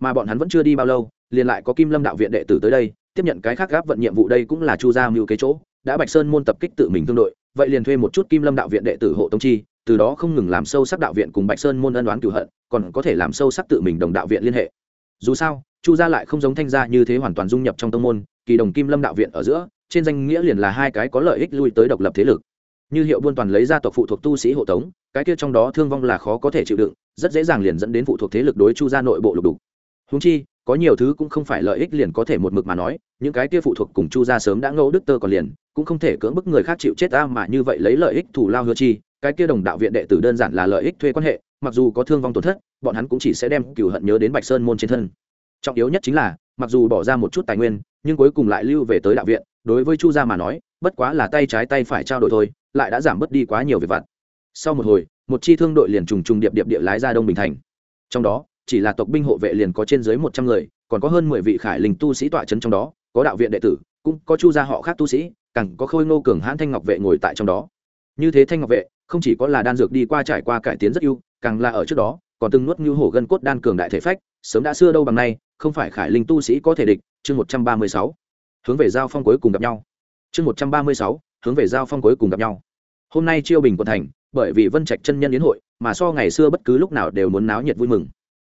mà bọn hắn vẫn chưa đi bao lâu, liền lại có kim lâm đạo viện đệ tử tới đây, tiếp nhận cái khác gáp vận nhiệm vụ đây cũng là chu gia mưu kế chỗ, đã bạch sơn môn tập kích tự mình tương đội, vậy liền thuê một chút kim lâm đạo viện đệ tử hộ tông chi, từ đó không ngừng làm sâu sắc đạo viện cùng bạch sơn môn ân đoán cửu hận, còn có thể làm sâu sắc tự mình đồng đạo viện liên hệ. Dù sao, chu gia lại không giống thanh gia như thế hoàn toàn dung nhập trong tông môn, kỳ đồng kim lâm đạo viện ở giữa, trên danh nghĩa liền là hai cái có lợi ích lui tới độc lập thế lực. Như hiệu buôn toàn lấy gia tộc phụ thuộc tu sĩ hộ tống, cái kia trong đó thương vong là khó có thể chịu đựng, rất dễ dàng liền dẫn đến phụ thuộc thế lực đối chu gia nội bộ lục đục húng chi, có nhiều thứ cũng không phải lợi ích liền có thể một mực mà nói, những cái kia phụ thuộc cùng chu gia sớm đã ngẫu đức tơ còn liền, cũng không thể cưỡng bức người khác chịu chết ta mà như vậy lấy lợi ích thủ lao hứa chi, cái kia đồng đạo viện đệ tử đơn giản là lợi ích thuê quan hệ, mặc dù có thương vong tổn thất, bọn hắn cũng chỉ sẽ đem cửu hận nhớ đến bạch sơn môn trên thân. Trọng yếu nhất chính là, mặc dù bỏ ra một chút tài nguyên, nhưng cuối cùng lại lưu về tới đạo viện, đối với chu gia mà nói, bất quá là tay trái tay phải trao đổi thôi, lại đã giảm bớt đi quá nhiều việc vặt. Sau một hồi, một chi thương đội liền trùng trùng điệp điệp địa lái ra đông bình thành. Trong đó chỉ là tộc binh hộ vệ liền có trên dưới một trăm người, còn có hơn mười vị khải linh tu sĩ tọa trấn trong đó, có đạo viện đệ tử, cũng có chu gia họ khác tu sĩ, càng có khôi ngô cường hãn thanh ngọc vệ ngồi tại trong đó. Như thế thanh ngọc vệ, không chỉ có là đan dược đi qua trải qua cải tiến rất ưu, càng là ở trước đó, còn từng nuốt như hổ gân cốt đan cường đại thể phách, sớm đã xưa đâu bằng nay, không phải khải linh tu sĩ có thể địch, chương một trăm ba mươi sáu. Hướng về giao phong cuối cùng gặp nhau. Chương một trăm ba mươi sáu, hướng về giao phong cuối cùng gặp nhau. Hôm nay chiêu bình quận thành, bởi vì vân trạch chân nhân yến hội, mà so ngày xưa bất cứ lúc nào đều muốn náo nhiệt vui mừng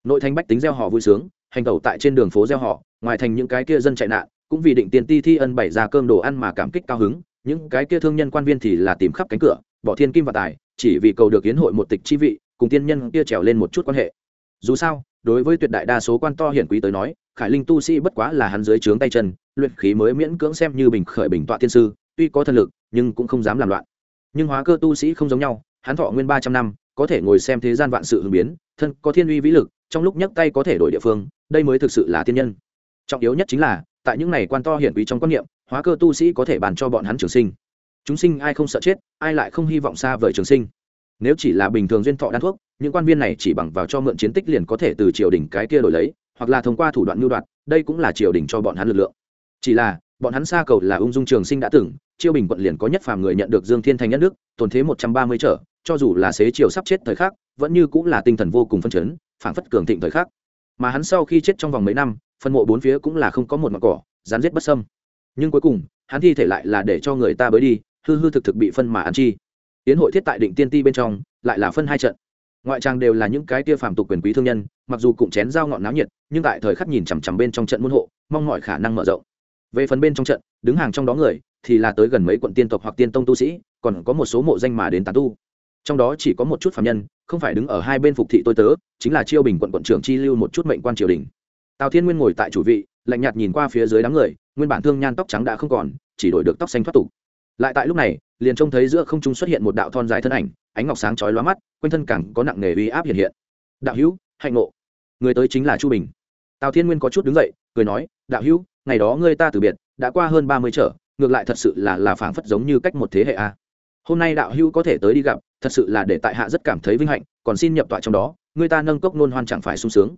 nội thành bách tính gieo họ vui sướng, hành tẩu tại trên đường phố gieo họ, ngoài thành những cái kia dân chạy nạn, cũng vì định tiền ti thi ân bày ra cơm đồ ăn mà cảm kích cao hứng, những cái kia thương nhân quan viên thì là tìm khắp cánh cửa, bỏ thiên kim và tài, chỉ vì cầu được hiến hội một tịch chi vị, cùng tiên nhân kia trèo lên một chút quan hệ. Dù sao, đối với tuyệt đại đa số quan to hiển quý tới nói, khải linh tu sĩ bất quá là hắn dưới trướng tay chân, luyện khí mới miễn cưỡng xem như bình khởi bình tọa tiên sư, tuy có thần lực, nhưng cũng không dám làm loạn. Nhưng hóa cơ tu sĩ không giống nhau, hắn thọ nguyên ba trăm năm, có thể ngồi xem thế gian vạn sự hưng biến, thân có thiên uy vĩ lực trong lúc nhấc tay có thể đổi địa phương, đây mới thực sự là tiên nhân. Trọng yếu nhất chính là, tại những này quan to hiển quý trong quan niệm, hóa cơ tu sĩ có thể bàn cho bọn hắn trường sinh. Chúng sinh ai không sợ chết, ai lại không hy vọng xa vời trường sinh. Nếu chỉ là bình thường duyên thọ đan thuốc, những quan viên này chỉ bằng vào cho mượn chiến tích liền có thể từ triều đình cái kia đổi lấy, hoặc là thông qua thủ đoạn mưu đoạt, đây cũng là triều đình cho bọn hắn lực lượng. Chỉ là, bọn hắn xa cầu là ung dung trường sinh đã từng chiêu bình quận liền có nhất phàm người nhận được dương thiên thành nhất đức tồn thế một trăm ba mươi trở, cho dù là xế chiều sắp chết thời khắc, vẫn như cũng là tinh thần vô cùng phân chấn phảng phất cường thịnh thời khắc. Mà hắn sau khi chết trong vòng mấy năm, phân mộ bốn phía cũng là không có một mặt cỏ rán giết bất sâm nhưng cuối cùng, hắn thi thể lại là để cho người ta bới đi, hư hư thực thực bị phân mà ăn chi. Tiến hội thiết tại định tiên ti bên trong, lại là phân hai trận. Ngoại trang đều là những cái tia phàm tục quyền quý thương nhân, mặc dù cũng chén dao ngọn náo nhiệt, nhưng tại thời khắc nhìn chằm chằm bên trong trận môn hộ, mong mọi khả năng mở rộng. Về phần bên trong trận, đứng hàng trong đó người, thì là tới gần mấy quận tiên tộc hoặc tiên tông tu sĩ, còn có một số mộ danh mà đến tán tu trong đó chỉ có một chút phạm nhân, không phải đứng ở hai bên phục thị tôi tớ, chính là chiêu bình quận quận trưởng chi lưu một chút mệnh quan triều đình. Tào thiên nguyên ngồi tại chủ vị, lạnh nhạt nhìn qua phía dưới đám người, nguyên bản thương nhan tóc trắng đã không còn, chỉ đổi được tóc xanh thoát tục. Lại tại lúc này, liền trông thấy giữa không trung xuất hiện một đạo thon dài thân ảnh, ánh ngọc sáng chói lóa mắt, quanh thân cẳng có nặng nề uy áp hiện hiện. Đạo hữu, hạnh ngộ. Người tới chính là chu bình. Tào thiên nguyên có chút đứng dậy, cười nói, đạo hữu, ngày đó ngươi ta từ biệt, đã qua hơn ba mươi trở, ngược lại thật sự là là phảng phất giống như cách một thế hệ a. Hôm nay đạo hữu có thể tới đi gặp thật sự là để tại hạ rất cảm thấy vinh hạnh, còn xin nhập tọa trong đó, người ta nâng cốc nôn hoan chẳng phải sung sướng.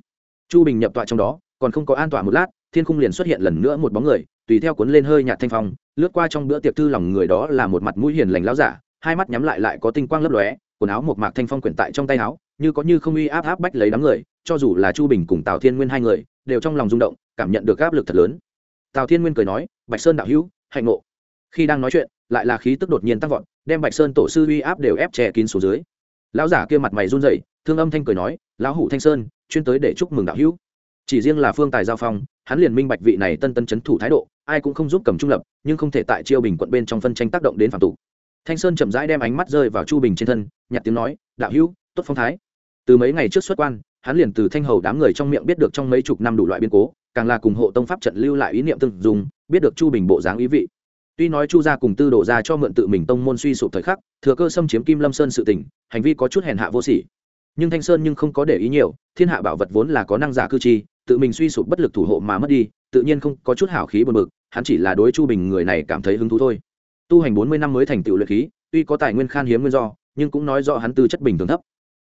Chu bình nhập tọa trong đó, còn không có an tọa một lát, thiên khung liền xuất hiện lần nữa một bóng người, tùy theo cuốn lên hơi nhạt thanh phong, lướt qua trong bữa tiệc thư lòng người đó là một mặt mũi hiền lành lão giả, hai mắt nhắm lại lại có tinh quang lấp lóe, quần áo một mạc thanh phong quyển tại trong tay áo, như có như không uy áp áp bách lấy đám người, cho dù là chu bình cùng tào thiên nguyên hai người, đều trong lòng rung động, cảm nhận được áp lực thật lớn. Tào thiên nguyên cười nói, bạch sơn đạo hữu, hạnh ngộ. Khi đang nói chuyện, lại là khí tức đột nhiên tăng vọt đem bạch sơn tổ sư uy áp đều ép che kín xuống dưới lão giả kia mặt mày run rẩy, thương âm thanh cười nói, lão hủ thanh sơn, chuyên tới để chúc mừng đạo hữu. Chỉ riêng là phương tài giao phong, hắn liền minh bạch vị này tân tân chấn thủ thái độ, ai cũng không giúp cầm trung lập, nhưng không thể tại chiêu bình quận bên trong phân tranh tác động đến phạm tục thanh sơn chậm rãi đem ánh mắt rơi vào chu bình trên thân nhặt tiếng nói, đạo hữu, tốt phong thái. Từ mấy ngày trước xuất quan, hắn liền từ thanh hầu đám người trong miệng biết được trong mấy chục năm đủ loại biến cố, càng là cùng hộ tông pháp trận lưu lại ý niệm từng dùng, biết được chu bình bộ dáng ý vị tuy nói chu gia cùng tư đổ ra cho mượn tự mình tông môn suy sụp thời khắc thừa cơ xâm chiếm kim lâm sơn sự tình, hành vi có chút hèn hạ vô sỉ. Nhưng thanh sơn nhưng không có để ý nhiều thiên hạ bảo vật vốn là có năng giả cư chi tự mình suy sụp bất lực thủ hộ mà mất đi tự nhiên không có chút hảo khí buồn bực hắn chỉ là đối chu bình người này cảm thấy hứng thú thôi. Tu hành bốn mươi năm mới thành tựu luyện khí tuy có tài nguyên khan hiếm nguyên do nhưng cũng nói rõ hắn tư chất bình thường thấp.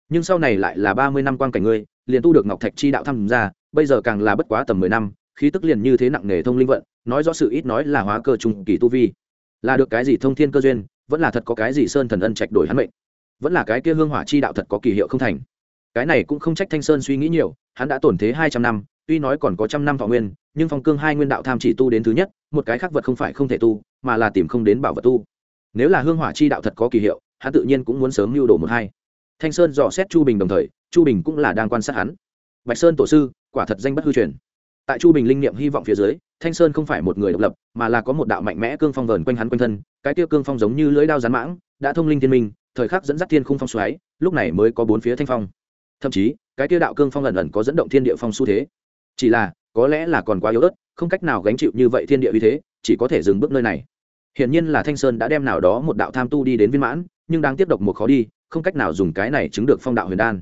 Nhưng sau này lại là ba mươi năm quan cảnh ngươi liền tu được ngọc thạch chi đạo tham gia bây giờ càng là bất quá tầm mười năm khí tức liền như thế nặng nề thông linh vận, nói rõ sự ít nói là hóa cơ trung kỳ tu vi. Là được cái gì thông thiên cơ duyên, vẫn là thật có cái gì sơn thần ân trạch đổi hắn mệnh. Vẫn là cái kia hương hỏa chi đạo thật có kỳ hiệu không thành. Cái này cũng không trách thanh sơn suy nghĩ nhiều, hắn đã tổn thế hai trăm năm, tuy nói còn có trăm năm thọ nguyên, nhưng phong cương hai nguyên đạo tham chỉ tu đến thứ nhất, một cái khác vật không phải không thể tu, mà là tìm không đến bảo vật tu. Nếu là hương hỏa chi đạo thật có kỳ hiệu, hắn tự nhiên cũng muốn sớm lưu đồ một hai. Thanh sơn dò xét chu bình đồng thời, chu bình cũng là đang quan sát hắn. Bạch sơn tổ sư, quả thật danh bất hư truyền tại chu bình linh niệm hy vọng phía dưới, thanh sơn không phải một người độc lập, mà là có một đạo mạnh mẽ cương phong vờn quanh hắn quanh thân, cái tiêu cương phong giống như lưỡi đao rán mãng, đã thông linh thiên minh, thời khắc dẫn dắt thiên khung phong xoáy, lúc này mới có bốn phía thanh phong. Thậm chí, cái tiêu đạo cương phong ẩn ẩn có dẫn động thiên địa phong xu thế. Chỉ là, có lẽ là còn quá yếu ớt, không cách nào gánh chịu như vậy thiên địa uy thế, chỉ có thể dừng bước nơi này. Hiển nhiên là thanh sơn đã đem nào đó một đạo tham tu đi đến viên mãn, nhưng đang tiếp độc một khó đi, không cách nào dùng cái này chứng được phong đạo huyền đan.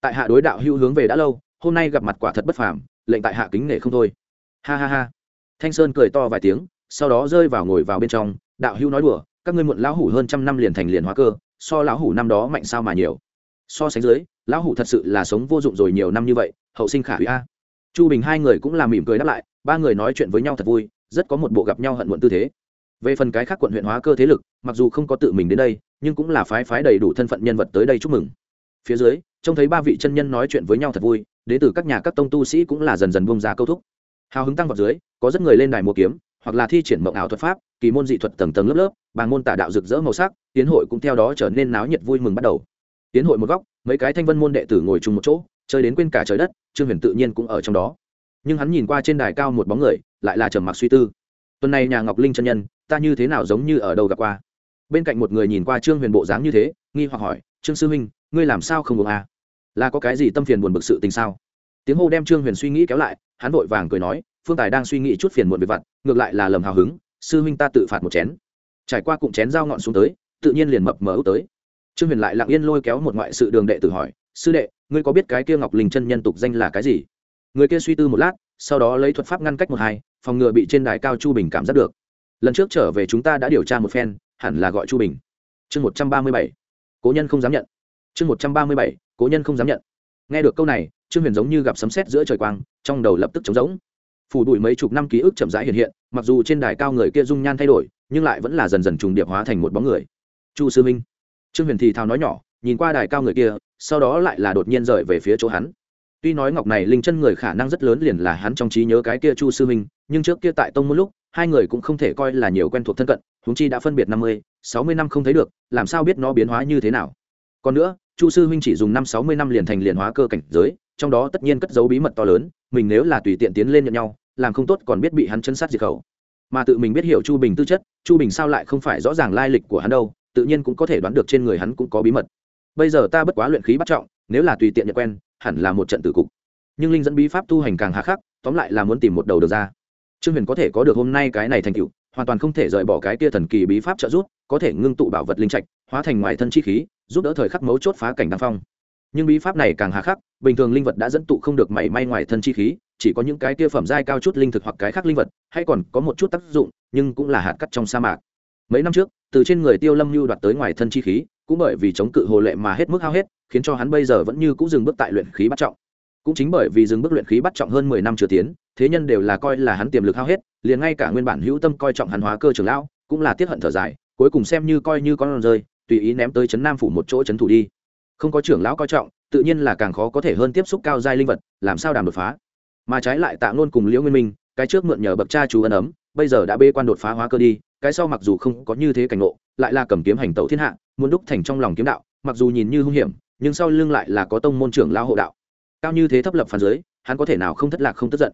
Tại hạ đối đạo hữu hướng về đã lâu, hôm nay gặp mặt quả thật bất phàm lệnh tại hạ kính nể không thôi. Ha ha ha. Thanh sơn cười to vài tiếng, sau đó rơi vào ngồi vào bên trong, đạo hữu nói đùa, các ngươi muộn lão hủ hơn trăm năm liền thành liền hóa cơ, so lão hủ năm đó mạnh sao mà nhiều. So sánh dưới, lão hủ thật sự là sống vô dụng rồi nhiều năm như vậy, hậu sinh khả hủy a. Chu bình hai người cũng làm mỉm cười đáp lại, ba người nói chuyện với nhau thật vui, rất có một bộ gặp nhau hận muộn tư thế. Về phần cái khác quận huyện hóa cơ thế lực, mặc dù không có tự mình đến đây, nhưng cũng là phái phái đầy đủ thân phận nhân vật tới đây chúc mừng. Phía dưới, trông thấy ba vị chân nhân nói chuyện với nhau thật vui đến từ các nhà các tông tu sĩ cũng là dần dần bông ra câu thúc. Hào hứng tăng vào dưới, có rất người lên đài mua kiếm, hoặc là thi triển mộng ảo thuật pháp, kỳ môn dị thuật tầng tầng lớp lớp bằng môn tả đạo rực rỡ màu sắc, tiến hội cũng theo đó trở nên náo nhiệt vui mừng bắt đầu. Tiến hội một góc, mấy cái thanh vân môn đệ tử ngồi chung một chỗ, chơi đến quên cả trời đất, trương huyền tự nhiên cũng ở trong đó. Nhưng hắn nhìn qua trên đài cao một bóng người, lại là trầm mặc suy tư. Tuần này nhà ngọc linh chân nhân, ta như thế nào giống như ở đâu gặp qua? Bên cạnh một người nhìn qua trương huyền bộ dáng như thế, nghi hoặc hỏi, trương sư huynh, ngươi làm sao không uống à? Là có cái gì tâm phiền buồn bực sự tình sao? Tiếng hô đem trương huyền suy nghĩ kéo lại, hắn vội vàng cười nói, phương tài đang suy nghĩ chút phiền muộn về vặt, ngược lại là lầm hào hứng, sư huynh ta tự phạt một chén. Trải qua cụm chén dao ngọn xuống tới, tự nhiên liền mập mờ út tới. Trương huyền lại lặng yên lôi kéo một ngoại sự đường đệ tử hỏi, sư đệ, ngươi có biết cái kia ngọc linh chân nhân tục danh là cái gì? Người kia suy tư một lát, sau đó lấy thuật pháp ngăn cách một hai, phòng ngừa bị trên đài cao chu bình cảm giác được. Lần trước trở về chúng ta đã điều tra một phen, hẳn là gọi chu bình. Chương một trăm ba mươi bảy. Cố nhân không dám nhận chương một trăm ba mươi bảy, cố nhân không dám nhận. Nghe được câu này, trương huyền giống như gặp sấm sét giữa trời quang, trong đầu lập tức trống rỗng. Phủ đuổi mấy chục năm ký ức chậm rãi hiện hiện, mặc dù trên đài cao người kia dung nhan thay đổi, nhưng lại vẫn là dần dần trùng điệp hóa thành một bóng người. Chu sư minh. Trương huyền thì thào nói nhỏ, nhìn qua đài cao người kia, sau đó lại là đột nhiên rời về phía chỗ hắn. Tuy nói ngọc này linh chân người khả năng rất lớn liền là hắn trong trí nhớ cái kia chu sư minh, nhưng trước kia tại tông một lúc, hai người cũng không thể coi là nhiều quen thuộc thân cận, huống chi đã phân biệt năm mươi, sáu mươi năm không thấy được, làm sao biết nó biến hóa như thế nào. Còn nữa chu sư huynh chỉ dùng năm sáu mươi năm liền thành liền hóa cơ cảnh giới, trong đó tất nhiên cất dấu bí mật to lớn, mình nếu là tùy tiện tiến lên nhận nhau, làm không tốt còn biết bị hắn chân sát diệt khẩu. Mà tự mình biết hiểu chu bình tư chất, chu bình sao lại không phải rõ ràng lai lịch của hắn đâu, tự nhiên cũng có thể đoán được trên người hắn cũng có bí mật. Bây giờ ta bất quá luyện khí bắt trọng, nếu là tùy tiện nhận quen, hẳn là một trận tử cục. Nhưng linh dẫn bí pháp tu hành càng hà khắc, tóm lại là muốn tìm một đầu được ra. Trương huyền có thể có được hôm nay cái này thành tựu, hoàn toàn không thể rời bỏ cái kia thần kỳ bí pháp trợ giúp, có thể ngưng tụ bảo vật linh trạch, hóa thành ngoài thân chi khí giúp đỡ thời khắc mấu chốt phá cảnh đăng phong. Nhưng bí pháp này càng hà khắc, bình thường linh vật đã dẫn tụ không được mảy may ngoài thân chi khí, chỉ có những cái kia phẩm giai cao chút linh thực hoặc cái khác linh vật, hay còn có một chút tác dụng, nhưng cũng là hạt cắt trong sa mạc. Mấy năm trước, từ trên người tiêu lâm lưu đoạt tới ngoài thân chi khí, cũng bởi vì chống cự hồ lệ mà hết mức hao hết, khiến cho hắn bây giờ vẫn như cũng dừng bước tại luyện khí bắt trọng. Cũng chính bởi vì dừng bước luyện khí bắt trọng hơn mười năm chưa tiến, thế nhân đều là coi là hắn tiềm lực hao hết, liền ngay cả nguyên bản hữu tâm coi trọng hắn hóa cơ trưởng lão, cũng là tiết hận thở dài, cuối cùng xem như coi như con rơi tùy ý ném tới trấn nam phủ một chỗ trấn thủ đi. Không có trưởng lão coi trọng tự nhiên là càng khó có thể hơn tiếp xúc cao giai linh vật làm sao đàm đột phá. Mà trái lại tạ ngôn cùng liễu nguyên minh cái trước mượn nhờ bậc cha chú ân ấm bây giờ đã bê quan đột phá hóa cơ đi cái sau mặc dù không có như thế cảnh ngộ lại là cầm kiếm hành tẩu thiên hạ muốn đúc thành trong lòng kiếm đạo mặc dù nhìn như hung hiểm nhưng sau lưng lại là có tông môn trưởng lão hộ đạo. Cao như thế thấp lập phản dưới, hắn có thể nào không thất lạc không tức giận.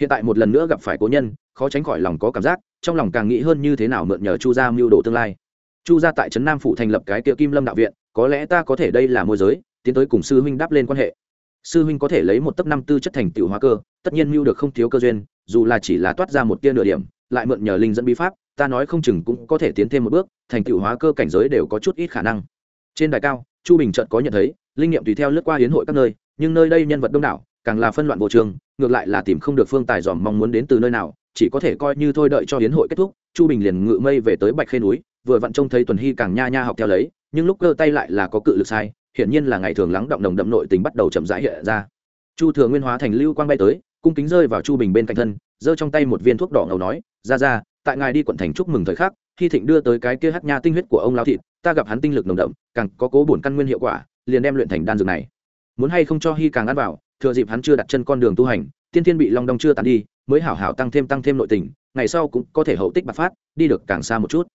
Hiện tại một lần nữa gặp phải cố nhân khó tránh khỏi lòng có cảm giác trong lòng càng nghĩ hơn như thế nào mượn nhờ chu gia mưu đồ tương lai chu gia tại trấn nam phủ thành lập cái kia kim lâm đạo viện, có lẽ ta có thể đây là môi giới, tiến tới cùng sư huynh đáp lên quan hệ. Sư huynh có thể lấy một tấc năm tư chất thành tiểu hóa cơ, tất nhiên mưu được không thiếu cơ duyên, dù là chỉ là toát ra một tia nửa điểm, lại mượn nhờ linh dẫn bí pháp, ta nói không chừng cũng có thể tiến thêm một bước, thành tiểu hóa cơ cảnh giới đều có chút ít khả năng. Trên đài cao, chu bình trận có nhận thấy, linh nghiệm tùy theo lướt qua hiến hội các nơi, nhưng nơi đây nhân vật đông đảo, càng là phân loạn vô trường, ngược lại là tìm không được phương tài dòm mong muốn đến từ nơi nào, chỉ có thể coi như thôi đợi cho hiến hội kết thúc, chu bình liền ngự mây về tới bạch khê núi vừa vặn trông thấy tuần hy càng nha nha học theo lấy, nhưng lúc cơ tay lại là có cự lực sai, hiển nhiên là ngày thường lắng động nồng đậm nội tình bắt đầu chậm rãi hiện ra. Chu thừa nguyên hóa thành lưu quang bay tới, cung kính rơi vào chu bình bên cạnh thân, giơ trong tay một viên thuốc đỏ ngầu nói, ra ra, tại ngài đi quận thành chúc mừng thời khắc khi thịnh đưa tới cái kia hát nha tinh huyết của ông lao thịt, ta gặp hắn tinh lực nồng đậm, càng có cố bổn căn nguyên hiệu quả, liền đem luyện thành đan dược này. Muốn hay không cho hy càng ăn vào, thừa dịp hắn chưa đặt chân con đường tu hành, tiên thiên bị long đong chưa tàn đi, mới hảo hảo tăng thêm tăng thêm nội tình, ngày sau cũng có thể hậu tích bạc phát, đi được càng xa một chút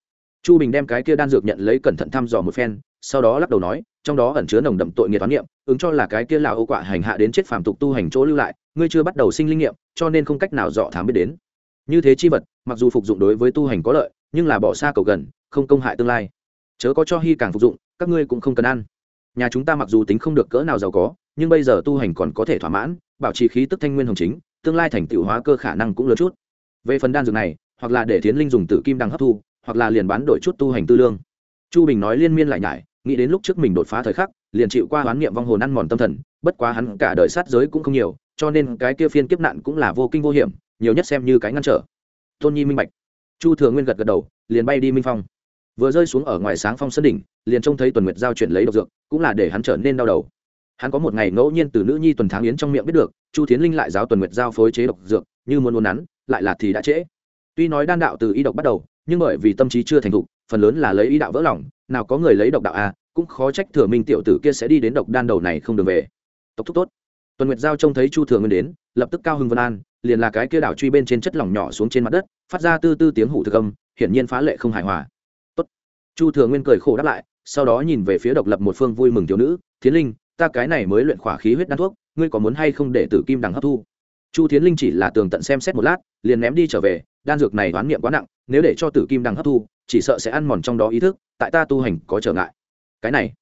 chu bình đem cái kia đan dược nhận lấy cẩn thận thăm dò một phen, sau đó lắc đầu nói, trong đó ẩn chứa nồng đậm tội nghiệp toán niệm, ứng cho là cái kia là ô quạ hành hạ đến chết phàm tục tu hành chỗ lưu lại, ngươi chưa bắt đầu sinh linh nghiệm, cho nên không cách nào dọ thám biết đến. Như thế chi vật, mặc dù phục dụng đối với tu hành có lợi, nhưng là bỏ xa cầu gần, không công hại tương lai. Chớ có cho hy càng phục dụng, các ngươi cũng không cần ăn. Nhà chúng ta mặc dù tính không được cỡ nào giàu có, nhưng bây giờ tu hành còn có thể thỏa mãn, bảo trì khí tức thanh nguyên hồng chính, tương lai thành tựu hóa cơ khả năng cũng lớn chút. Về phần đan dược này, hoặc là để tiến linh dùng tử kim đăng hấp thu hoặc là liền bán đổi chút tu hành tư lương. Chu bình nói liên miên lại nhải, nghĩ đến lúc trước mình đột phá thời khắc, liền chịu qua hoán niệm vong hồn ăn mòn tâm thần, bất quá hắn cả đời sát giới cũng không nhiều, cho nên cái kia phiên kiếp nạn cũng là vô kinh vô hiểm, nhiều nhất xem như cái ngăn trở. Tôn nhi minh bạch. Chu thừa nguyên gật gật đầu, liền bay đi minh phong. Vừa rơi xuống ở ngoài sáng phong sân đỉnh, liền trông thấy tuần nguyệt giao chuyển lấy độc dược, cũng là để hắn trở nên đau đầu. Hắn có một ngày ngẫu nhiên từ nữ nhi tuần tháng yến trong miệng biết được, chu tiến linh lại giáo tuần nguyệt giao phối chế độc dược, như muốn uốn nắn, lại là thì đã trễ. Tuy nói đan đạo từ y độc bắt đầu nhưng bởi vì tâm trí chưa thành thục, phần lớn là lấy ý đạo vỡ lòng, nào có người lấy độc đạo a cũng khó trách thừa minh tiểu tử kia sẽ đi đến độc đan đầu này không đường về. Tộc thúc tốt. Tuần nguyệt giao trông thấy chu thừa nguyên đến, lập tức cao hưng vân an, liền là cái kia đảo truy bên trên chất lỏng nhỏ xuống trên mặt đất, phát ra tư tư tiếng hủ thực âm, hiển nhiên phá lệ không hài hòa. Tốt. Chu thừa nguyên cười khổ đáp lại, sau đó nhìn về phía độc lập một phương vui mừng thiếu nữ, thiến linh, ta cái này mới luyện khỏa khí huyết đan thuốc, ngươi có muốn hay không để tử kim đằng hấp thu? Chu thiến linh chỉ là tường tận xem xét một lát, liền ném đi trở về, đan dược này đoán niệm quá nặng, nếu để cho tử kim đằng hấp thu, chỉ sợ sẽ ăn mòn trong đó ý thức, tại ta tu hành có trở ngại. Cái này,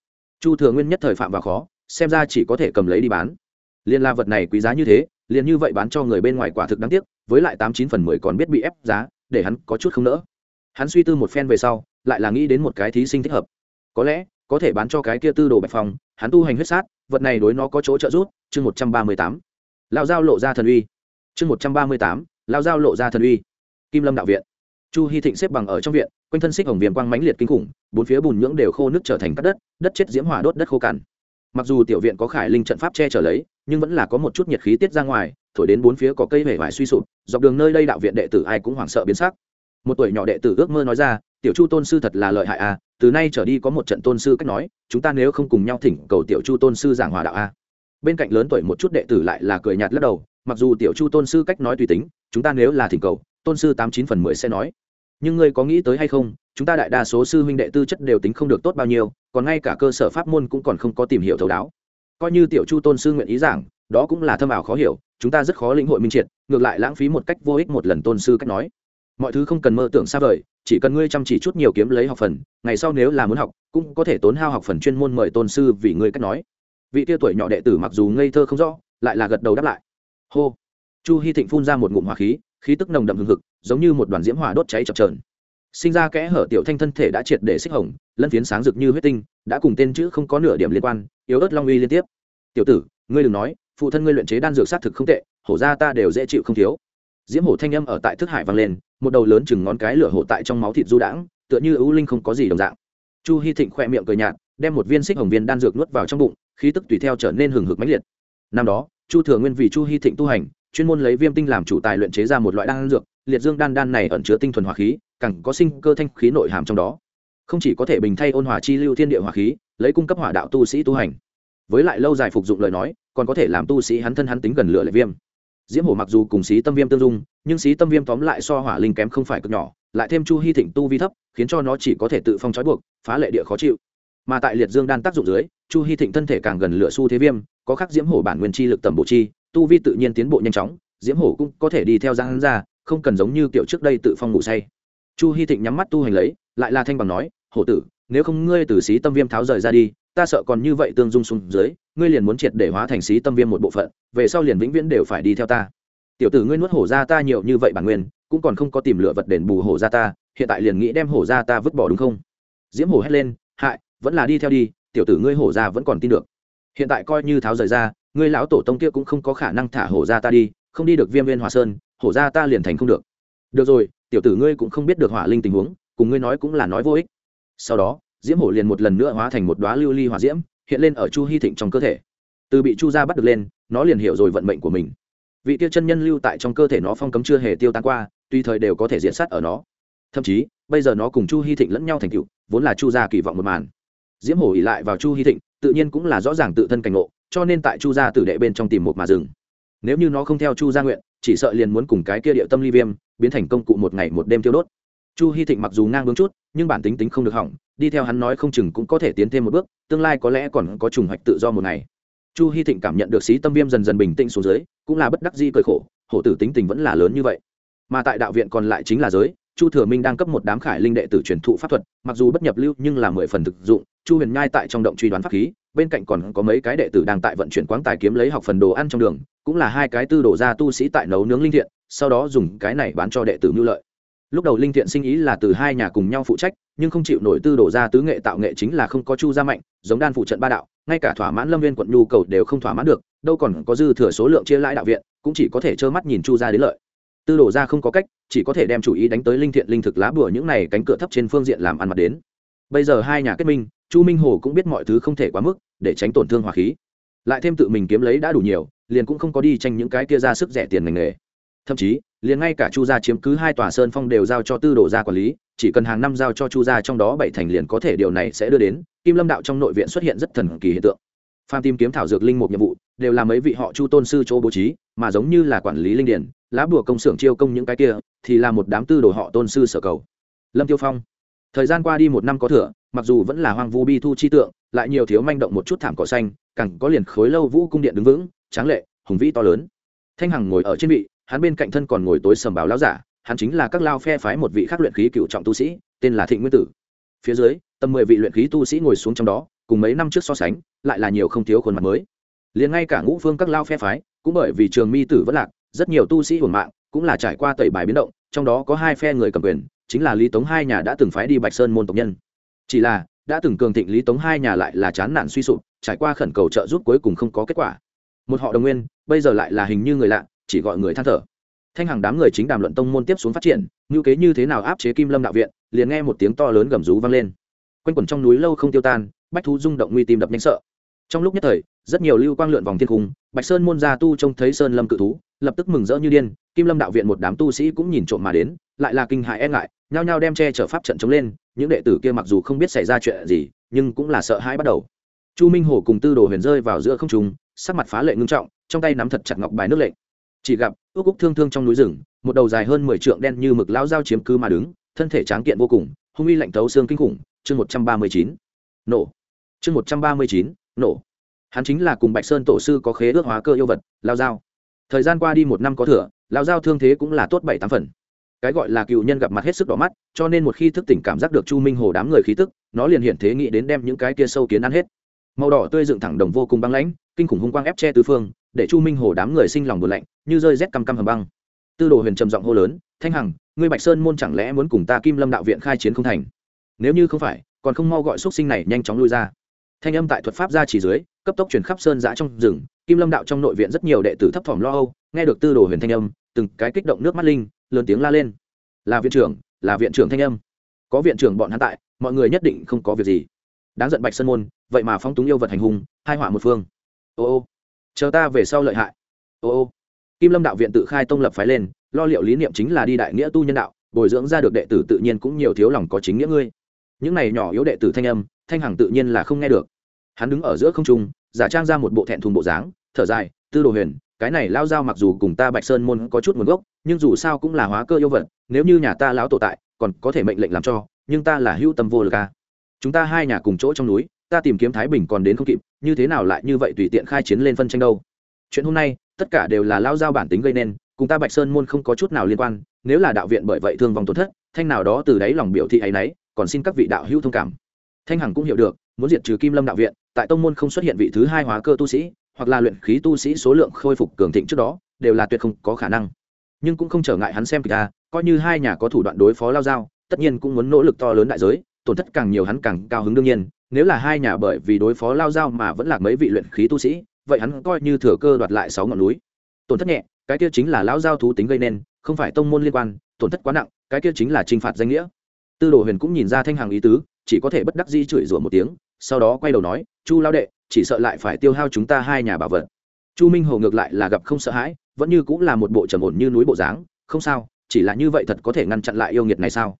chu thừa nguyên nhất thời phạm vào khó, xem ra chỉ có thể cầm lấy đi bán. Liên la vật này quý giá như thế, liền như vậy bán cho người bên ngoài quả thực đáng tiếc, với lại tám chín phần mười còn biết bị ép giá, để hắn có chút không nỡ. Hắn suy tư một phen về sau, lại là nghĩ đến một cái thí sinh thích hợp. Có lẽ, có thể bán cho cái kia tư đồ bạch phong, hắn tu hành huyết sát, vật này đối nó có chỗ trợ giúp, chương một trăm ba mươi tám lao giao lộ ra thần uy. Chương một trăm ba mươi tám lao giao lộ ra thần uy. Kim lâm đạo viện. Chu hy thịnh xếp bằng ở trong viện, quanh thân xích hồng viêm quang mãnh liệt kinh khủng, bốn phía bùn nhưỡng đều khô nước trở thành các đất đất chết diễm hỏa đốt đất khô cằn. Mặc dù tiểu viện có khải linh trận pháp che trở lấy, nhưng vẫn là có một chút nhiệt khí tiết ra ngoài, thổi đến bốn phía có cây hể vải suy sụp, dọc đường nơi đây đạo viện đệ tử ai cũng hoảng sợ biến sắc. Một tuổi nhỏ đệ tử ước mơ nói ra, tiểu chu tôn sư thật là lợi hại à từ nay trở đi có một trận tôn sư cách nói, chúng ta nếu không cùng nhau thỉnh cầu tiểu chu tôn sư giảng hòa đạo a bên cạnh lớn tuổi một chút đệ tử lại là cười nhạt lắc đầu, mặc dù tiểu chu tôn sư cách nói tùy tính, chúng ta nếu là thỉnh cầu, tôn sư tám chín phần mười sẽ nói. Nhưng ngươi có nghĩ tới hay không, chúng ta đại đa số sư huynh đệ tư chất đều tính không được tốt bao nhiêu, còn ngay cả cơ sở pháp môn cũng còn không có tìm hiểu thấu đáo. Coi như tiểu chu tôn sư nguyện ý giảng, đó cũng là thâm ảo khó hiểu, chúng ta rất khó lĩnh hội minh triệt, ngược lại lãng phí một cách vô ích một lần tôn sư cách nói. Mọi thứ không cần mơ tưởng xa vời, chỉ cần ngươi chăm chỉ chút nhiều kiếm lấy học phần, ngày sau nếu là muốn học, cũng có thể tốn hao học phần chuyên môn mời tôn sư vì ngươi cách nói vị tia tuổi nhỏ đệ tử mặc dù ngây thơ không rõ, lại là gật đầu đáp lại. Hô. Chu hy thịnh phun ra một ngụm hỏa khí khí tức nồng đậm hừng hực, giống như một đoàn diễm hỏa đốt cháy chập trờn sinh ra kẽ hở tiểu thanh thân thể đã triệt để xích hồng, lân phiến sáng rực như huyết tinh, đã cùng tên chữ không có nửa điểm liên quan, yếu ớt long uy liên tiếp. Tiểu tử, ngươi đừng nói, phụ thân ngươi luyện chế đan dược sát thực không tệ, hổ ra ta đều dễ chịu không thiếu. Diễm hổ thanh âm ở tại thức hải vang lên, một đầu lớn chừng ngón cái lửa hổ tại trong máu thịt du đãng, tựa như ưu linh không có gì đồng dạng. Chu hy thịnh khoe miệng cười nhạt đem một viên xích hồng viên đan dược nuốt vào trong bụng, khí tức tùy theo trở nên hừng hực mãnh liệt. Năm đó, chu thừa nguyên vì chu hy thịnh tu hành, chuyên môn lấy viêm tinh làm chủ tài luyện chế ra một loại đan dược, liệt dương đan đan này ẩn chứa tinh thuần hỏa khí cẳng có sinh cơ thanh khí nội hàm trong đó. Không chỉ có thể bình thay ôn hòa chi lưu thiên địa hỏa khí, lấy cung cấp hỏa đạo tu sĩ tu hành. Với lại lâu dài phục dụng lời nói, còn có thể làm tu sĩ hắn thân hắn tính gần lửa lệ viêm. Diễm hổ mặc dù cùng xí tâm viêm tương dung, nhưng xí tâm viêm tóm lại so hỏa linh kém không phải cực nhỏ, lại thêm chu hy thịnh tu vi thấp, khiến cho nó chỉ có thể tự phong trói buộc, phá lệ địa khó chịu mà tại liệt dương đan tác dụng dưới, chu hy thịnh thân thể càng gần lửa su thế viêm, có khắc diễm hổ bản nguyên chi lực tầm bộ chi, tu vi tự nhiên tiến bộ nhanh chóng, diễm hổ cũng có thể đi theo giang ra, không cần giống như kiểu trước đây tự phong ngủ say. Chu hy thịnh nhắm mắt tu hành lấy, lại là thanh bằng nói, hổ tử, nếu không ngươi từ xí tâm viêm tháo rời ra đi, ta sợ còn như vậy tương dung xuống dưới, ngươi liền muốn triệt để hóa thành xí tâm viêm một bộ phận, về sau liền vĩnh viễn đều phải đi theo ta. Tiểu tử ngươi nuốt hổ ra ta nhiều như vậy bản nguyên, cũng còn không có tìm lựa vật đền bù hổ ra ta, hiện tại liền nghĩ đem hổ ra ta vứt bỏ đúng không? Diễm hổ hét lên, hại vẫn là đi theo đi, tiểu tử ngươi hổ ra vẫn còn tin được. Hiện tại coi như tháo rời ra, ngươi lão tổ tông kia cũng không có khả năng thả hổ ra ta đi, không đi được viêm viên hòa sơn, hổ ra ta liền thành không được. Được rồi, tiểu tử ngươi cũng không biết được hỏa linh tình huống, cùng ngươi nói cũng là nói vô ích. Sau đó, diễm hổ liền một lần nữa hóa thành một đoá lưu ly hỏa diễm, hiện lên ở chu hy thịnh trong cơ thể. Từ bị chu gia bắt được lên, nó liền hiểu rồi vận mệnh của mình. Vị tiêu chân nhân lưu tại trong cơ thể nó phong cấm chưa hề tiêu tan qua tùy thời đều có thể diễn sát ở nó. Thậm chí, bây giờ nó cùng chu hy thịnh lẫn nhau thành cựu vốn là chu gia kỳ vọng một màn diễm hổ ỉ lại vào chu hy thịnh, tự nhiên cũng là rõ ràng tự thân cảnh ngộ, cho nên tại chu gia tử đệ bên trong tìm một mà dừng. nếu như nó không theo chu gia nguyện, chỉ sợ liền muốn cùng cái kia địa tâm ly viêm, biến thành công cụ một ngày một đêm tiêu đốt. Chu hy thịnh mặc dù ngang bướng chút, nhưng bản tính tính không được hỏng, đi theo hắn nói không chừng cũng có thể tiến thêm một bước, tương lai có lẽ còn có trùng hoạch tự do một ngày. Chu hy thịnh cảm nhận được xí tâm viêm dần dần bình tĩnh xuống dưới, cũng là bất đắc di cởi khổ, hổ tử tính tình vẫn là lớn như vậy. Mà tại đạo viện còn lại chính là giới, chu thừa minh đang cấp một đám khải linh đệ tử truyền thụ pháp thuật, mặc dù bất nhập lưu nhưng là mười phần thực dụng chu huyền nhai tại trong động truy đoán pháp khí, bên cạnh còn có mấy cái đệ tử đang tại vận chuyển quáng tài kiếm lấy học phần đồ ăn trong đường, cũng là hai cái tư đổ ra tu sĩ tại nấu nướng linh thiện, sau đó dùng cái này bán cho đệ tử mưu lợi. Lúc đầu linh thiện sinh ý là từ hai nhà cùng nhau phụ trách, nhưng không chịu nổi tư đổ ra tứ nghệ tạo nghệ chính là không có chu gia mạnh, giống đan phụ trận ba đạo, ngay cả thỏa mãn lâm viên quận nhu cầu đều không thỏa mãn được, đâu còn có dư thừa số lượng chia lãi đạo viện, cũng chỉ có thể trơ mắt nhìn chu gia đến lợi. Tư đổ ra không có cách, chỉ có thể đem chủ ý đánh tới linh thiện linh thực lá bùa những này cánh cửa thấp trên phương diện làm ăn mặt đến bây giờ hai nhà kết minh, chu minh hồ cũng biết mọi thứ không thể quá mức, để tránh tổn thương hòa khí. Lại thêm tự mình kiếm lấy đã đủ nhiều, liền cũng không có đi tranh những cái kia ra sức rẻ tiền ngành nghề. Thậm chí, liền ngay cả chu gia chiếm cứ hai tòa sơn phong đều giao cho tư đồ gia quản lý, chỉ cần hàng năm giao cho chu gia trong đó bảy thành liền có thể điều này sẽ đưa đến, kim lâm đạo trong nội viện xuất hiện rất thần kỳ hiện tượng. Phan tìm kiếm thảo dược linh một nhiệm vụ, đều là mấy vị họ chu tôn sư chỗ bố trí, mà giống như là quản lý linh điển, lá bùa công xưởng chiêu công những cái kia, thì là một đám tư đồ họ tôn sư sở cầu. Lâm tiêu phong thời gian qua đi một năm có thừa, mặc dù vẫn là hoang vu bi thu chi tượng, lại nhiều thiếu manh động một chút thảm cỏ xanh, càng có liền khối lâu vũ cung điện đứng vững, tráng lệ, hùng vĩ to lớn. Thanh hằng ngồi ở trên vị, hắn bên cạnh thân còn ngồi tối sầm báo lão giả, hắn chính là các lao phe phái một vị khác luyện khí cựu trọng tu sĩ, tên là thịnh nguyên tử. Phía dưới, tầm mười vị luyện khí tu sĩ ngồi xuống trong đó, cùng mấy năm trước so sánh, lại là nhiều không thiếu khuôn mặt mới. Liền ngay cả ngũ phương các lao phe phái, cũng bởi vì trường mi tử vẫn lạc, rất nhiều tu sĩ hưởng mạng, cũng là trải qua tẩy bài biến động, trong đó có hai phe người cầm quyền chính là lý tống hai nhà đã từng phái đi bạch sơn môn tộc nhân. Chỉ là, đã từng cường thịnh lý tống hai nhà lại là chán nản suy sụp, trải qua khẩn cầu trợ giúp cuối cùng không có kết quả. Một họ đồng nguyên, bây giờ lại là hình như người lạ, chỉ gọi người than thở. Thanh hàng đám người chính đàm luận tông môn tiếp xuống phát triển, ngữ kế như thế nào áp chế kim lâm đạo viện, liền nghe một tiếng to lớn gầm rú vang lên. Quanh quẩn trong núi lâu không tiêu tan, bách thú rung động nguy tim đập nhanh sợ. Trong lúc nhất thời, rất nhiều lưu quang lượn vòng thiên cung bạch sơn môn gia tu trông thấy sơn lâm cự thú, lập tức mừng rỡ như điên, kim lâm đạo viện một đám tu sĩ cũng nhìn trộm mà đến, lại là kinh hại e ngại, nhao nhao đem che chở pháp trận chống lên, những đệ tử kia mặc dù không biết xảy ra chuyện gì, nhưng cũng là sợ hãi bắt đầu. Chu minh hồ cùng tư đồ huyền rơi vào giữa không trung, sắc mặt phá lệ ngưng trọng, trong tay nắm thật chặt ngọc bài nước lệnh chỉ gặp, ước úc thương thương trong núi rừng, một đầu dài hơn mười trượng đen như mực lao dao chiếm cứ mà đứng, thân thể tráng kiện vô cùng, hung uy lạnh thấu xương kinh khủng, chương một trăm ba mươi chín. Nổ. Chương một trăm ba mươi chín, nổ hắn chính là cùng bạch sơn tổ sư có khế ước hóa cơ yêu vật, lao dao thời gian qua đi một năm có thừa, lao dao thương thế cũng là tốt bảy tám phần. Cái gọi là cựu nhân gặp mặt hết sức đỏ mắt, cho nên một khi thức tỉnh cảm giác được chu minh hồ đám người khí tức, nó liền hiện thế nghĩ đến đem những cái kia sâu kiến ăn hết. Màu đỏ tươi dựng thẳng đồng vô cùng băng lãnh, kinh khủng hung quang ép che tứ phương, để chu minh hồ đám người sinh lòng buồn lạnh, như rơi rét căm căm hầm băng. Tư đồ huyền trầm giọng hô lớn, thanh hằng, ngươi bạch sơn môn chẳng lẽ muốn cùng ta kim lâm đạo viện khai chiến không thành? Nếu như không phải, còn không mau gọi x sinh này nhanh chóng lui ra. Thanh âm tại thuật pháp ra chỉ dưới cấp tốc chuyển khắp sơn giã trong rừng, kim lâm đạo trong nội viện rất nhiều đệ tử thấp thỏm lo âu, nghe được tư đồ huyền thanh âm, từng cái kích động nước mắt linh, lớn tiếng la lên. Là viện trưởng, là viện trưởng thanh âm. Có viện trưởng bọn hắn tại, mọi người nhất định không có việc gì. Đáng giận bạch sơn môn, vậy mà phong túng yêu vật hành hùng hai họa một phương. Ô ô, chờ ta về sau lợi hại. Ô ô. Kim lâm đạo viện tự khai tông lập phái lên, lo liệu lý niệm chính là đi đại nghĩa tu nhân đạo, bồi dưỡng ra được đệ tử tự nhiên cũng nhiều thiếu lòng có chính nghĩa ngươi. Những này nhỏ yếu đệ tử thanh âm, thanh hằng tự nhiên là không nghe được. Hắn đứng ở giữa không trung giả trang ra một bộ thẹn thùng bộ dáng, thở dài, tư đồ huyền, cái này lao dao mặc dù cùng ta bạch sơn môn có chút nguồn gốc, nhưng dù sao cũng là hóa cơ yêu vật, nếu như nhà ta lão tổ tại, còn có thể mệnh lệnh làm cho, nhưng ta là hữu tâm vô lực ca chúng ta hai nhà cùng chỗ trong núi, ta tìm kiếm thái bình còn đến không kịp, như thế nào lại như vậy tùy tiện khai chiến lên phân tranh đâu? Chuyện hôm nay, tất cả đều là lao giao bản tính gây nên, cùng ta bạch sơn môn không có chút nào liên quan, nếu là đạo viện bởi vậy thương vong tổn thất, thanh nào đó từ đáy lòng biểu thị ấy nấy, còn xin các vị đạo hữu thông cảm. Thanh hằng cũng hiểu được, muốn diệt trừ kim lâm đạo viện tại tông môn không xuất hiện vị thứ hai hóa cơ tu sĩ, hoặc là luyện khí tu sĩ số lượng khôi phục cường thịnh trước đó, đều là tuyệt không có khả năng. Nhưng cũng không trở ngại hắn xem kịch ta coi như hai nhà có thủ đoạn đối phó lao giao tất nhiên cũng muốn nỗ lực to lớn đại giới, tổn thất càng nhiều hắn càng cao hứng đương nhiên, nếu là hai nhà bởi vì đối phó lao giao mà vẫn là mấy vị luyện khí tu sĩ, vậy hắn coi như thừa cơ đoạt lại sáu ngọn núi. Tổn thất nhẹ, cái kia chính là lão giao thú tính gây nên, không phải tông môn liên quan, tổn thất quá nặng, cái kia chính là t r i n h phạt danh nghĩa. Tư đồ huyền cũng nhìn ra thanh hàng ý tứ, chỉ có thể bất đắc di chửi rủa một tiếng sau đó quay đầu nói, chu lao đệ, chỉ sợ lại phải tiêu hao chúng ta hai nhà bảo vật. Chu minh hồ ngược lại là gặp không sợ hãi, vẫn như cũng là một bộ trầm ổn như núi bộ dáng, không sao, chỉ là như vậy thật có thể ngăn chặn lại yêu nghiệt này sao?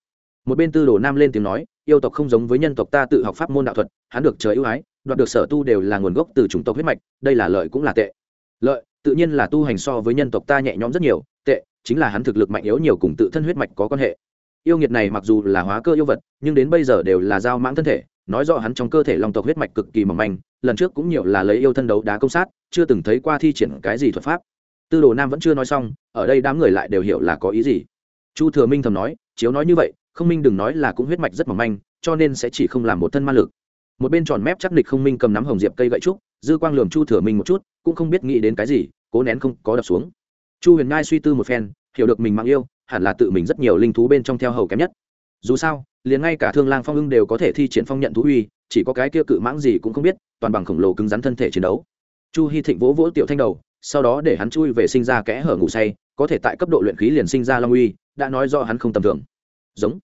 Một bên tư đồ nam lên tiếng nói, yêu tộc không giống với nhân tộc ta tự học pháp môn đạo thuật, hắn được trời ưu ái, đoạt được sở tu đều là nguồn gốc từ chủng tộc huyết mạch, đây là lợi cũng là tệ. Lợi, tự nhiên là tu hành so với nhân tộc ta nhẹ nhõm rất nhiều, tệ, chính là hắn thực lực mạnh yếu nhiều cùng tự thân huyết mạch có quan hệ. Yêu nghiệt này mặc dù là hóa cơ yêu vật, nhưng đến bây giờ đều là giao mãng thân thể nói rõ hắn trong cơ thể long tộc huyết mạch cực kỳ mỏng manh, lần trước cũng nhiều là lấy yêu thân đấu đá công sát, chưa từng thấy qua thi triển cái gì thuật pháp. Tư đồ nam vẫn chưa nói xong, ở đây đám người lại đều hiểu là có ý gì. Chu thừa minh thầm nói, chiếu nói như vậy, không minh đừng nói là cũng huyết mạch rất mỏng manh, cho nên sẽ chỉ không làm một thân ma lực. Một bên tròn mép chắc nịch không minh cầm nắm hồng diệp cây gậy trúc, dư quang lường chu thừa minh một chút, cũng không biết nghĩ đến cái gì, cố nén không có đập xuống. Chu huyền ngai suy tư một phen, hiểu được mình mang yêu, hẳn là tự mình rất nhiều linh thú bên trong theo hầu kém nhất. Dù sao liền ngay cả thương lang phong ưng đều có thể thi triển phong nhận thú uy, chỉ có cái kia cự mãng gì cũng không biết, toàn bằng khổng lồ cứng rắn thân thể chiến đấu. Chu hy thịnh vỗ vỗ tiểu thanh đầu, sau đó để hắn chui về sinh ra kẽ hở ngủ say, có thể tại cấp độ luyện khí liền sinh ra long uy, đã nói do hắn không tầm thường. Giống.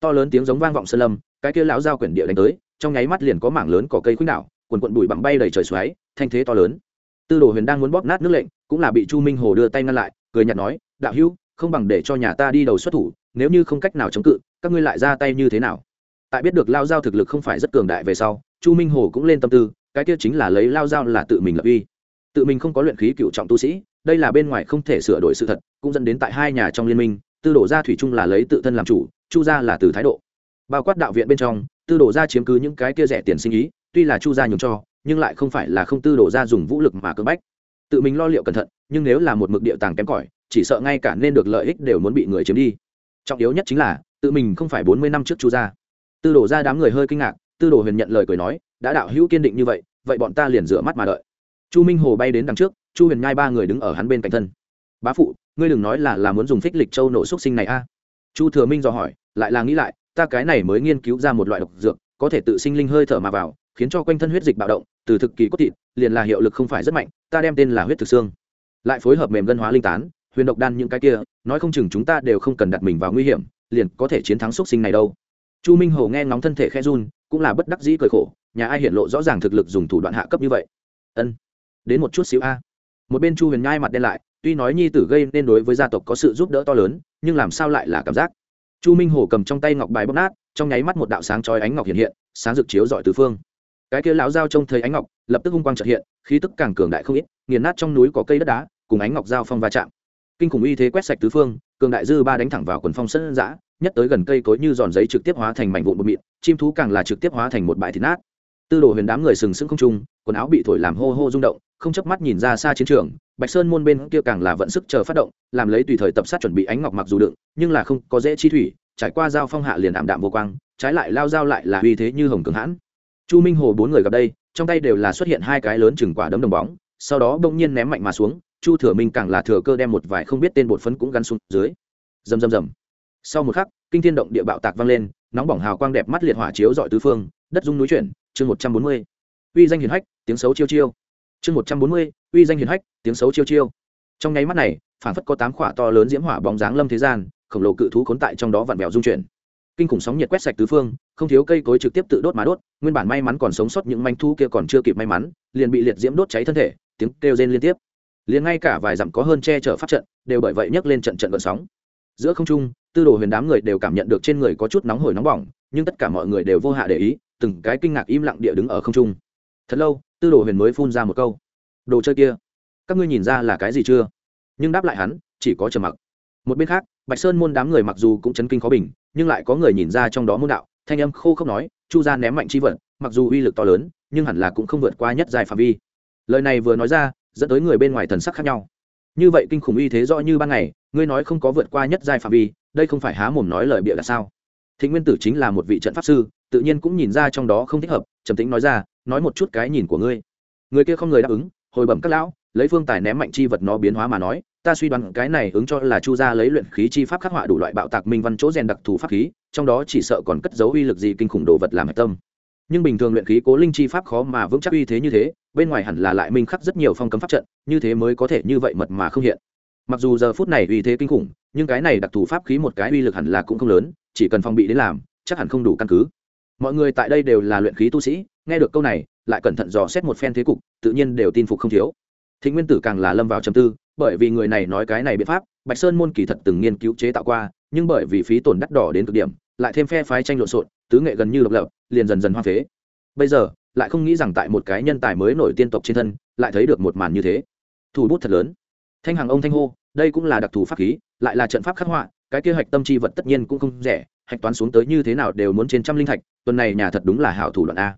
To lớn tiếng giống vang vọng sơn lâm, cái kia lão giao quyển địa đánh tới, trong nháy mắt liền có mảng lớn cỏ cây khuynh đảo, quần quận bụi bặm bay đầy trời xoáy, thanh thế to lớn. Tư đồ huyền đang muốn bóp nát nước lệnh, cũng là bị chu minh hồ đưa tay ngăn lại, cười nhạt nói, đạo hữu không bằng để cho nhà ta đi đầu xuất thủ, nếu như không cách nào chống cự, các ngươi lại ra tay như thế nào? Tại biết được lao giao thực lực không phải rất cường đại về sau, chu minh hồ cũng lên tâm tư, cái kia chính là lấy lao giao là tự mình lập uy. Tự mình không có luyện khí cựu trọng tu sĩ, đây là bên ngoài không thể sửa đổi sự thật, cũng dẫn đến tại hai nhà trong liên minh, tư đổ gia thủy chung là lấy tự thân làm chủ, chu gia là từ thái độ. Bao quát đạo viện bên trong, tư đổ gia chiếm cứ những cái kia rẻ tiền sinh ý, tuy là chu gia nhường cho, nhưng lại không phải là không tư đổ gia dùng vũ lực mà cưỡng bách. Tự mình lo liệu cẩn thận, nhưng nếu là một mực địa tàng kém cỏi chỉ sợ ngay cả nên được lợi ích đều muốn bị người chiếm đi. Trọng yếu nhất chính là, tự mình không phải bốn mươi năm trước chu gia. Tư đổ ra đám người hơi kinh ngạc, tư đồ huyền nhận lời cười nói, đã đạo hữu kiên định như vậy vậy bọn ta liền rửa mắt mà đợi. Chu minh hồ bay đến đằng trước, chu huyền nhai ba người đứng ở hắn bên cạnh thân. Bá phụ, ngươi đừng nói là là muốn dùng phích lịch châu nổ xúc sinh này a. Chu thừa minh dò hỏi, lại là nghĩ lại, ta cái này mới nghiên cứu ra một loại độc dược, có thể tự sinh linh hơi thở mà vào, khiến cho quanh thân huyết dịch bạo động, từ thực kỳ cốt thịt, liền là hiệu lực không phải rất mạnh, ta đem tên là huyết thực xương. Lại phối hợp mềm gân hóa linh tán huyền độc đan những cái kia, nói không chừng chúng ta đều không cần đặt mình vào nguy hiểm, liền có thể chiến thắng x sinh này đâu. Chu minh hồ nghe ngóng thân thể khe run, cũng là bất đắc dĩ cười khổ, nhà ai hiện lộ rõ ràng thực lực dùng thủ đoạn hạ cấp như vậy? Ân, đến một chút xíu a. Một bên chu huyền nhai mặt đen lại, tuy nói nhi tử gây nên đối với gia tộc có sự giúp đỡ to lớn, nhưng làm sao lại là cảm giác? Chu minh hồ cầm trong tay ngọc bài bóc nát, trong nháy mắt một đạo sáng chói ánh ngọc hiện hiện, sáng rực chiếu dọi tứ phương. Cái kia lão giao trông thấy ánh ngọc, lập tức hung quang trợ hiện, khí tức càng cường đại không ít, nghiền nát trong núi có cây đất đá, cùng ánh ngọc giao phong va chạm kinh khủng uy thế quét sạch tứ phương, cường đại dư ba đánh thẳng vào quần phong sân giã, nhất tới gần cây cối như giòn giấy trực tiếp hóa thành mảnh vụn bột mịn, chim thú càng là trực tiếp hóa thành một bãi thịt nát. Tư đồ huyền đám người sừng sững không trung, quần áo bị thổi làm hô hô rung động, không chớp mắt nhìn ra xa chiến trường, bạch sơn môn bên kia càng là vận sức chờ phát động, làm lấy tùy thời tập sát chuẩn bị ánh ngọc mặc dù đựng, nhưng là không có dễ chi thủy, trải qua giao phong hạ liền ảm đạm vô quang, trái lại lao dao lại là uy thế như hồng cường hãn. Chu minh hồ bốn người gặp đây, trong tay đều là xuất hiện hai cái lớn chừng quả đấm đồng bóng, sau đó bỗng nhiên ném mạnh mà xuống chu thừa minh càng là thừa cơ đem một vài không biết tên bột phấn cũng gắn xuống dưới. Rầm rầm rầm. Sau một khắc, kinh thiên động địa bạo tạc vang lên, nóng bỏng hào quang đẹp mắt liệt hỏa chiếu dọi tứ phương, đất dung núi chuyển, chương một trăm bốn mươi. Uy danh hiền hách, tiếng xấu chiêu chiêu. Chương một trăm bốn mươi, uy danh hiền hách, tiếng xấu chiêu chiêu. Trong nháy mắt này, phản phất có tám khỏa to lớn diễm hỏa bóng dáng lâm thế gian, khổng lồ cự thú khốn tại trong đó vặn vẹo dung chuyển. Kinh khủng sóng nhiệt quét sạch tứ phương, không thiếu cây cối trực tiếp tự đốt mà đốt, nguyên bản may mắn còn sống sót những manh thu kia còn chưa kịp may mắn, liền bị liệt diễm đốt cháy thân thể, tiếng kêu rên liên tiếp liền ngay cả vài dặm có hơn che chở pháp trận, đều bởi vậy nhấc lên trận trận gợn sóng. Giữa không trung, tư đồ huyền đám người đều cảm nhận được trên người có chút nóng hổi nóng bỏng, nhưng tất cả mọi người đều vô hạ để ý, từng cái kinh ngạc im lặng địa đứng ở không trung. Thật lâu, tư đồ huyền mới phun ra một câu. Đồ chơi kia, các ngươi nhìn ra là cái gì chưa? Nhưng đáp lại hắn, chỉ có trầm mặc. Một bên khác, bạch sơn môn đám người mặc dù cũng chấn kinh khó bình, nhưng lại có người nhìn ra trong đó môn đạo, thanh âm khô không nói, chu ra ném mạnh chi vật mặc dù uy lực to lớn, nhưng hẳn là cũng không vượt qua nhất dài phạm vi. Lời này vừa nói ra dẫn tới người bên ngoài thần sắc khác nhau. Như vậy kinh khủng uy thế rõ như ban ngày, ngươi nói không có vượt qua nhất giai phạm vi, đây không phải há mồm nói lời bịa là sao? Thịnh nguyên tử chính là một vị trận pháp sư, tự nhiên cũng nhìn ra trong đó không thích hợp, trầm tĩnh nói ra, nói một chút cái nhìn của ngươi. Người kia không người đáp ứng, hồi bẩm các lão, lấy phương tài ném mạnh chi vật nó biến hóa mà nói, ta suy đoán cái này ứng cho là chu gia lấy luyện khí chi pháp khắc họa đủ loại bạo tạc minh văn chỗ rèn đặc thù pháp khí, trong đó chỉ sợ còn cất dấu uy lực gì kinh khủng đồ vật làm hạch tâm nhưng bình thường luyện khí cố linh chi pháp khó mà vững chắc uy thế như thế, bên ngoài hẳn là lại minh khắc rất nhiều phong cấm pháp trận, như thế mới có thể như vậy mật mà không hiện. Mặc dù giờ phút này uy thế kinh khủng, nhưng cái này đặc thù pháp khí một cái uy lực hẳn là cũng không lớn, chỉ cần phòng bị đến làm, chắc hẳn không đủ căn cứ. Mọi người tại đây đều là luyện khí tu sĩ, nghe được câu này, lại cẩn thận dò xét một phen thế cục, tự nhiên đều tin phục không thiếu. Thịnh nguyên tử càng là lâm vào trầm tư, bởi vì người này nói cái này biện pháp, bạch sơn môn kỳ thật từng nghiên cứu chế tạo qua, nhưng bởi vì phí tổn đắt đỏ đến cực điểm, lại thêm phe phái tranh lộn xộn, tứ nghệ gần như độc lập liền dần dần hoa phế. Bây giờ, lại không nghĩ rằng tại một cái nhân tài mới nổi tiên tộc trên thân, lại thấy được một màn như thế. Thủ bút thật lớn. Thanh hàng ông thanh hô, đây cũng là đặc thù pháp khí, lại là trận pháp khắc họa, cái kế hoạch tâm chi vật tất nhiên cũng không rẻ, hạch toán xuống tới như thế nào đều muốn trên trăm linh thạch, tuần này nhà thật đúng là hảo thủ đoạn a.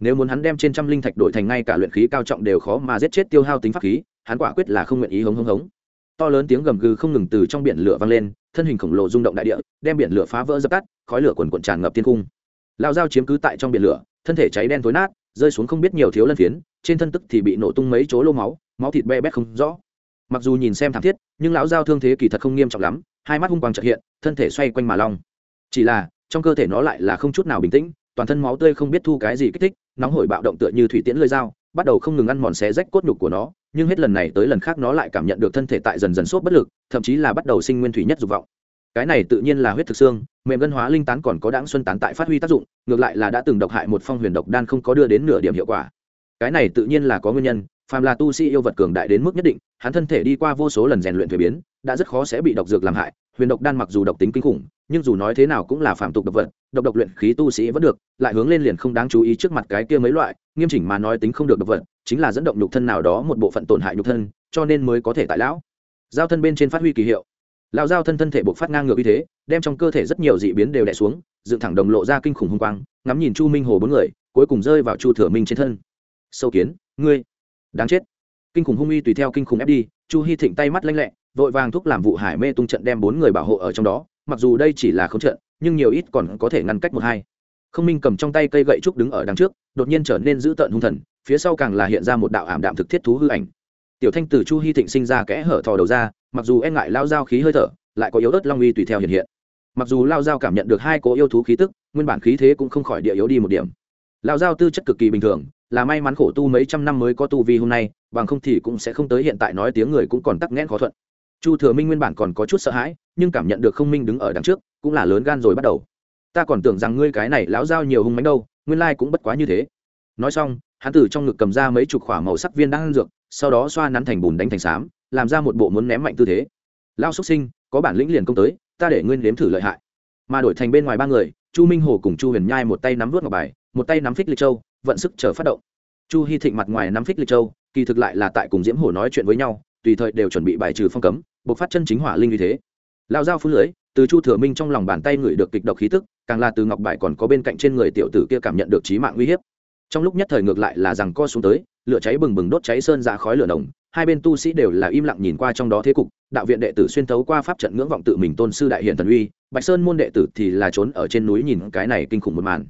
Nếu muốn hắn đem trên trăm linh thạch đổi thành ngay cả luyện khí cao trọng đều khó mà giết chết tiêu hao tính pháp khí, hắn quả quyết là không nguyện ý hống hống hống. To lớn tiếng gầm gừ không ngừng từ trong biển lửa vang lên, thân hình khổng lồ rung động đại địa, đem biển lửa phá vỡ dập tắt, khói lửa quần quần tràn ngập thiên cung lao dao chiếm cứ tại trong biển lửa, thân thể cháy đen tối nát, rơi xuống không biết nhiều thiếu lân phiến, trên thân tức thì bị nổ tung mấy chỗ lô máu máu thịt be bét không rõ. Mặc dù nhìn xem thảm thiết, nhưng lão giao thương thế kỳ thật không nghiêm trọng lắm, hai mắt hung quang trợt hiện, thân thể xoay quanh mà long. Chỉ là, trong cơ thể nó lại là không chút nào bình tĩnh, toàn thân máu tươi không biết thu cái gì kích thích, nóng hổi bạo động tựa như thủy tiễn lơi dao, bắt đầu không ngừng ăn mòn xé rách cốt nhục của nó, nhưng hết lần này tới lần khác nó lại cảm nhận được thân thể tại dần dần sốt bất lực, thậm chí là bắt đầu sinh nguyên thủy nhất dục vọng cái này tự nhiên là huyết thực xương, mềm ngân hóa linh tán còn có đáng xuân tán tại phát huy tác dụng, ngược lại là đã từng độc hại một phong huyền độc đan không có đưa đến nửa điểm hiệu quả. Cái này tự nhiên là có nguyên nhân, phàm là tu sĩ yêu vật cường đại đến mức nhất định, hắn thân thể đi qua vô số lần rèn luyện thuế biến, đã rất khó sẽ bị độc dược làm hại, huyền độc đan mặc dù độc tính kinh khủng, nhưng dù nói thế nào cũng là phạm tục độc vật, độc độc luyện khí tu sĩ vẫn được, lại hướng lên liền không đáng chú ý trước mặt cái kia mấy loại, nghiêm chỉnh mà nói tính không được độc vật, chính là dẫn động nhục thân nào đó một bộ phận tổn hại nhục thân, cho nên mới có thể tại lão giao thân bên trên phát huy kỳ hiệu lão giao thân thân thể buộc phát ngang ngược như thế, đem trong cơ thể rất nhiều dị biến đều đè xuống, dựng thẳng đồng lộ ra kinh khủng hung quang, ngắm nhìn chu minh hồ bốn người, cuối cùng rơi vào chu thừa minh trên thân. Sâu kiến, ngươi, đáng chết. Kinh khủng hung uy tùy theo kinh khủng ép đi, chu hy thịnh tay mắt lanh lẹ, vội vàng thúc làm vụ hải mê tung trận đem bốn người bảo hộ ở trong đó, mặc dù đây chỉ là không trận, nhưng nhiều ít còn có thể ngăn cách một hai. Không minh cầm trong tay cây gậy trúc đứng ở đằng trước, đột nhiên trở nên dữ tợn hung thần, phía sau càng là hiện ra một đạo ảm đạm thực thiết thú hư ảnh tiểu thanh từ chu hy thịnh sinh ra kẽ hở thò đầu ra, mặc dù e ngại lao dao khí hơi thở, lại có yếu ớt long uy tùy theo hiện hiện. Mặc dù lao dao cảm nhận được hai cố yêu thú khí tức, nguyên bản khí thế cũng không khỏi địa yếu đi một điểm. Lao dao tư chất cực kỳ bình thường, là may mắn khổ tu mấy trăm năm mới có tu vi hôm nay, bằng không thì cũng sẽ không tới hiện tại nói tiếng người cũng còn tắc nghẽn khó thuận. Chu thừa minh nguyên bản còn có chút sợ hãi, nhưng cảm nhận được không minh đứng ở đằng trước, cũng là lớn gan rồi bắt đầu. Ta còn tưởng rằng ngươi cái này lão giao nhiều hung mánh đâu, nguyên lai cũng bất quá như thế. Nói xong, hắn từ trong ngực cầm ra mấy chục khỏa màu sắc viên đang ăn dược sau đó xoa nắn thành bùn đánh thành xám, làm ra một bộ muốn ném mạnh tư thế. Lao xuất sinh, có bản lĩnh liền công tới, ta để nguyên nếm thử lợi hại. Mà đổi thành bên ngoài ba người, chu minh hồ cùng chu huyền nhai một tay nắm vớt ngọc bài, một tay nắm phích lịch châu, vận sức chờ phát động. Chu hy thịnh mặt ngoài nắm phích lịch châu, kỳ thực lại là tại cùng diễm hồ nói chuyện với nhau, tùy thời đều chuẩn bị bài trừ phong cấm buộc phát chân chính hỏa linh như thế. Lao dao phun lưới, từ chu thừa minh trong lòng bàn tay ngửi được kịch độc khí tức, càng là từ ngọc bài còn có bên cạnh trên người tiểu tử kia cảm nhận được trí mạng uy hiếp. Trong lúc nhất thời ngược lại là rằng co xuống tới lửa cháy bừng bừng đốt cháy sơn ra khói lửa nồng, hai bên tu sĩ đều là im lặng nhìn qua trong đó thế cục, đạo viện đệ tử xuyên thấu qua pháp trận ngưỡng vọng tự mình tôn sư đại hiện thần uy, bạch sơn môn đệ tử thì là trốn ở trên núi nhìn cái này kinh khủng một màn.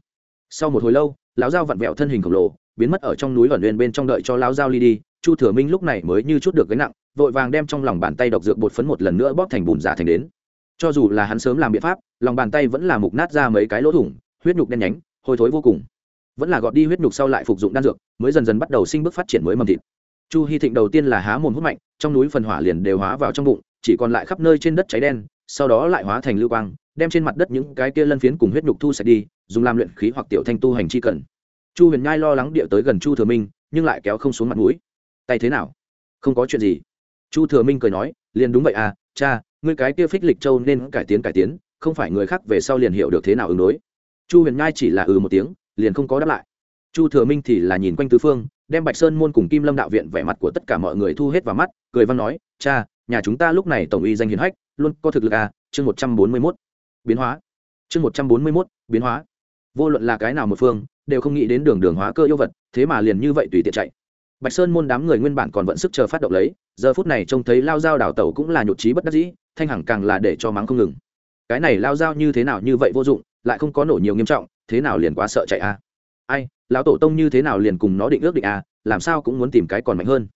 Sau một hồi lâu, lão dao vặn vẹo thân hình khổng lồ, biến mất ở trong núi gần nguyên bên trong đợi cho lão dao ly đi, chu thừa minh lúc này mới như chút được gánh nặng, vội vàng đem trong lòng bàn tay độc dược bột phấn một lần nữa bóp thành bùn giả thành đến. Cho dù là hắn sớm làm biện pháp, lòng bàn tay vẫn là mục nát ra mấy cái lỗ thủng, huyết nhục đen nhánh, hôi thối vô cùng vẫn là gọt đi huyết nhục sau lại phục dụng đan dược, mới dần dần bắt đầu sinh bước phát triển mới mầm thịt. Chu hy thịnh đầu tiên là há mồm hút mạnh, trong núi phần hỏa liền đều hóa vào trong bụng, chỉ còn lại khắp nơi trên đất cháy đen, sau đó lại hóa thành lưu quang, đem trên mặt đất những cái kia lân phiến cùng huyết nhục thu sạch đi, dùng làm luyện khí hoặc tiểu thanh tu hành chi cần. Chu huyền nhai lo lắng địa tới gần chu thừa minh, nhưng lại kéo không xuống mặt mũi. Tay thế nào? Không có chuyện gì. Chu thừa minh cười nói, liền đúng vậy à cha, ngươi cái kia phích lịch châu nên cải tiến cải tiến, không phải người khác về sau liền hiểu được thế nào ứng đối. Chu huyền nhai chỉ là ừ một tiếng liền không có đáp lại. Chu thừa minh thì là nhìn quanh tứ phương, đem bạch sơn môn cùng kim lâm đạo viện vẻ mặt của tất cả mọi người thu hết vào mắt, cười văn nói, cha, nhà chúng ta lúc này tổng uy danh hiền hách, luôn có thực lực à chương một trăm bốn mươi mốt, biến hóa. Chương một trăm bốn mươi mốt, biến hóa. Vô luận là cái nào một phương, đều không nghĩ đến đường đường hóa cơ yêu vật, thế mà liền như vậy tùy tiện chạy. Bạch sơn môn đám người nguyên bản còn vận sức chờ phát động lấy, giờ phút này trông thấy lao dao đảo tẩu cũng là nhột trí bất đắc dĩ, thanh hằng càng là để cho mắng không ngừng cái này lao dao như thế nào như vậy vô dụng, lại không có nổ nhiều nghiêm trọng, thế nào liền quá sợ chạy a à? ai, lão tổ tông như thế nào liền cùng nó định ước định a à? làm sao cũng muốn tìm cái còn mạnh hơn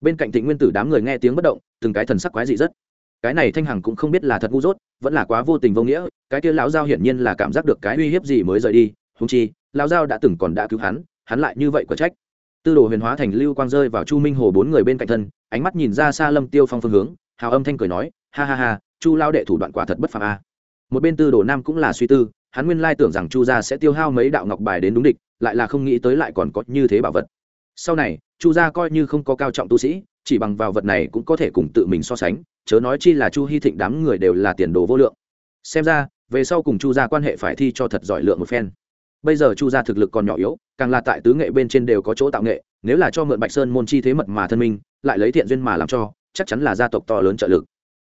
bên cạnh thịnh nguyên tử đám người nghe tiếng bất động, từng cái thần sắc quái dị rất cái này thanh hằng cũng không biết là thật ngu dốt, vẫn là quá vô tình vô nghĩa, cái kia lão giao hiển nhiên là cảm giác được cái uy hiếp gì mới rời đi húng chi, lão giao đã từng còn đã cứu hắn hắn lại như vậy có trách tư đồ huyền hóa thành lưu quang rơi vào chu minh hồ bốn người bên cạnh thân, ánh mắt nhìn ra xa lâm tiêu phong phương hướng, hào âm thanh cười nói, ha ha ha, chu lao đệ thủ đoạn quả thật bất phàm a một bên tư đồ nam cũng là suy tư, hắn nguyên lai tưởng rằng chu gia sẽ tiêu hao mấy đạo ngọc bài đến đúng địch, lại là không nghĩ tới lại còn có như thế bảo vật. Sau này, chu gia coi như không có cao trọng tu sĩ, chỉ bằng vào vật này cũng có thể cùng tự mình so sánh, chớ nói chi là chu hy thịnh đám người đều là tiền đồ vô lượng. Xem ra, về sau cùng chu gia quan hệ phải thi cho thật giỏi lượng một phen. Bây giờ chu gia thực lực còn nhỏ yếu, càng là tại tứ nghệ bên trên đều có chỗ tạo nghệ, nếu là cho mượn bạch sơn môn chi thế mật mà thân minh, lại lấy thiện duyên mà làm cho, chắc chắn là gia tộc to lớn trợ lực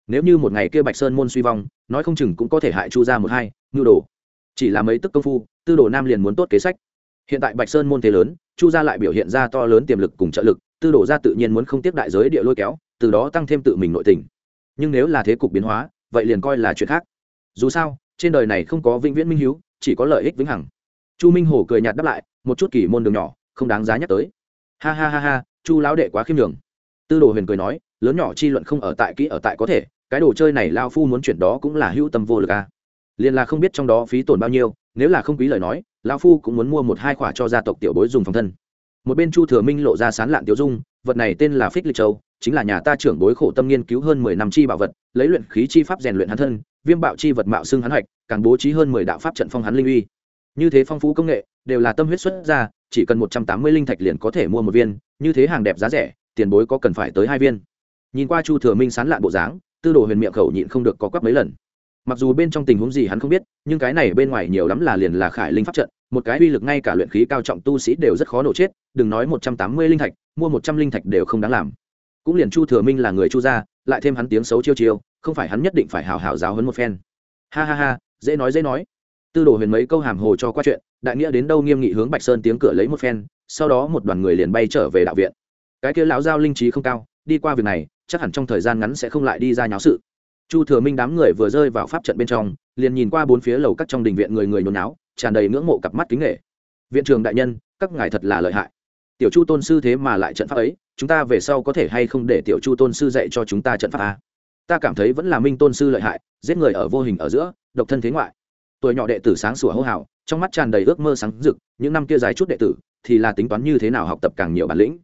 nếu như một ngày kia bạch sơn môn suy vong, nói không chừng cũng có thể hại chu gia một hai ngưu đồ. Chỉ là mấy tức công phu, tư đồ nam liền muốn tốt kế sách. Hiện tại bạch sơn môn thế lớn, chu gia lại biểu hiện ra to lớn tiềm lực cùng trợ lực, tư đồ gia tự nhiên muốn không tiếp đại giới địa lôi kéo, từ đó tăng thêm tự mình nội tình. Nhưng nếu là thế cục biến hóa, vậy liền coi là chuyện khác. Dù sao, trên đời này không có vĩnh viễn minh hiếu, chỉ có lợi ích vĩnh hằng. Chu minh hồ cười nhạt đáp lại, một chút kỳ môn đường nhỏ, không đáng giá nhắc tới. Ha ha ha ha, chu lão đệ quá khiêm đường tư đồ huyền cười nói, lớn nhỏ chi luận không ở tại kỹ ở tại có thể cái đồ chơi này lao phu muốn chuyển đó cũng là hữu tâm vô lực à. liền là không biết trong đó phí tổn bao nhiêu, nếu là không quý lời nói, lao phu cũng muốn mua một hai khoả cho gia tộc tiểu bối dùng phòng thân. Một bên chu thừa minh lộ ra sán lạn tiêu dung, vật này tên là phích lịch châu, chính là nhà ta trưởng bối khổ tâm nghiên cứu hơn mười năm chi bảo vật, lấy luyện khí chi pháp rèn luyện hắn thân, viêm bạo chi vật mạo xưng hắn hạch càng bố trí hơn mười đạo pháp trận phong hắn linh uy. Như thế phong phú công nghệ, đều là tâm huyết xuất ra, chỉ cần một trăm tám mươi linh thạch liền có thể mua một viên, như thế hàng đẹp giá rẻ, tiền bối có cần phải tới hai viên. Nhìn qua chu thừa minh sán lạn bộ dáng tư đồ huyền miệng khẩu nhịn không được có quắp mấy lần. Mặc dù bên trong tình huống gì hắn không biết, nhưng cái này bên ngoài nhiều lắm là liền là khải linh pháp trận, một cái uy lực ngay cả luyện khí cao trọng tu sĩ đều rất khó nổ chết, đừng nói một trăm tám mươi linh thạch, mua một trăm linh thạch đều không đáng làm. Cũng liền chu thừa minh là người chu gia, lại thêm hắn tiếng xấu chiêu chiêu, không phải hắn nhất định phải hào hào giáo hấn một phen. Ha ha ha, dễ nói dễ nói. Tư đồ huyền mấy câu hàm hồ cho qua chuyện, đại nghĩa đến đâu nghiêm nghị hướng bạch sơn tiếng cửa lấy một phen, sau đó một đoàn người liền bay trở về đạo viện. Cái kia lão giao linh trí không cao, đi qua việc này chắc hẳn trong thời gian ngắn sẽ không lại đi ra nháo sự. Chu thừa minh đám người vừa rơi vào pháp trận bên trong, liền nhìn qua bốn phía lầu các trong đình viện người người nhốn náo, tràn đầy ngưỡng mộ cặp mắt kính nghệ viện trường đại nhân, các ngài thật là lợi hại. Tiểu chu tôn sư thế mà lại trận pháp ấy, chúng ta về sau có thể hay không để tiểu chu tôn sư dạy cho chúng ta trận pháp a? Ta cảm thấy vẫn là minh tôn sư lợi hại, giết người ở vô hình ở giữa, độc thân thế ngoại. Tuổi nhỏ đệ tử sáng sủa hô hào, trong mắt tràn đầy ước mơ sáng rực, những năm kia dài chút đệ tử, thì là tính toán như thế nào học tập càng nhiều bản lĩnh.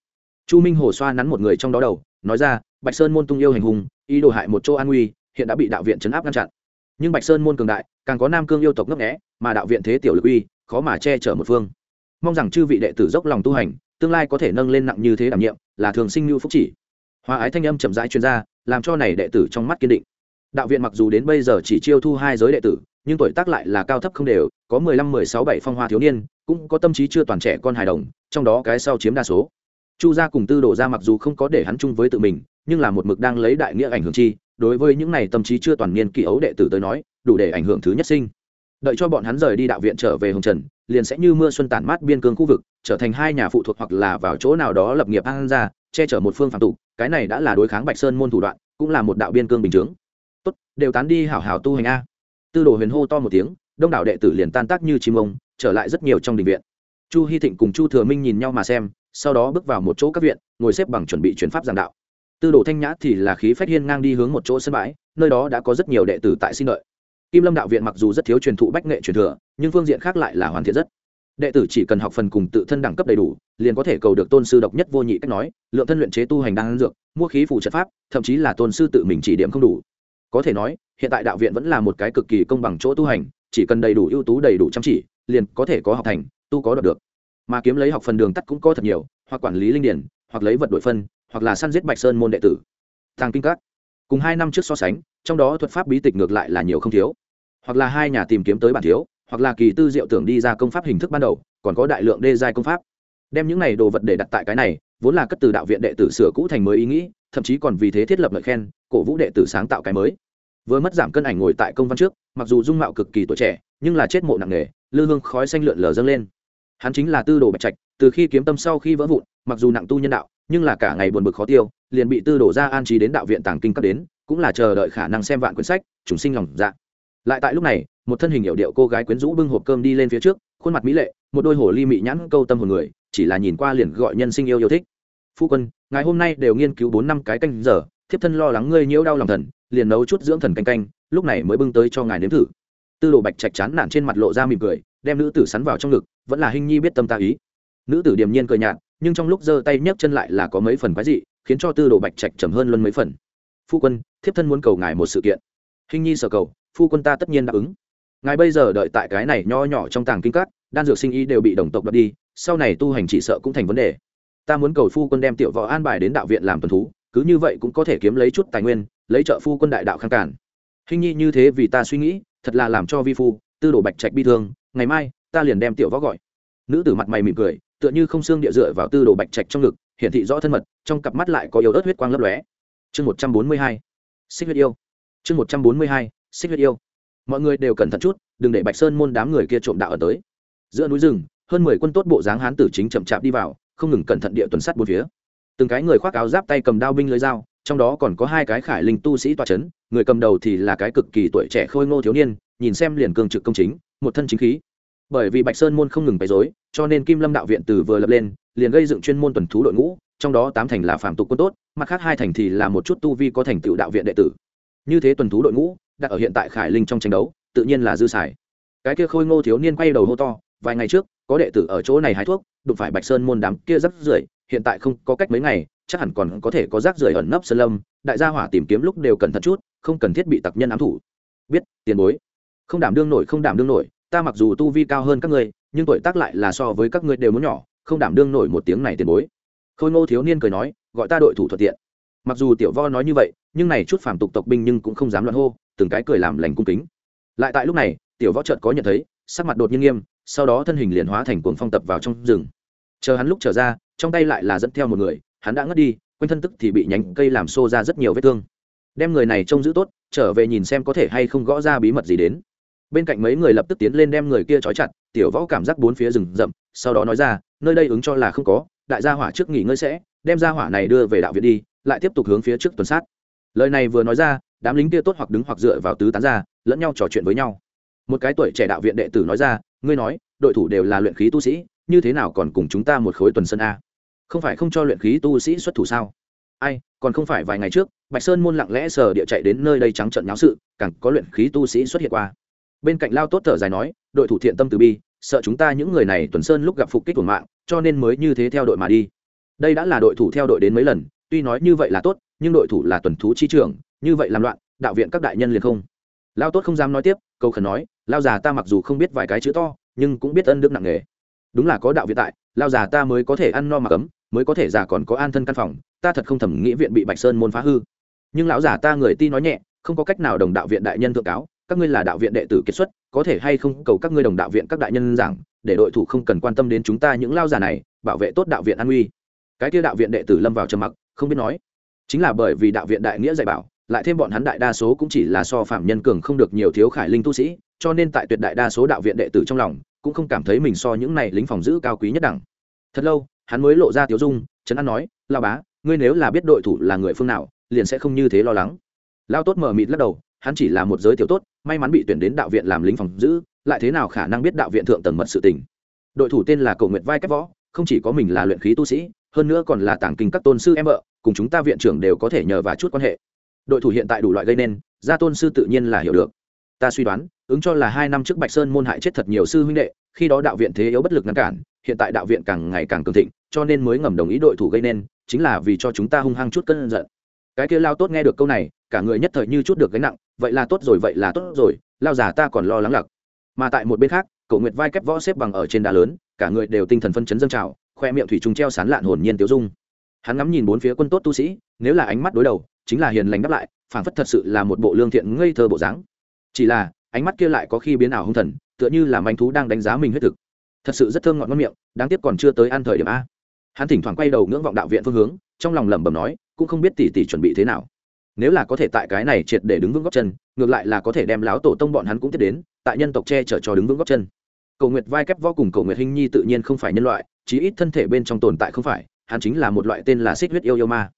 Chu minh hồ xoa nắn một người trong đó đầu nói ra, bạch sơn môn tung yêu hành hùng, ý đồ hại một chỗ an nguy, hiện đã bị đạo viện chấn áp ngăn chặn. Nhưng bạch sơn môn cường đại, càng có nam cương yêu tộc ngấp nghẽ mà đạo viện thế tiểu lực uy, khó mà che chở một phương. Mong rằng chư vị đệ tử dốc lòng tu hành, tương lai có thể nâng lên nặng như thế đảm nhiệm, là thường sinh như phúc chỉ. Hòa ái thanh âm chậm rãi chuyên gia làm cho này đệ tử trong mắt kiên định. Đạo viện mặc dù đến bây giờ chỉ chiêu thu hai giới đệ tử, nhưng tuổi tác lại là cao thấp không đều, có mười lăm, mười sáu, bảy phong hoa thiếu niên, cũng có tâm trí chưa toàn trẻ con hài đồng, trong đó cái sau chiếm đa số chu gia cùng tư đồ gia mặc dù không có để hắn chung với tự mình, nhưng là một mực đang lấy đại nghĩa ảnh hưởng chi, đối với những này tâm trí chưa toàn niên kỳ ấu đệ tử tới nói, đủ để ảnh hưởng thứ nhất sinh. Đợi cho bọn hắn rời đi đạo viện trở về hồng trần, liền sẽ như mưa xuân tản mát biên cương khu vực, trở thành hai nhà phụ thuộc hoặc là vào chỗ nào đó lập nghiệp an ra che chở một phương phạm tục, cái này đã là đối kháng bạch sơn môn thủ đoạn, cũng là một đạo biên cương bình chướng. Tốt, đều tán đi hảo hảo tu hành a. Tư đồ huyền hô to một tiếng, đông đảo đệ tử liền tan tác như chim ông, trở lại rất nhiều trong đình viện. Chu hy thịnh cùng chu thừa minh nhìn nhau mà xem sau đó bước vào một chỗ các viện, ngồi xếp bằng chuẩn bị chuyển pháp giảng đạo. Tư đồ thanh nhã thì là khí phách hiên ngang đi hướng một chỗ sân bãi, nơi đó đã có rất nhiều đệ tử tại xin đợi. Kim lâm đạo viện mặc dù rất thiếu truyền thụ bách nghệ truyền thừa, nhưng phương diện khác lại là hoàn thiện rất. Đệ tử chỉ cần học phần cùng tự thân đẳng cấp đầy đủ, liền có thể cầu được tôn sư độc nhất vô nhị cách nói, lượng thân luyện chế tu hành đang dược, mua khí phụ trợ pháp, thậm chí là tôn sư tự mình chỉ điểm không đủ. Có thể nói, hiện tại đạo viện vẫn là một cái cực kỳ công bằng chỗ tu hành, chỉ cần đầy đủ ưu tú đầy đủ chăm chỉ, liền có thể có học thành, tu có đoạt được mà kiếm lấy học phần đường tắt cũng có thật nhiều, hoặc quản lý linh điển, hoặc lấy vật đội phân, hoặc là săn giết bạch sơn môn đệ tử. Thang kinh các. Cùng hai năm trước so sánh, trong đó thuật pháp bí tịch ngược lại là nhiều không thiếu. Hoặc là hai nhà tìm kiếm tới bản thiếu, hoặc là kỳ tư diệu tưởng đi ra công pháp hình thức ban đầu, còn có đại lượng đê giai công pháp. Đem những này đồ vật để đặt tại cái này, vốn là cất từ đạo viện đệ tử sửa cũ thành mới ý nghĩ, thậm chí còn vì thế thiết lập lời khen, cổ vũ đệ tử sáng tạo cái mới. Vừa mất giảm cân ảnh ngồi tại công văn trước, mặc dù dung mạo cực kỳ tuổi trẻ, nhưng là chết mộ nặng nề, lư hương khói xanh lượn lờ dâng lên hắn chính là tư đồ bạch trạch, từ khi kiếm tâm sau khi vỡ vụn, mặc dù nặng tu nhân đạo, nhưng là cả ngày buồn bực khó tiêu, liền bị tư đồ ra an trí đến đạo viện tàng kinh cấp đến, cũng là chờ đợi khả năng xem vạn quyển sách chúng sinh lòng dạ. Lại tại lúc này, một thân hình hiệu điệu cô gái quyến rũ bưng hộp cơm đi lên phía trước, khuôn mặt mỹ lệ, một đôi hồ ly mị nhãn câu tâm hồn người, chỉ là nhìn qua liền gọi nhân sinh yêu yêu thích. Phu quân ngày hôm nay đều nghiên cứu bốn năm cái canh giờ, thiếp thân lo lắng ngươi nhiễu đau lòng thần, liền nấu chút dưỡng thần canh canh, lúc này mới bưng tới cho ngài nếm thử tư đồ bạch trạch chán nản trên mặt lộ ra mỉm cười, đem nữ tử sắn vào trong ngực, vẫn là hình nhi biết tâm ta ý. Nữ tử điềm nhiên cười nhạt, nhưng trong lúc giơ tay nhấc chân lại là có mấy phần quái dị, khiến cho tư đồ bạch trạch trầm hơn luôn mấy phần. Phu quân, thiếp thân muốn cầu ngài một sự kiện. Hình nhi sở cầu, phu quân ta tất nhiên đáp ứng. Ngài bây giờ đợi tại cái này nho nhỏ trong tàng kinh cát đan dược sinh ý đều bị đồng tộc đập đi, sau này tu hành chỉ sợ cũng thành vấn đề. Ta muốn cầu phu quân đem tiểu võ an bài đến đạo viện làm tuần thú, cứ như vậy cũng có thể kiếm lấy chút tài nguyên, lấy trợ phu quân đại đạo khang cản. Hình nhi như thế vì ta suy nghĩ thật là làm cho vi phu, tư đồ bạch trạch bi thương, ngày mai, ta liền đem tiểu võ gọi. Nữ tử mặt mày mỉm cười, tựa như không xương địa dựa vào tư đồ bạch trạch trong ngực, hiển thị rõ thân mật, trong cặp mắt lại có yếu ớt huyết quang lấp lóe. Chương một trăm bốn mươi hai, xích huyết yêu. Chương một trăm bốn mươi hai, xích huyết yêu. Mọi người đều cẩn thận chút, đừng để bạch sơn môn đám người kia trộm đạo ở tới. Giữa núi rừng, hơn mười quân tốt bộ dáng hán tử chính chậm chạp đi vào, không ngừng cẩn thận địa tuần sắt bốn phía. Từng cái người khoác áo giáp tay cầm đao binh lưới dao trong đó còn có hai cái khải linh tu sĩ tọa c h ấ n người cầm đầu thì là cái cực kỳ tuổi trẻ khôi ngô thiếu niên, nhìn xem liền cường trực công chính, một thân chính khí. Bởi vì bạch sơn môn không ngừng bày dối cho nên kim lâm đạo viện từ vừa lập lên, liền gây dựng chuyên môn tuần thú đội ngũ, trong đó tám thành là phạm tục quân tốt, mặt khác hai thành thì là một chút tu vi có thành tựu đạo viện đệ tử. Như thế tuần thú đội ngũ, đặt ở hiện tại khải linh trong tranh đấu, tự nhiên là dư xài. Cái kia khôi ngô thiếu niên quay đầu hô to, vài ngày trước, có đệ tử ở chỗ này hái thuốc, đụng phải bạch sơn môn đám kia rất rưởi hiện tại không có cách mấy ngày chắc hẳn còn có thể có rác rưởi ẩn nấp sơn lâm, đại gia hỏa tìm kiếm lúc đều cẩn thận chút, không cần thiết bị tặc nhân ám thủ. Biết, tiền bối. Không đảm đương nổi, không đảm đương nổi, ta mặc dù tu vi cao hơn các ngươi, nhưng tuổi tác lại là so với các ngươi đều muốn nhỏ, không đảm đương nổi một tiếng này tiền bối. Khôi ngô thiếu niên cười nói, gọi ta đội thủ thuận tiện. Mặc dù tiểu vo nói như vậy, nhưng này chút phàm tục tộc binh nhưng cũng không dám loạn hô, từng cái cười làm lành cung kính. Lại tại lúc này, tiểu võ trợt có nhận thấy, sắc mặt đột nhiên nghiêm, sau đó thân hình liền hóa thành cuồng phong tập vào trong rừng. Chờ hắn lúc trở ra, trong tay lại là dẫn theo một người hắn đã ngất đi, quanh thân tức thì bị nhánh cây làm xô ra rất nhiều vết thương. Đem người này trông giữ tốt, trở về nhìn xem có thể hay không gõ ra bí mật gì đến. Bên cạnh mấy người lập tức tiến lên đem người kia trói chặt, tiểu võ cảm giác bốn phía rừng rậm, sau đó nói ra, nơi đây ứng cho là không có, đại gia hỏa trước nghỉ ngơi sẽ, đem gia hỏa này đưa về đạo viện đi, lại tiếp tục hướng phía trước tuần sát. Lời này vừa nói ra, đám lính kia tốt hoặc đứng hoặc dựa vào tứ tán ra, lẫn nhau trò chuyện với nhau. Một cái tuổi trẻ đạo viện đệ tử nói ra, ngươi nói, đội thủ đều là luyện khí tu sĩ, như thế nào còn cùng chúng ta một khối tuần sân a? Không phải không cho luyện khí tu sĩ xuất thủ sao? Ai, còn không phải vài ngày trước, bạch sơn môn lặng lẽ sờ địa chạy đến nơi đây trắng trận nháo sự, càng có luyện khí tu sĩ xuất hiện qua. Bên cạnh lao tốt thở dài nói, đội thủ thiện tâm từ bi, sợ chúng ta những người này tuần sơn lúc gặp phục kích của mạng, cho nên mới như thế theo đội mà đi. Đây đã là đội thủ theo đội đến mấy lần, tuy nói như vậy là tốt, nhưng đội thủ là tuần thú chi trưởng, như vậy làm loạn, đạo viện các đại nhân liền không. Lao tốt không dám nói tiếp câu khẩn nói, lao già ta mặc dù không biết vài cái chữ to, nhưng cũng biết ân đức nặng nghề đúng là có đạo viện tại, lao già ta mới có thể ăn no mà cấm, mới có thể già còn có an thân căn phòng, ta thật không thẩm nghĩ viện bị bạch sơn môn phá hư. Nhưng lão già ta người ti nói nhẹ, không có cách nào đồng đạo viện đại nhân thượng cáo, các ngươi là đạo viện đệ tử kết xuất, có thể hay không cầu các ngươi đồng đạo viện các đại nhân giảng, để đội thủ không cần quan tâm đến chúng ta những lao già này, bảo vệ tốt đạo viện an uy. Cái kia đạo viện đệ tử lâm vào trầm mặc, không biết nói. Chính là bởi vì đạo viện đại nghĩa dạy bảo, lại thêm bọn hắn đại đa số cũng chỉ là so phạm nhân cường không được nhiều thiếu khải linh tu sĩ, cho nên tại tuyệt đại đa số đạo viện đệ tử trong lòng cũng không cảm thấy mình so những này lính phòng giữ cao quý nhất đẳng. Thật lâu, hắn mới lộ ra tiếu dung, trấn an nói lao bá, ngươi nếu là biết đội thủ là người phương nào, liền sẽ không như thế lo lắng. Lao tốt mờ mịt lắc đầu, hắn chỉ là một giới tiểu tốt, may mắn bị tuyển đến đạo viện làm lính phòng giữ, lại thế nào khả năng biết đạo viện thượng tầng mật sự tình. Đội thủ tên là cầu nguyện vai kép võ, không chỉ có mình là luyện khí tu sĩ, hơn nữa còn là tàng kinh các tôn sư em vợ, cùng chúng ta viện trưởng đều có thể nhờ và chút quan hệ. Đội thủ hiện tại đủ loại gây nên, gia tôn sư tự nhiên là hiểu được ta suy đoán, ứng cho là hai năm trước bạch sơn môn hại chết thật nhiều sư huynh đệ, khi đó đạo viện thế yếu bất lực ngăn cản, hiện tại đạo viện càng ngày càng cường thịnh, cho nên mới ngầm đồng ý đội thủ gây nên, chính là vì cho chúng ta hung hăng chút cân giận. Cái kia lao tốt nghe được câu này, cả người nhất thời như chút được gánh nặng, vậy là tốt rồi, vậy là tốt rồi, lao già ta còn lo lắng lặc. Mà tại một bên khác cậu nguyệt vai kép võ xếp bằng ở trên đá lớn, cả người đều tinh thần phân chấn dâng trào, khoe miệng thủy trùng treo sán lạn hồn nhiên tiêu dung. Hắn ngắm nhìn bốn phía quân tốt tu sĩ, nếu là ánh mắt đối đầu, chính là hiền lành đáp lại, phảng phất thật sự là một bộ lương thiện ngây thơ bộ dáng chỉ là, ánh mắt kia lại có khi biến ảo hung thần, tựa như là manh thú đang đánh giá mình huyết thực. Thật sự rất thơm ngọt ngon miệng, đáng tiếc còn chưa tới ăn thời điểm a. Hắn thỉnh thoảng quay đầu ngưỡng vọng đạo viện phương hướng, trong lòng lẩm bẩm nói, cũng không biết tỷ tỷ chuẩn bị thế nào. Nếu là có thể tại cái này triệt để đứng vững góc chân, ngược lại là có thể đem láo tổ tông bọn hắn cũng tiếp đến, tại nhân tộc che chở cho đứng vững góc chân. Cầu nguyệt vai kép vô cùng cầu nguyệt hình nhi tự nhiên không phải nhân loại, chí ít thân thể bên trong tồn tại không phải, hắn chính là một loại tên là xích huyết yêu yêu ma.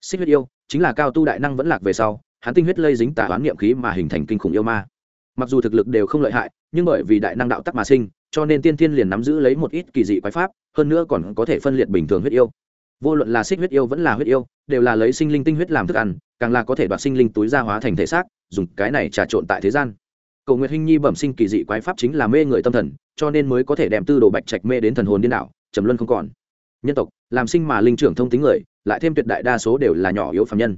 Xích huyết yêu chính là cao tu đại năng vẫn lạc về sau hắn tinh huyết lây dính tà oán niệm khí mà hình thành kinh khủng yêu ma. Mặc dù thực lực đều không lợi hại, nhưng bởi vì đại năng đạo tắc mà sinh, cho nên tiên thiên liền nắm giữ lấy một ít kỳ dị quái pháp, hơn nữa còn có thể phân liệt bình thường huyết yêu. Vô luận là xích huyết yêu vẫn là huyết yêu, đều là lấy sinh linh tinh huyết làm thức ăn, càng là có thể đoạt sinh linh túi ra hóa thành thể xác, dùng cái này trà trộn tại thế gian. Cầu nguyệt hinh nhi bẩm sinh kỳ dị quái pháp chính là mê người tâm thần, cho nên mới có thể đem tư đồ bạch trạch mê đến thần hồn điên đảo, trầm luân không còn. Nhân tộc, làm sinh mà linh trưởng thông tính người, lại thêm tuyệt đại đa số đều là nhỏ yếu phạm nhân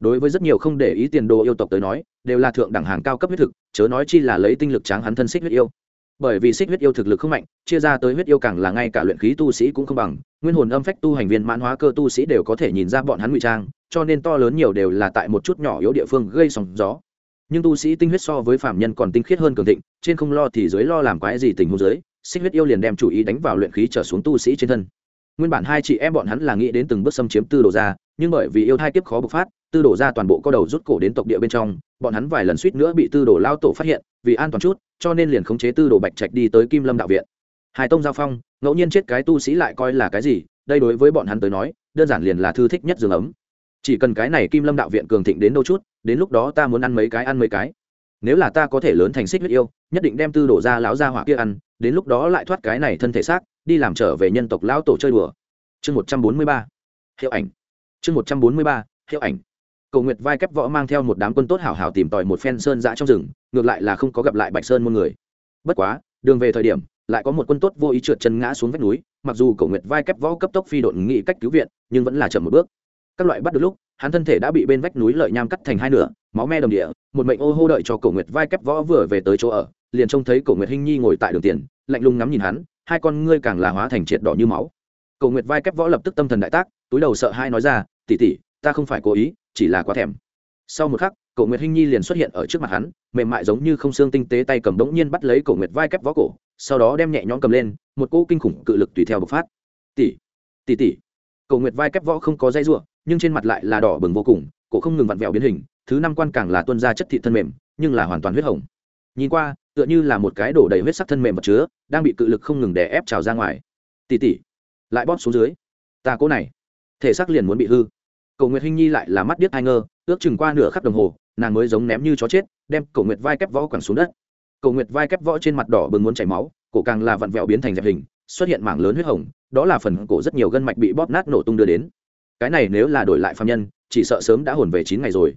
đối với rất nhiều không để ý tiền đồ yêu tộc tới nói, đều là thượng đẳng hàng cao cấp huyết thực, chớ nói chi là lấy tinh lực tráng hắn thân xích huyết yêu. Bởi vì xích huyết yêu thực lực không mạnh, chia ra tới huyết yêu càng là ngay cả luyện khí tu sĩ cũng không bằng, nguyên hồn âm phách tu hành viên mãn hóa cơ tu sĩ đều có thể nhìn ra bọn hắn ngụy trang, cho nên to lớn nhiều đều là tại một chút nhỏ yếu địa phương gây sóng gió. Nhưng tu sĩ tinh huyết so với phạm nhân còn tinh khiết hơn cường thịnh, trên không lo thì dưới lo làm quái gì tình huống dưới, xích huyết yêu liền đem chủ ý đánh vào luyện khí trở xuống tu sĩ trên thân. Nguyên bản hai chị em bọn hắn là nghĩ đến từng bước xâm chiếm tư đồ ra, nhưng bởi vì yêu thai kiếp khó bộc phát tư đổ ra toàn bộ có đầu rút cổ đến tộc địa bên trong, bọn hắn vài lần suýt nữa bị tư đổ lao tổ phát hiện, vì an toàn chút, cho nên liền khống chế tư đồ bạch trạch đi tới kim lâm đạo viện. Hai tông giao phong, ngẫu nhiên chết cái tu sĩ lại coi là cái gì, đây đối với bọn hắn tới nói, đơn giản liền là thư thích nhất giường ấm. Chỉ cần cái này kim lâm đạo viện cường thịnh đến đâu chút, đến lúc đó ta muốn ăn mấy cái, ăn mấy cái. Nếu là ta có thể lớn thành xích huyết yêu, nhất định đem tư đổ ra lão ra hỏa kia ăn, đến lúc đó lại thoát cái này thân thể xác, đi làm trở về nhân tộc lão tổ chơi đùa. Chương một trăm bốn mươi ba, hiệu ảnh. Chương một trăm bốn mươi ba, hiệu ảnh cầu nguyệt vai kép võ mang theo một đám quân tốt hảo hảo tìm tòi một phen sơn giã trong rừng, ngược lại là không có gặp lại bạch sơn muôn người. Bất quá, đường về thời điểm, lại có một quân tốt vô ý trượt chân ngã xuống vách núi, mặc dù cầu nguyệt vai kép võ cấp tốc phi độn nghị cách cứu viện, nhưng vẫn là chậm một bước. Các loại bắt được lúc, hắn thân thể đã bị bên vách núi lợi nham cắt thành hai nửa, máu me đồng địa, một mệnh ô hô đợi cho cổ nguyệt vai kép võ vừa về tới chỗ ở, liền trông thấy cổ nguyệt hinh nhi ngồi tại đường tiền, lạnh lùng ngắm nhìn hắn, hai con ngươi càng là hóa thành triệt đỏ như máu. Cổ nguyệt vai kép võ lập tức tâm thần đại tác, túi đầu sợ hai nói ra tỉ tỉ ta không phải cố ý, chỉ là quá thèm. Sau một khắc, cổ nguyệt hinh nhi liền xuất hiện ở trước mặt hắn, mềm mại giống như không xương tinh tế tay cầm đống nhiên bắt lấy cổ nguyệt vai kép võ cổ, sau đó đem nhẹ nhõm cầm lên, một cỗ kinh khủng cự lực tùy theo bộc phát. Tỷ tỷ tỷ. Cổ nguyệt vai kép võ không có dây ruộng nhưng trên mặt lại là đỏ bừng vô cùng, cổ không ngừng vặn vẹo biến hình, thứ năm quan càng là tuân ra chất thị thân mềm, nhưng là hoàn toàn huyết hồng. Nhìn qua, tựa như là một cái đổ đầy huyết sắc thân mềm vật chứa, đang bị cự lực không ngừng đè ép trào ra ngoài. Tỉ tỉ lại bóp xuống dưới. Ta cố này, thể xác liền muốn bị hư cầu nguyệt hinh nhi lại là mắt điếc hai ngơ, ước chừng qua nửa khắp đồng hồ, nàng mới giống ném như chó chết, đem cầu nguyệt vai kép võ quẳng xuống đất. Cầu nguyệt vai kép võ trên mặt đỏ bừng muốn chảy máu, cổ càng là vặn vẹo biến thành dẹp hình, xuất hiện mảng lớn huyết hồng, đó là phần cổ rất nhiều gân mạch bị bóp nát nổ tung đưa đến. Cái này nếu là đổi lại phạm nhân, chỉ sợ sớm đã hồn về chín ngày rồi.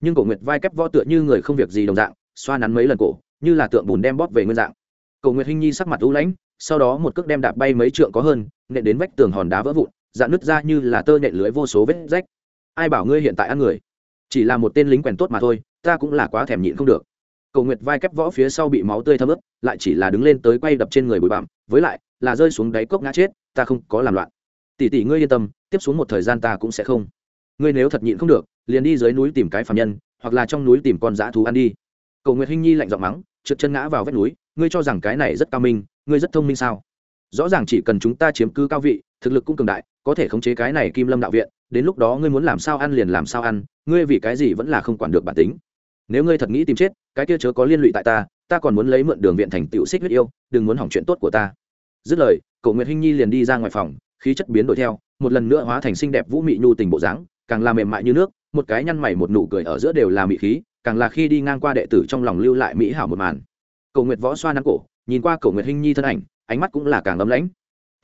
Nhưng cổ nguyệt vai kép võ tựa như người không việc gì đồng dạng, xoa nắn mấy lần cổ, như là tượng bùn đem bóp về nguyên dạng. Cầu nguyệt hinh nhi sắc mặt u lãnh, sau đó một cước đem đạp bay mấy trượng có hơn, nện đến vách tường hòn đá vỡ vụn, dạn nứt ra như là tơ nện lưới vô số vết rách ai bảo ngươi hiện tại ăn người? Chỉ là một tên lính quèn tốt mà thôi, ta cũng là quá thèm nhịn không được. Cầu nguyệt vai kép võ phía sau bị máu tươi thấm ướt, lại chỉ là đứng lên tới quay đập trên người bụi bặm, với lại là rơi xuống đáy cốc ngã chết, ta không có làm loạn. Tỷ tỷ ngươi yên tâm, tiếp xuống một thời gian ta cũng sẽ không. Ngươi nếu thật nhịn không được, liền đi dưới núi tìm cái phạm nhân, hoặc là trong núi tìm con dã thú ăn đi. Cầu nguyệt hinh nhi lạnh giọng mắng, trượt chân ngã vào vách núi, ngươi cho rằng cái này rất cao minh, ngươi rất thông minh sao? Rõ ràng chỉ cần chúng ta chiếm cứ cao vị, thực lực cũng cường đại, có thể khống chế cái này kim lâm đạo viện đến lúc đó ngươi muốn làm sao ăn liền làm sao ăn, ngươi vì cái gì vẫn là không quản được bản tính. Nếu ngươi thật nghĩ tìm chết, cái kia chớ có liên lụy tại ta ta còn muốn lấy mượn đường viện thành tựu xích huyết yêu, đừng muốn hỏng chuyện tốt của ta. Dứt lời, cậu nguyệt hinh nhi liền đi ra ngoài phòng, khí chất biến đổi theo, một lần nữa hóa thành xinh đẹp vũ mị nhu tình bộ dáng, càng là mềm mại như nước, một cái nhăn mày một nụ cười ở giữa đều là mị khí, càng là khi đi ngang qua đệ tử trong lòng lưu lại mỹ hảo một màn. Cầu nguyệt võ xoa nắn cổ, nhìn qua cầu nguyệt hinh nhi thân ảnh, ánh mắt cũng là càng ấm lãnh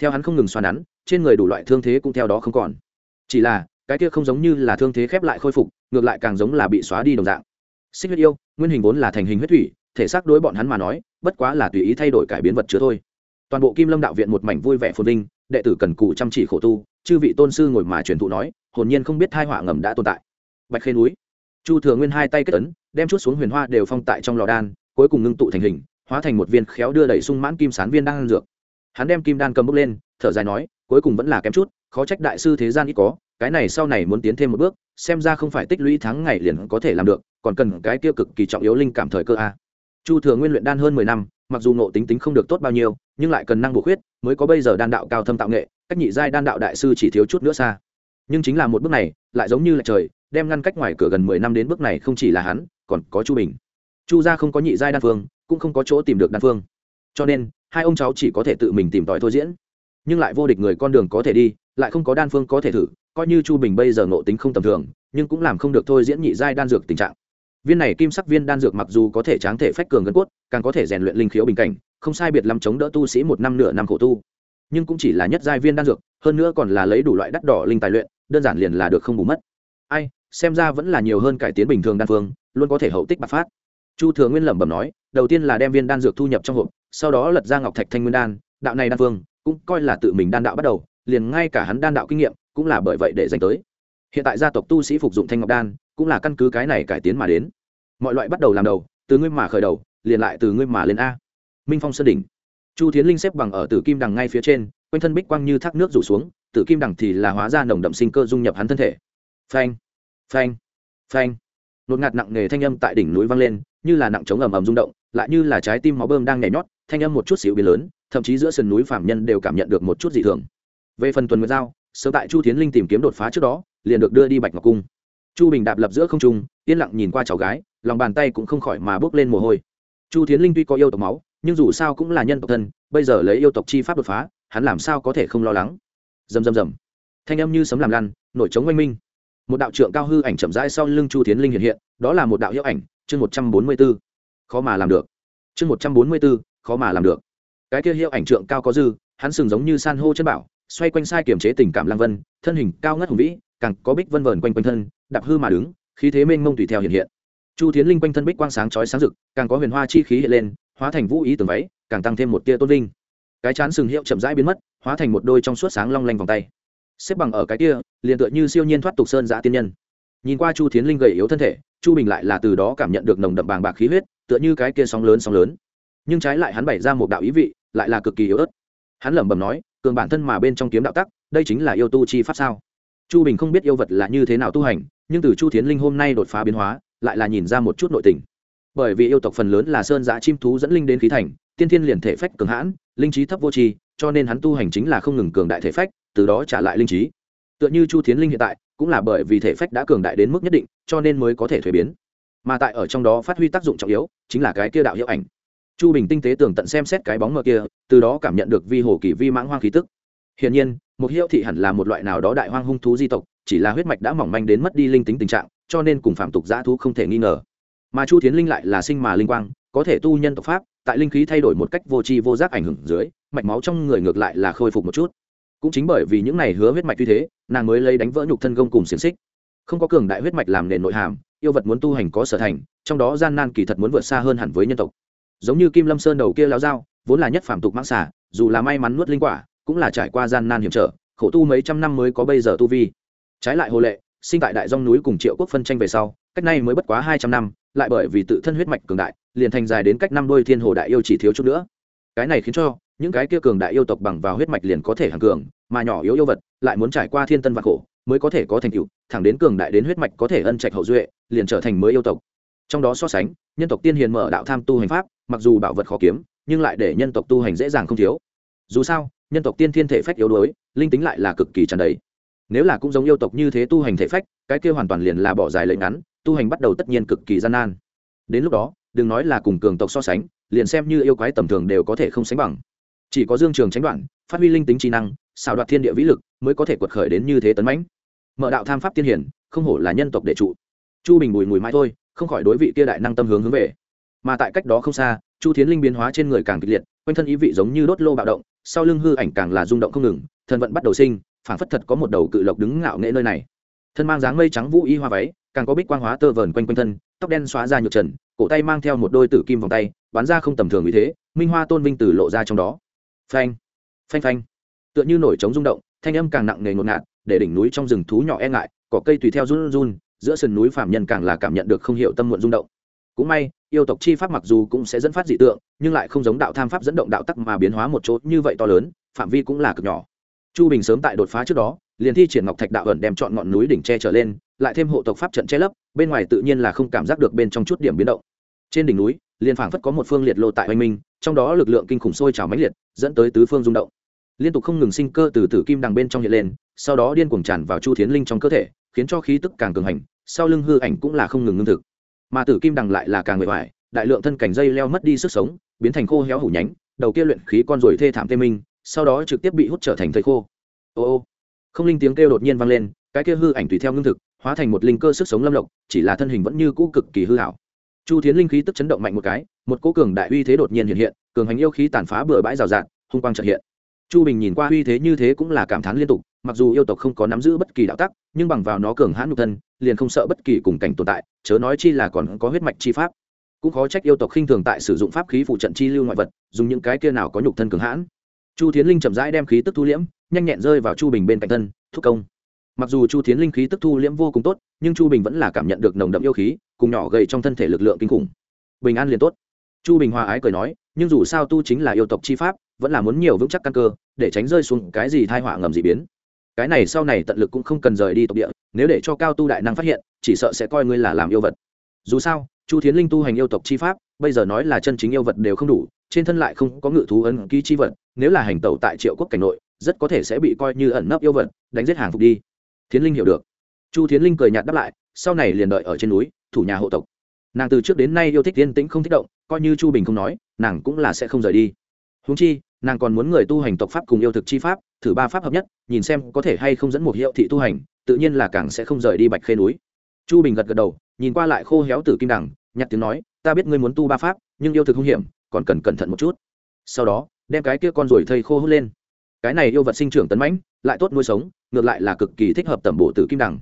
theo hắn không ngừng xoa nắn, trên người đủ loại thương thế cũng theo đó không còn chỉ là, cái kia không giống như là thương thế khép lại khôi phục, ngược lại càng giống là bị xóa đi đồng dạng. Xích huyết yêu, nguyên hình vốn là thành hình huyết thủy, thể xác đối bọn hắn mà nói, bất quá là tùy ý thay đổi cải biến vật chứa thôi. Toàn bộ kim lâm đạo viện một mảnh vui vẻ phồn vinh, đệ tử cần cù chăm chỉ khổ tu, chư vị tôn sư ngồi mà truyền thụ nói, hồn nhiên không biết thai họa ngầm đã tồn tại. Bạch khê núi. Chu thừa nguyên hai tay kết ấn, đem chút xuống huyền hoa đều phong tại trong lò đan, cuối cùng ngưng tụ thành hình, hóa thành một viên khéo đưa đẩy sung mãn kim sán viên đang ăn dược. Hắn đem kim đan cầm bốc lên, thở dài nói, cuối cùng vẫn là kém chút khó trách đại sư thế gian ít có, cái này sau này muốn tiến thêm một bước, xem ra không phải tích lũy tháng ngày liền có thể làm được, còn cần cái tiêu cực kỳ trọng yếu linh cảm thời cơ a. Chu thừa nguyên luyện đan hơn mười năm, mặc dù nộ tính tính không được tốt bao nhiêu, nhưng lại cần năng bổ khuyết, mới có bây giờ đan đạo cao thâm tạo nghệ, cách nhị giai đan đạo đại sư chỉ thiếu chút nữa xa. Nhưng chính là một bước này, lại giống như là trời, đem ngăn cách ngoài cửa gần mười năm đến bước này không chỉ là hắn, còn có chu bình. Chu gia không có nhị giai đan phương, cũng không có chỗ tìm được đan phương. Cho nên, hai ông cháu chỉ có thể tự mình tìm tòi thôi diễn nhưng lại vô địch người con đường có thể đi, lại không có đan phương có thể thử, coi như chu bình bây giờ ngộ tính không tầm thường, nhưng cũng làm không được thôi diễn nhị giai đan dược tình trạng. Viên này kim sắc viên đan dược mặc dù có thể tráng thể phách cường gân cốt, càng có thể rèn luyện linh khiếu bình cảnh, không sai biệt lắm chống đỡ tu sĩ một năm nửa năm khổ tu. Nhưng cũng chỉ là nhất giai viên đan dược, hơn nữa còn là lấy đủ loại đắt đỏ linh tài luyện, đơn giản liền là được không bù mất. Ai, xem ra vẫn là nhiều hơn cải tiến bình thường đan phương, luôn có thể hậu tích bạc phát. Chu thừa nguyên lẩm bẩm nói, đầu tiên là đem viên đan dược thu nhập trong hộp, sau đó lật ra ngọc thạch thanh nguyên đan, đạo này đan phương cũng coi là tự mình đan đạo bắt đầu, liền ngay cả hắn đan đạo kinh nghiệm cũng là bởi vậy để dành tới. Hiện tại gia tộc tu sĩ phục dụng thanh ngọc đan cũng là căn cứ cái này cải tiến mà đến. Mọi loại bắt đầu làm đầu, từ ngươi mà khởi đầu, liền lại từ ngươi mà lên a. Minh phong sơn đỉnh. Chu thiến linh xếp bằng ở tử kim đằng ngay phía trên, quanh thân bích quang như thác nước rủ xuống, tử kim đằng thì là hóa ra nồng đậm sinh cơ dung nhập hắn thân thể. Phanh phanh phanh. Nột ngạt nặng nề thanh âm tại đỉnh núi vang lên, như là nặng trống ầm ầm rung động, lại như là trái tim máu bơm đang nhảy nhót, thanh âm một chút xíu biến lớn thậm chí giữa sườn núi phạm nhân đều cảm nhận được một chút dị thường. Về phần tuần nguyệt giao, sớm tại chu tiến linh tìm kiếm đột phá trước đó, liền được đưa đi bạch ngọc cung. Chu bình đạp lập giữa không trung, yên lặng nhìn qua cháu gái, lòng bàn tay cũng không khỏi mà bước lên mồ hôi. Chu tiến linh tuy có yêu tộc máu, nhưng dù sao cũng là nhân tộc thân, bây giờ lấy yêu tộc chi pháp đột phá, hắn làm sao có thể không lo lắng? Rầm rầm rầm. Thanh âm như sấm làm lăn, nổi trống oanh minh. Một đạo trượng cao hư ảnh chậm rãi sau lưng chu tiến linh hiện hiện, đó là một đạo hiệu ảnh, chương một trăm bốn mươi b ố khó mà làm được. Chương một trăm bốn mươi b ố khó mà làm được cái kia hiệu ảnh trượng cao có dư, hắn sừng giống như san hô chân bảo, xoay quanh sai kiềm chế tình cảm lang vân, thân hình cao ngất hùng vĩ, càng có bích vân vờn quanh quanh thân, đạp hư mà đứng, khí thế mênh mông tùy theo hiện hiện. Chu tiến linh quanh thân bích quang sáng chói sáng rực, càng có huyền hoa chi khí hiện lên, hóa thành vũ ý tường váy, càng tăng thêm một tia tôn linh cái chán sừng hiệu chậm rãi biến mất, hóa thành một đôi trong suốt sáng long lanh vòng tay. Xếp bằng ở cái kia, liền tựa như siêu nhiên thoát tục sơn giã tiên nhân. Nhìn qua chu tiến linh gầy yếu thân thể, chu bình lại là từ đó cảm nhận được nồng đậm bàng bạc khí huyết, tựa như cái kia sóng lớn sóng lớn. Nhưng trái lại hắn bày ra một đạo ý vị lại là cực kỳ yếu ớt. Hắn lẩm bẩm nói, cường bản thân mà bên trong kiếm đạo tắc, đây chính là yêu tu chi pháp sao? Chu bình không biết yêu vật là như thế nào tu hành, nhưng từ chu tiến linh hôm nay đột phá biến hóa, lại là nhìn ra một chút nội tình. Bởi vì yêu tộc phần lớn là sơn giã chim thú dẫn linh đến khí thành, tiên thiên liền thể phách cường hãn, linh trí thấp vô tri, cho nên hắn tu hành chính là không ngừng cường đại thể phách, từ đó trả lại linh trí. Tựa như chu tiến linh hiện tại, cũng là bởi vì thể phách đã cường đại đến mức nhất định, cho nên mới có thể thuế biến. Mà tại ở trong đó phát huy tác dụng trọng yếu, chính là cái kia đạo hiệu ảnh chu bình tinh tế tường tận xem xét cái bóng mờ kia, từ đó cảm nhận được vi hồ kỳ vi mãng hoang khí tức. Hiển nhiên, một hiệu thị hẳn là một loại nào đó đại hoang hung thú di tộc, chỉ là huyết mạch đã mỏng manh đến mất đi linh tính tình trạng, cho nên cùng phạm tục giã thú không thể nghi ngờ. Mà chu tiến linh lại là sinh mà linh quang, có thể tu nhân tộc pháp, tại linh khí thay đổi một cách vô tri vô giác ảnh hưởng dưới, mạch máu trong người ngược lại là khôi phục một chút. Cũng chính bởi vì những này hứa huyết mạch như thế, nàng mới lấy đánh vỡ nhục thân gông cùng xiềng xích. Không có cường đại huyết mạch làm nền nội hàm, yêu vật muốn tu hành có sở thành, trong đó gian nan kỳ thật muốn vượt xa hơn hẳn với nhân tộc giống như kim lâm sơn đầu kia lao dao, vốn là nhất phạm tục mãng xả dù là may mắn nuốt linh quả, cũng là trải qua gian nan hiểm trở, khổ tu mấy trăm năm mới có bây giờ tu vi. Trái lại hồ lệ, sinh tại đại dông núi cùng triệu quốc phân tranh về sau, cách nay mới bất quá hai trăm năm, lại bởi vì tự thân huyết mạch cường đại, liền thành dài đến cách năm đôi thiên hồ đại yêu chỉ thiếu chút nữa. Cái này khiến cho, những cái kia cường đại yêu tộc bằng vào huyết mạch liền có thể hàng cường, mà nhỏ yếu yêu vật lại muốn trải qua thiên tân và khổ, mới có thể có thành tựu, thẳng đến cường đại đến huyết mạch có thể ân trạch hậu duệ, liền trở thành mới yêu tộc. Trong đó so sánh, nhân tộc tiên hiền mở đạo tham tu hành pháp mặc dù bảo vật khó kiếm, nhưng lại để nhân tộc tu hành dễ dàng không thiếu. Dù sao, nhân tộc tiên thiên thể phách yếu đuối, linh tính lại là cực kỳ tràn đầy. Nếu là cũng giống yêu tộc như thế tu hành thể phách, cái kia hoàn toàn liền là bỏ dài lệnh ngắn, tu hành bắt đầu tất nhiên cực kỳ gian nan. Đến lúc đó, đừng nói là cùng cường tộc so sánh, liền xem như yêu quái tầm thường đều có thể không sánh bằng. Chỉ có dương trường tránh đoạn, phát huy linh tính trí năng xào đoạt thiên địa vĩ lực, mới có thể quật khởi đến như thế tấn mãnh. Mở đạo tham pháp tiên hiển, không hổ là nhân tộc đệ trụ. Chu bình bùi mùi mãi thôi, không khỏi đối vị kia đại năng tâm hướng hướng về mà tại cách đó không xa, chu thiến linh biến hóa trên người càng kịch liệt, quanh thân ý vị giống như đốt lô bạo động, sau lưng hư ảnh càng là rung động không ngừng thần vận bắt đầu sinh phản phất thật có một đầu cự lộc đứng ngạo nghệ nơi này. Thân mang dáng mây trắng vũ y hoa váy, càng có bích quang hóa tơ vờn quanh quanh thân, tóc đen xóa ra nhược trần, cổ tay mang theo một đôi tử kim vòng tay bán ra không tầm thường vì thế, minh hoa tôn vinh tử lộ ra trong đó. Phanh phanh phanh. Tựa như nổi trống rung động, thanh âm càng nặng nề ngột ngạt, để đỉnh núi trong rừng thú nhỏ e ngại, cỏ cây tùy theo run run, giữa sườn núi phạm nhân càng là cảm nhận được không hiểu tâm muộn rung động cũng may, yêu tộc chi pháp mặc dù cũng sẽ dẫn phát dị tượng, nhưng lại không giống đạo tham pháp dẫn động đạo tắc mà biến hóa một chỗ như vậy to lớn, phạm vi cũng là cực nhỏ. Chu bình sớm tại đột phá trước đó, liền thi triển ngọc thạch đạo ẩn đem chọn ngọn núi đỉnh tre trở lên, lại thêm hộ tộc pháp trận che lấp, bên ngoài tự nhiên là không cảm giác được bên trong chút điểm biến động. Trên đỉnh núi, liền phảng phất có một phương liệt lô tại oanh minh, trong đó lực lượng kinh khủng sôi trào mãnh liệt, dẫn tới tứ phương rung động. Liên tục không ngừng sinh cơ từ tử kim đằng bên trong hiện lên, sau đó điên cuồng tràn vào chu thiến linh trong cơ thể, khiến cho khí tức càng cường hành, sau lưng hư ảnh cũng là không ngừng ngưng thực mà tử kim đằng lại là càng nguy hoài đại lượng thân cảnh dây leo mất đi sức sống, biến thành khô héo hủ nhánh, đầu kia luyện khí con rồi thê thảm tê minh, sau đó trực tiếp bị hút trở thành thầy khô. Ô ô. Không linh tiếng kêu đột nhiên vang lên, cái kia hư ảnh tùy theo ngưng thực, hóa thành một linh cơ sức sống lâm lộc, chỉ là thân hình vẫn như cũ cực kỳ hư hảo chu thiến linh khí tức chấn động mạnh một cái, một cố cường đại uy thế đột nhiên hiện hiện, cường hành yêu khí tàn phá bừa bãi rào rạt, hung quang trợ hiện. Chu bình nhìn qua uy thế như thế cũng là cảm thán liên tục mặc dù yêu tộc không có nắm giữ bất kỳ đạo tắc, nhưng bằng vào nó cường hãn nhục thân, liền không sợ bất kỳ cùng cảnh tồn tại, chớ nói chi là còn có huyết mạch chi pháp. Cũng khó trách yêu tộc khinh thường tại sử dụng pháp khí phụ trận chi lưu ngoại vật, dùng những cái kia nào có nhục thân cường hãn. Chu thiến linh chậm rãi đem khí tức thu liễm, nhanh nhẹn rơi vào chu bình bên cạnh thân, thúc công. Mặc dù chu thiến linh khí tức thu liễm vô cùng tốt, nhưng chu bình vẫn là cảm nhận được nồng đậm yêu khí, cùng nhỏ gầy trong thân thể lực lượng kinh khủng. Bình an liền tốt. Chu bình hòa ái cười nói, nhưng dù sao tu chính là yêu tộc chi pháp, vẫn là muốn nhiều vững chắc căn cơ, để tránh rơi xuống cái gì thai họa ngầm dị biến cái này sau này tận lực cũng không cần rời đi tộc địa, nếu để cho cao tu đại năng phát hiện, chỉ sợ sẽ coi ngươi là làm yêu vật. Dù sao, chu thiến linh tu hành yêu tộc chi pháp, bây giờ nói là chân chính yêu vật đều không đủ, trên thân lại không có ngự thú ấn ký chi vật, nếu là hành tẩu tại triệu quốc cảnh nội, rất có thể sẽ bị coi như ẩn nấp yêu vật, đánh giết hàng phục đi. Thiến linh hiểu được. Chu thiến linh cười nhạt đáp lại, sau này liền đợi ở trên núi, thủ nhà hộ tộc. Nàng từ trước đến nay yêu thích yên tĩnh không thích động, coi như chu bình không nói, nàng cũng là sẽ không rời đi. Húng chi nàng còn muốn người tu hành tộc pháp cùng yêu thực chi pháp, thử ba pháp hợp nhất, nhìn xem có thể hay không dẫn một hiệu thị tu hành, tự nhiên là càng sẽ không rời đi bạch khê núi. Chu bình gật gật đầu, nhìn qua lại khô héo tử kim đằng, nhặt tiếng nói, ta biết ngươi muốn tu ba pháp, nhưng yêu thực hung hiểm, còn cần cẩn thận một chút. Sau đó, đem cái kia con ruồi thây khô hút lên. Cái này yêu vật sinh trưởng tấn mãnh, lại tốt nuôi sống, ngược lại là cực kỳ thích hợp tẩm bổ tử kim đằng.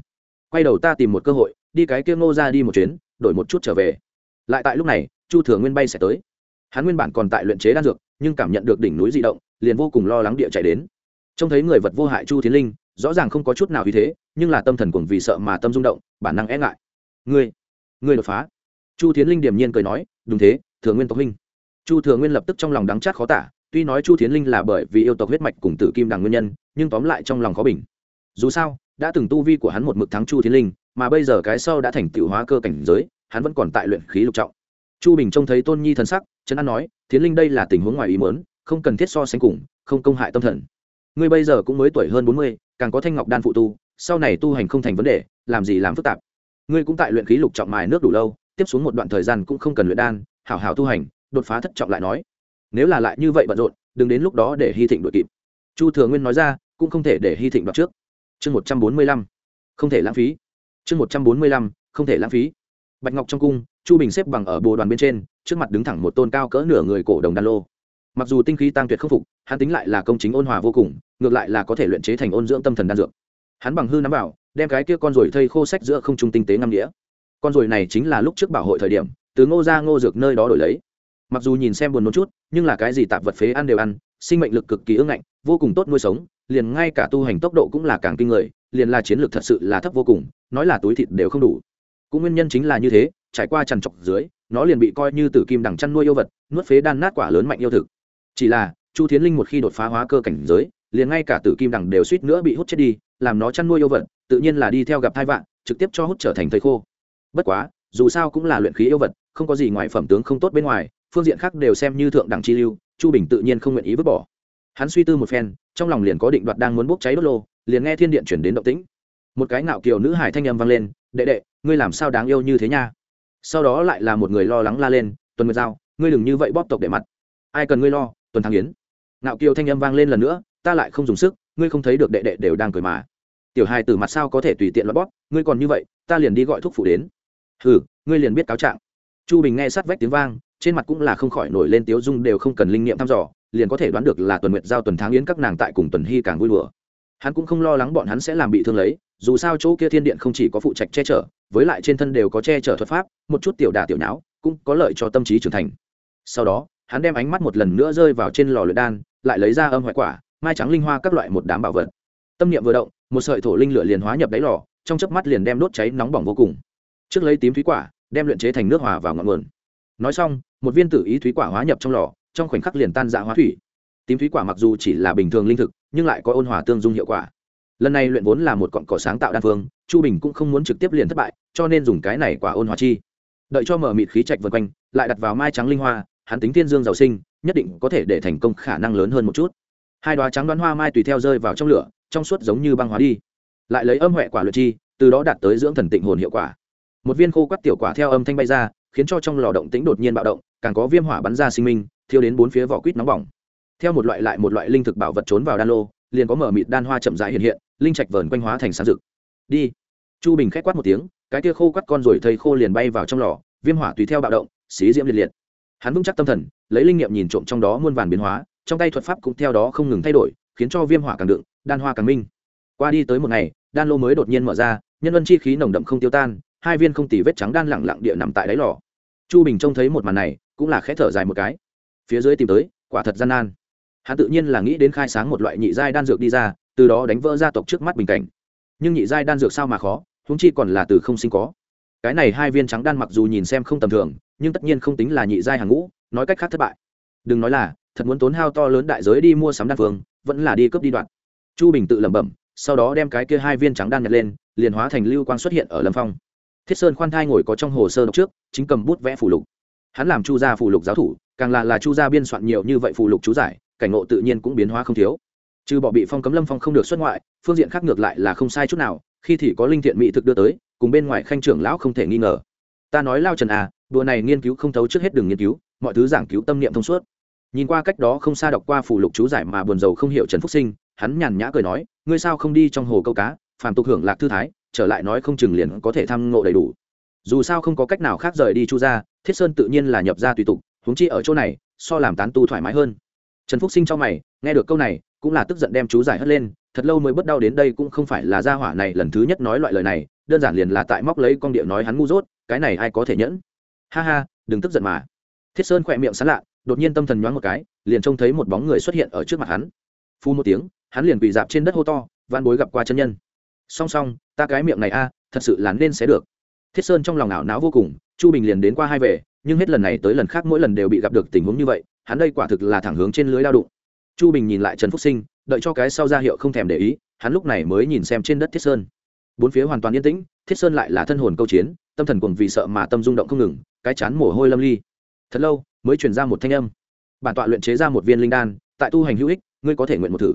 Quay đầu ta tìm một cơ hội, đi cái kia ngô ra đi một chuyến, đổi một chút trở về. Lại tại lúc này, chu thừa nguyên bay sẽ tới hắn nguyên bản còn tại luyện chế đan dược, nhưng cảm nhận được đỉnh núi di động, liền vô cùng lo lắng địa chạy đến. Trông thấy người vật vô hại chu tiến linh, rõ ràng không có chút nào vì thế, nhưng là tâm thần cuồng vì sợ mà tâm rung động, bản năng e ngại. Ngươi ngươi đột phá. Chu tiến linh điềm nhiên cười nói, đúng thế, thừa nguyên tộc huynh. Chu thừa nguyên lập tức trong lòng đắng chát khó tả, tuy nói chu tiến linh là bởi vì yêu tộc huyết mạch cùng tử kim đằng nguyên nhân, nhưng tóm lại trong lòng khó bình. Dù sao, đã từng tu vi của hắn một mực thắng chu tiến linh, mà bây giờ cái sau đã thành tựu hóa cơ cảnh giới, hắn vẫn còn tại luyện khí lục trọng chu bình trông thấy tôn nhi thần sắc trấn an nói tiến linh đây là tình huống ngoài ý mớn không cần thiết so sánh cùng, không công hại tâm thần. Ngươi bây giờ cũng mới tuổi hơn bốn mươi, càng có thanh ngọc đan phụ tu, sau này tu hành không thành vấn đề, làm gì làm phức tạp. Ngươi cũng tại luyện khí lục trọng mài nước đủ lâu, tiếp xuống một đoạn thời gian cũng không cần luyện đan, hảo hảo tu hành, đột phá thất trọng lại nói. Nếu là lại như vậy bận rộn, đừng đến lúc đó để hy thịnh đội kịp. Chu thừa nguyên nói ra, cũng không thể để hy thịnh đoạt trước. Chương một trăm bốn mươi lăm, không thể lãng phí. Chương một trăm bốn mươi lăm, không thể lãng phí bạch ngọc trong cung chu bình xếp bằng ở bồ đoàn bên trên trước mặt đứng thẳng một tôn cao cỡ nửa người cổ đồng đan lô. Mặc dù tinh khí tăng tuyệt không phục hắn tính lại là công chính ôn hòa vô cùng ngược lại là có thể luyện chế thành ôn dưỡng tâm thần đan dược. Hắn bằng hư nắm bảo, đem cái kia con ruồi thây khô sách giữa không trung tinh tế ngâm đĩa con ruồi này chính là lúc trước bảo hội thời điểm từ ngô ra ngô dược nơi đó đổi lấy. Mặc dù nhìn xem buồn một chút nhưng là cái gì tạp vật phế ăn đều ăn sinh mệnh lực cực kỳ ưng ngạnh vô cùng tốt nuôi sống liền ngay cả tu hành tốc độ cũng là càng kinh người liền là chiến lược thật sự là thấp vô cùng nói là túi thịt đều không đủ cũng nguyên nhân chính là như thế, trải qua trằn trọc dưới, nó liền bị coi như tử kim đằng chăn nuôi yêu vật, nuốt phế đan nát quả lớn mạnh yêu thực. Chỉ là, chu thiến linh một khi đột phá hóa cơ cảnh giới, liền ngay cả tử kim đằng đều suýt nữa bị hút chết đi, làm nó chăn nuôi yêu vật, tự nhiên là đi theo gặp thai vạn, trực tiếp cho hút trở thành thầy khô. Bất quá, dù sao cũng là luyện khí yêu vật, không có gì ngoài phẩm tướng không tốt bên ngoài, phương diện khác đều xem như thượng đẳng chi lưu, chu bình tự nhiên không nguyện ý vứt bỏ. Hắn suy tư một phen, trong lòng liền có định đoạt đang muốn bốc cháy đốt lô, liền nghe thiên điện chuyển đến động tĩnh. Một cái ngạo kiều nữ hải thanh âm vang lên, đệ đệ ngươi làm sao đáng yêu như thế nha? Sau đó lại là một người lo lắng la lên, tuần nguyệt giao, ngươi đừng như vậy bóp tộc để mặt. Ai cần ngươi lo, tuần thắng yến. Ngạo kiều thanh âm vang lên lần nữa, ta lại không dùng sức, ngươi không thấy được đệ đệ đều đang cười mà. Tiểu hài từ mặt sao có thể tùy tiện loại bóp, ngươi còn như vậy, ta liền đi gọi thuốc phụ đến. Ừ ngươi liền biết cáo trạng. Chu bình nghe sát vách tiếng vang, trên mặt cũng là không khỏi nổi lên tiếu dung đều không cần linh nghiệm thăm dò, liền có thể đoán được là tuần nguyệt giao, tuần tháng yến các nàng tại cùng tuần hy càng vui đùa hắn cũng không lo lắng bọn hắn sẽ làm bị thương lấy, dù sao chỗ kia thiên điện không chỉ có phụ trạch che chở, với lại trên thân đều có che chở thuật pháp, một chút tiểu đà tiểu não cũng có lợi cho tâm trí trưởng thành. Sau đó, hắn đem ánh mắt một lần nữa rơi vào trên lò luyện đan, lại lấy ra âm hoại quả, mai trắng linh hoa các loại một đám bảo vật. Tâm niệm vừa động, một sợi thổ linh lửa liền hóa nhập đáy lò, trong chớp mắt liền đem đốt cháy nóng bỏng vô cùng. Trước lấy tím thúy quả, đem luyện chế thành nước hòa vào ngọn nguồn. Nói xong, một viên tử ý thúy quả hóa nhập trong lò, trong khoảnh khắc liền tan dạ hóa thủy tím thúy quả mặc dù chỉ là bình thường linh thực, nhưng lại có ôn hòa tương dung hiệu quả. Lần này luyện vốn là một cọn cỏ sáng tạo đan phương, chu bình cũng không muốn trực tiếp liền thất bại, cho nên dùng cái này quả ôn hòa chi. Đợi cho mở mịt khí trạch vân quanh, lại đặt vào mai trắng linh hoa, hắn tính thiên dương giàu sinh, nhất định có thể để thành công khả năng lớn hơn một chút. Hai đoá trắng đoán hoa mai tùy theo rơi vào trong lửa, trong suốt giống như băng hóa đi. Lại lấy âm huệ quả luyện chi, từ đó đạt tới dưỡng thần tịnh hồn hiệu quả. Một viên khô quắt tiểu quả theo âm thanh bay ra, khiến cho trong lò động tĩnh đột nhiên bạo động, càng có viêm hỏa bắn ra sinh minh, thiêu đến bốn phía vỏ quýt nóng bỏng theo một loại lại một loại linh thực bảo vật trốn vào đan lô, liền có mở mịt đan hoa chậm rãi hiện hiện, linh trạch vờn quanh hóa thành sáng rực. Đi. Chu bình k h á c quát một tiếng, cái tia khô quắt con rồi thầy khô liền bay vào trong lò, viêm hỏa tùy theo bạo động, xí diễm liệt liệt. Hắn vững chắc tâm thần, lấy linh nghiệm nhìn trộm trong đó muôn vàn biến hóa, trong tay thuật pháp cũng theo đó không ngừng thay đổi, khiến cho viêm hỏa càng đựng, đan hoa càng minh. Qua đi tới một ngày, đan lô mới đột nhiên mở ra, nhân vân chi khí nồng đậm không tiêu tan, hai viên không tỉ vết trắng đan lẳng lặng địa nằm tại đáy lò. Chu bình trông thấy một màn này, cũng là khẽ thở dài một cái. Phía dưới tìm tới, quả thật gian nan hắn tự nhiên là nghĩ đến khai sáng một loại nhị giai đan dược đi ra, từ đó đánh vỡ gia tộc trước mắt bình cảnh. Nhưng nhị giai đan dược sao mà khó húng chi còn là từ không sinh có. Cái này hai viên trắng đan mặc dù nhìn xem không tầm thường, nhưng tất nhiên không tính là nhị giai hàng ngũ, nói cách khác thất bại. Đừng nói là, thật muốn tốn hao to lớn đại giới đi mua sắm đan phương, vẫn là đi cướp đi đoạn. Chu bình tự lẩm bẩm, sau đó đem cái kia hai viên trắng đan nhặt lên, liền hóa thành lưu quang xuất hiện ở lâm phong. Thiết sơn khoan thai ngồi có trong hồ sơ đọc trước, chính cầm bút vẽ phù lục. Hắn làm chu gia phù lục giáo thủ, càng là là chu gia biên soạn nhiều như vậy phù lục chú giải cảnh ngộ tự nhiên cũng biến hóa không thiếu. Trừ bỏ bị phong cấm lâm phong không được xuất ngoại, phương diện khác ngược lại là không sai chút nào, khi thì có linh thiện mỹ thực đưa tới, cùng bên ngoài khanh trưởng lão không thể nghi ngờ. Ta nói lao trần à đùa này nghiên cứu không thấu trước hết đừng nghiên cứu, mọi thứ giảng cứu tâm niệm thông suốt. Nhìn qua cách đó không xa đọc qua phủ lục chú giải mà buồn rầu không hiểu trần phúc sinh, hắn nhàn nhã cười nói, ngươi sao không đi trong hồ câu cá, phàm tục hưởng lạc thư thái, trở lại nói không chừng liền có thể thăm ngộ đầy đủ. Dù sao không có cách nào khác rời đi chu ra thiết sơn tự nhiên là nhập ra tùy tục, huống chi ở chỗ này, so làm tán tu thoải mái hơn trần phúc sinh trong mày, nghe được câu này, cũng là tức giận đem chú giải hất lên, thật lâu mới bất đau đến đây cũng không phải là gia hỏa này lần thứ nhất nói loại lời này, đơn giản liền là tại móc lấy con điệu nói hắn ngu dốt, cái này ai có thể nhẫn? Ha ha, đừng tức giận mà. Thiết sơn khỏe miệng sán lạ, đột nhiên tâm thần nhoáng một cái, liền trông thấy một bóng người xuất hiện ở trước mặt hắn. Phu một tiếng, hắn liền quỳ dạp trên đất hô to van bối gặp qua chân nhân. Song song, ta cái miệng này a, thật sự là nên sẽ được. Thiết sơn trong lòng ảo não vô cùng, chu bình liền đến qua hai về, nhưng hết lần này tới lần khác mỗi lần đều bị gặp được tình huống như vậy hắn đây quả thực là thẳng hướng trên lưới lao đụng. Chu bình nhìn lại trần phúc sinh, đợi cho cái sau ra hiệu không thèm để ý, hắn lúc này mới nhìn xem trên đất thiết sơn. Bốn phía hoàn toàn yên tĩnh, thiết sơn lại là thân hồn câu chiến, tâm thần cuồng vì sợ mà tâm rung động không ngừng, cái chán mồ hôi lâm ly. Thật lâu, mới chuyển ra một thanh âm. Bản tọa luyện chế ra một viên linh đan, tại tu hành hữu ích, ngươi có thể nguyện một thử.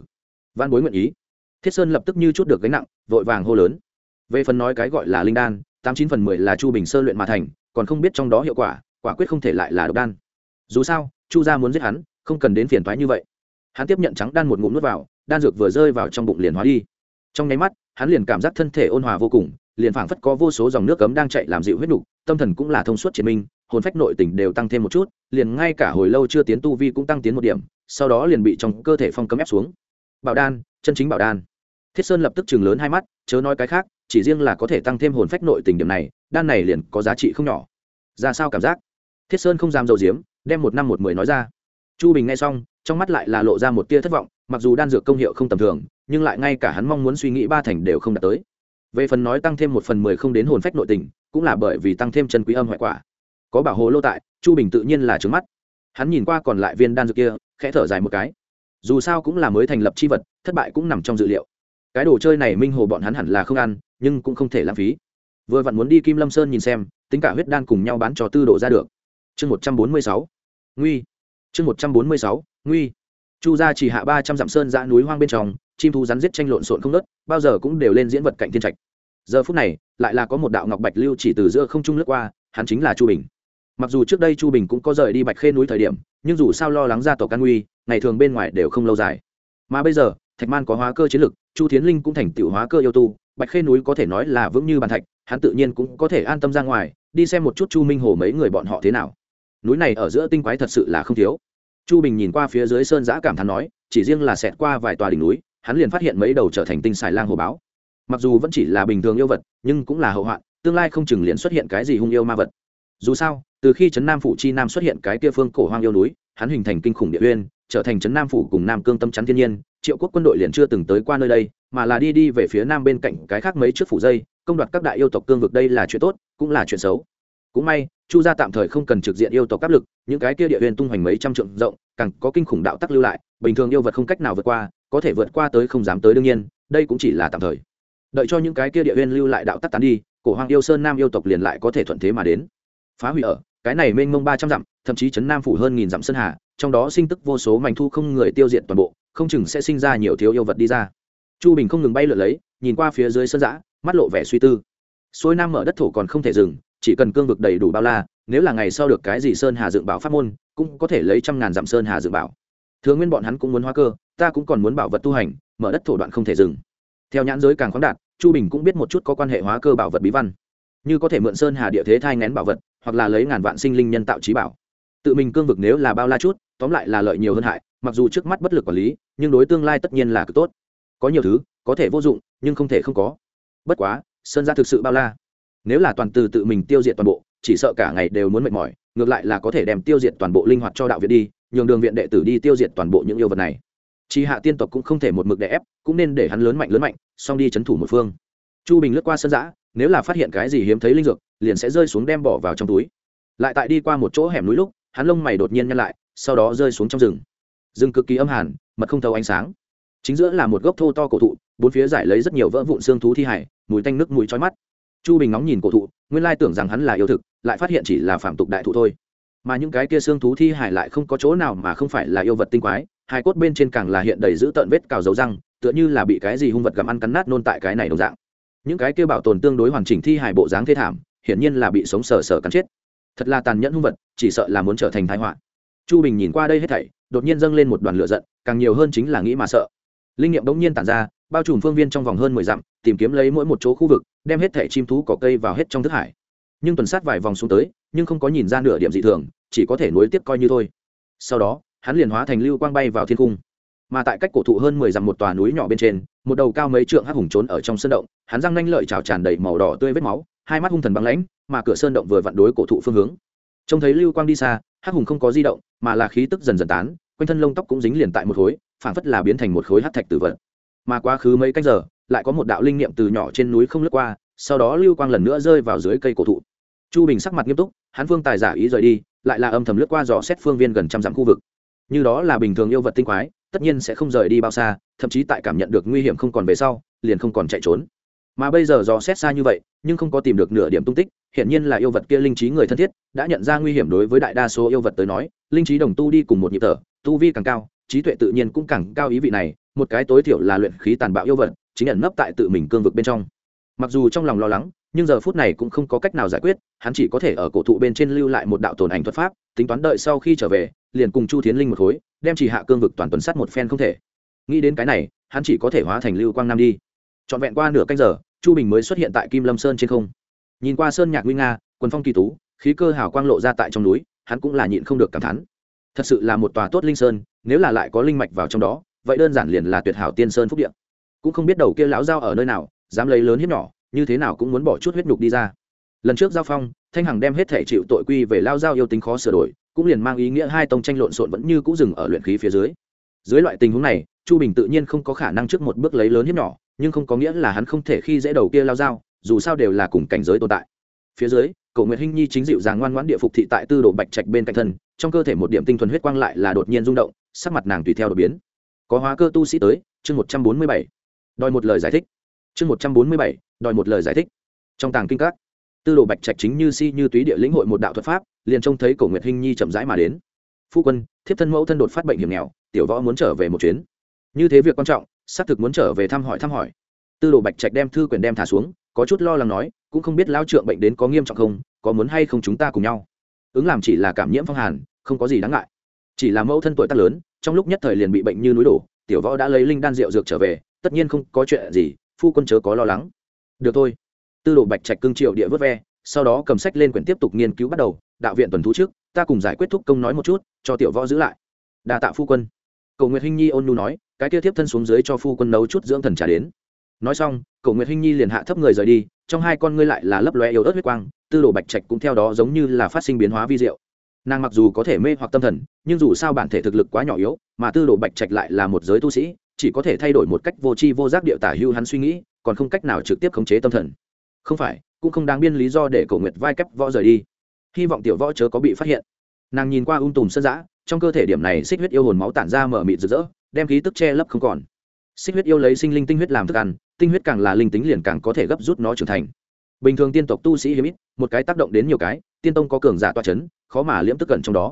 Văn bối nguyện ý. Thiết sơn lập tức như chút được gánh nặng, vội vàng hô lớn. Về phần nói cái gọi là linh đan, tám chín phần mười là chu bình sơ luyện mà thành, còn không biết trong đó hiệu quả quả quyết không thể lại là độc đan. Dù sao chu gia muốn giết hắn, không cần đến phiền thoái như vậy. Hắn tiếp nhận trắng đan một ngụm nuốt vào, đan dược vừa rơi vào trong bụng liền hóa đi. Trong nháy mắt, hắn liền cảm giác thân thể ôn hòa vô cùng, liền phảng phất có vô số dòng nước cấm đang chạy làm dịu huyết nục, tâm thần cũng là thông suốt triệt minh, hồn phách nội tình đều tăng thêm một chút, liền ngay cả hồi lâu chưa tiến tu vi cũng tăng tiến một điểm, sau đó liền bị trong cơ thể phong cấm ép xuống. Bảo đan, chân chính bảo đan. Thiết sơn lập tức chừng lớn hai mắt, chớ nói cái khác, chỉ riêng là có thể tăng thêm hồn phách nội tình điểm này, đan này liền có giá trị không nhỏ. Ra sao cảm giác? Thiết sơn không dám dầu diếm đem một năm một mười nói ra. Chu bình nghe xong, trong mắt lại là lộ ra một tia thất vọng, mặc dù đan dược công hiệu không tầm thường, nhưng lại ngay cả hắn mong muốn suy nghĩ ba thành đều không đạt tới. Về phần nói tăng thêm một phần mười không đến hồn phách nội tình, cũng là bởi vì tăng thêm chân quý âm hoại quả. Có bảo hộ lô tại, chu bình tự nhiên là trứng mắt. Hắn nhìn qua còn lại viên đan dược kia, khẽ thở dài một cái. Dù sao cũng là mới thành lập c h i vật, thất bại cũng nằm trong dự liệu. Cái đồ chơi này minh hồ bọn hắn hẳn là không ăn, nhưng cũng không thể lãng phí. Vừa vặn muốn đi kim lâm sơn nhìn xem, tính cả huyết đan cùng nhau bán cho tư đồ ra được chương một trăm bốn mươi sáu, nguy. Chương một trăm bốn mươi sáu, nguy. Chu gia chỉ hạ ba trăm dặm sơn dã núi hoang bên trong, chim thú rắn giết tranh lộn xộn không nớt bao giờ cũng đều lên diễn vật cạnh thiên trạch. Giờ phút này, lại là có một đạo ngọc bạch lưu chỉ từ giữa không trung lướt qua, hắn chính là chu bình. Mặc dù trước đây chu bình cũng có rời đi bạch khê núi thời điểm, nhưng dù sao lo lắng ra tổ can nguy, ngày thường bên ngoài đều không lâu dài. Mà bây giờ, thạch man có hóa cơ chiến lực, chu tiến linh cũng thành tựu hóa cơ yêu tu, bạch khê núi có thể nói là vững như bàn thạch, hắn tự nhiên cũng có thể an tâm ra ngoài, đi xem một chút chu minh hồ mấy người bọn họ thế nào núi này ở giữa tinh quái thật sự là không thiếu. Chu bình nhìn qua phía dưới sơn giã cảm thán nói, chỉ riêng là xẹt qua vài tòa đỉnh núi, hắn liền phát hiện mấy đầu trở thành tinh xài lang hồ báo. Mặc dù vẫn chỉ là bình thường yêu vật, nhưng cũng là hậu hoạn, tương lai không chừng liền xuất hiện cái gì hung yêu ma vật. Dù sao, từ khi trấn nam phủ chi nam xuất hiện cái kia phương cổ hoang yêu núi, hắn hình thành kinh khủng địa uyên, trở thành trấn nam phủ cùng nam cương tâm chắn thiên nhiên, triệu quốc quân đội liền chưa từng tới qua nơi đây, mà là đi đi về phía nam bên cạnh cái khác mấy trước phủ dây, công đoạt các đại yêu tộc cương vực đây là chuyện tốt, cũng là chuyện xấu cũng may, chu gia tạm thời không cần trực diện yêu tộc áp lực, những cái kia địa huyền tung hoành mấy trăm trượng rộng, càng có kinh khủng đạo tắc lưu lại, bình thường yêu vật không cách nào vượt qua, có thể vượt qua tới không dám tới đương nhiên, đây cũng chỉ là tạm thời. Đợi cho những cái kia địa huyền lưu lại đạo tắc tán đi, cổ hoàng yêu sơn nam yêu tộc liền lại có thể thuận thế mà đến. Phá hủy ở, cái này mênh mông ba trăm dặm, thậm chí chấn nam phủ hơn nghìn dặm sơn hà, trong đó sinh tức vô số mảnh thu không người tiêu diệt toàn bộ, không chừng sẽ sinh ra nhiều thiếu yêu vật đi ra. Chu bình không ngừng bay lượn lấy, nhìn qua phía dưới sơn giã mắt lộ vẻ suy tư. Xuôi nam mở đất thổ còn không thể dừng chỉ cần cương vực đầy đủ bao la, nếu là ngày sau được cái gì sơn hà dựng bảo pháp môn, cũng có thể lấy trăm ngàn dặm sơn hà dựng bảo. Thường nguyên bọn hắn cũng muốn hóa cơ, ta cũng còn muốn bảo vật tu hành, mở đất thổ đoạn không thể dừng. Theo nhãn giới càng khoáng đạt, chu bình cũng biết một chút có quan hệ hóa cơ bảo vật bí văn. Như có thể mượn sơn hà địa thế thai ngén bảo vật, hoặc là lấy ngàn vạn sinh linh nhân tạo trí bảo. Tự mình cương vực nếu là bao la chút, tóm lại là lợi nhiều hơn hại, mặc dù trước mắt bất lực quản lý, nhưng đối tương lai tất nhiên là cực tốt. Có nhiều thứ, có thể vô dụng, nhưng không thể không có. Bất quá, sơn gia thực sự bao la nếu là toàn từ tự mình tiêu diệt toàn bộ, chỉ sợ cả ngày đều muốn mệt mỏi, ngược lại là có thể đem tiêu diệt toàn bộ linh hoạt cho đạo viện đi, nhường đường viện đệ tử đi tiêu diệt toàn bộ những yêu vật này. Chỉ hạ tiên tộc cũng không thể một mực đè ép, cũng nên để hắn lớn mạnh lớn mạnh, xong đi chấn thủ một phương. Chu bình lướt qua sân giã, nếu là phát hiện cái gì hiếm thấy linh dược, liền sẽ rơi xuống đem bỏ vào trong túi. Lại tại đi qua một chỗ hẻm núi lúc, hắn lông mày đột nhiên nhăn lại, sau đó rơi xuống trong rừng. Rừng cực kỳ âm hàn, mật không thấu ánh sáng. Chính giữa là một gốc thô to cổ thụ, bốn phía giải lấy rất nhiều vỡ vụn xương thú thi hải, mùi tanh nước mùi chói mắt chu bình ngóng nhìn cổ thụ, nguyên lai tưởng rằng hắn là yêu thực, lại phát hiện chỉ là phạm tục đại thụ thôi. Mà những cái kia xương thú thi hải lại không có chỗ nào mà không phải là yêu vật tinh quái hai cốt bên trên càng là hiện đầy giữ tợn vết cào dấu răng, tựa như là bị cái gì hung vật gặm ăn cắn nát nôn tại cái này đồng dạng. Những cái kia bảo tồn tương đối hoàn chỉnh thi hải bộ dáng thê thảm, hiển nhiên là bị sống sờ sờ cắn chết. Thật là tàn nhẫn hung vật, chỉ sợ là muốn trở thành thái họa. Chu bình nhìn qua đây hết thảy, đột nhiên dâng lên một đoàn lửa giận, càng nhiều hơn chính là nghĩ mà sợ. Linh nghiệm bỗng nhiên tản ra bao trùm phương viên trong vòng hơn mười dặm, tìm kiếm lấy mỗi một chỗ khu vực, đem hết thẻ chim thú, cỏ cây vào hết trong thức hải. Nhưng tuần sát vài vòng xuống tới, nhưng không có nhìn ra nửa điểm dị thường, chỉ có thể nối tiếp coi như thôi. Sau đó, hắn liền hóa thành lưu quang bay vào thiên cung. Mà tại cách cổ thụ hơn mười dặm một tòa núi nhỏ bên trên, một đầu cao mấy trượng hắc hùng trốn ở trong sơn động, hắn răng nanh lợi trào tràn đầy màu đỏ tươi vết máu, hai mắt hung thần băng lãnh, mà cửa sơn động vừa vặn đối cổ thụ phương hướng. Trông thấy lưu quang đi xa, hắc hùng không có di động, mà là khí tức dần dần tán, quanh thân lông tóc cũng dính liền tại một khối, phảng phất là biến thành một khối hắc thạch tử vật mà quá khứ mấy cách giờ, lại có một đạo linh niệm từ nhỏ trên núi không lướt qua, sau đó lưu quang lần nữa rơi vào dưới cây cổ thụ. Chu bình sắc mặt nghiêm túc, hắn phương tài giả ý rời đi, lại là âm thầm lướt qua dò xét phương viên gần trăm dặm khu vực. Như đó là bình thường yêu vật tinh quái, tất nhiên sẽ không rời đi bao xa, thậm chí tại cảm nhận được nguy hiểm không còn về sau, liền không còn chạy trốn. Mà bây giờ dò xét xa như vậy, nhưng không có tìm được nửa điểm tung tích hiện nhiên là yêu vật kia linh trí người thân thiết, đã nhận ra nguy hiểm đối với đại đa số yêu vật tới nói, linh trí đồng tu đi cùng một nhịp thở, tu vi càng cao, trí tuệ tự nhiên cũng càng cao ý vị này một cái tối thiểu là luyện khí tàn bạo yêu vật, chính ẩn nấp tại tự mình cương vực bên trong. Mặc dù trong lòng lo lắng, nhưng giờ phút này cũng không có cách nào giải quyết, hắn chỉ có thể ở cổ thụ bên trên lưu lại một đạo tồn ảnh thuật pháp, tính toán đợi sau khi trở về, liền cùng chu thiến linh một khối, đem chỉ hạ cương vực toàn tuần sắt một phen không thể. Nghĩ đến cái này, hắn chỉ có thể hóa thành lưu quang nam đi. Trọn vẹn qua nửa canh giờ, chu bình mới xuất hiện tại kim lâm sơn trên không. Nhìn qua sơn nhạc nguy nga, quần phong kỳ tú, khí cơ hào quang lộ ra tại trong núi, hắn cũng là nhịn không được cảm thán. Thật sự là một tòa tốt linh sơn, nếu là lại có linh mạch vào trong đó vậy đơn giản liền là tuyệt hảo tiên sơn phúc địa, cũng không biết đầu kia lão giao ở nơi nào dám lấy lớn hiếp nhỏ như thế nào cũng muốn bỏ chút huyết nhục đi ra. Lần trước giao phong thanh hằng đem hết thể chịu tội quy về lao giao yêu tính khó sửa đổi cũng liền mang ý nghĩa hai tông tranh lộn xộn vẫn như cũ dừng ở luyện khí phía dưới. Dưới loại tình huống này chu bình tự nhiên không có khả năng trước một bước lấy lớn hiếp nhỏ nhưng không có nghĩa là hắn không thể khi dễ đầu kia lao dao dù sao đều là cùng cảnh giới tồn tại. Phía dưới cậu nguyệt hinh nhi chính dịu dàng ngoan ngoãn địa phục thị tại tư đồ bạch trạch bên cạnh thân trong cơ thể một điểm tinh thuần huyết quang lại là đột nhiên rung động sắc mặt nàng tùy theo đột biến có hóa cơ tu sĩ tới, chương một trăm bốn mươi bảy. Đòi một lời giải thích. Chương một trăm bốn mươi bảy, đòi một lời giải thích. Trong tàng kinh các, tư đồ bạch trạch chính như si như túy địa lĩnh hội một đạo thuật pháp, liền trông thấy cổ nguyệt hinh nhi chậm rãi mà đến. Phu quân, thiếp thân mẫu thân đột phát bệnh hiểm nghèo, tiểu võ muốn trở về một chuyến. Như thế việc quan trọng, xác thực muốn trở về thăm hỏi thăm hỏi. Tư đồ bạch trạch đem thư quyền đem thả xuống, có chút lo lắng nói, cũng không biết lao trượng bệnh đến có nghiêm trọng không, có muốn hay không chúng ta cùng nhau. Ứng làm chỉ là cảm nhiễm phong hàn, không có gì đáng ngại. Chỉ là mẫu thân tuổi tác lớn trong lúc nhất thời liền bị bệnh như núi đổ, tiểu võ đã lấy linh đan rượu dược trở về, tất nhiên không có chuyện gì, phu quân chớ có lo lắng. Được thôi. Tư đồ bạch trạch cương triệu địa vớt ve, sau đó cầm sách lên quyển tiếp tục nghiên cứu bắt đầu, đạo viện tuần thú trước, ta cùng giải quyết thúc công nói một chút, cho tiểu võ giữ lại. Đa tạ phu quân. Cầu nguyệt hinh nhi ôn nu nói, cái kia tiếp thân xuống dưới cho phu quân nấu chút dưỡng thần trả đến. Nói xong, cầu nguyệt hinh nhi liền hạ thấp người rời đi, trong hai con ngươi lại là lấp lóe yếu ớt huyết quang, tư đồ bạch trạch cũng theo đó giống như là phát sinh biến hóa vi diệu nàng mặc dù có thể mê hoặc tâm thần, nhưng dù sao bản thể thực lực quá nhỏ yếu, mà tư đồ bạch trạch lại là một giới tu sĩ, chỉ có thể thay đổi một cách vô tri vô giác điệu tả hưu hắn suy nghĩ, còn không cách nào trực tiếp khống chế tâm thần. Không phải, cũng không đáng biên lý do để cầu nguyệt vai kép võ rời đi. Hy vọng tiểu võ chớ có bị phát hiện. Nàng nhìn qua ung tùm sân giã trong cơ thể điểm này xích huyết yêu hồn máu tản ra mở mịt rực rỡ, đem khí tức che lấp không còn. Xích huyết yêu lấy sinh linh tinh huyết làm thức ăn, tinh huyết càng là linh tính liền càng có thể gấp rút nó trưởng thành bình thường tiên tộc tu sĩ hiếm ít, một cái tác động đến nhiều cái, tiên tông có cường giả toa c h ấ n khó mà liễm tức cận trong đó.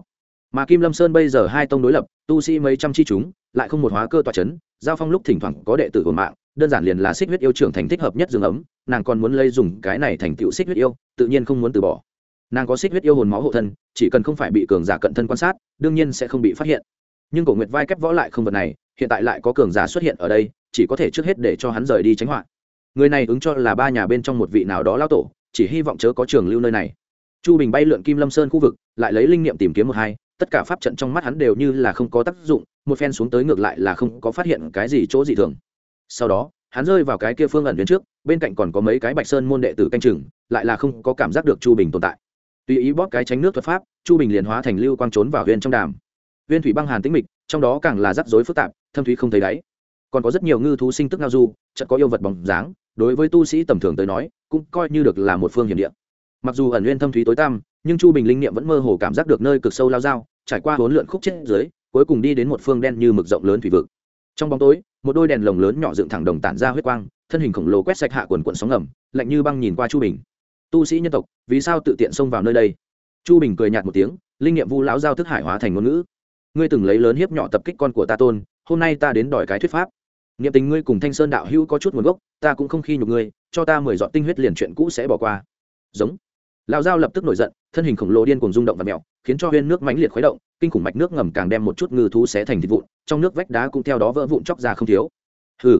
Mà kim lâm sơn bây giờ hai tông đối lập, tu sĩ mấy trăm chi chúng, lại không một hóa cơ toa c h ấ n giao phong lúc thỉnh thoảng có đệ tử của mạng, đơn giản liền là xích huyết yêu trưởng thành thích hợp nhất dương ấm, nàng còn muốn lấy dùng cái này thành tựu xích huyết yêu, tự nhiên không muốn từ bỏ. Nàng có xích huyết yêu hồn máu hộ thân, chỉ cần không phải bị cường giả cận thân quan sát, đương nhiên sẽ không bị phát hiện. Nhưng cổ nguyệt vai kép võ lại không vật này, hiện tại lại có cường giả xuất hiện ở đây, chỉ có thể trước hết để cho hắn rời đi tránh họa người này ứng cho là ba nhà bên trong một vị nào đó lao tổ, chỉ hy vọng chớ có trường lưu nơi này. Chu bình bay lượn kim lâm sơn khu vực, lại lấy linh nghiệm tìm kiếm một hai, tất cả pháp trận trong mắt hắn đều như là không có tác dụng, một phen xuống tới ngược lại là không có phát hiện cái gì chỗ gì thường. Sau đó, hắn rơi vào cái kia phương ẩn đến trước, bên cạnh còn có mấy cái bạch sơn môn đệ tử canh chừng, lại là không có cảm giác được chu bình tồn tại. Tùy ý bóp cái tránh nước thuật pháp, chu bình liền hóa thành lưu quang trốn vào huyền trong đàm. Huyền thủy băng hàn tĩnh mịch, trong đó càng là rắc rối phức tạp, thâm thúy không thấy đáy. Còn có rất nhiều ngư thú sinh tức ngao du, chợt có yêu vật bóng dáng đối với tu sĩ tầm thường tới nói, cũng coi như được là một phương hiểm địa. Mặc dù ẩn nguyên thâm thúy tối tăm, nhưng chu bình linh niệm vẫn mơ hồ cảm giác được nơi cực sâu lao dao, trải qua hỗn lượn khúc chết dưới, cuối cùng đi đến một phương đen như mực rộng lớn thủy vực. Trong bóng tối, một đôi đèn lồng lớn nhỏ dựng thẳng đồng tản ra huyết quang, thân hình khổng lồ quét sạch hạ quần quận sóng ngầm, lạnh như băng nhìn qua chu bình. Tu sĩ nhân tộc, vì sao tự tiện xông vào nơi đây? Chu bình cười nhạt một tiếng, linh nghiệm vu lão giao thức hải hóa thành ngôn ngữ. Ngươi từng lấy lớn hiếp nhỏ tập kích con của ta tôn, hôm nay ta đến đòi cái thuyết pháp nghiệm tình ngươi cùng thanh sơn đạo hữu có chút nguồn gốc, ta cũng không khi nhục ngươi, cho ta mười dọn tinh huyết liền chuyện cũ sẽ bỏ qua. Giống. Lão giao lập tức nổi giận, thân hình khổng lồ điên cùng rung động và mèo, khiến cho huyên nước mãnh liệt khuấy động, kinh khủng mạch nước ngầm càng đem một chút ngư thú xé thành thịt vụn, trong nước vách đá cũng theo đó vỡ vụn chóc ra không thiếu. Hừ.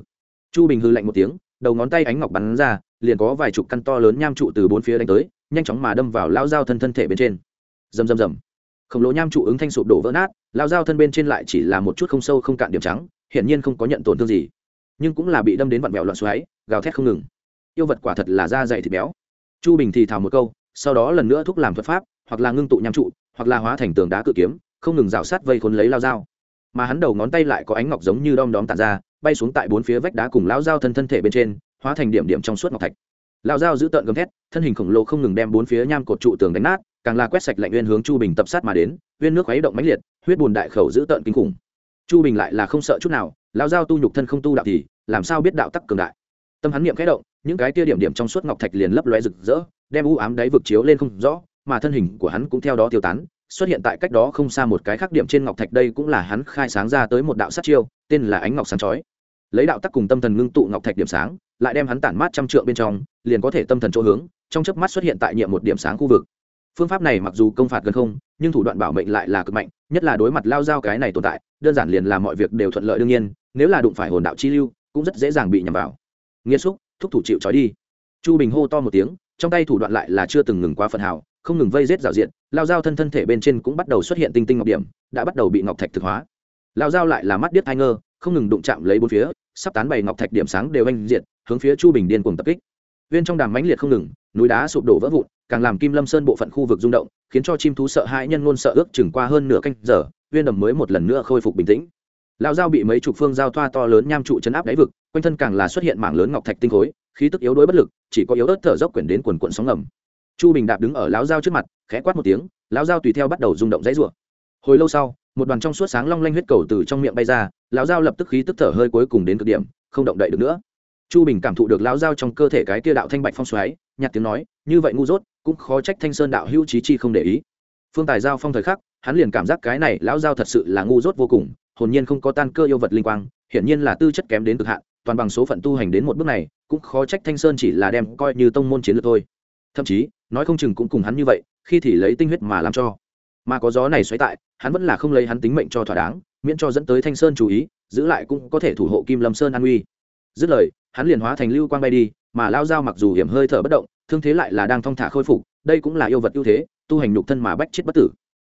Chu bình hư lạnh một tiếng, đầu ngón tay ánh ngọc bắn ra, liền có vài chục căn to lớn nham trụ từ bốn phía đánh tới, nhanh chóng mà đâm vào lao dao thân thân thể bên trên. Rầm rầm rầm. Khổng lồ nham trụ ứng thanh sụp đổ vỡ nát lao dao thân bên trên lại chỉ là một chút không sâu không cạn điểm trắng hiển nhiên không có nhận tổn thương gì. Nhưng cũng là bị đâm đến vặn vẹo loạn xoáy, gào thét không ngừng. Yêu vật quả thật là da dày thịt béo. Chu bình thì thào một câu, sau đó lần nữa thúc làm thuật pháp, hoặc là ngưng tụ nham trụ, hoặc là hóa thành tường đá cự kiếm, không ngừng rào sát vây khốn lấy lao dao. Mà hắn đầu ngón tay lại có ánh ngọc giống như đom đóm tàn ra, bay xuống tại bốn phía vách đá cùng lao dao thân thân thể bên trên, hóa thành điểm điểm trong suốt ngọc thạch. Lao dao giữ tợn gầm thét, thân hình khổng lồ không ngừng đem bốn phía nham cột trụ tường đánh nát, càng là quét sạch lạnh uyên hướng chu bình tập sát mà đến uyên nước khuấy động mãnh liệt, huyết bùn đại khẩu giữ tợn kinh khủng chu bình lại là không sợ chút nào lao Giao tu nhục thân không tu đạo thì làm sao biết đạo tắc cường đại? Tâm hắn niệm khẽ động, những cái tia điểm điểm trong suốt ngọc thạch liền lấp lóe rực rỡ, đem u ám đáy vực chiếu lên không rõ, mà thân hình của hắn cũng theo đó tiêu tán, xuất hiện tại cách đó không xa một cái khác điểm trên ngọc thạch đây cũng là hắn khai sáng ra tới một đạo sát chiêu, tên là ánh ngọc sáng chói. Lấy đạo tắc cùng tâm thần ngưng tụ ngọc thạch điểm sáng, lại đem hắn tản mát trăm trượng bên trong, liền có thể tâm thần chỗ hướng, trong chớp mắt xuất hiện tại nhiệm một điểm sáng khu vực phương pháp này mặc dù công phạt gần không, nhưng thủ đoạn bảo mệnh lại là cực mạnh, nhất là đối mặt lao giao cái này tồn tại, đơn giản liền làm mọi việc đều thuận lợi đương nhiên, nếu là đụng phải hồn đạo chi lưu, cũng rất dễ dàng bị nhầm vào. Nghiêm xúc, thúc thủ chịu trói đi. Chu bình hô to một tiếng, trong tay thủ đoạn lại là chưa từng ngừng quá phần hào, không ngừng vây rết rào diện, lao dao thân thân thể bên trên cũng bắt đầu xuất hiện tinh tinh ngọc điểm, đã bắt đầu bị ngọc thạch thực hóa. Lao dao lại là mắt điếc hai ngơ, không ngừng đụng chạm lấy bốn phía, sắp tán bày ngọc thạch điểm sáng đều anh diện hướng phía chu bình điên cùng tập kích. Viên trong đàm mãnh liệt không ngừng, núi đá sụp đổ vỡ vụn càng làm kim lâm sơn bộ phận khu vực rung động, khiến cho chim thú sợ hãi nhân ngôn sợ ước chừng qua hơn nửa canh giờ, viên đầm mới một lần nữa khôi phục bình tĩnh. Lao dao bị mấy chục phương giao thoa to lớn nham trụ chấn áp đáy vực, quanh thân càng là xuất hiện mảng lớn ngọc thạch tinh khối, khí tức yếu đuối bất lực, chỉ có yếu ớt thở dốc quyển đến quần quận sóng ngầm. Chu bình đạp đứng ở lão dao trước mặt, khẽ quát một tiếng, lão dao tùy theo bắt đầu rung động dãy rủa. Hồi lâu sau, một đoàn trong suốt sáng long lanh huyết cầu từ trong miệng bay ra, lão dao lập tức khí tức thở hơi cuối cùng đến cực điểm, không động đậy được nữa. Chu bình cảm thụ được lão dao trong cơ thể cái kia đạo thanh bạch phong xoáy, nhạt tiếng nói như vậy ngu dốt, cũng khó trách thanh sơn đạo hữu trí chi không để ý. Phương tài giao phong thời khắc, hắn liền cảm giác cái này lão Giao thật sự là ngu dốt vô cùng, hồn nhiên không có tan cơ yêu vật linh quang, hiển nhiên là tư chất kém đến cực hạn, toàn bằng số phận tu hành đến một bước này, cũng khó trách thanh sơn chỉ là đem coi như tông môn chiến lược thôi. Thậm chí, nói không chừng cũng cùng hắn như vậy, khi thì lấy tinh huyết mà làm cho. Mà có gió này xoáy tại, hắn vẫn là không lấy hắn tính mệnh cho thỏa đáng, miễn cho dẫn tới thanh sơn chú ý, giữ lại cũng có thể thủ hộ kim lâm sơn an uy dứt lời, hắn liền hóa thành lưu quang bay đi, mà lao dao mặc dù hiểm hơi thở bất động thương thế lại là đang thong thả khôi phục, đây cũng là yêu vật ưu thế, tu hành nhục thân mà bách chết bất tử.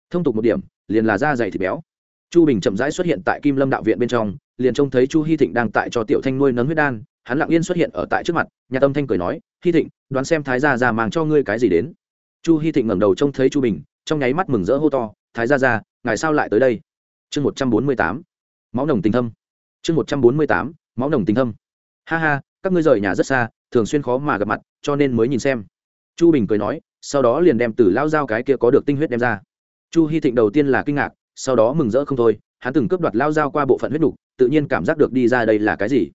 Thông tục một điểm, liền là da dày thịt béo. Chu bình chậm rãi xuất hiện tại kim lâm đạo viện bên trong, liền trông thấy chu hy thịnh đang tại cho tiểu thanh nuôi nấng huyết đan, hắn lặng yên xuất hiện ở tại trước mặt, nhà tâm thanh cười nói hy thịnh, đoán xem thái gia già mang cho ngươi cái gì đến. Chu hy thịnh ngẩng đầu trông thấy chu bình, trong nháy mắt mừng rỡ hô to, thái gia già ngài sao lại tới đây? Chương một trăm bốn mươi tám, máu nồng tình thâm. Chương một trăm bốn mươi tám, máu nồng tình thâm. Ha ha, các ngươi rời nhà rất xa thường xuyên khó mà gặp mặt, cho nên mới nhìn xem. Chu bình cười nói, sau đó liền đem từ lao dao cái kia có được tinh huyết đem ra. Chu hy thịnh đầu tiên là kinh ngạc, sau đó mừng rỡ không thôi, hắn từng cướp đoạt lao dao qua bộ phận huyết đục tự nhiên cảm giác được đi ra đây là cái gì.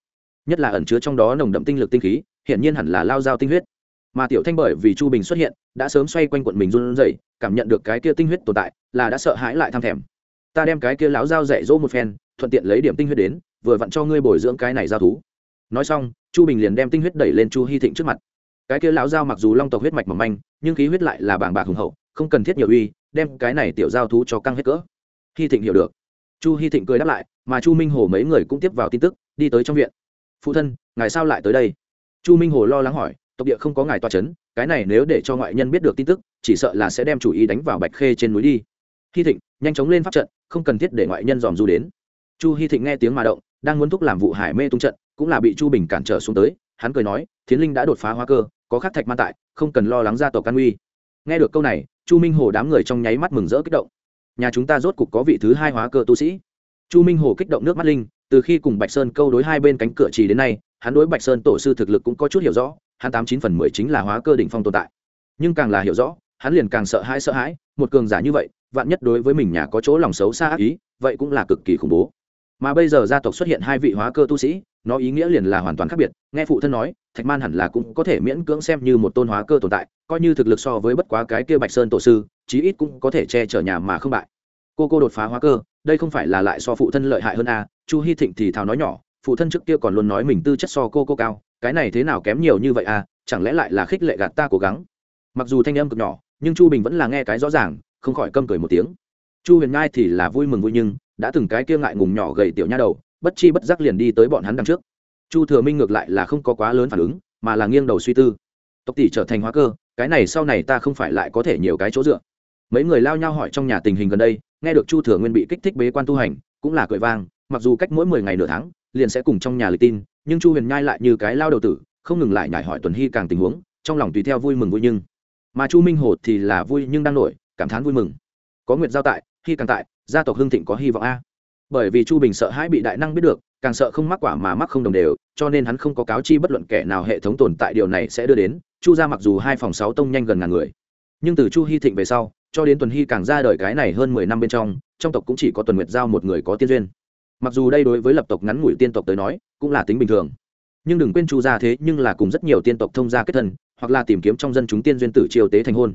Nhất là ẩn chứa trong đó nồng đậm tinh lực tinh khí, hiển nhiên hẳn là lao dao tinh huyết. Mà tiểu thanh bởi vì chu bình xuất hiện, đã sớm xoay quanh quận mình run rẩy, cảm nhận được cái kia tinh huyết tồn tại, là đã sợ hãi lại tham thèm. Ta đem cái kia láo dao dạy dỗ một phen, thuận tiện lấy điểm tinh huyết đến, vừa vặn cho ngươi bồi dưỡng cái này giao thú nói xong, chu bình liền đem tinh huyết đẩy lên chu hy thịnh trước mặt. Cái kia lão dao mặc dù long tộc huyết mạch mỏng manh, nhưng khí huyết lại là bảng bạc hùng hậu, không cần thiết nhiều uy, đem cái này tiểu giao thú cho căng hết cỡ. Hy thịnh hiểu được. Chu hy thịnh cười đáp lại, mà chu minh hồ mấy người cũng tiếp vào tin tức, đi tới trong viện. Phụ thân, ngài sao lại tới đây? Chu minh hồ lo lắng hỏi, tộc địa không có ngài toa c h ấ n cái này nếu để cho ngoại nhân biết được tin tức, chỉ sợ là sẽ đem chủ ý đánh vào bạch khê trên núi đi. Hy thịnh, nhanh chóng lên pháp trận, không cần thiết để ngoại nhân dòm du đến. Chu hy thịnh nghe tiếng mà động, đang muốn thúc làm vụ hải mê tung trận cũng là bị chu bình cản trở xuống tới, hắn cười nói, thiến linh đã đột phá hoa cơ, có khắc thạch man tại, không cần lo lắng ra tộc can uy. Nghe được câu này, chu minh hồ đám người trong nháy mắt mừng rỡ kích động. Nhà chúng ta rốt cục có vị thứ hai hóa cơ tu sĩ. Chu minh hồ kích động nước mắt linh, từ khi cùng bạch sơn câu đối hai bên cánh cửa trì đến nay, hắn đối bạch sơn tổ sư thực lực cũng có chút hiểu rõ, hắn tám chín phần mười chính là hóa cơ đỉnh phong tồn tại. Nhưng càng là hiểu rõ, hắn liền càng sợ hãi sợ hãi, một cường giả như vậy, vạn nhất đối với mình nhà có chỗ lòng xấu xa ác ý, vậy cũng là cực kỳ khủng bố. Mà bây giờ gia tộc xuất hiện hai vị hóa cơ tu sĩ nó ý nghĩa liền là hoàn toàn khác biệt. Nghe phụ thân nói, thạch man hẳn là cũng có thể miễn cưỡng xem như một tôn hóa cơ tồn tại, coi như thực lực so với bất quá cái kia bạch sơn tổ sư, chí ít cũng có thể che chở nhà mà không bại. Cô cô đột phá hóa cơ, đây không phải là lại so phụ thân lợi hại hơn a, chu hy thịnh thì thào nói nhỏ, phụ thân trước kia còn luôn nói mình tư chất so cô cô cao, cái này thế nào kém nhiều như vậy à chẳng lẽ lại là khích lệ gạt ta cố gắng? Mặc dù thanh âm cực nhỏ, nhưng chu bình vẫn là nghe cái rõ ràng, không khỏi câm cười một tiếng. Chu huyền ngai thì là vui mừng vui nhưng, đã từng cái kia ngại ngùng nhỏ gầy tiểu nha đầu bất chi bất giác liền đi tới bọn hắn đằng trước. Chu thừa minh ngược lại là không có quá lớn phản ứng, mà là nghiêng đầu suy tư. Tộc tỷ trở thành hóa cơ, cái này sau này ta không phải lại có thể nhiều cái chỗ dựa. Mấy người lao nhau hỏi trong nhà tình hình gần đây, nghe được chu thừa nguyên bị kích thích bế quan tu hành, cũng là cười vang, mặc dù cách mỗi mười ngày nửa tháng, liền sẽ cùng trong nhà lịch tin, nhưng chu huyền nhai lại như cái lao đầu tử, không ngừng lại nhải hỏi tuần hy càng tình huống, trong lòng tùy theo vui mừng vui nhưng. Mà chu minh hồ thì là vui nhưng đang nổi, cảm thán vui mừng. Có nguyệt giao tại khi càng tại, gia tộc hưng thịnh có hy vọng a bởi vì chu bình sợ hãi bị đại năng biết được, càng sợ không mắc quả mà mắc không đồng đều, cho nên hắn không có cáo chi bất luận kẻ nào hệ thống tồn tại điều này sẽ đưa đến. Chu ra mặc dù hai phòng sáu tông nhanh gần ngàn người, nhưng từ chu hy thịnh về sau, cho đến tuần hy càng ra đời cái này hơn mười năm bên trong trong tộc cũng chỉ có tuần nguyệt giao một người có tiên duyên. Mặc dù đây đối với lập tộc ngắn ngủi tiên tộc tới nói, cũng là tính bình thường, nhưng đừng quên chu ra thế nhưng là cùng rất nhiều tiên tộc thông gia kết thân, hoặc là tìm kiếm trong dân chúng tiên duyên tử triều tế thành hôn.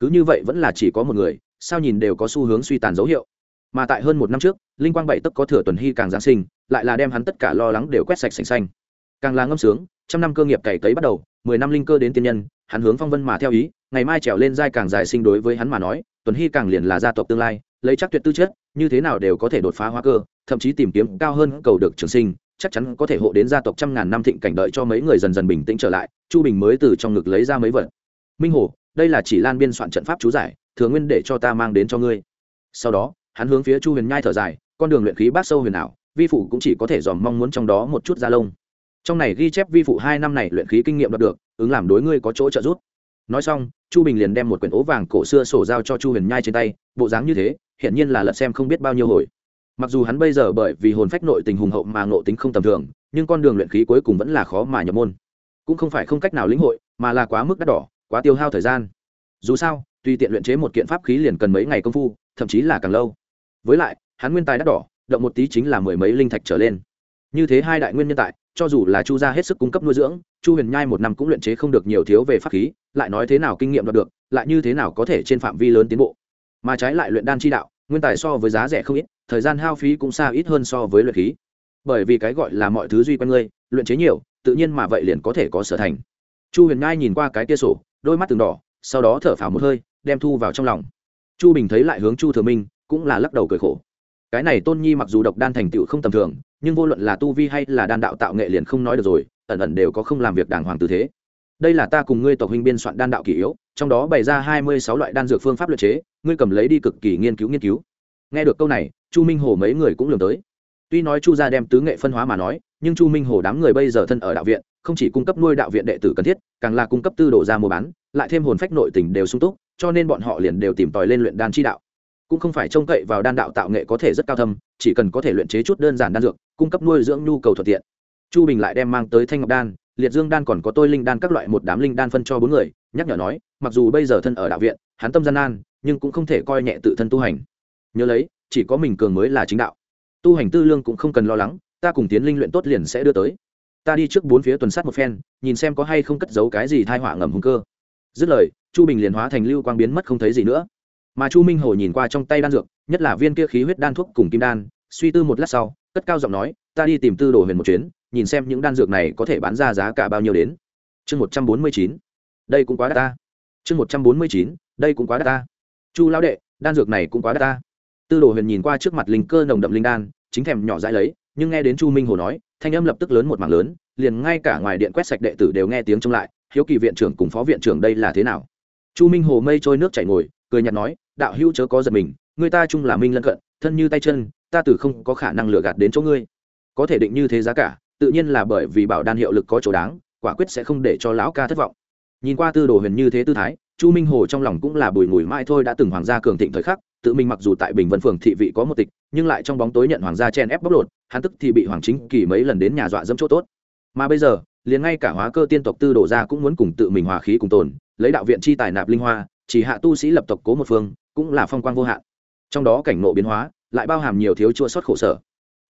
Cứ như vậy vẫn là chỉ có một người, sao nhìn đều có xu hướng suy tàn dấu hiệu mà tại hơn một năm trước, linh quang bảy tức có thừa tuần hy càng giáng sinh, lại là đem hắn tất cả lo lắng đều quét sạch sành xanh. Càng là ngâm sướng, trăm năm cơ nghiệp cày cấy bắt đầu, mười năm linh cơ đến tiên nhân, hắn hướng phong vân mà theo ý, ngày mai trèo lên giai càng dài sinh đối với hắn mà nói, tuần hy càng liền là gia tộc tương lai, lấy chắc tuyệt tư chất, như thế nào đều có thể đột phá hóa cơ, thậm chí tìm kiếm cao hơn cầu được trường sinh, chắc chắn có thể hộ đến gia tộc trăm ngàn năm thịnh cảnh đợi cho mấy người dần dần bình tĩnh trở lại, chu bình mới từ trong ngực lấy ra mấy vật. Minh hồ đây là chỉ lan biên soạn trận pháp chú giải, thừa nguyên để cho ta mang đến cho ngươi. Sau đó hắn hướng phía chu huyền nhai thở dài, con đường luyện khí bát sâu huyền ảo, vi phụ cũng chỉ có thể dòm mong muốn trong đó một chút da lông. Trong này ghi chép vi phụ hai năm này luyện khí kinh nghiệm đạt được, ứng làm đối ngươi có chỗ trợ giúp. Nói xong, chu bình liền đem một quyển ố vàng cổ xưa sổ giao cho chu huyền nhai trên tay, bộ dáng như thế hiện nhiên là lật xem không biết bao nhiêu hồi. Mặc dù hắn bây giờ bởi vì hồn phách nội tình hùng hậu mà ngộ tính không tầm thường, nhưng con đường luyện khí cuối cùng vẫn là khó mà nhập môn. Cũng không phải không cách nào lĩnh hội, mà là quá mức đắt đỏ, quá tiêu hao thời gian. Dù sao, tùy tiện luyện chế một kiện pháp khí liền cần mấy ngày công phu, thậm chí là càng lâu với lại, hắn nguyên tài đắt đỏ, động một tí chính là mười mấy linh thạch trở lên. Như thế hai đại nguyên nhân tại, cho dù là chu gia hết sức cung cấp nuôi dưỡng, chu huyền nhai một năm cũng luyện chế không được nhiều thiếu về pháp khí, lại nói thế nào kinh nghiệm đạt được, lại như thế nào có thể trên phạm vi lớn tiến bộ. Mà trái lại luyện đan chi đạo, nguyên tài so với giá rẻ không ít, thời gian hao phí cũng xa ít hơn so với luyện khí. Bởi vì cái gọi là mọi thứ duy quen ngươi, luyện chế nhiều, tự nhiên mà vậy liền có thể có sở thành. Chu huyền nhai nhìn qua cái tia sổ, đôi mắt từng đỏ, sau đó thở phào một hơi, đem thu vào trong lòng. Chu bình thấy lại hướng chu thừa minh cũng là lắc đầu cười khổ. Cái này tôn nhi mặc dù độc đan thành tựu không tầm thường, nhưng vô luận là tu vi hay là đan đạo tạo nghệ liền không nói được rồi, ẩn ẩn đều có không làm việc đàng hoàng tư thế. Đây là ta cùng ngươi tộc huynh biên soạn đan đạo kỷ yếu, trong đó bày ra hai mươi sáu loại đan dược phương pháp luật chế, ngươi cầm lấy đi cực kỳ nghiên cứu nghiên cứu. Nghe được câu này, chu minh hồ mấy người cũng lường tới. Tuy nói chu gia đem tứ nghệ phân hóa mà nói, nhưng chu minh hồ đám người bây giờ thân ở đạo viện, không chỉ cung cấp nuôi đạo viện đệ tử cần thiết, càng là cung cấp tư đồ ra mua bán, lại thêm hồn phách nội tình đều sung túc, cho nên bọn họ liền đều tìm tòi lên luyện đan chi đạo cũng không phải trông cậy vào đan đạo tạo nghệ có thể rất cao thâm, chỉ cần có thể luyện chế chút đơn giản đan dược, cung cấp nuôi dưỡng nhu cầu thuận tiện. Chu bình lại đem mang tới thanh ngọc đan, liệt dương đan còn có tôi linh đan các loại một đám linh đan phân cho bốn người, nhắc nhở nói, mặc dù bây giờ thân ở đạo viện, hắn tâm gian nan, nhưng cũng không thể coi nhẹ tự thân tu hành. Nhớ lấy, chỉ có mình cường mới là chính đạo. Tu hành tư lương cũng không cần lo lắng, ta cùng tiến linh luyện tốt liền sẽ đưa tới. Ta đi trước bốn phía tuần sát một phen, nhìn xem có hay không cất giấu cái gì thai họa ngầm hung cơ. Dứt lời, chu bình liền hóa thành lưu quang biến mất không thấy gì nữa mà chu minh hồ nhìn qua trong tay đan dược, nhất là viên kia khí huyết đan thuốc cùng kim đan, suy tư một lát sau, cất cao giọng nói, ta đi tìm tư đồ huyền một chuyến, nhìn xem những đan dược này có thể bán ra giá cả bao nhiêu đến. Chương một trăm bốn mươi chín, đây cũng quá đắt ta. Chương một trăm bốn mươi chín, đây cũng quá đắt ta. Chu lão đệ, đan dược này cũng quá đắt ta. Tư đồ huyền nhìn qua trước mặt linh cơ nồng đậm linh đan, chính thèm nhỏ dãi lấy, nhưng nghe đến chu minh hồ nói, thanh âm lập tức lớn một mảng lớn, liền ngay cả ngoài điện quét sạch đệ tử đều nghe tiếng trông lại, hiếu kỳ viện trưởng cùng phó viện trưởng đây là thế nào? Chu minh hồ mây trôi nước chảy ngồi, cười nhạt nói đạo hữu chớ có giật mình, người ta chung là minh lân cận, thân như tay chân, ta từ không có khả năng lừa gạt đến chỗ ngươi. Có thể định như thế giá cả, tự nhiên là bởi vì bảo đan hiệu lực có chỗ đáng, quả quyết sẽ không để cho lão ca thất vọng. Nhìn qua tư đồ huyền như thế tư thái, chu minh hồ trong lòng cũng là bùi ngùi mãi thôi đã từng hoàng gia cường thịnh thời khắc, tự mình mặc dù tại bình vân phường thị vị có một tịch, nhưng lại trong bóng tối nhận hoàng gia chen ép bóc lột, hắn tức thì bị hoàng chính kỳ mấy lần đến nhà dọa dẫm chỗ tốt. Mà bây giờ, liền ngay cả hóa cơ tiên tộc tư đổ ra cũng muốn cùng tự mình hòa khí cùng tồn, lấy đạo viện chi tài nạp linh hoa, chỉ hạ tu sĩ lập tộc cố một phương cũng là phong quang vô hạn. Trong đó cảnh ngộ biến hóa, lại bao hàm nhiều thiếu chua sót khổ sở.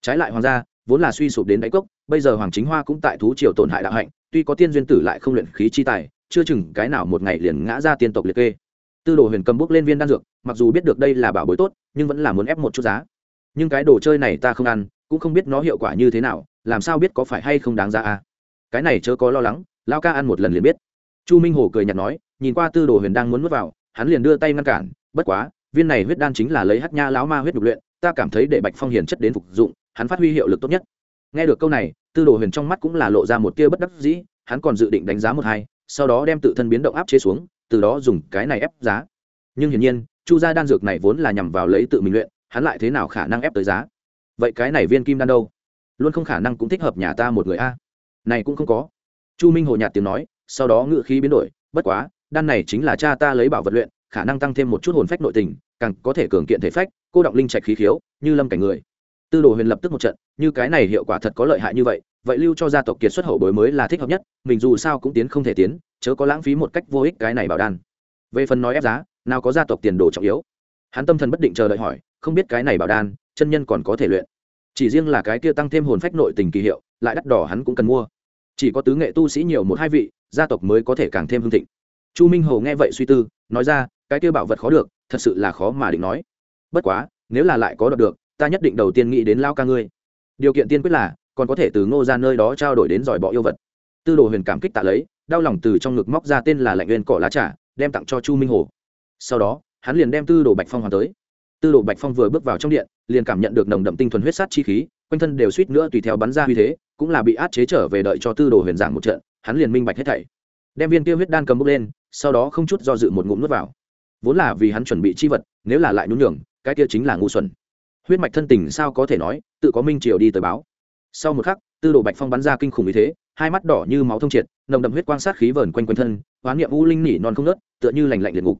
Trái lại hoàng gia, vốn là suy sụp đến đáy cốc, bây giờ hoàng chính hoa cũng tại thú triều tổn hại đạo hạnh, tuy có tiên duyên tử lại không luyện khí chi tài, chưa chừng cái nào một ngày liền ngã ra tiên tộc liệt kê. Tư đồ huyền cầm bước lên viên đan dược, mặc dù biết được đây là bảo bối tốt, nhưng vẫn là muốn ép một chút giá. Nhưng cái đồ chơi này ta không ăn, cũng không biết nó hiệu quả như thế nào, làm sao biết có phải hay không đáng ra à? Cái này chớ có lo lắng lao ca ăn một lần liền biết. Chu minh hồ cười nhạt nói, nhìn qua tư đồ huyền đang muốn n vào, hắn liền đưa tay ngăn cản bất quá, viên này huyết đan chính là lấy hát nha lão ma huyết nhục luyện, ta cảm thấy để bạch phong hiền chất đến phục dụng, hắn phát huy hiệu lực tốt nhất. Nghe được câu này, tư đồ huyền trong mắt cũng là lộ ra một tia bất đắc dĩ, hắn còn dự định đánh giá một hai, sau đó đem tự thân biến động áp chế xuống, từ đó dùng cái này ép giá. Nhưng hiển nhiên, chu gia đan dược này vốn là nhằm vào lấy tự mình luyện, hắn lại thế nào khả năng ép tới giá? Vậy cái này viên kim đan đâu? Luôn không khả năng cũng thích hợp nhà ta một người a. Này cũng không có. Chu minh hồ nhạt tiếng nói, sau đó ngự khí biến đổi, bất quá, đan này chính là cha ta lấy bảo vật luyện khả năng tăng thêm một chút hồn phách nội tình, càng có thể cường kiện thể phách, cô động linh trạch khí khiếu, như lâm cảnh người. Tư đồ huyền lập tức một trận, như cái này hiệu quả thật có lợi hại như vậy vậy lưu cho gia tộc kiệt xuất hậu bối mới là thích hợp nhất, mình dù sao cũng tiến không thể tiến, chớ có lãng phí một cách vô ích cái này bảo đan. Về phần nói ép giá, nào có gia tộc tiền đồ trọng yếu? Hắn tâm thần bất định chờ đợi hỏi, không biết cái này bảo đan, chân nhân còn có thể luyện. Chỉ riêng là cái kia tăng thêm hồn phách nội tình kỳ hiệu, lại đắt đỏ hắn cũng cần mua. Chỉ có tứ nghệ tu sĩ nhiều một hai vị, gia tộc mới có thể càng thêm hương thịnh. Chu minh hồ nghe vậy suy tư, nói ra cái kia bảo vật khó được, thật sự là khó mà định nói. Bất quá, nếu là lại có đọc được, ta nhất định đầu tiên nghĩ đến lao ca ngươi. Điều kiện tiên quyết là, còn có thể từ ngô ra nơi đó trao đổi đến giỏi bọ yêu vật. Tư đồ huyền cảm kích tạ lấy, đau lòng từ trong ngực móc ra tên là lạnh nguyên cỏ lá trà, đem tặng cho chu minh hồ. Sau đó, hắn liền đem tư đồ bạch phong hoàn tới. Tư đồ bạch phong vừa bước vào trong điện, liền cảm nhận được nồng đậm tinh thuần huyết sát chi khí, quanh thân đều suýt nữa tùy theo bắn ra uy thế, cũng là bị át chế trở về đợi cho tư đồ huyền giảng một trận, hắn liền minh bạch hết thảy. Đem viên tiêu huyết đan cầm bốc lên, sau đó không chút do dự một ngụm nuốt vào vốn là vì hắn chuẩn bị chi vật, nếu là lại nhún nhường, cái kia chính là ngu xuẩn. Huyết mạch thân tình sao có thể nói, tự có minh triều đi tới báo. Sau một khắc, tư đồ bạch phong bắn ra kinh khủng như thế, hai mắt đỏ như máu thông triệt, nồng đậm huyết quan sát khí vờn quanh quanh thân, hoán niệm u linh nỉ non không nớt tựa như lành lạnh liệt ngục.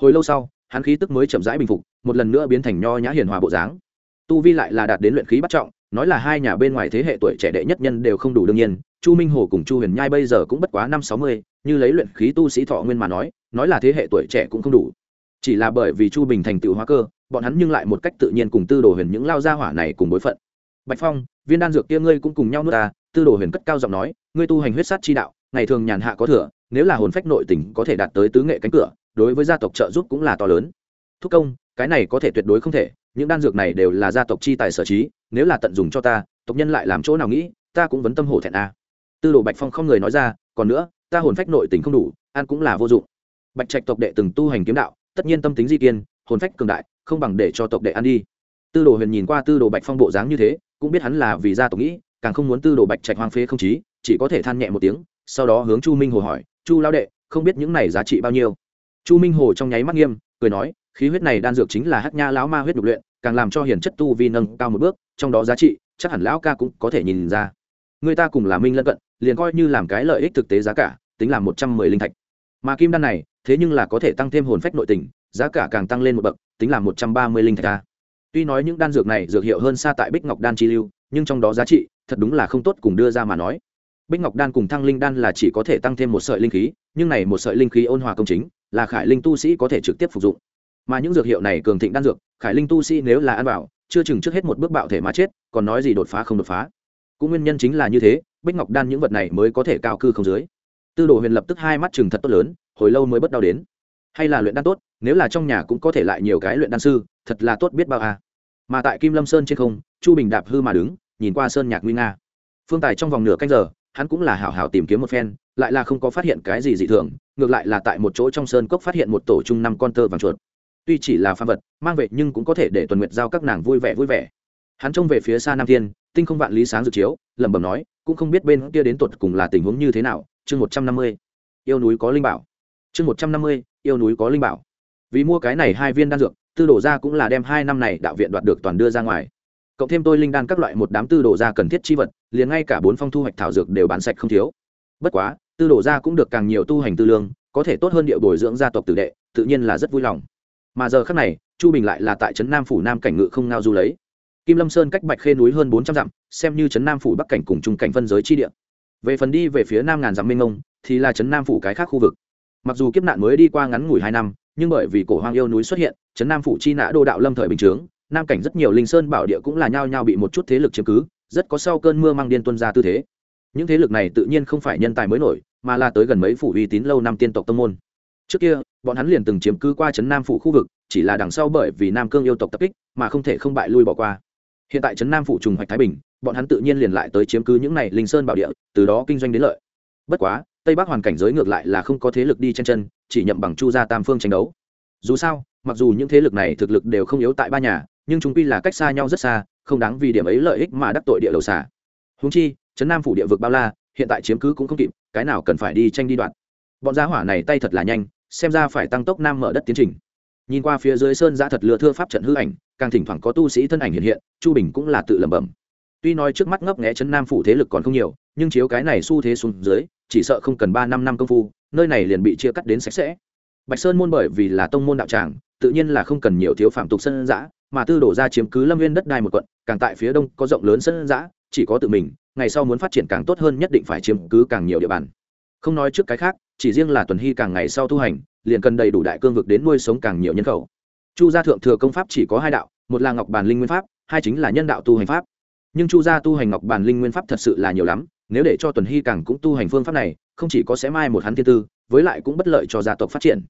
Hồi lâu sau, hắn khí tức mới chậm rãi bình phục, một lần nữa biến thành nho nhã hiền hòa bộ dáng. Tu vi lại là đạt đến luyện khí bắt trọng, nói là hai nhà bên ngoài thế hệ tuổi trẻ đệ nhất nhân đều không đủ đương nhiên, chu minh hồ cùng chu huyền nhai bây giờ cũng bất quá năm sáu mươi, như lấy luyện khí tu sĩ thọ nguyên mà nói nói là thế hệ tuổi trẻ cũng không đủ chỉ là bởi vì chu bình thành tựu hóa cơ, bọn hắn nhưng lại một cách tự nhiên cùng tư đồ huyền những lao gia hỏa này cùng bối phận. Bạch phong, viên đan dược kia ngươi cũng cùng nhau nuốt ta, tư đồ huyền cất cao giọng nói, ngươi tu hành huyết sát chi đạo, ngày thường nhàn hạ có thừa, nếu là hồn phách nội tình có thể đạt tới tứ nghệ cánh cửa, đối với gia tộc trợ giúp cũng là to lớn. Thúc công, cái này có thể tuyệt đối không thể, những đan dược này đều là gia tộc chi tài sở trí, nếu là tận dụng cho ta, tộc nhân lại làm chỗ nào nghĩ, ta cũng vấn tâm hổ thẹn a. À. tư đồ bạch phong không người nói ra, còn nữa, ta hồn phách nội tình không đủ, ăn cũng là vô dụng. Bạch trạch tộc đệ từng tu hành kiếm đạo tất nhiên tâm tính di kiên, hồn phách cường đại, không bằng để cho tộc đệ ăn đi. Tư đồ huyền nhìn qua tư đồ bạch phong bộ dáng như thế, cũng biết hắn là vì gia tộc nghĩ, càng không muốn tư đồ bạch trạch hoang phế không chí, chỉ có thể than nhẹ một tiếng, sau đó hướng chu minh hồ hỏi, chu lao đệ, không biết những này giá trị bao nhiêu? Chu minh hồ trong nháy mắt nghiêm, cười nói, khí huyết này đan dược chính là hát nha lão ma huyết đục luyện, càng làm cho hiền chất tu vi nâng cao một bước, trong đó giá trị, chắc hẳn lão ca cũng có thể nhìn ra. Người ta cùng là minh lân cận, liền coi như làm cái lợi ích thực tế giá cả, tính là một trăm mười linh thạch mà kim đan này, thế nhưng là có thể tăng thêm hồn phách nội tình, giá cả càng tăng lên một bậc, tính là một trăm ba mươi linh thạch ca tuy nói những đan dược này dược hiệu hơn xa tại bích ngọc đan chi lưu, nhưng trong đó giá trị, thật đúng là không tốt cùng đưa ra mà nói. Bích ngọc đan cùng thăng linh đan là chỉ có thể tăng thêm một sợi linh khí, nhưng này một sợi linh khí ôn hòa công chính, là khải linh tu sĩ có thể trực tiếp phục dụng. Mà những dược hiệu này cường thịnh đan dược, khải linh tu sĩ nếu là ăn vào, chưa chừng trước hết một bước bạo thể mà chết, còn nói gì đột phá không đột phá. Cũng nguyên nhân chính là như thế, bích ngọc đan những vật này mới có thể cao cư không dưới tư đồ huyền lập tức hai mắt chừng thật tốt lớn, hồi lâu mới bất đau đến. Hay là luyện đan tốt, nếu là trong nhà cũng có thể lại nhiều cái luyện đan sư, thật là tốt biết bao à. mà tại kim lâm sơn trên không, chu bình đạp hư mà đứng, nhìn qua sơn nhạc nguy nga. Phương tài trong vòng nửa canh giờ, hắn cũng là hảo hảo tìm kiếm một phen, lại là không có phát hiện cái gì dị thường, ngược lại là tại một chỗ trong sơn cốc phát hiện một tổ chung năm con tơ vàng chuột. Tuy chỉ là pha vật, mang về nhưng cũng có thể để tuần nguyệt giao các nàng vui vẻ vui vẻ. Hắn trông về phía xa nam thiên, tinh không vạn lý sáng dự chiếu, lẩm bẩm nói, cũng không biết bên kia đến tột cùng là tình huống như thế nào chương một trăm năm mươi, yêu núi có linh bảo. Chương một trăm năm mươi, yêu núi có linh bảo. Vì mua cái này hai viên đan dược, tư đổ ra cũng là đem hai năm này đạo viện đoạt được toàn đưa ra ngoài. Cộng thêm tôi linh đan các loại một đám tư đổ ra cần thiết chi vật, liền ngay cả bốn phong thu hoạch thảo dược đều bán sạch không thiếu. Bất quá, tư đổ ra cũng được càng nhiều tu hành tư lương, có thể tốt hơn địa bồi dưỡng gia tộc tử đệ, tự nhiên là rất vui lòng. Mà giờ khác này, chu bình lại là tại trấn nam phủ nam cảnh ngự không ngao du lấy. Kim lâm sơn cách bạch khê núi hơn bốn trăm dặm, xem như trấn nam phủ bắc cảnh cùng trung cảnh phân giới chi địa về phần đi về phía nam ngàn dặm minh ông thì là trấn nam phủ cái khác khu vực. Mặc dù kiếp nạn mới đi qua ngắn ngủi hai năm, nhưng bởi vì cổ hoang yêu núi xuất hiện, trấn nam phủ chi nã đô đạo lâm thời bình chướng, nam cảnh rất nhiều linh sơn bảo địa cũng là nhao nhao bị một chút thế lực chiếm cứ, rất có sau cơn mưa mang điên tuân ra tư thế. Những thế lực này tự nhiên không phải nhân tài mới nổi, mà là tới gần mấy phủ uy tín lâu năm tiên tộc tông môn. Trước kia, bọn hắn liền từng chiếm cứ qua trấn nam phủ khu vực, chỉ là đằng sau bởi vì nam cương yêu tộc tập kích, mà không thể không bại lui bỏ qua. Hiện tại trấn nam phủ trùng hoạch thái bình bọn hắn tự nhiên liền lại tới chiếm cứ những này linh sơn bảo địa, từ đó kinh doanh đến lợi. Bất quá, tây bắc hoàn cảnh giới ngược lại là không có thế lực đi chân chân, chỉ nhậm bằng chu gia tam phương tranh đấu. Dù sao, mặc dù những thế lực này thực lực đều không yếu tại ba nhà, nhưng chúng quy là cách xa nhau rất xa, không đáng vì điểm ấy lợi ích mà đắc tội địa đầu xả húng chi, trấn nam phủ địa vực bao la, hiện tại chiếm cứ cũng không kịp, cái nào cần phải đi tranh đi đoạn. Bọn giá hỏa này tay thật là nhanh, xem ra phải tăng tốc nam mở đất tiến trình. Nhìn qua phía dưới sơn giã thật lừa thưa pháp trận hư ảnh, càng thỉnh thoảng có tu sĩ thân ảnh hiện hiện, chu bình cũng là tự lẩm bẩm tuy nói trước mắt ngấp nghẽ chấn nam phủ thế lực còn không nhiều, nhưng chiếu cái này xu thế xuống dưới, chỉ sợ không cần ba năm năm công phu, nơi này liền bị chia cắt đến sạch sẽ. Bạch sơn môn bởi vì là tông môn đạo tràng, tự nhiên là không cần nhiều thiếu phạm tục sân giã mà tư đổ ra chiếm cứ lâm viên đất đai một quận, càng tại phía đông có rộng lớn sân giã chỉ có tự mình, ngày sau muốn phát triển càng tốt hơn nhất định phải chiếm cứ càng nhiều địa bàn. Không nói trước cái khác, chỉ riêng là tuần hy càng ngày sau tu hành, liền cần đầy đủ đại cương vực đến nuôi sống càng nhiều nhân khẩu. Chu gia thượng thừa công pháp chỉ có hai đạo, một là ngọc bàn linh nguyên pháp, hai chính là nhân đạo tu hành pháp nhưng chu gia tu hành ngọc bản linh nguyên pháp thật sự là nhiều lắm, nếu để cho tuần hy càng cũng tu hành phương pháp này, không chỉ có sẽ mai một hắn thiên tư, với lại cũng bất lợi cho gia tộc phát triển.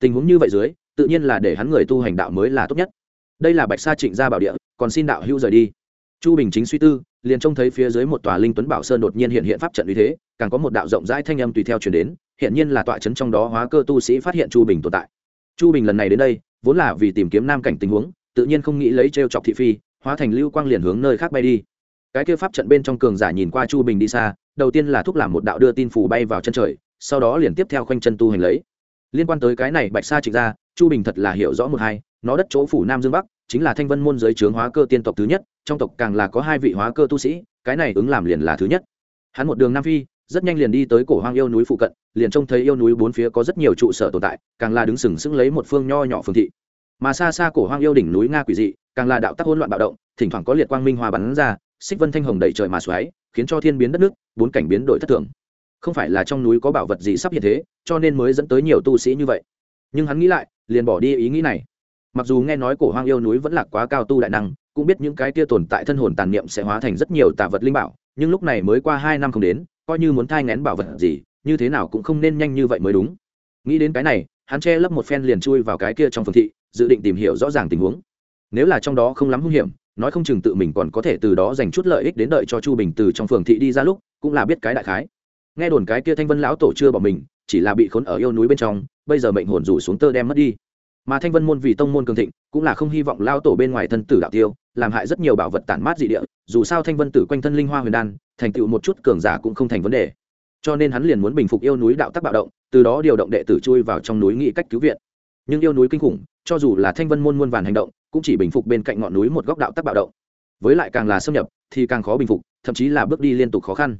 Tình huống như vậy dưới, tự nhiên là để hắn người tu hành đạo mới là tốt nhất. Đây là bạch sa trịnh gia bảo địa, còn xin đạo hữu rời đi. Chu bình chính suy tư, liền trông thấy phía dưới một tòa linh tuấn bảo sơn đột nhiên hiện hiện pháp trận uy thế, càng có một đạo rộng rãi thanh âm tùy theo chuyển đến hiện nhiên là tọa trấn trong đó hóa cơ tu sĩ phát hiện chu bình tồn tại. Chu bình lần này đến đây, vốn là vì tìm kiếm nam cảnh tình huống, tự nhiên không nghĩ lấy t chọc thị phi hóa thành lưu quang liền hướng nơi khác bay đi. Cái kia pháp trận bên trong cường giả nhìn qua chu bình đi xa, đầu tiên là thúc làm một đạo đưa tin phù bay vào chân trời, sau đó liền tiếp theo khoanh chân tu hành lấy. Liên quan tới cái này bạch sa trịnh ra chu bình thật là hiểu rõ một hai, nó đất chỗ phủ nam dương bắc, chính là thanh vân môn giới trướng hóa cơ tiên tộc thứ nhất, trong tộc càng là có hai vị hóa cơ tu sĩ, cái này ứng làm liền là thứ nhất. Hắn một đường nam phi, rất nhanh liền đi tới cổ hoang yêu núi phụ cận, liền trông thấy yêu núi bốn phía có rất nhiều trụ sở tồn tại, càng là đứng sừng sững lấy một phương nho nhỏ phương thị mà xa xa cổ hoang yêu đỉnh núi nga quỷ dị, càng là đạo tắc hỗn loạn bạo động, thỉnh thoảng có liệt quang minh hòa bắn ra, xích vân thanh hồng đầy trời mà xoáy, khiến cho thiên biến đất nước, bốn cảnh biến đổi thất thường. Không phải là trong núi có bảo vật gì sắp hiện thế, cho nên mới dẫn tới nhiều tu sĩ như vậy. Nhưng hắn nghĩ lại, liền bỏ đi ý nghĩ này. Mặc dù nghe nói cổ hoang yêu núi vẫn là quá cao tu đại năng, cũng biết những cái kia tồn tại thân hồn tàn niệm sẽ hóa thành rất nhiều tà vật linh bảo, nhưng lúc này mới qua hai năm không đến, coi như muốn thai ngén bảo vật gì, như thế nào cũng không nên nhanh như vậy mới đúng. Nghĩ đến cái này, hắn che lấp một phen liền chui vào cái kia trong phường thị dự định tìm hiểu rõ ràng tình huống. Nếu là trong đó không lắm hung hiểm, nói không chừng tự mình còn có thể từ đó dành chút lợi ích đến đợi cho chu bình từ trong phường thị đi ra lúc, cũng là biết cái đại khái. Nghe đồn cái kia thanh vân lão tổ chưa bỏ mình, chỉ là bị khốn ở yêu núi bên trong, bây giờ mệnh hồn rủ xuống tơ đem mất đi. Mà thanh vân môn vì tông môn cường thịnh, cũng là không hy vọng lao tổ bên ngoài thân tử đạo tiêu, làm hại rất nhiều bảo vật tản mát dị địa, dù sao thanh vân tử quanh thân linh hoa huyền đan, thành tựu một chút cường giả cũng không thành vấn đề. Cho nên hắn liền muốn bình phục yêu núi đạo tắc bạo động, từ đó điều động đệ tử chui vào trong núi nghĩ cách cứu viện. Nhưng yêu núi kinh khủng cho dù là thanh vân môn muôn vàn hành động, cũng chỉ bình phục bên cạnh ngọn núi một góc đạo tắc bạo động. Với lại càng là xâm nhập, thì càng khó bình phục, thậm chí là bước đi liên tục khó khăn.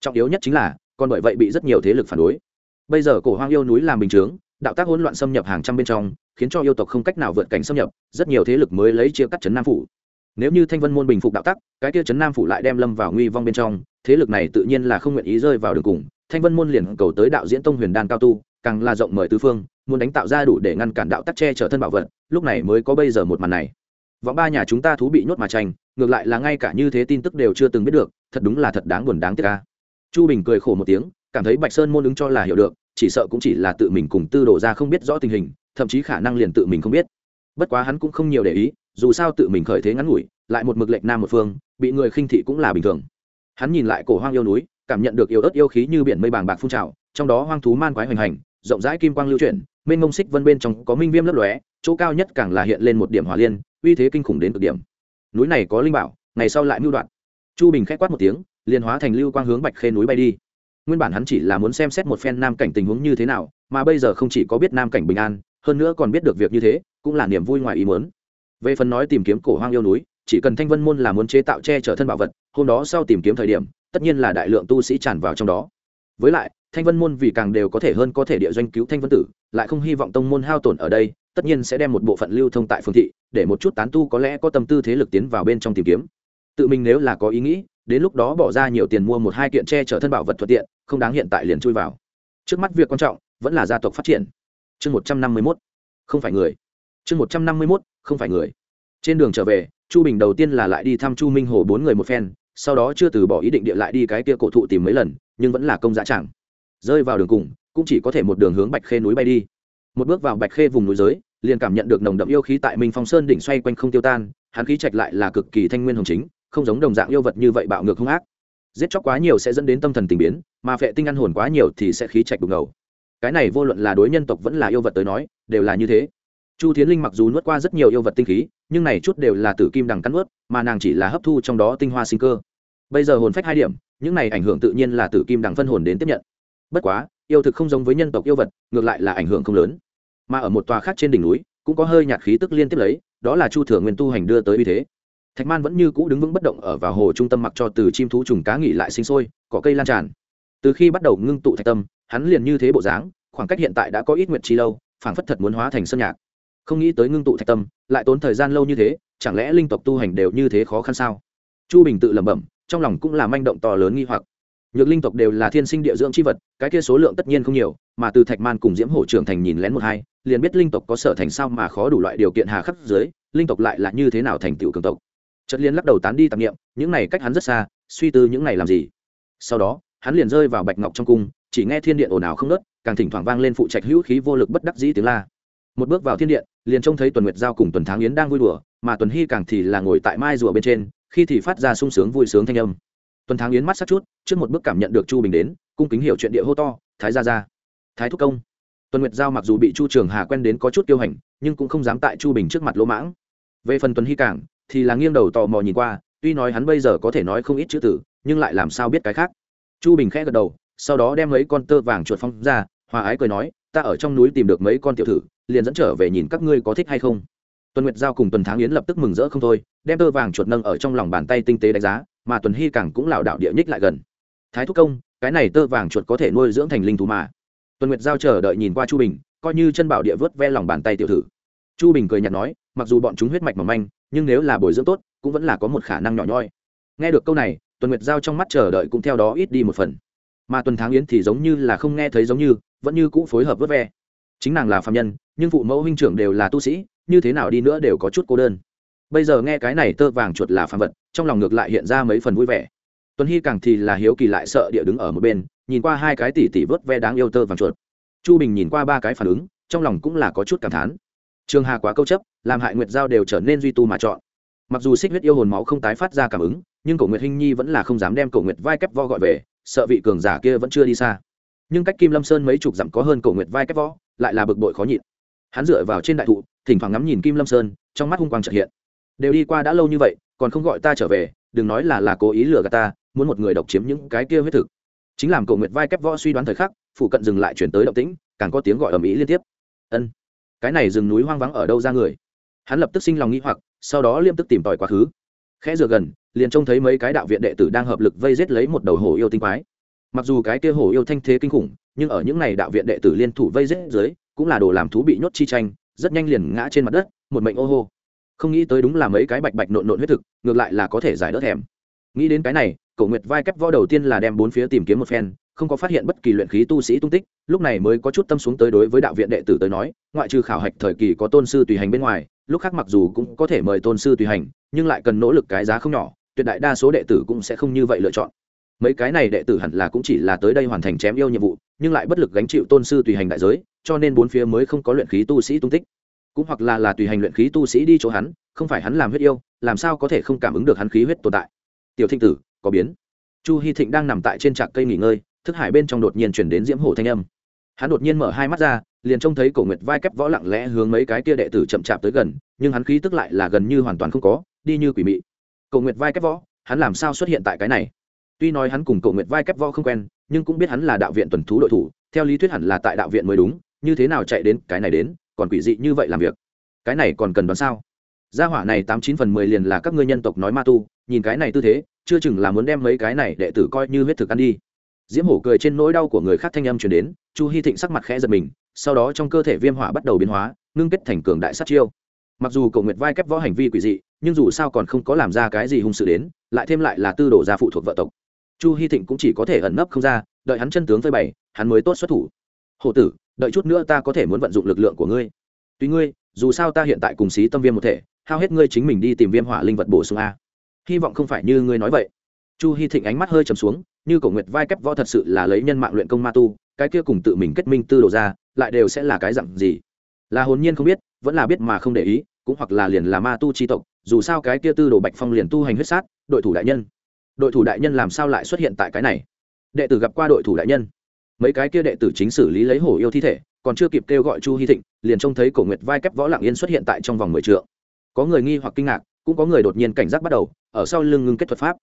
Trọng yếu nhất chính là, còn bởi vậy bị rất nhiều thế lực phản đối. Bây giờ cổ hoang yêu núi làm bình chướng, đạo tác hỗn loạn xâm nhập hàng trăm bên trong, khiến cho yêu tộc không cách nào vượt cảnh xâm nhập, rất nhiều thế lực mới lấy chia cắt trấn nam phủ. Nếu như thanh vân môn bình phục đạo tắc, cái kia trấn nam phủ lại đem lâm vào nguy vong bên trong, thế lực này tự nhiên là không nguyện ý rơi vào đường cùng. Thanh vân môn liền cầu tới đạo diễn tông huyền đan cao tu, càng là rộng mời tứ phương muốn đánh tạo ra đủ để ngăn cản đạo tắc che chở thân bảo vật, lúc này mới có bây giờ một màn này. Vọng ba nhà chúng ta thú bị nhốt mà tranh, ngược lại là ngay cả như thế tin tức đều chưa từng biết được, thật đúng là thật đáng buồn đáng tiếc ca chu bình cười khổ một tiếng, cảm thấy bạch sơn môn ứng cho là hiểu được, chỉ sợ cũng chỉ là tự mình cùng tư đồ ra không biết rõ tình hình, thậm chí khả năng liền tự mình không biết. Bất quá hắn cũng không nhiều để ý, dù sao tự mình khởi thế ngắn ngủi, lại một mực lệch nam một phương, bị người khinh thị cũng là bình thường. Hắn nhìn lại cổ hoang yêu núi, cảm nhận được yêu ớt yêu khí như biển mây bàng bạc phun trào, trong đó hoang thú man quái hoành hành, rộng rãi kim quang lưu chuyển mênh mông xích vân bên trong có minh viêm lấp lóe, chỗ cao nhất càng là hiện lên một điểm hỏa liên, uy thế kinh khủng đến cực điểm. Núi này có linh bảo, ngày sau lại mưu đoạn chu bình k h á quát một tiếng, liền hóa thành lưu quang hướng bạch khê núi bay đi. Nguyên bản hắn chỉ là muốn xem xét một phen nam cảnh tình huống như thế nào, mà bây giờ không chỉ có biết nam cảnh bình an, hơn nữa còn biết được việc như thế, cũng là niềm vui ngoài ý muốn. Về phần nói tìm kiếm cổ hoang yêu núi, chỉ cần thanh vân môn là muốn chế tạo che chở thân bảo vật, hôm đó sau tìm kiếm thời điểm, tất nhiên là đại lượng tu sĩ tràn vào trong đó với lại, thanh vân môn vì càng đều có thể hơn có thể địa doanh cứu thanh vân tử, lại không hy vọng tông môn hao tổn ở đây, tất nhiên sẽ đem một bộ phận lưu thông tại phương thị, để một chút tán tu có lẽ có tâm tư thế lực tiến vào bên trong tìm kiếm. Tự mình nếu là có ý nghĩ, đến lúc đó bỏ ra nhiều tiền mua một hai kiện che chở thân bảo vật thuận tiện, không đáng hiện tại liền chui vào. Trước mắt việc quan trọng, vẫn là gia tộc phát triển. Chương một trăm năm mươi mốt, không phải người. Chương một trăm năm mươi mốt, không phải người. Trên đường trở về, chu bình đầu tiên là lại đi thăm chu minh hồ bốn người một phen, sau đó chưa từ bỏ ý định địa lại đi cái kia cổ thụ tìm mấy lần nhưng vẫn là công dã chẳng. Rơi vào đường cùng, cũng chỉ có thể một đường hướng bạch khê núi bay đi. Một bước vào bạch khê vùng núi giới, liền cảm nhận được nồng đậm yêu khí tại minh phong sơn đỉnh xoay quanh không tiêu tan, hắn khí trạch lại là cực kỳ thanh nguyên hồng chính, không giống đồng dạng yêu vật như vậy bạo ngược hung ác. Giết chóc quá nhiều sẽ dẫn đến tâm thần tình biến, mà phệ tinh ăn hồn quá nhiều thì sẽ khí trạch đục ngầu cái này vô luận là đối nhân tộc vẫn là yêu vật tới nói, đều là như thế. Chu thiến linh mặc dù nuốt qua rất nhiều yêu vật tinh khí, nhưng này chút đều là tử kim đằng cắn nuốt, mà nàng chỉ là hấp thu trong đó tinh hoa sinh cơ bây giờ hồn phách hai điểm, những này ảnh hưởng tự nhiên là tử kim đằng phân hồn đến tiếp nhận. Bất quá, yêu thực không giống với nhân tộc yêu vật, ngược lại là ảnh hưởng không lớn. Mà ở một tòa khác trên đỉnh núi, cũng có hơi nhạt khí tức liên tiếp lấy, đó là chu thừa nguyên tu hành đưa tới uy thế. Thạch man vẫn như cũ đứng vững bất động ở vào hồ trung tâm mặc cho từ chim thú trùng cá nghỉ lại sinh sôi có cây lan tràn. Từ khi bắt đầu ngưng tụ thạch tâm, hắn liền như thế bộ dáng, khoảng cách hiện tại đã có ít nguyện chi lâu, phảng phất thật muốn hóa thành sơn nhạc. Không nghĩ tới ngưng tụ thạch tâm, lại tốn thời gian lâu như thế, chẳng lẽ linh tộc tu hành đều như thế khó khăn sao? Chu bình tự lẩm bẩm trong lòng cũng là manh động to lớn nghi hoặc. Nhược linh tộc đều là thiên sinh địa dưỡng c h i vật, cái kia số lượng tất nhiên không nhiều, mà từ thạch man cùng diễm hổ trưởng thành nhìn lén một hai, liền biết linh tộc có sở thành sao mà khó đủ loại điều kiện hà khắc dưới, linh tộc lại là như thế nào thành tựu cường tộc. Chất liên lắc đầu tán đi tạp nghiệm những này cách hắn rất xa, suy tư những này làm gì. Sau đó, hắn liền rơi vào bạch ngọc trong cung, chỉ nghe thiên điện ồn ào không nớt càng thỉnh thoảng vang lên phụ trạch hữu khí vô lực bất đắc dĩ tiếng la. Một bước vào thiên điện, liền trông thấy tuần nguyệt giao cùng tuần tháng yến đang vui đùa, mà tuần hy càng thì là ngồi tại mai rùa bên trên khi thì phát ra sung sướng vui sướng thanh âm. Tuần tháng yến mắt sắc chút, trước một bước cảm nhận được chu bình đến, cung kính hiểu chuyện địa hô to, thái gia gia, thái thúc công. Tuần nguyệt giao mặc dù bị chu trường hà quen đến có chút tiêu hành, nhưng cũng không dám tại chu bình trước mặt lỗ mãng. Về phần tuần hy cảng, thì là nghiêng đầu tò mò nhìn qua, tuy nói hắn bây giờ có thể nói không ít chữ tử, nhưng lại làm sao biết cái khác. Chu bình khẽ gật đầu, sau đó đem mấy con tơ vàng chuột phong ra, hòa ái cười nói, ta ở trong núi tìm được mấy con tiểu thử, liền dẫn trở về nhìn các ngươi có thích hay không. Tuần nguyệt giao cùng tuần tháng yến lập tức mừng rỡ không thôi đem tơ vàng chuột nâng ở trong lòng bàn tay tinh tế đánh giá, mà tuần hy càng cũng lảo đạo địa nhích lại gần. Thái thúc công, cái này tơ vàng chuột có thể nuôi dưỡng thành linh thú mà. Tuần nguyệt giao chờ đợi nhìn qua chu bình, coi như chân bảo địa vớt ve lòng bàn tay tiểu thử. Chu bình cười nhạt nói, mặc dù bọn chúng huyết mạch mỏng manh, nhưng nếu là bồi dưỡng tốt, cũng vẫn là có một khả năng nhỏ nhoi. Nghe được câu này, tuần nguyệt giao trong mắt chờ đợi cũng theo đó ít đi một phần. Mà tuần tháng yến thì giống như là không nghe thấy giống như, vẫn như cũ phối hợp vớt ve. Chính nàng là phạm nhân, nhưng phụ mẫu huynh trưởng đều là tu sĩ, như thế nào đi nữa đều có chút cô đơn bây giờ nghe cái này tơ vàng chuột là phàm vật, trong lòng ngược lại hiện ra mấy phần vui vẻ. Tuấn hy càng thì là hiếu kỳ lại sợ địa đứng ở một bên, nhìn qua hai cái tỉ tỉ vớt ve đáng yêu tơ vàng chuột. Chu bình nhìn qua ba cái phản ứng, trong lòng cũng là có chút cảm thán. Trường hà quá câu chấp, làm hại nguyệt giao đều trở nên duy tu mà chọn. Mặc dù xích huyết yêu hồn máu không tái phát ra cảm ứng, nhưng cổ nguyệt hinh nhi vẫn là không dám đem cổ nguyệt vai kép vo gọi về, sợ vị cường giả kia vẫn chưa đi xa. Nhưng cách kim lâm sơn mấy chục dặm có hơn cổ nguyệt vai kép võ, lại là bực bội khó nhịn. Hắn dựa vào trên đại thụ, thỉnh thoảng ngắm nhìn kim lâm sơn, trong mắt hung quang trợ hiện đều đi qua đã lâu như vậy, còn không gọi ta trở về, đừng nói là là cố ý lừa gạt ta, muốn một người độc chiếm những cái kia huyết thực. Chính làm cổ nguyệt vai kép võ suy đoán thời khắc phụ cận dừng lại chuyển tới động tĩnh, càng có tiếng gọi ầm ĩ liên tiếp. Ân, cái này rừng núi hoang vắng ở đâu ra người? Hắn lập tức sinh lòng nghĩ hoặc, sau đó liêm tức tìm tòi quá khứ. Khẽ dựa gần, liền trông thấy mấy cái đạo viện đệ tử đang hợp lực vây giết lấy một đầu hổ yêu tinh quái. Mặc dù cái kia hổ yêu thanh thế kinh khủng, nhưng ở những này đạo viện đệ tử liên thủ vây giết dưới, cũng là đồ làm thú bị nhốt chi tranh, rất nhanh liền ngã trên mặt đất, một mệnh ô hô không nghĩ tới đúng là mấy cái bạch bạch nộn nộn huyết thực, ngược lại là có thể giải đỡ thèm. Nghĩ đến cái này cậu nguyệt vai kép võ đầu tiên là đem bốn phía tìm kiếm một phen, không có phát hiện bất kỳ luyện khí tu sĩ tung tích, lúc này mới có chút tâm xuống tới đối với đạo viện đệ tử tới nói, ngoại trừ khảo hạch thời kỳ có tôn sư tùy hành bên ngoài, lúc khác mặc dù cũng có thể mời tôn sư tùy hành, nhưng lại cần nỗ lực cái giá không nhỏ, tuyệt đại đa số đệ tử cũng sẽ không như vậy lựa chọn. Mấy cái này đệ tử hẳn là cũng chỉ là tới đây hoàn thành chém yêu nhiệm vụ, nhưng lại bất lực gánh chịu tôn sư tùy hành đại giới, cho nên bốn phía mới không có luyện khí tu sĩ tung tích cũng hoặc là là tùy hành luyện khí tu sĩ đi chỗ hắn, không phải hắn làm huyết yêu, làm sao có thể không cảm ứng được hắn khí huyết tồn tại. Tiểu thịnh tử, có biến. Chu hy thịnh đang nằm tại trên trạc cây nghỉ ngơi, thức hải bên trong đột nhiên chuyển đến diễm hổ thanh âm. Hắn đột nhiên mở hai mắt ra, liền trông thấy cổ nguyệt vai kép võ lặng lẽ hướng mấy cái kia đệ tử chậm chạp tới gần, nhưng hắn khí tức lại là gần như hoàn toàn không có, đi như quỷ mị. Cổ nguyệt vai kép võ, hắn làm sao xuất hiện tại cái này? Tuy nói hắn cùng cổ nguyệt vai kép võ không quen, nhưng cũng biết hắn là đạo viện tuần thú đội thủ, theo lý thuyết hẳn là tại đạo viện mới đúng, như thế nào chạy đến, cái này đến còn quỷ dị như vậy làm việc. Cái này còn cần đoán sao? Gia hỏa này tám chín phần mười liền là các ngươi nhân tộc nói ma tu, nhìn cái này tư thế, chưa chừng là muốn đem mấy cái này đệ tử coi như huyết thực ăn đi. Diễm hổ cười trên nỗi đau của người khác thanh âm chuyển đến, chu hy thịnh sắc mặt khẽ giật mình, sau đó trong cơ thể viêm hỏa bắt đầu biến hóa, ngưng kết thành cường đại sát chiêu. Mặc dù cậu nguyệt vai kép võ hành vi quỷ dị, nhưng dù sao còn không có làm ra cái gì hung sự đến, lại thêm lại là tư đổ gia phụ thuộc vợ tộc. Chu hy thịnh cũng chỉ có thể ẩn nấp không ra, đợi hắn chân tướng phơi bày, hắn mới tốt xuất thủ. Hổ tử đợi chút nữa ta có thể muốn vận dụng lực lượng của ngươi. Tuy ngươi, dù sao ta hiện tại cùng xí tâm viêm một thể, hao hết ngươi chính mình đi tìm viêm hỏa linh vật bổ sung a. Hy vọng không phải như ngươi nói vậy. Chu hy thịnh ánh mắt hơi trầm xuống, như cổ nguyệt vai kép võ thật sự là lấy nhân mạng luyện công ma tu, cái kia cùng tự mình kết minh tư đồ ra, lại đều sẽ là cái dặn gì? Là hồn nhiên không biết, vẫn là biết mà không để ý, cũng hoặc là liền là ma tu chi tộc, dù sao cái kia tư đồ bạch phong liền tu hành huyết sát, đội thủ đại nhân. Đội thủ đại nhân làm sao lại xuất hiện tại cái này? Đệ tử gặp qua đội thủ đại nhân mấy cái kia đệ tử chính xử lý lấy hổ yêu thi thể, còn chưa kịp kêu gọi chu hy thịnh, liền trông thấy cổ nguyệt vai kép võ lạng yên xuất hiện tại trong vòng mười trượng. Có người nghi hoặc kinh ngạc, cũng có người đột nhiên cảnh giác bắt đầu, ở sau lưng ngưng kết thuật pháp.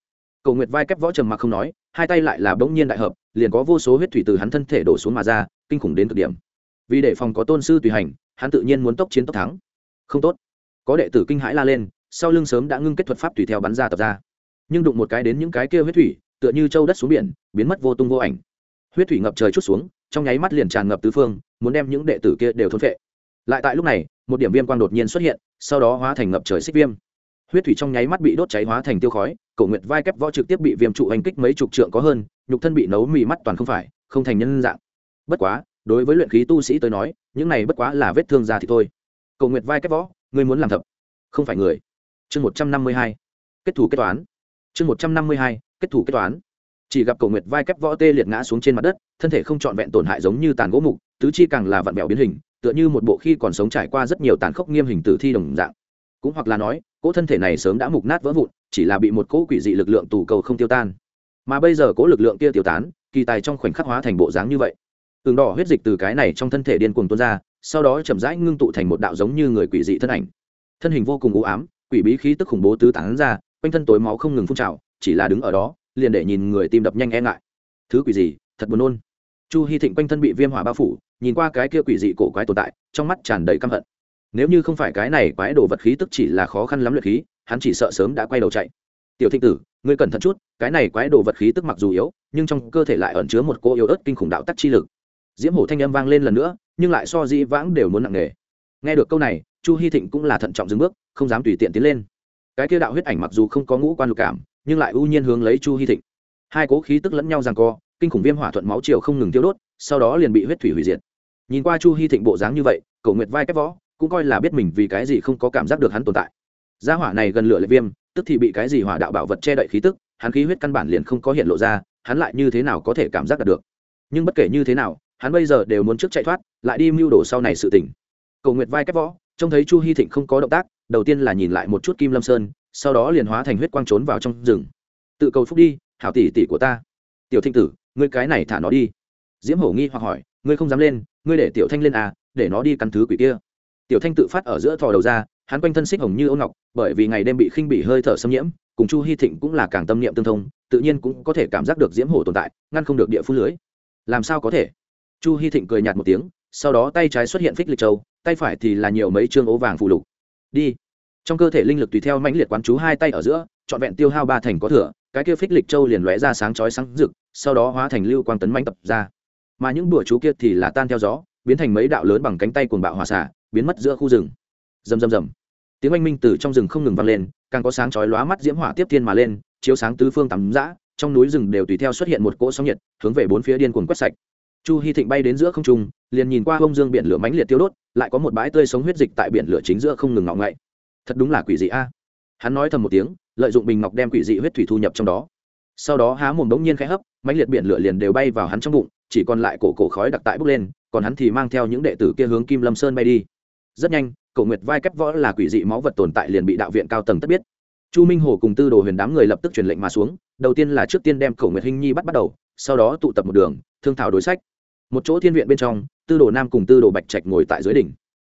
Cổ nguyệt vai kép võ trầm mặc không nói, hai tay lại là bỗng nhiên đại hợp, liền có vô số huyết thủy từ hắn thân thể đổ xuống mà ra, kinh khủng đến cực điểm. Vì để phòng có tôn sư tùy hành, hắn tự nhiên muốn tốc chiến tốc thắng. Không tốt. Có đệ tử kinh hãi la lên, sau lưng sớm đã ngưng kết thuật pháp tùy theo bắn ra tập ra. Nhưng đụng một cái đến những cái kia huyết thủy, tựa như châu đất xuống biển, biến mất vô tung vô ảnh huyết thủy ngập trời chút xuống, trong nháy mắt liền tràn ngập tứ phương, muốn đem những đệ tử kia đều thôn phệ. Lại tại lúc này, một điểm viêm quang đột nhiên xuất hiện, sau đó hóa thành ngập trời xích viêm. Huyết thủy trong nháy mắt bị đốt cháy hóa thành tiêu khói, cổ nguyệt vai kép võ trực tiếp bị viêm trụ hành kích mấy chục trượng có hơn, nhục thân bị nấu mì mắt toàn không phải, không thành nhân dạng. Bất quá, đối với luyện khí tu sĩ tới nói, những này bất quá là vết thương ra thì thôi. Cổ nguyệt vai kép võ, ngươi muốn làm thập? Không phải người. Chương một trăm năm mươi hai. Kết thủ kết toán. Chương một trăm năm mươi hai. Kết thủ kết toán chỉ gặp cầu nguyệt vai kép võ tê liệt ngã xuống trên mặt đất, thân thể không trọn vẹn tổn hại giống như tàn gỗ mục, tứ chi càng là vặn vẹo biến hình, tựa như một bộ khi còn sống trải qua rất nhiều tàn khốc nghiêm hình tử thi đồng dạng. Cũng hoặc là nói, cỗ thân thể này sớm đã mục nát vỡ vụn, chỉ là bị một cỗ quỷ dị lực lượng tù cầu không tiêu tan. Mà bây giờ cỗ lực lượng kia tiêu tán, kỳ tài trong khoảnh khắc hóa thành bộ dáng như vậy. Tường đỏ huyết dịch từ cái này trong thân thể điên cuồng tuôn ra, sau đó chậm rãi ngưng tụ thành một đạo giống như người quỷ dị thân ảnh. Thân hình vô cùng u ám, quỷ bí khí tức khủng bố tứ tán ra, quanh thân tối máu không ngừng phun trào, chỉ là đứng ở đó liền để nhìn người tim đập nhanh e ngại. Thứ quỷ gì, thật buồn nôn. Chu hy thịnh quanh thân bị viêm hỏa bao phủ, nhìn qua cái kia quỷ dị cổ quái tồn tại, trong mắt tràn đầy căm hận. Nếu như không phải cái này quái đồ vật khí tức chỉ là khó khăn lắm luyện khí, hắn chỉ sợ sớm đã quay đầu chạy. Tiểu thịnh tử, ngươi cẩn thận chút, cái này quái đồ vật khí tức mặc dù yếu, nhưng trong cơ thể lại ẩn chứa một cô yếu ớt kinh khủng đạo tắc chi lực. Diễm hổ thanh âm vang lên lần nữa, nhưng lại so di vãng đều muốn nặng nề. Nghe được câu này, chu hy thịnh cũng là thận trọng dừng bước, không dám tùy tiện tiến lên. Cái kia đạo huyết ảnh mặc dù không có ngũ quan lục cảm nhưng lại ưu nhiên hướng lấy chu hy thịnh. Hai cố khí tức lẫn nhau rằng co, kinh khủng viêm hỏa thuận máu chiều không ngừng tiêu đốt, sau đó liền bị huyết thủy hủy diệt. Nhìn qua chu hy thịnh bộ dáng như vậy cầu nguyệt vai kép võ, cũng coi là biết mình vì cái gì không có cảm giác được hắn tồn tại. Gia hỏa này gần lửa lệ viêm, tức thì bị cái gì hỏa đạo bảo vật che đậy khí tức, hắn khí huyết căn bản liền không có hiện lộ ra, hắn lại như thế nào có thể cảm giác được? Nhưng bất kể như thế nào, hắn bây giờ đều muốn trước chạy thoát, lại đi mưu đồ sau này sự tỉnh cầu nguyệt vai kép võ, trông thấy chu hy thịnh không có động tác, đầu tiên là nhìn lại một chút kim lâm sơn sau đó liền hóa thành huyết quang trốn vào trong rừng. Tự cầu phúc đi, hảo tỷ tỷ của ta. Tiểu thinh tử, ngươi cái này thả nó đi. Diễm hổ nghi hoặc hỏi, ngươi không dám lên, ngươi để tiểu thanh lên à để nó đi căn thứ quỷ kia. Tiểu thanh tự phát ở giữa thò đầu ra, hắn quanh thân xích hồng như ô ngọc, bởi vì ngày đêm bị khinh bị hơi thở xâm nhiễm, cùng chu hy thịnh cũng là càng tâm niệm tương thông, tự nhiên cũng có thể cảm giác được diễm hổ tồn tại, ngăn không được địa phú lưới. Làm sao có thể? Chu hy thịnh cười nhạt một tiếng, sau đó tay trái xuất hiện phích lịch châu, tay phải thì là nhiều mấy chương ố vàng phù lục. Đi trong cơ thể linh lực tùy theo mãnh liệt quán chú hai tay ở giữa, trọn vẹn tiêu hao ba thành có thừa, cái kia phích lịch châu liền lóe ra sáng chói sáng rực, sau đó hóa thành lưu quang tấn mãnh tập ra. Mà những bữa chú kia thì là tan theo gió, biến thành mấy đạo lớn bằng cánh tay cuồng bạo hòa xả biến mất giữa khu rừng. Rầm rầm rầm. Tiếng oanh minh từ trong rừng không ngừng vang lên, càng có sáng chói lóa mắt diễm hỏa tiếp thiên mà lên, chiếu sáng tứ phương tắm dã, trong núi rừng đều tùy theo xuất hiện một cỗ sóng nhiệt, hướng về bốn phía điên cuồng quét sạch. Chu hy thịnh bay đến giữa không trung, liền nhìn qua bông dương biển lửa mãnh liệt tiêu đốt, lại có một bãi tươi sống huyết dịch tại biển lửa chính giữa không ngừng ngọng ngậy thật đúng là quỷ dị a. Hắn nói thầm một tiếng, lợi dụng bình ngọc đem quỷ dị huyết thủy thu nhập trong đó. Sau đó há mồm bỗng nhiên khẽ hấp, mãnh liệt biển lửa liền đều bay vào hắn trong bụng, chỉ còn lại cổ cổ khói đặc tại bốc lên, còn hắn thì mang theo những đệ tử kia hướng kim lâm sơn bay đi. Rất nhanh, cổ nguyệt vai kép võ là quỷ dị máu vật tồn tại liền bị đạo viện cao tầng tất biết. Chu minh hồ cùng tư đồ huyền đám người lập tức truyền lệnh mà xuống, đầu tiên là trước tiên đem cổ nguyệt hinh nhi bắt bắt đầu, sau đó tụ tập một đường, thương thảo đối sách. Một chỗ thiên viện bên trong, tư đồ nam cùng tư đồ bạch trạch ngồi tại dưới đỉnh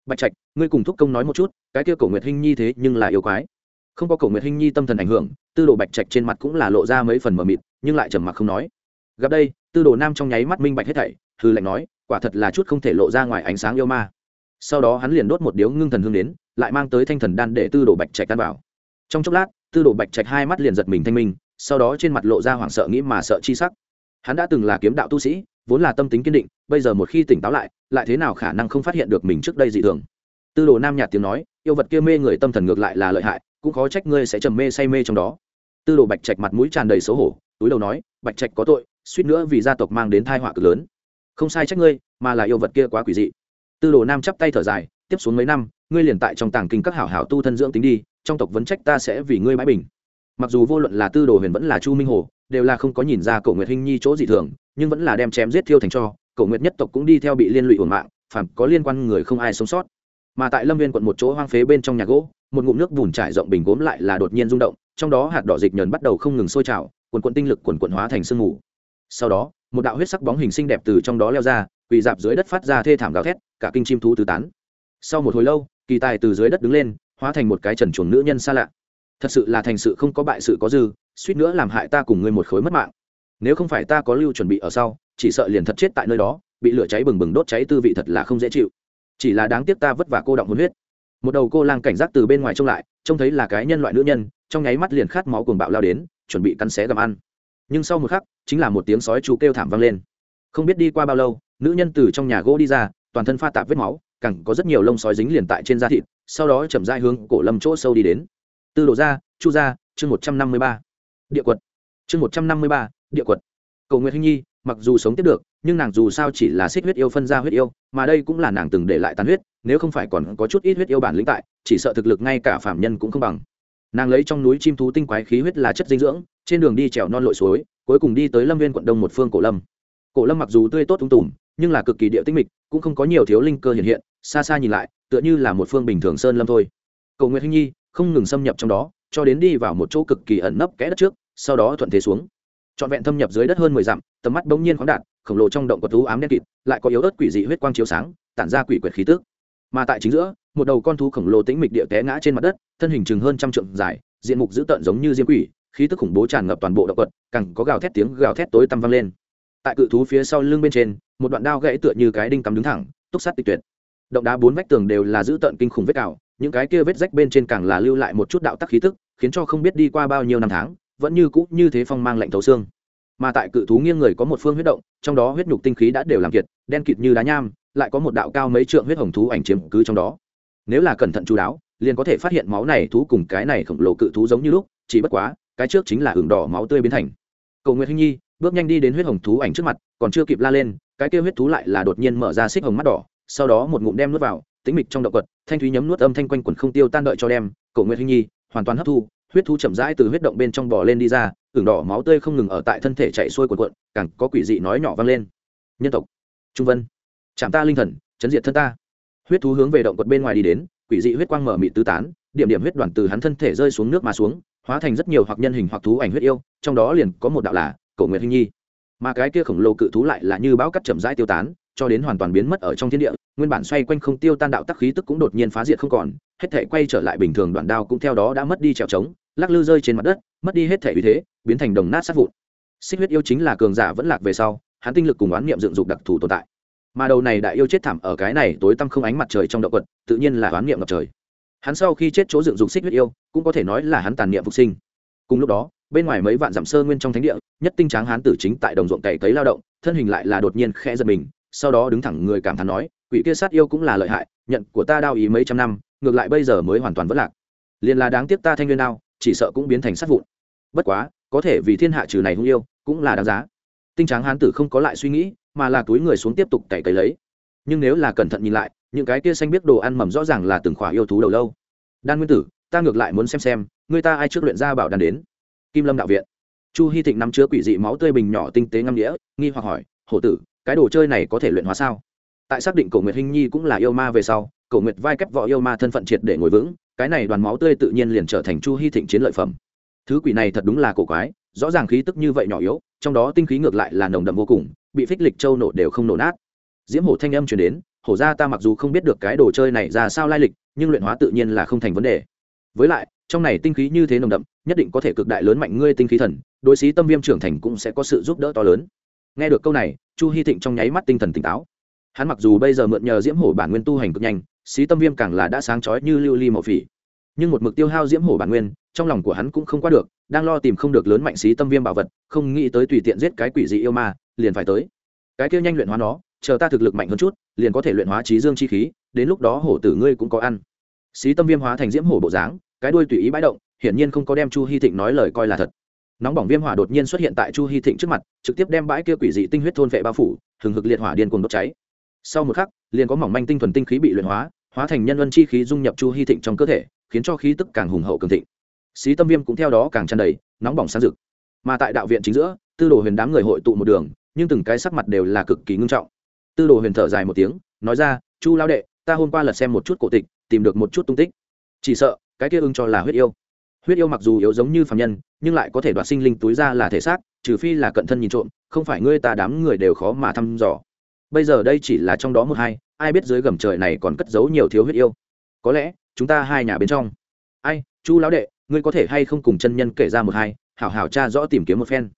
bạch trạch, ngươi cùng thúc công nói một chút, cái kia cổ nguyệt hinh nhi thế nhưng là yêu quái. Không có cổ nguyệt hinh nhi tâm thần ảnh hưởng, tư đồ bạch trạch trên mặt cũng là lộ ra mấy phần mờ mịt, nhưng lại trầm mặc không nói. Gặp đây, tư đồ nam trong nháy mắt minh bạch hết thảy hư lệnh nói, quả thật là chút không thể lộ ra ngoài ánh sáng yêu ma. Sau đó hắn liền đốt một điếu ngưng thần hương đến, lại mang tới thanh thần đan để tư đồ bạch trạch tan vào. Trong chốc lát, tư đồ bạch trạch hai mắt liền giật mình thanh minh, sau đó trên mặt lộ ra hoảng sợ nghĩ mà sợ chi sắc. Hắn đã từng là kiếm đạo tu sĩ vốn là tâm tính kiên định, bây giờ một khi tỉnh táo lại lại thế nào khả năng không phát hiện được mình trước đây dị thường? Tư đồ nam nhạt tiếng nói, yêu vật kia mê người tâm thần ngược lại là lợi hại, cũng khó trách ngươi sẽ trầm mê say mê trong đó. Tư đồ bạch trạch mặt mũi tràn đầy xấu hổ, túi đầu nói, bạch trạch có tội, suýt nữa vì gia tộc mang đến thai họa cực lớn. Không sai trách ngươi, mà là yêu vật kia quá quỷ dị. Tư đồ nam chắp tay thở dài, tiếp xuống mấy năm, ngươi liền tại trong tàng kinh các hảo hảo tu thân dưỡng tính đi, trong tộc vấn trách ta sẽ vì ngươi mãi bình mặc dù vô luận là tư đồ huyền vẫn là chu minh hồ, đều là không có nhìn ra cổ nguyệt hinh nhi chỗ dị thường, nhưng vẫn là đem chém giết thiêu thành cho, cổ nguyệt nhất tộc cũng đi theo bị liên lụy ổn mạng phản có liên quan người không ai sống sót. Mà tại lâm viên quận một chỗ hoang phế bên trong nhà gỗ, một ngụm nước bùn trải rộng bình gốm lại là đột nhiên rung động, trong đó hạt đỏ dịch nhờn bắt đầu không ngừng sôi trào, quần quận tinh lực quần quận hóa thành sương mù. Sau đó, một đạo huyết sắc bóng hình xinh đẹp từ trong đó leo ra, quỳ dạp dưới đất phát ra thê thảm gào thét, cả kinh chim thú tứ tán. Sau một hồi lâu, kỳ tài từ dưới đất đứng lên, hóa thành một cái trần chuồng nữ nhân xa lạ thật sự là thành sự không có bại sự có dư, suýt nữa làm hại ta cùng ngươi một khối mất mạng. Nếu không phải ta có lưu chuẩn bị ở sau, chỉ sợ liền thật chết tại nơi đó, bị lửa cháy bừng bừng đốt cháy tư vị thật là không dễ chịu. Chỉ là đáng tiếc ta vất vả cô động hôn huyết. Một đầu cô lang cảnh giác từ bên ngoài trông lại, trông thấy là cái nhân loại nữ nhân, trong nháy mắt liền khát máu cuồng bạo lao đến, chuẩn bị cắn xé gặm ăn. Nhưng sau một khắc, chính là một tiếng sói chú kêu thảm vang lên. Không biết đi qua bao lâu, nữ nhân từ trong nhà gỗ đi ra, toàn thân pha tạp vết máu cẳng có rất nhiều lông sói dính liền tại trên da thịt, sau đó chậm dai hướng cổ lâm chỗ sâu đi đến tư đồ gia, chu gia, chương một trăm năm mươi ba. Địa quật. Chương một trăm năm mươi ba địa quật. Cầu nguyệt hinh nhi mặc dù sống tiếp được nhưng nàng dù sao chỉ là xích huyết yêu phân ra huyết yêu mà đây cũng là nàng từng để lại tàn huyết nếu không phải còn có chút ít huyết yêu bản lĩnh tại chỉ sợ thực lực ngay cả phạm nhân cũng không bằng. Nàng lấy trong núi chim thú tinh quái khí huyết là chất dinh dưỡng trên đường đi trèo non lội suối cuối cùng đi tới lâm viên quận đông một phương cổ lâm. Cổ lâm mặc dù tươi tốt tung tùm nhưng là cực kỳ địa tinh mịch cũng không có nhiều thiếu linh cơ hiện hiện xa xa nhìn lại tựa như là một phương bình thường sơn lâm thôi. Cầu nguyệt hinh nhi không ngừng xâm nhập trong đó, cho đến đi vào một chỗ cực kỳ ẩn nấp kẽ đất trước, sau đó thuận thế xuống. Trọn vẹn thâm nhập dưới đất hơn mười dặm, tầm mắt bỗng nhiên khoáng đạt, khổng lồ trong động có thú ám đen kịt, lại có yếu ớt quỷ dị huyết quang chiếu sáng, tản ra quỷ quyệt khí tức. Mà tại chính giữa, một đầu con thú khổng lồ tĩnh mịch địa té ngã trên mặt đất, thân hình chừng hơn trăm trượng dài, diện mục dữ tợn giống như diêm quỷ, khí tức khủng bố tràn ngập toàn bộ động vật càng có gào thét tiếng gào thét tối tăm vang lên. Tại cự thú phía sau lưng bên trên, một đoạn đao gãy tựa như cái đinh cắm đứng thẳng, túc sát tịch tuyệt. Động đá bốn vách tường đều là dữ tợn kinh khủng vết cào những cái kia vết rách bên trên càng là lưu lại một chút đạo tắc khí tức, khiến cho không biết đi qua bao nhiêu năm tháng, vẫn như cũ như thế phong mang lạnh thấu xương. Mà tại cự thú nghiêng người có một phương huyết động, trong đó huyết nhục tinh khí đã đều làm kiệt, đen kịt như đá nham, lại có một đạo cao mấy trượng huyết hồng thú ảnh chiếm cứ trong đó. Nếu là cẩn thận chú đáo, liền có thể phát hiện máu này thú cùng cái này khổng lồ cự thú giống như lúc, chỉ bất quá, cái trước chính là hưởng đỏ máu tươi biến thành. Cầu nguyệt hinh nhi, bước nhanh đi đến huyết hồng thú ảnh trước mặt, còn chưa kịp la lên, cái kia huyết thú lại là đột nhiên mở ra xích hồng mắt đỏ, sau đó một ngụm đem nuốt vào tĩnh mịch trong động quật, thanh thúy nhấm nuốt âm thanh quanh quần không tiêu tan đợi cho đem, cổ nguyệt hinh nhi, hoàn toàn hấp thu, huyết thú chậm rãi từ huyết động bên trong bò lên đi ra, ửng đỏ máu tươi không ngừng ở tại thân thể chạy xuôi cuộn cuộn, càng có quỷ dị nói nhỏ vang lên. Nhân tộc, trung vân, chạm ta linh thần, chấn diệt thân ta. Huyết thú hướng về động quật bên ngoài đi đến, quỷ dị huyết quang mở mịt tứ tán, điểm điểm huyết đoàn từ hắn thân thể rơi xuống nước mà xuống, hóa thành rất nhiều hoặc nhân hình hoặc thú ảnh huyết yêu, trong đó liền có một đạo là cổ nguyệt hinh nhi. Mà cái kia khổng lồ cự thú lại là như bão cắt chậm rãi tiêu tán cho đến hoàn toàn biến mất ở trong thiên địa, nguyên bản xoay quanh không tiêu tan đạo tắc khí tức cũng đột nhiên phá diệt không còn, hết thể quay trở lại bình thường đoạn đao cũng theo đó đã mất đi trèo trống, lắc lư rơi trên mặt đất, mất đi hết thể uy thế, biến thành đồng nát sát vụn. Xích huyết yêu chính là cường giả vẫn lạc về sau, hắn tinh lực cùng oán niệm dựng dục đặc thù tồn tại. Mà đầu này đại yêu chết thảm ở cái này tối tăm không ánh mặt trời trong động quật, tự nhiên là oán niệm ngập trời. Hắn sau khi chết chỗ dựng dục xích huyết yêu, cũng có thể nói là hắn tàn niệm phục sinh. Cùng lúc đó, bên ngoài mấy vạn dặm sơ nguyên trong thánh địa, nhất tinh tráng hán tử chính tại đồng ruộng cày cấy lao động, thân hình lại là đột nhiên khẽ giật mình sau đó đứng thẳng người cảm thán nói, quỷ kia sát yêu cũng là lợi hại, nhận của ta đao ý mấy trăm năm, ngược lại bây giờ mới hoàn toàn vất lạc. Liền là đáng tiếc ta thanh nguyên đao, chỉ sợ cũng biến thành sát vụn. Bất quá, có thể vì thiên hạ trừ này hung yêu, cũng là đáng giá. Tinh tráng hán tử không có lại suy nghĩ, mà là túi người xuống tiếp tục cày cấy lấy. Nhưng nếu là cẩn thận nhìn lại, những cái kia xanh biết đồ ăn mầm rõ ràng là từng khỏa yêu thú đầu lâu. Đan nguyên tử, ta ngược lại muốn xem xem, người ta ai trước luyện ra bảo đàn đến? Kim lâm đạo viện. Chu hy thịnh nắm chứa quỷ dị máu tươi bình nhỏ tinh tế ngâm nghĩa, nghi hoặc hỏi, hổ tử cái đồ chơi này có thể luyện hóa sao? Tại xác định cổ nguyệt hinh nhi cũng là yêu ma về sau, cổ nguyệt vai kép võ yêu ma thân phận triệt để ngồi vững, cái này đoàn máu tươi tự nhiên liền trở thành chu hy thịnh chiến lợi phẩm. Thứ quỷ này thật đúng là cổ quái, rõ ràng khí tức như vậy nhỏ yếu, trong đó tinh khí ngược lại là nồng đậm vô cùng, bị phích lịch châu nổ đều không nổ nát. Diễm hổ thanh âm chuyển đến, hổ ra ta mặc dù không biết được cái đồ chơi này ra sao lai lịch, nhưng luyện hóa tự nhiên là không thành vấn đề. Với lại, trong này tinh khí như thế nồng đậm, nhất định có thể cực đại lớn mạnh ngươi tinh khí thần, đối xí tâm viêm trưởng thành cũng sẽ có sự giúp đỡ to lớn nghe được câu này, chu hy thịnh trong nháy mắt tinh thần tỉnh táo. Hắn mặc dù bây giờ mượn nhờ diễm hổ bản nguyên tu hành cực nhanh, xí tâm viêm càng là đã sáng chói như lưu ly mậu phỉ. Nhưng một mực tiêu hao diễm hổ bản nguyên, trong lòng của hắn cũng không qua được, đang lo tìm không được lớn mạnh xí tâm viêm bảo vật, không nghĩ tới tùy tiện giết cái quỷ dị yêu ma, liền phải tới. Cái kia nhanh luyện hóa nó, chờ ta thực lực mạnh hơn chút, liền có thể luyện hóa trí dương chi khí, đến lúc đó hổ tử ngươi cũng có ăn. Xí tâm viêm hóa thành diễm hổ bộ dáng, cái đuôi tùy ý bãi động, hiển nhiên không có đem chu hy thịnh nói lời coi là thật nóng bỏng viêm hỏa đột nhiên xuất hiện tại chu hy thịnh trước mặt, trực tiếp đem bãi kia quỷ dị tinh huyết thôn vệ bao phủ, hừng hực liệt hỏa điên cuồng đốt cháy. Sau một khắc, liền có mỏng manh tinh thuần tinh khí bị luyện hóa hóa thành nhân vân chi khí dung nhập chu hy thịnh trong cơ thể, khiến cho khí tức càng hùng hậu cường thịnh. Xí tâm viêm cũng theo đó càng tràn đầy, nóng bỏng sáng rực. Mà tại đạo viện chính giữa, tư đồ huyền đám người hội tụ một đường, nhưng từng cái sắc mặt đều là cực kỳ ngưng trọng. Tư đồ huyền thở dài một tiếng, nói ra, chu lao đệ, ta hôm qua lật xem một chút cổ tịch, tìm được một chút tung tích. Chỉ sợ, cái kia ưng cho là huyết yêu huyết yêu mặc dù yếu giống như phạm nhân, nhưng lại có thể đoạt sinh linh túi ra là thể xác, trừ phi là cận thân nhìn trộm, không phải ngươi ta đám người đều khó mà thăm dò. Bây giờ đây chỉ là trong đó một hai, ai biết dưới gầm trời này còn cất giấu nhiều thiếu huyết yêu. Có lẽ, chúng ta hai nhà bên trong. Ai, chu lão đệ, ngươi có thể hay không cùng chân nhân kể ra một hai, hảo hảo cha rõ tìm kiếm một phen.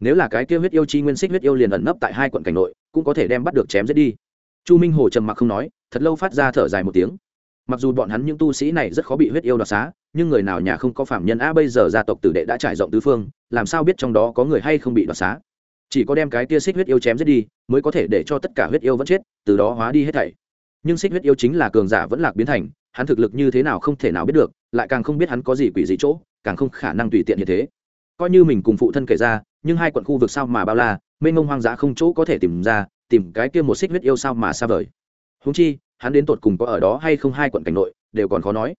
Nếu là cái kia huyết yêu chi nguyên xích huyết yêu liền ẩn nấp tại hai quận cảnh nội, cũng có thể đem bắt được chém giết đi. Chu minh hồ trầm mặc không nói, thật lâu phát ra thở dài một tiếng. Mặc dù bọn hắn những tu sĩ này rất khó bị huyết yêu đoạt xá nhưng người nào nhà không có phạm nhân, a, bây giờ gia tộc tử đệ đã trải rộng tứ phương, làm sao biết trong đó có người hay không bị đoạt xá? Chỉ có đem cái tia xích huyết yêu chém giết đi, mới có thể để cho tất cả huyết yêu vẫn chết, từ đó hóa đi hết thảy. Nhưng xích huyết yêu chính là cường giả vẫn lạc biến thành, hắn thực lực như thế nào không thể nào biết được, lại càng không biết hắn có gì quỷ gì chỗ, càng không khả năng tùy tiện như thế. Coi như mình cùng phụ thân kể ra, nhưng hai quận khu vực sao mà bao la, mênh mông hoang dã không chỗ có thể tìm ra, tìm cái kia một xích huyết yêu sao mà xa vời. Húng chi, hắn đến tột cùng có ở đó hay không hai quận cảnh nội, đều còn khó nói.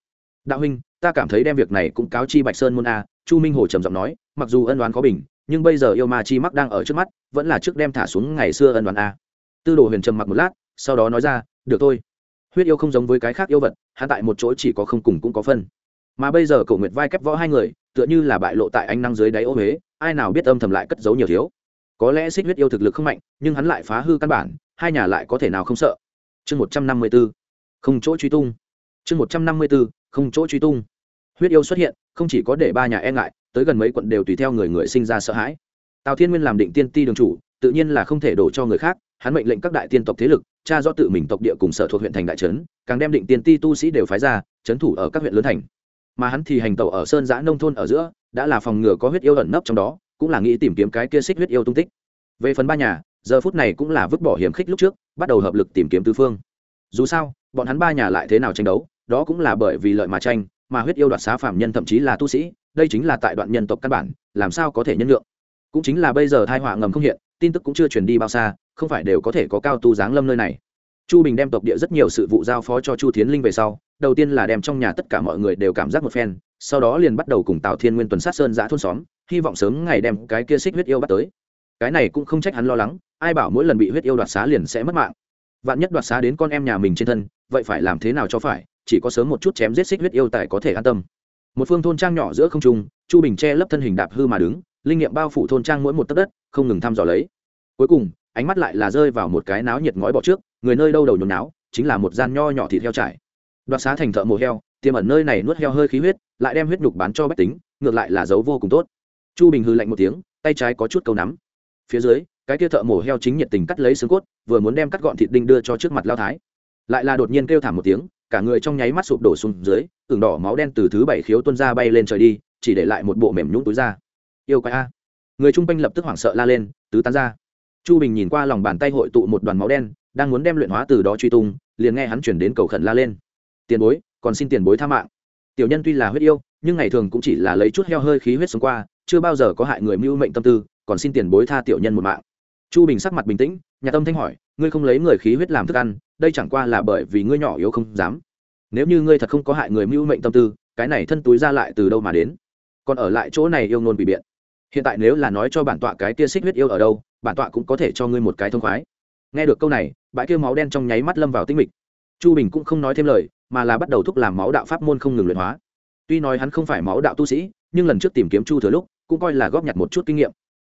Đạo huynh ta cảm thấy đem việc này cũng cáo chi bạch sơn môn a, chu minh hồ trầm giọng nói, mặc dù ân đoán có bình, nhưng bây giờ yêu ma chi mắc đang ở trước mắt, vẫn là trước đem thả xuống ngày xưa ân đoán a. Tư đồ huyền trầm mặc một lát, sau đó nói ra, được thôi. Huyết yêu không giống với cái khác yêu vật hạ tại một chỗ chỉ có không cùng cũng có phân. Mà bây giờ cậu nguyệt vai kép võ hai người, tựa như là bại lộ tại ánh năng dưới đáy ô huế, ai nào biết âm thầm lại cất giấu nhiều thiếu. Có lẽ xích huyết yêu thực lực không mạnh, nhưng hắn lại phá hư căn bản, hai nhà lại có thể nào không sợ. Chương một trăm năm mươi b ố không chỗ truy tung. Chương một trăm năm mươi b ố không chỗ truy tung. Huyết yêu xuất hiện, không chỉ có để ba nhà e ngại, tới gần mấy quận đều tùy theo người người sinh ra sợ hãi. Tào thiên nguyên làm định tiên ti đường chủ, tự nhiên là không thể đổ cho người khác, hắn mệnh lệnh các đại tiên tộc thế lực cha do tự mình tộc địa cùng sở thuộc huyện thành đại trấn, càng đem định tiên ti tu sĩ đều phái ra, trấn thủ ở các huyện lớn thành. Mà hắn thì hành tẩu ở sơn giã nông thôn ở giữa, đã là phòng ngừa có huyết yêu ẩn nấp trong đó, cũng là nghĩ tìm kiếm cái kia xích huyết yêu tung tích. Về phần ba nhà, giờ phút này cũng là vứt bỏ hiểm khích lúc trước, bắt đầu hợp lực tìm kiếm tứ phương. Dù sao, bọn hắn ba nhà lại thế nào tranh đấu? Đó cũng là bởi vì lợi mà tranh, mà huyết yêu đoạt xá phạm nhân thậm chí là tu sĩ, đây chính là tại đoạn nhân tộc căn bản, làm sao có thể nhân lượng cũng chính là bây giờ thai họa ngầm không hiện, tin tức cũng chưa truyền đi bao xa, không phải đều có thể có cao tu giáng lâm nơi này. Chu bình đem tộc địa rất nhiều sự vụ giao phó cho chu thiến linh về sau, đầu tiên là đem trong nhà tất cả mọi người đều cảm giác một phen, sau đó liền bắt đầu cùng tào thiên nguyên tuần sát sơn giã thôn xóm, hy vọng sớm ngày đem cái kia xích huyết yêu bắt tới. Cái này cũng không trách hắn lo lắng, ai bảo mỗi lần bị huyết yêu đoạt xá liền sẽ mất mạng. Vạn nhất đoạt xá đến con em nhà mình trên thân, vậy phải làm thế nào cho phải? Chỉ có sớm một chút chém giết xích huyết yêu tài có thể an tâm. Một phương thôn trang nhỏ giữa không trung, chu bình che lấp thân hình đạp hư mà đứng, linh nghiệm bao phủ thôn trang mỗi một tấc đất, không ngừng thăm dò lấy. Cuối cùng, ánh mắt lại là rơi vào một cái náo nhiệt ngói bỏ trước, người nơi đâu đầu nhồi náo chính là một gian nho nhỏ thịt heo trải đoạt xá thành thợ mổ heo, tiềm ẩn nơi này nuốt heo hơi khí huyết, lại đem huyết nhục bán cho bách tính, ngược lại là dấu vô cùng tốt. Chu bình hư lạnh một tiếng, tay trái có chút câu nắm. Phía dưới, cái kia thợ mổ heo chính nhiệt tình cắt lấy xương cốt, vừa muốn đem cắt gọn thịt đinh đưa cho trước mặt lao thái. Lại là đột nhiên kêu thảm một tiếng cả người trong nháy mắt sụp đổ xuống dưới ửng đỏ máu đen từ thứ bảy khiếu tuân ra bay lên trời đi, chỉ để lại một bộ mềm nhũng túi ra yêu quái a. Người chung quanh lập tức hoảng sợ la lên, tứ tán ra. Chu bình nhìn qua lòng bàn tay hội tụ một đoàn máu đen, đang muốn đem luyện hóa từ đó truy tung, liền nghe hắn chuyển đến cầu khẩn la lên. Tiền bối, còn xin tiền bối tha mạng. Tiểu nhân tuy là huyết yêu, nhưng ngày thường cũng chỉ là lấy chút heo hơi khí huyết sống qua, chưa bao giờ có hại người mưu mệnh tâm tư, còn xin tiền bối tha tiểu nhân một mạng. Chu bình sắc mặt bình tĩnh, nhà tâm thanh hỏi, ngươi không lấy người khí huyết làm thức ăn đây chẳng qua là bởi vì ngươi nhỏ yếu không dám. Nếu như ngươi thật không có hại người mưu mệnh tâm tư, cái này thân túi ra lại từ đâu mà đến? Còn ở lại chỗ này yêu nôn bị biện. Hiện tại nếu là nói cho bản tọa cái kia xích huyết yêu ở đâu, bản tọa cũng có thể cho ngươi một cái thông khoái. Nghe được câu này, bãi kia máu đen trong nháy mắt lâm vào tinh mịch. Chu bình cũng không nói thêm lời, mà là bắt đầu thúc làm máu đạo pháp môn không ngừng luyện hóa. Tuy nói hắn không phải máu đạo tu sĩ, nhưng lần trước tìm kiếm chu thừa lúc, cũng coi là góp nhặt một chút kinh nghiệm.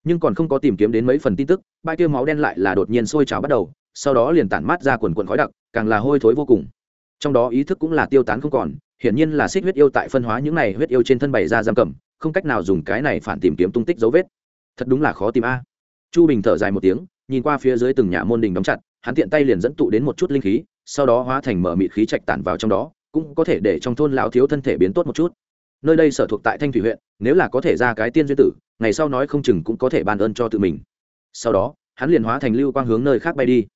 Nhưng còn không có tìm kiếm đến mấy phần tin tức, bãi kia máu đen lại là đột nhiên sôi trào bắt đầu sau đó liền tản mát ra quần quần khói đặc, càng là hôi thối vô cùng. Trong đó ý thức cũng là tiêu tán không còn, hiển nhiên là xích huyết yêu tại phân hóa những này huyết yêu trên thân bày ra giam cầm, không cách nào dùng cái này phản tìm kiếm tung tích dấu vết. Thật đúng là khó tìm a. Chu bình thở dài một tiếng, nhìn qua phía dưới từng nhà môn đình đóng chặt, hắn tiện tay liền dẫn tụ đến một chút linh khí, sau đó hóa thành mở mịt khí trạch tản vào trong đó, cũng có thể để trong thôn lão thiếu thân thể biến tốt một chút. Nơi đây sở thuộc tại thanh thủy huyện, nếu là có thể ra cái tiên duyên tử, ngày sau nói không chừng cũng có thể ban ơn cho tự mình. Sau đó, hắn liền hóa thành lưu quang hướng nơi khác bay đi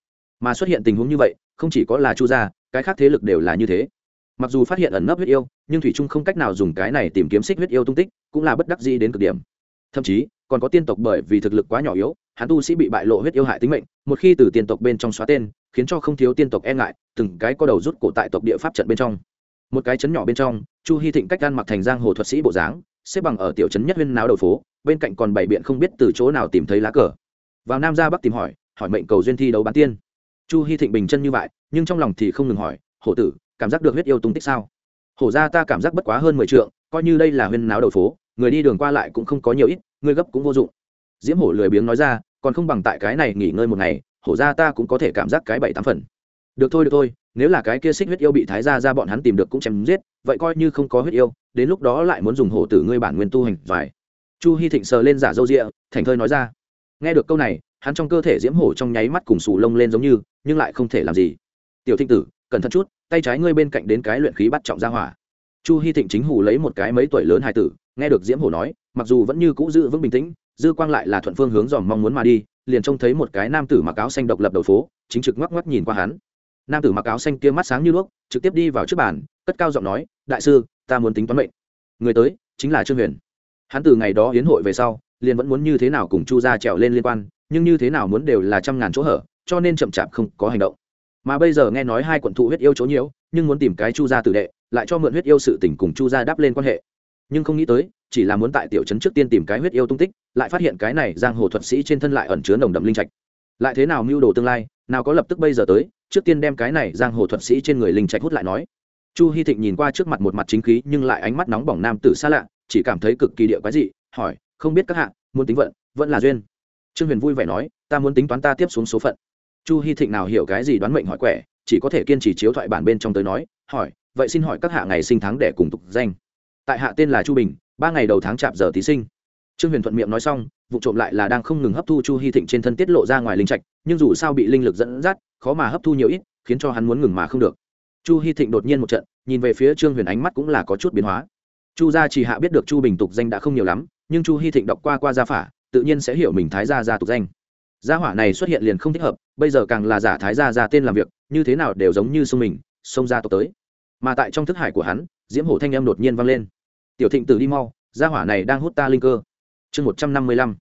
mà xuất hiện tình huống như vậy, không chỉ có là chu gia, cái khác thế lực đều là như thế. Mặc dù phát hiện ẩn nấp huyết yêu, nhưng thủy trung không cách nào dùng cái này tìm kiếm xích huyết yêu tung tích, cũng là bất đắc dĩ đến cực điểm. Thậm chí, còn có tiên tộc bởi vì thực lực quá nhỏ yếu, hắn tu sĩ bị bại lộ huyết yêu hại tính mệnh, một khi từ tiên tộc bên trong xóa tên, khiến cho không thiếu tiên tộc e ngại, từng cái có đầu rút cổ tại tộc địa pháp trận bên trong. Một cái chấn nhỏ bên trong, chu hy thịnh cách gan mặc thành giang hồ thuật sĩ bộ dáng, xếp bằng ở tiểu trấn nhất huyên náo đầu phố, bên cạnh còn bảy biện không biết từ chỗ nào tìm thấy lá cờ. Vào nam ra bắc tìm hỏi hỏi mệnh cầu duyên thi đấu bán tiên chu hy thịnh bình chân như vậy, nhưng trong lòng thì không ngừng hỏi, hổ tử, cảm giác được huyết yêu tung tích sao? Hổ ra ta cảm giác bất quá hơn mười t coi như đây là huyên náo đầu phố, người đi đường qua lại cũng không có nhiều ít, người gấp cũng vô dụng. Diễm hổ lười biếng nói ra, còn không bằng tại cái này nghỉ ngơi một ngày, hổ ra ta cũng có thể cảm giác cái bảy tám phần. Được thôi được thôi, nếu là cái kia xích huyết yêu bị thái ra ra bọn hắn tìm được cũng chém giết, vậy coi như không có huyết yêu, đến lúc đó lại muốn dùng hổ tử ngươi bản nguyên tu hành vải chu hy thịnh sờ lên giả dâu rịa, thành thơi nói ra. Nghe được câu này hắn trong cơ thể diễm hổ trong nháy mắt cùng sù lông lên giống như, nhưng lại không thể làm gì. Tiểu thịnh tử, cẩn thận chút, tay trái ngươi bên cạnh đến cái luyện khí bắt trọng ra hỏa. Chu hy thịnh chính hủ lấy một cái mấy tuổi lớn hai tử, nghe được diễm hổ nói, mặc dù vẫn như cũ giữ vững bình tĩnh, dư quang lại là thuận phương hướng dòm mong muốn mà đi, liền trông thấy một cái nam tử mặc áo xanh độc lập đầu phố, chính trực ngoắc ngoắc nhìn qua hắn. Nam tử mặc áo xanh kia mắt sáng như đuốc, trực tiếp đi vào trước bàn, cất cao giọng nói, đại sư, ta muốn tính toán mệnh. Người tới, chính là trương huyền. Hắn từ ngày đó hiến hội về sau, liền vẫn muốn như thế nào cùng chu gia trèo lên liên quan nhưng như thế nào muốn đều là trăm ngàn chỗ hở, cho nên chậm chạp không có hành động. Mà bây giờ nghe nói hai quận thụ huyết yêu chỗ nhiễu, nhưng muốn tìm cái chu gia tử đệ, lại cho mượn huyết yêu sự tình cùng chu gia đáp lên quan hệ. Nhưng không nghĩ tới, chỉ là muốn tại tiểu trấn trước tiên tìm cái huyết yêu tung tích, lại phát hiện cái này giang hồ thuật sĩ trên thân lại ẩn chứa nồng đậm linh trạch. Lại thế nào mưu đồ tương lai, nào có lập tức bây giờ tới, trước tiên đem cái này giang hồ thuật sĩ trên người linh trạch hút lại nói. Chu hy thịnh nhìn qua trước mặt một mặt chính khí, nhưng lại ánh mắt nóng bỏng nam tử xa lạ, chỉ cảm thấy cực kỳ địa quái dị, hỏi, không biết các hạ, muốn tính vận, vẫn là duyên? Trương huyền vui vẻ nói, ta muốn tính toán ta tiếp xuống số phận. Chu hy thịnh nào hiểu cái gì đoán mệnh hỏi quẻ, chỉ có thể kiên trì chiếu thoại bản bên trong tới nói, hỏi, vậy xin hỏi các hạ ngày sinh tháng để cùng tục danh. Tại hạ tên là chu bình, ba ngày đầu tháng chạp giờ thí sinh. Trương huyền thuận miệng nói xong, vụ trộm lại là đang không ngừng hấp thu chu hy thịnh trên thân tiết lộ ra ngoài linh trạch, nhưng dù sao bị linh lực dẫn dắt, khó mà hấp thu nhiều ít, khiến cho hắn muốn ngừng mà không được. Chu hy thịnh đột nhiên một trận, nhìn về phía trương huyền ánh mắt cũng là có chút biến hóa. Chu gia chỉ hạ biết được chu bình tục danh đã không nhiều lắm, nhưng chu hy thịnh đọc qua qua gia phả tự nhiên sẽ hiểu mình thái gia gia tục danh. Gia hỏa này xuất hiện liền không thích hợp, bây giờ càng là giả thái gia gia tên làm việc, như thế nào đều giống như sông mình sông gia tộc tới. Mà tại trong thức hải của hắn, diễm hổ thanh em đột nhiên vang lên. Tiểu thịnh tử đi mau, gia hỏa này đang hút ta linh cơ. Chương một trăm năm mươi lăm,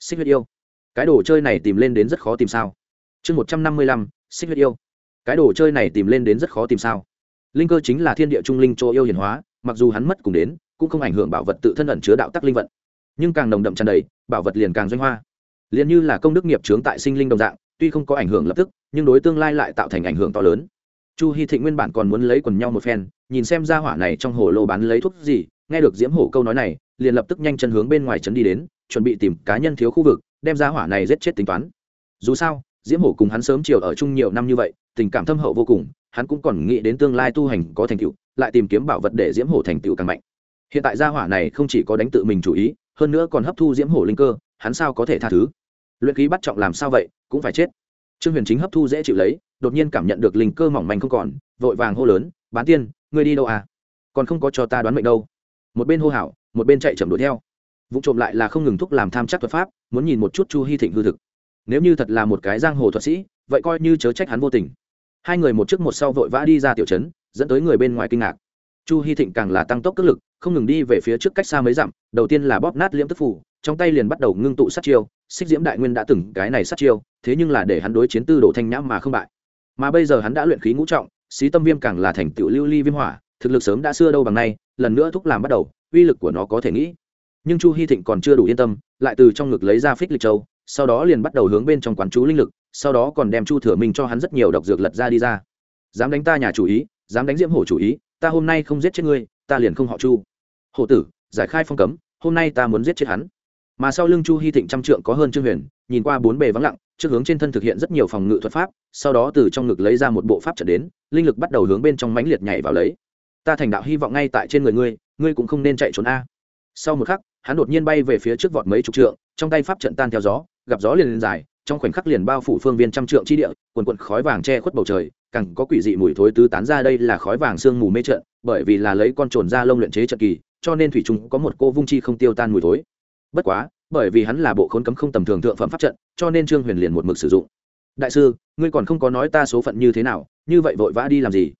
xích huyết yêu. Cái đồ chơi này tìm lên đến rất khó tìm sao? Chương một trăm năm mươi lăm, xích huyết yêu. Cái đồ chơi này tìm lên đến rất khó tìm sao? Linh cơ chính là thiên địa trung linh chỗ yêu hiển hóa, mặc dù hắn mất cùng đến, cũng không ảnh hưởng bảo vật tự thân ẩn chứa đạo tắc linh vận. Nhưng càng nồng đậm tràn đầy bảo vật liền càng doanh hoa. Liền như là công đức nghiệp trướng tại sinh linh đồng dạng, tuy không có ảnh hưởng lập tức, nhưng đối tương lai lại tạo thành ảnh hưởng to lớn. Chu hy thịnh nguyên bản còn muốn lấy quần nhau một phen, nhìn xem ra hỏa này trong hồ lô bán lấy thuốc gì, nghe được diễm hổ câu nói này, liền lập tức nhanh chân hướng bên ngoài trấn đi đến, chuẩn bị tìm cá nhân thiếu khu vực, đem ra hỏa này giết chết tính toán. Dù sao, diễm hổ cùng hắn sớm chiều ở chung nhiều năm như vậy, tình cảm thâm hậu vô cùng, hắn cũng còn nghĩ đến tương lai tu hành có thành tựu, lại tìm kiếm bảo vật để diễm hổ thành tựu càng mạnh. Hiện tại gia hỏa này không chỉ có đánh tự mình chủ ý hơn nữa còn hấp thu diễm hổ linh cơ, hắn sao có thể tha thứ? Luyện khí bắt trọng làm sao vậy, cũng phải chết. Trương huyền chính hấp thu dễ chịu lấy, đột nhiên cảm nhận được linh cơ mỏng manh không còn, vội vàng hô lớn, bán tiên, ngươi đi đâu à? Còn không có cho ta đoán mệnh đâu. Một bên hô hào, một bên chạy chậm đuổi theo. Vụ trộm lại là không ngừng thúc làm tham chắc thuật pháp, muốn nhìn một chút chu hy thịnh hư thực. Nếu như thật là một cái giang hồ thuật sĩ, vậy coi như chớ trách hắn vô tình. Hai người một trước một sau vội vã đi ra tiểu trấn, dẫn tới người bên ngoài kinh ngạc. Chu hy thịnh càng là tăng tốc cước lực không ngừng đi về phía trước cách xa mấy dặm, đầu tiên là bóp nát liễm tức phủ, trong tay liền bắt đầu ngưng tụ sát chiêu, xích diễm đại nguyên đã từng cái này sát chiêu, thế nhưng là để hắn đối chiến tư đồ thanh nhã mà không bại. Mà bây giờ hắn đã luyện khí ngũ trọng, xí tâm viêm càng là thành tựu lưu ly viêm hỏa, thực lực sớm đã xưa đâu bằng nay, lần nữa thúc làm bắt đầu, uy lực của nó có thể nghĩ. Nhưng chu hy thịnh còn chưa đủ yên tâm, lại từ trong ngực lấy ra phích lịch châu, sau đó liền bắt đầu hướng bên trong quán chú linh lực, sau đó còn đem chu thừa minh cho hắn rất nhiều độc dược lật ra đi ra. Dám đánh ta nhà chủ ý, dám đánh diễm hổ chủ ý, ta hôm nay không giết chết ngươi, ta liền không họ chu hổ tử, giải khai phong cấm, hôm nay ta muốn giết chết hắn. Mà sau lưng chu hy thịnh trăm trượng có hơn trương huyền, nhìn qua bốn bề vắng lặng, trước hướng trên thân thực hiện rất nhiều phòng ngự thuật pháp, sau đó từ trong ngực lấy ra một bộ pháp trận đến, linh lực bắt đầu hướng bên trong mãnh liệt nhảy vào lấy. Ta thành đạo hy vọng ngay tại trên người ngươi ngươi cũng không nên chạy trốn a. Sau một khắc, hắn đột nhiên bay về phía trước vọt mấy chục trượng, trong tay pháp trận tan theo gió, gặp gió liền lên dài, trong khoảnh khắc liền bao phủ phương viên trăm trượng chi địa quần quận khói vàng che khuất bầu trời, càng có quỷ dị mùi thối tứ tán ra đây là khói vàng sương mù mê trận bởi vì là lấy con trồn da lông luyện chế trận kỳ cho nên thủy trung có một cô vung chi không tiêu tan mùi thối. Bất quá, bởi vì hắn là bộ khốn cấm không tầm thường thượng phẩm pháp trận, cho nên trương huyền liền một mực sử dụng. Đại sư, ngươi còn không có nói ta số phận như thế nào, như vậy vội vã đi làm gì?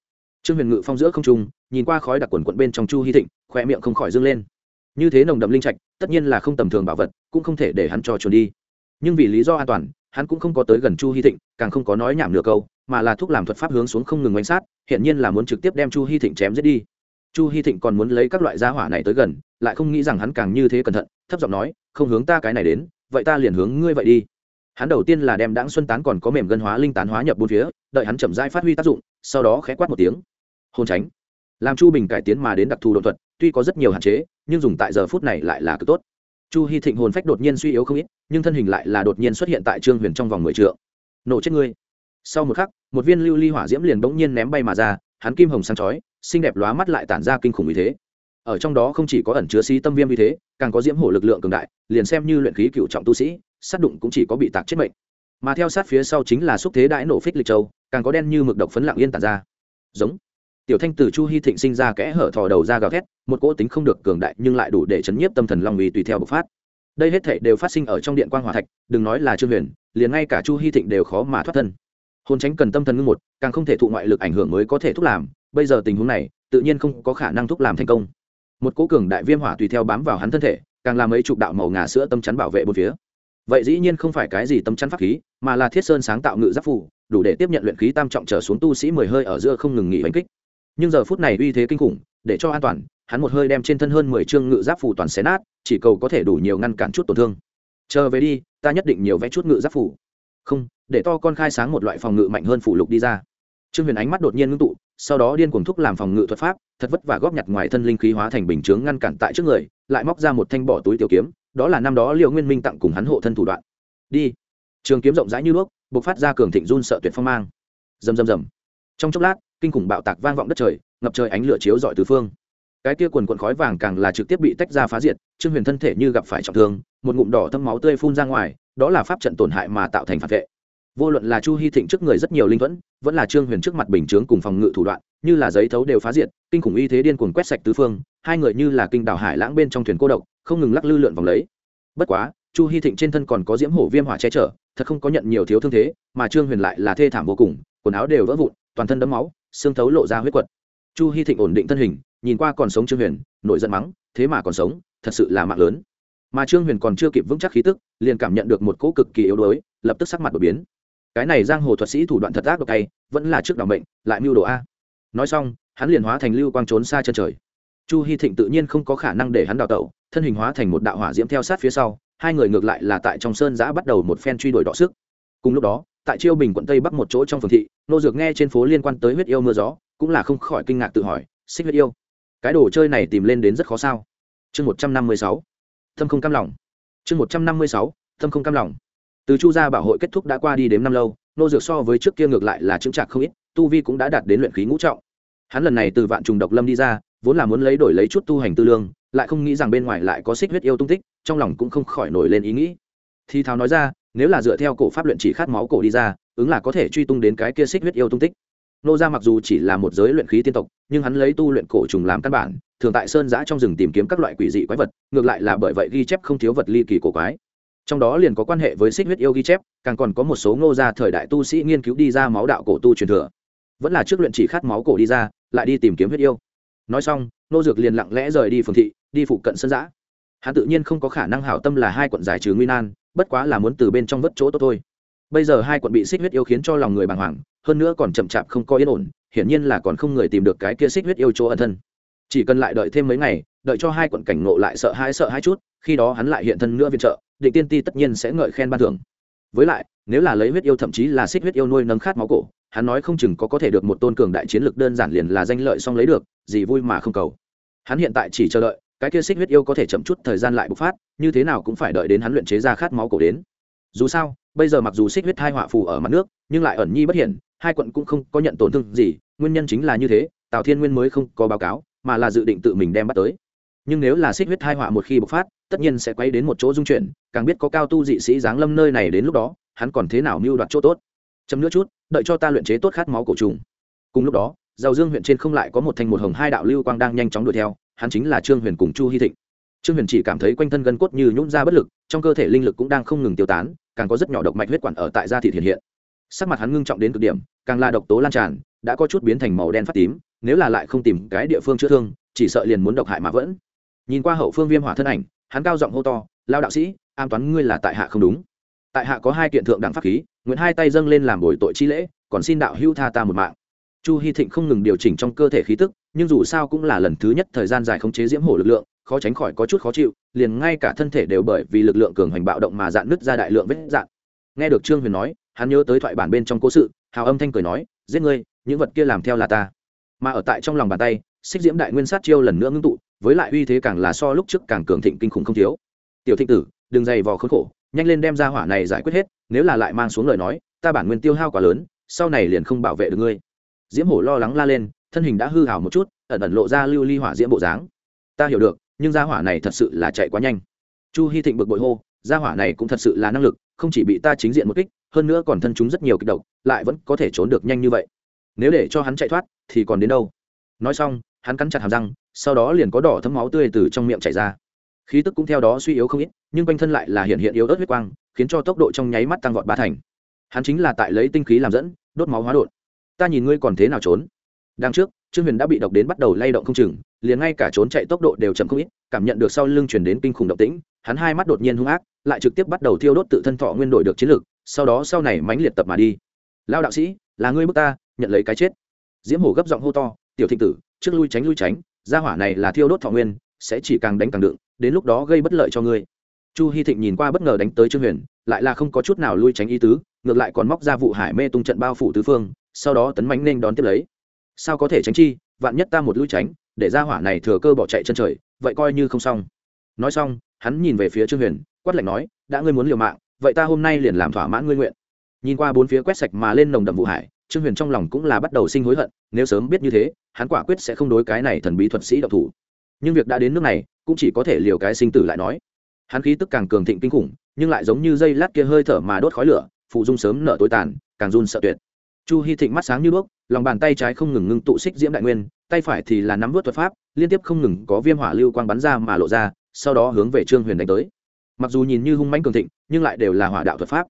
Trương huyền ngự phong giữa không trung, nhìn qua khói đặc quần quận bên trong chu hy thịnh khoe miệng không khỏi dâng lên. Như thế nồng đậm linh trạch, tất nhiên là không tầm thường bảo vật, cũng không thể để hắn cho trốn đi. Nhưng vì lý do an toàn, hắn cũng không có tới gần chu hy thịnh, càng không có nói nhảm nửa câu, mà là thúc làm thuật pháp hướng xuống không ngừng quanh sát hiện nhiên là muốn trực tiếp đem chu hy thịnh chém giết đi chu hy thịnh còn muốn lấy các loại gia hỏa này tới gần, lại không nghĩ rằng hắn càng như thế cẩn thận, thấp giọng nói, không hướng ta cái này đến, vậy ta liền hướng ngươi vậy đi. Hắn đầu tiên là đem đáng xuân tán còn có mềm gân hóa linh tán hóa nhập bốn phía, đợi hắn chậm rãi phát huy tác dụng, sau đó khẽ quát một tiếng. Hôn tránh. Làm chu bình cải tiến mà đến đặc thù đột thuật, tuy có rất nhiều hạn chế, nhưng dùng tại giờ phút này lại là cực tốt. Chu hy thịnh hồn phách đột nhiên suy yếu không ít, nhưng thân hình lại là đột nhiên xuất hiện tại trương huyền trong vòng mười t nổ chết ngươi. Sau một khắc, một viên lưu ly hỏa diễm liền bỗng nhiên ném bay mà ra hắn kim hồng sáng chói, xinh đẹp lóa mắt lại tản ra kinh khủng như thế. Ở trong đó không chỉ có ẩn chứa xí tâm viêm như thế, càng có diễm hổ lực lượng cường đại, liền xem như luyện khí cựu trọng tu sĩ, sát đụng cũng chỉ có bị tạc chết mệnh. Mà theo sát phía sau chính là xúc thế đãi nổ phích lịch châu, càng có đen như mực độc phấn lặng yên tản ra. Giống. Tiểu thanh từ chu hy thịnh sinh ra kẽ hở thò đầu ra gào thét, một cỗ tính không được cường đại nhưng lại đủ để chấn nhiếp tâm thần long uy tùy theo bộc phát. Đây hết thể đều phát sinh ở trong điện quan hòa thạch, đừng nói là trương huyền, liền ngay cả chu hy thịnh đều khó mà thoát thân hôn tránh cần tâm thần ngưng một, càng không thể thụ ngoại lực ảnh hưởng mới có thể thúc làm, bây giờ tình huống này, tự nhiên không có khả năng thúc làm thành công. Một cỗ cường đại viêm hỏa tùy theo bám vào hắn thân thể, càng làm mấy chục đạo màu ngà sữa tâm chắn bảo vệ bốn phía. Vậy dĩ nhiên không phải cái gì tâm chắn pháp khí, mà là thiết sơn sáng tạo ngự giáp phủ đủ để tiếp nhận luyện khí tam trọng trở xuống tu sĩ mười hơi ở giữa không ngừng nghỉ đánh kích. Nhưng giờ phút này uy thế kinh khủng, để cho an toàn, hắn một hơi đem trên thân hơn mười chương ngự giáp phủ toàn xé nát, chỉ cầu có thể đủ nhiều ngăn cản chút tổn thương. Chờ về đi, ta nhất định nhiều vẽ chút ngự giáp phủ không, để to con khai sáng một loại phòng ngự mạnh hơn phủ lục đi ra. Trương huyền ánh mắt đột nhiên ngưng tụ, sau đó điên cuồng thúc làm phòng ngự thuật pháp, thật vất và góp nhặt ngoài thân linh khí hóa thành bình chướng ngăn cản tại trước người, lại móc ra một thanh bỏ túi tiểu kiếm, đó là năm đó liệu nguyên minh tặng cùng hắn hộ thân thủ đoạn. Đi. Trường kiếm rộng rãi như đuốc buộc phát ra cường thịnh run sợ tuyệt phong mang. Rầm rầm rầm. Trong chốc lát, kinh khủng bạo tạc vang vọng đất trời, ngập trời ánh lửa chiếu dọi tứ phương cái kia quần quần khói vàng càng là trực tiếp bị tách ra phá diệt, trương huyền thân thể như gặp phải trọng thương, một ngụm đỏ thâm máu tươi phun ra ngoài, đó là pháp trận tổn hại mà tạo thành phản vệ. Vô luận là chu hy thịnh trước người rất nhiều linh thuẫn, vẫn là trương huyền trước mặt bình chướng cùng phòng ngự thủ đoạn, như là giấy thấu đều phá diệt, kinh khủng y thế điên cuồng quét sạch tứ phương, hai người như là kinh đảo hải lãng bên trong thuyền cô độc, không ngừng lắc lư lượn vòng lấy. Bất quá, chu hy thịnh trên thân còn có diễm hổ viêm hỏa che chở, thật không có nhận nhiều thiếu thương thế, mà trương huyền lại là thê thảm vô cùng, quần áo đều vỡ vụn, toàn thân đấm máu, xương thấu lộ ra huyết quật. Chu hy thịnh ổn định thân hình nhìn qua còn sống trương huyền, nổi giận mắng, thế mà còn sống, thật sự là mạng lớn. Mà trương huyền còn chưa kịp vững chắc khí tức, liền cảm nhận được một cỗ cực kỳ yếu đuối, lập tức sắc mặt đột biến. Cái này giang hồ thuật sĩ thủ đoạn thật ác độc tay vẫn là trước đ bệnh lại mưu đồ a. Nói xong, hắn liền hóa thành lưu quang trốn xa chân trời. Chu hy thịnh tự nhiên không có khả năng để hắn đào tẩu, thân hình hóa thành một đạo hỏa diễm theo sát phía sau, hai người ngược lại là tại trong sơn giã bắt đầu một phen truy đuổi đọ sức. Cùng lúc đó, tại chiêu bình quận tây bắc một chỗ trong phường thị, nô dược nghe trên phố liên quan tới huyết yêu mưa gió, cũng là không khỏi kinh ngạc tự hỏi, xích huyết yêu cái đồ chơi này tìm lên đến rất khó sao. Chương một trăm năm mươi sáu, thâm không cam lòng. Chương một trăm năm mươi sáu, thâm không cam lòng. Từ chu gia bảo hội kết thúc đã qua đi đến năm lâu, nô dược so với trước kia ngược lại là chững chạc không ít, tu vi cũng đã đạt đến luyện khí ngũ trọng. Hắn lần này từ vạn trùng độc lâm đi ra, vốn là muốn lấy đổi lấy chút tu hành tư lương, lại không nghĩ rằng bên ngoài lại có xích huyết yêu tung tích, trong lòng cũng không khỏi nổi lên ý nghĩ. Thì thào nói ra, nếu là dựa theo cổ pháp luyện chỉ khát máu cổ đi ra, ứng là có thể truy tung đến cái kia xích huyết yêu tung tích nô gia mặc dù chỉ là một giới luyện khí tiên tộc, nhưng hắn lấy tu luyện cổ trùng làm căn bản, thường tại sơn giã trong rừng tìm kiếm các loại quỷ dị quái vật, ngược lại là bởi vậy ghi chép không thiếu vật ly kỳ cổ quái. Trong đó liền có quan hệ với xích huyết yêu ghi chép, càng còn có một số ngô gia thời đại tu sĩ nghiên cứu đi ra máu đạo cổ tu truyền thừa. Vẫn là trước luyện chỉ khát máu cổ đi ra, lại đi tìm kiếm huyết yêu. Nói xong, nô dược liền lặng lẽ rời đi phường thị, đi phụ cận sân giã. Hắn tự nhiên không có khả năng hảo tâm là hai quận giải trừ nguy nan, bất quá là muốn từ bên trong vất chỗ tốt thôi bây giờ hai quận bị xích huyết yêu khiến cho lòng người bàng hoàng, hơn nữa còn chậm chạp không có yên ổn, hiển nhiên là còn không người tìm được cái kia xích huyết yêu chỗ ẩn thân. Chỉ cần lại đợi thêm mấy ngày, đợi cho hai quận cảnh ngộ lại sợ hãi sợ hãi chút, khi đó hắn lại hiện thân nữa viện trợ, định tiên ti tất nhiên sẽ ngợi khen ban thưởng. Với lại, nếu là lấy huyết yêu thậm chí là xích huyết yêu nuôi nấng khát máu cổ, hắn nói không chừng có có thể được một tôn cường đại chiến lực đơn giản liền là danh lợi xong lấy được, gì vui mà không cầu. Hắn hiện tại chỉ chờ đợi, cái kia xích huyết yêu có thể chậm chút thời gian lại bộc phát, như thế nào cũng phải đợi đến hắn luyện chế ra khát máu cổ đến. Dù sao bây giờ mặc dù xích huyết hai họa phù ở mặt nước, nhưng lại ẩn nhi bất hiển, hai quận cũng không có nhận tổn thương gì, nguyên nhân chính là như thế, tào thiên nguyên mới không có báo cáo, mà là dự định tự mình đem bắt tới. Nhưng nếu là xích huyết hai họa một khi bộc phát, tất nhiên sẽ quay đến một chỗ dung chuyển, càng biết có cao tu dị sĩ giáng lâm nơi này đến lúc đó, hắn còn thế nào mưu đoạt chỗ tốt. Chấm nữa chút, đợi cho ta luyện chế tốt khát máu cổ trùng. Cùng lúc đó, giàu dương huyện trên không lại có một thành một hồng hai đạo lưu quang đang nhanh chóng đuổi theo, hắn chính là trương huyền cùng chu hy thịnh. Trương huyền chỉ cảm thấy quanh thân gân cốt như nhún ra bất lực, trong cơ thể linh lực cũng đang không ngừng tiêu tán càng có rất nhỏ độc mạch huyết quản ở tại da thịt hiện hiện. Sắc mặt hắn ngưng trọng đến cực điểm, càng là độc tố lan tràn, đã có chút biến thành màu đen phát tím, nếu là lại không tìm cái địa phương chữa thương, chỉ sợ liền muốn độc hại mà vẫn. Nhìn qua hậu phương viêm hỏa thân ảnh, hắn cao giọng hô to lao đạo sĩ, an toán ngươi là tại hạ không đúng. Tại hạ có hai kiện thượng đẳng pháp khí, nguyện hai tay dâng lên làm bồi tội chi lễ, còn xin đạo hữu tha ta một mạng. Chu hy thịnh không ngừng điều chỉnh trong cơ thể khí tức nhưng dù sao cũng là lần thứ nhất thời gian dài khống chế diễm hổ lực lượng, khó tránh khỏi có chút khó chịu, liền ngay cả thân thể đều bởi vì lực lượng cường hoành bạo động mà dạn nứt ra đại lượng vết dạn. Nghe được trương huyền nói, hắn nhớ tới thoại bản bên trong cố sự, hào âm thanh cười nói, giết ngươi, những vật kia làm theo là ta. Mà ở tại trong lòng bàn tay, xích diễm đại nguyên sát chiêu lần nữa ngưng tụ, với lại uy thế càng là so lúc trước càng cường thịnh kinh khủng không thiếu. Tiểu thịnh tử, đừng dày vò khốn khổ, nhanh lên đem ra hỏa này giải quyết hết, nếu là lại mang xuống lời nói, ta bản nguyên tiêu hao quá lớn, sau này liền không bảo vệ được ngươi. Diễm hổ lo lắng la lên thân hình đã hư hào một chút, ẩn ẩn lộ ra lưu ly hỏa diễm bộ dáng. Ta hiểu được, nhưng gia hỏa này thật sự là chạy quá nhanh. Chu hy thịnh bực bội hô, gia hỏa này cũng thật sự là năng lực, không chỉ bị ta chính diện một kích, hơn nữa còn thân chúng rất nhiều kích độc, lại vẫn có thể trốn được nhanh như vậy. Nếu để cho hắn chạy thoát, thì còn đến đâu? Nói xong, hắn cắn chặt hàm răng, sau đó liền có đỏ thấm máu tươi từ trong miệng chảy ra. Khí tức cũng theo đó suy yếu không ít, nhưng quanh thân lại là hiện hiện yếu ớt huyết quang, khiến cho tốc độ trong nháy mắt tăng vọt ba thành. Hắn chính là tại lấy tinh khí làm dẫn, đốt máu hóa đột. Ta nhìn ngươi còn thế nào trốn? Đằng trước, trương huyền đã bị độc đến bắt đầu lay động không chừng, liền ngay cả trốn chạy tốc độ đều chậm không ít, cảm nhận được sau lưng chuyển đến kinh khủng động tĩnh, hắn hai mắt đột nhiên hung ác, lại trực tiếp bắt đầu thiêu đốt tự thân thọ nguyên đổi được chiến lược sau đó sau này mãnh liệt tập mà đi. Lao đạo sĩ, là ngươi bước ta, nhận lấy cái chết. Diễm hổ gấp giọng hô to, tiểu thịnh tử, trước lui tránh lui tránh, gia hỏa này là thiêu đốt thọ nguyên, sẽ chỉ càng đánh càng đựng, đến lúc đó gây bất lợi cho ngươi. Chu hy thịnh nhìn qua bất ngờ đánh tới trương huyền, lại là không có chút nào lui tránh ý tứ, ngược lại còn móc ra vụ hải mê tung trận bao phủ tứ phương, sau đó tấn mánh nên đón tiếp lấy sao có thể tránh chi, vạn nhất ta một lui tránh, để ra hỏa này thừa cơ bỏ chạy chân trời, vậy coi như không xong. Nói xong, hắn nhìn về phía trương huyền, quát lạnh nói, đã ngươi muốn liều mạng, vậy ta hôm nay liền làm thỏa mãn ngươi nguyện. Nhìn qua bốn phía quét sạch mà lên nồng đậm vụ hải trương huyền trong lòng cũng là bắt đầu sinh hối hận, nếu sớm biết như thế, hắn quả quyết sẽ không đối cái này thần bí thuật sĩ độc thủ. Nhưng việc đã đến nước này, cũng chỉ có thể liều cái sinh tử lại nói. Hắn khí tức càng cường thịnh kinh khủng, nhưng lại giống như dây lát kia hơi thở mà đốt khói lửa, phụ dung sớm nợ tối tàn, càng run sợ tuyệt. Chu hy thịnh mắt sáng như đuốc lòng bàn tay trái không ngừng ngưng tụ xích diễm đại nguyên, tay phải thì là nắm vớt thuật pháp, liên tiếp không ngừng có viêm hỏa lưu quang bắn ra mà lộ ra, sau đó hướng về trương huyền đánh tới. Mặc dù nhìn như hung mãnh cường thịnh, nhưng lại đều là hỏa đạo thuật pháp.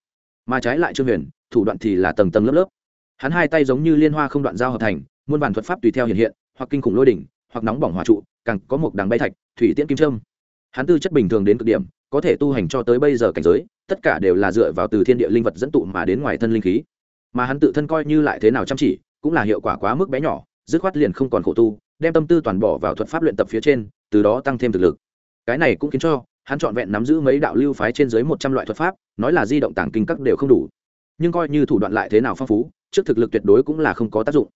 Mà trái lại trương huyền, thủ đoạn thì là tầng tầng lớp lớp. Hắn hai tay giống như liên hoa không đoạn giao hợp thành, muôn bản thuật pháp tùy theo hiện hiện, hoặc kinh khủng lôi đỉnh, hoặc nóng bỏng hỏa trụ, càng có một đằng bay thạch, thủy tiễn kim trâm hắn tư chất bình thường đến cực điểm, có thể tu hành cho tới bây giờ cảnh giới, tất cả đều là dựa vào từ thiên địa linh vật dẫn tụ mà đến ngoài thân linh khí. Mà hắn tự thân coi như lại thế nào chăm chỉ cũng là hiệu quả quá mức bé nhỏ, dứt khoát liền không còn khổ tu, đem tâm tư toàn bỏ vào thuật pháp luyện tập phía trên, từ đó tăng thêm thực lực. Cái này cũng khiến cho hắn trọn vẹn nắm giữ mấy đạo lưu phái trên dưới một trăm loại thuật pháp, nói là di động tàng kinh các đều không đủ. Nhưng coi như thủ đoạn lại thế nào phong phú, trước thực lực tuyệt đối cũng là không có tác dụng.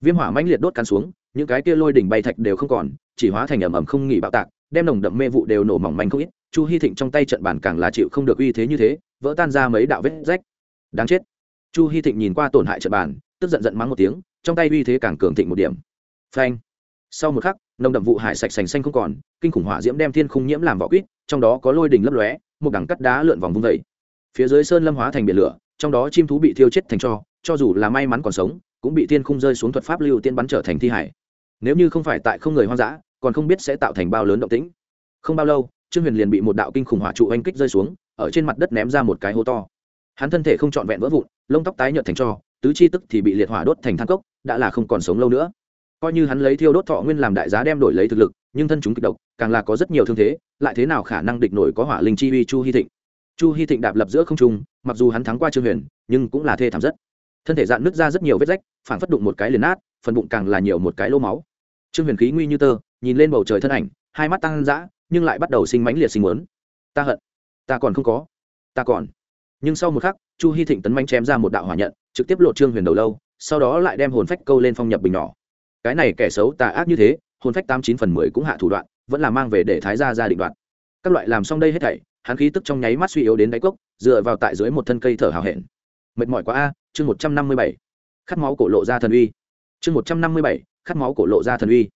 Viêm hỏa mãnh liệt đốt cắn xuống, những cái kia lôi đỉnh bay thạch đều không còn, chỉ hóa thành ẩm ẩm không nghỉ bạo tạc, đem nồng đậm mê vụ đều nổ mỏng manh không ít, chu hy thịnh trong tay trận bản càng là chịu không được uy thế như thế, vỡ tan ra mấy đạo vết rách. Đáng chết. Chu hy thịnh nhìn qua tổn hại trận bản tức giận giận mắng một tiếng, trong tay uy thế càng cường thịnh một điểm. Phanh. Sau một khắc, nồng đậm vụ hải sạch sành xanh không còn, kinh khủng hỏa diễm đem thiên khung nhiễm làm vỏ quýt, trong đó có lôi đình lấp lóe, một đằng cắt đá lượn vòng vung vẩy phía dưới sơn lâm hóa thành biển lửa, trong đó chim thú bị thiêu chết thành cho cho dù là may mắn còn sống, cũng bị thiên khung rơi xuống thuật pháp lưu tiên bắn trở thành thi hải. Nếu như không phải tại không người hoang dã, còn không biết sẽ tạo thành bao lớn động tĩnh. Không bao lâu, trương huyền liền bị một đạo kinh khủng hỏa trụ oanh kích rơi xuống, ở trên mặt đất ném ra một cái hố to. Hắn thân thể không trọn vẹn vỡ vụn, lông tóc tái nhợt thành cho tứ chi tức thì bị liệt hỏa đốt thành than cốc, đã là không còn sống lâu nữa. Coi như hắn lấy thiêu đốt thọ nguyên làm đại giá đem đổi lấy thực lực, nhưng thân chúng kịch độc, càng là có rất nhiều thương thế, lại thế nào khả năng địch nổi có hỏa linh chi uy chu hy thịnh? Chu hy thịnh đạp lập giữa không trung, mặc dù hắn thắng qua trương huyền, nhưng cũng là thê thảm rất. Thân thể dạn nứt ra rất nhiều vết rách, phản phất đụng một cái liền nát, phần bụng càng là nhiều một cái lô máu. Trương huyền khí nguy như tơ, nhìn lên bầu trời thân ảnh, hai mắt tăng dã, nhưng lại bắt đầu sinh mãnh liệt sinh muốn. Ta hận, ta còn không có, ta còn. Nhưng sau một khắc chu hy thịnh tấn manh chém ra một đạo hỏa nhận, trực tiếp lộ trương huyền đầu lâu, sau đó lại đem hồn phách câu lên phong nhập bình nhỏ. Cái này kẻ xấu tà ác như thế, hồn phách tám chín phần mười cũng hạ thủ đoạn, vẫn là mang về để thái ra ra định đoạn các loại làm xong đây hết thảy, hắn khí tức trong nháy mắt suy yếu đến đáy cốc, dựa vào tại dưới một thân cây thở hào hẹn. Mệt mỏi quá a, chương một trăm năm mươi bảy. Khát máu cổ lộ ra thần uy. Chương một trăm năm mươi bảy, khát máu cổ lộ ra thần uy.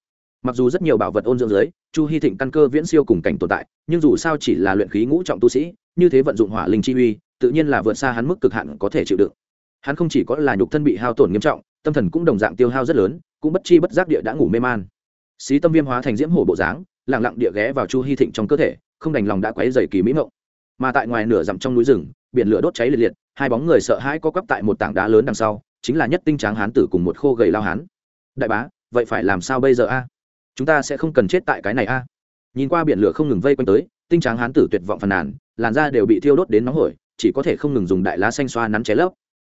Mặc dù rất nhiều bảo vật ôn dưỡng dưới, chu hy thịnh căn cơ viễn siêu cùng cảnh tồn tại, nhưng dù sao chỉ là luyện khí ngũ trọng tu sĩ, như thế vận dụng hỏa linh chi uy tự nhiên là vượt xa hắn mức cực hạn có thể chịu đựng. Hắn không chỉ có là nhục thân bị hao tổn nghiêm trọng, tâm thần cũng đồng dạng tiêu hao rất lớn, cũng bất chi bất giác địa đã ngủ mê man. Xí tâm viêm hóa thành diễm hổ bộ dáng, lặng lặng địa ghé vào chu hy thịnh trong cơ thể, không đành lòng đã quấy dày kỳ mỹ mộng mà tại ngoài nửa dặm trong núi rừng, biển lửa đốt cháy liệt liệt, hai bóng người sợ hãi co quắp tại một tảng đá lớn đằng sau, chính là nhất tinh tráng hán tử cùng một khô gầy lao hán. Đại bá, vậy phải làm sao bây giờ a? Chúng ta sẽ không cần chết tại cái này a. Nhìn qua biển lửa không ngừng vây quanh tới, tinh tráng hán tử tuyệt vọng phàn nàn, làn da đều bị thiêu đốt đến nóng hổi chỉ có thể không ngừng dùng đại lá xanh xoa nắn ché lấp.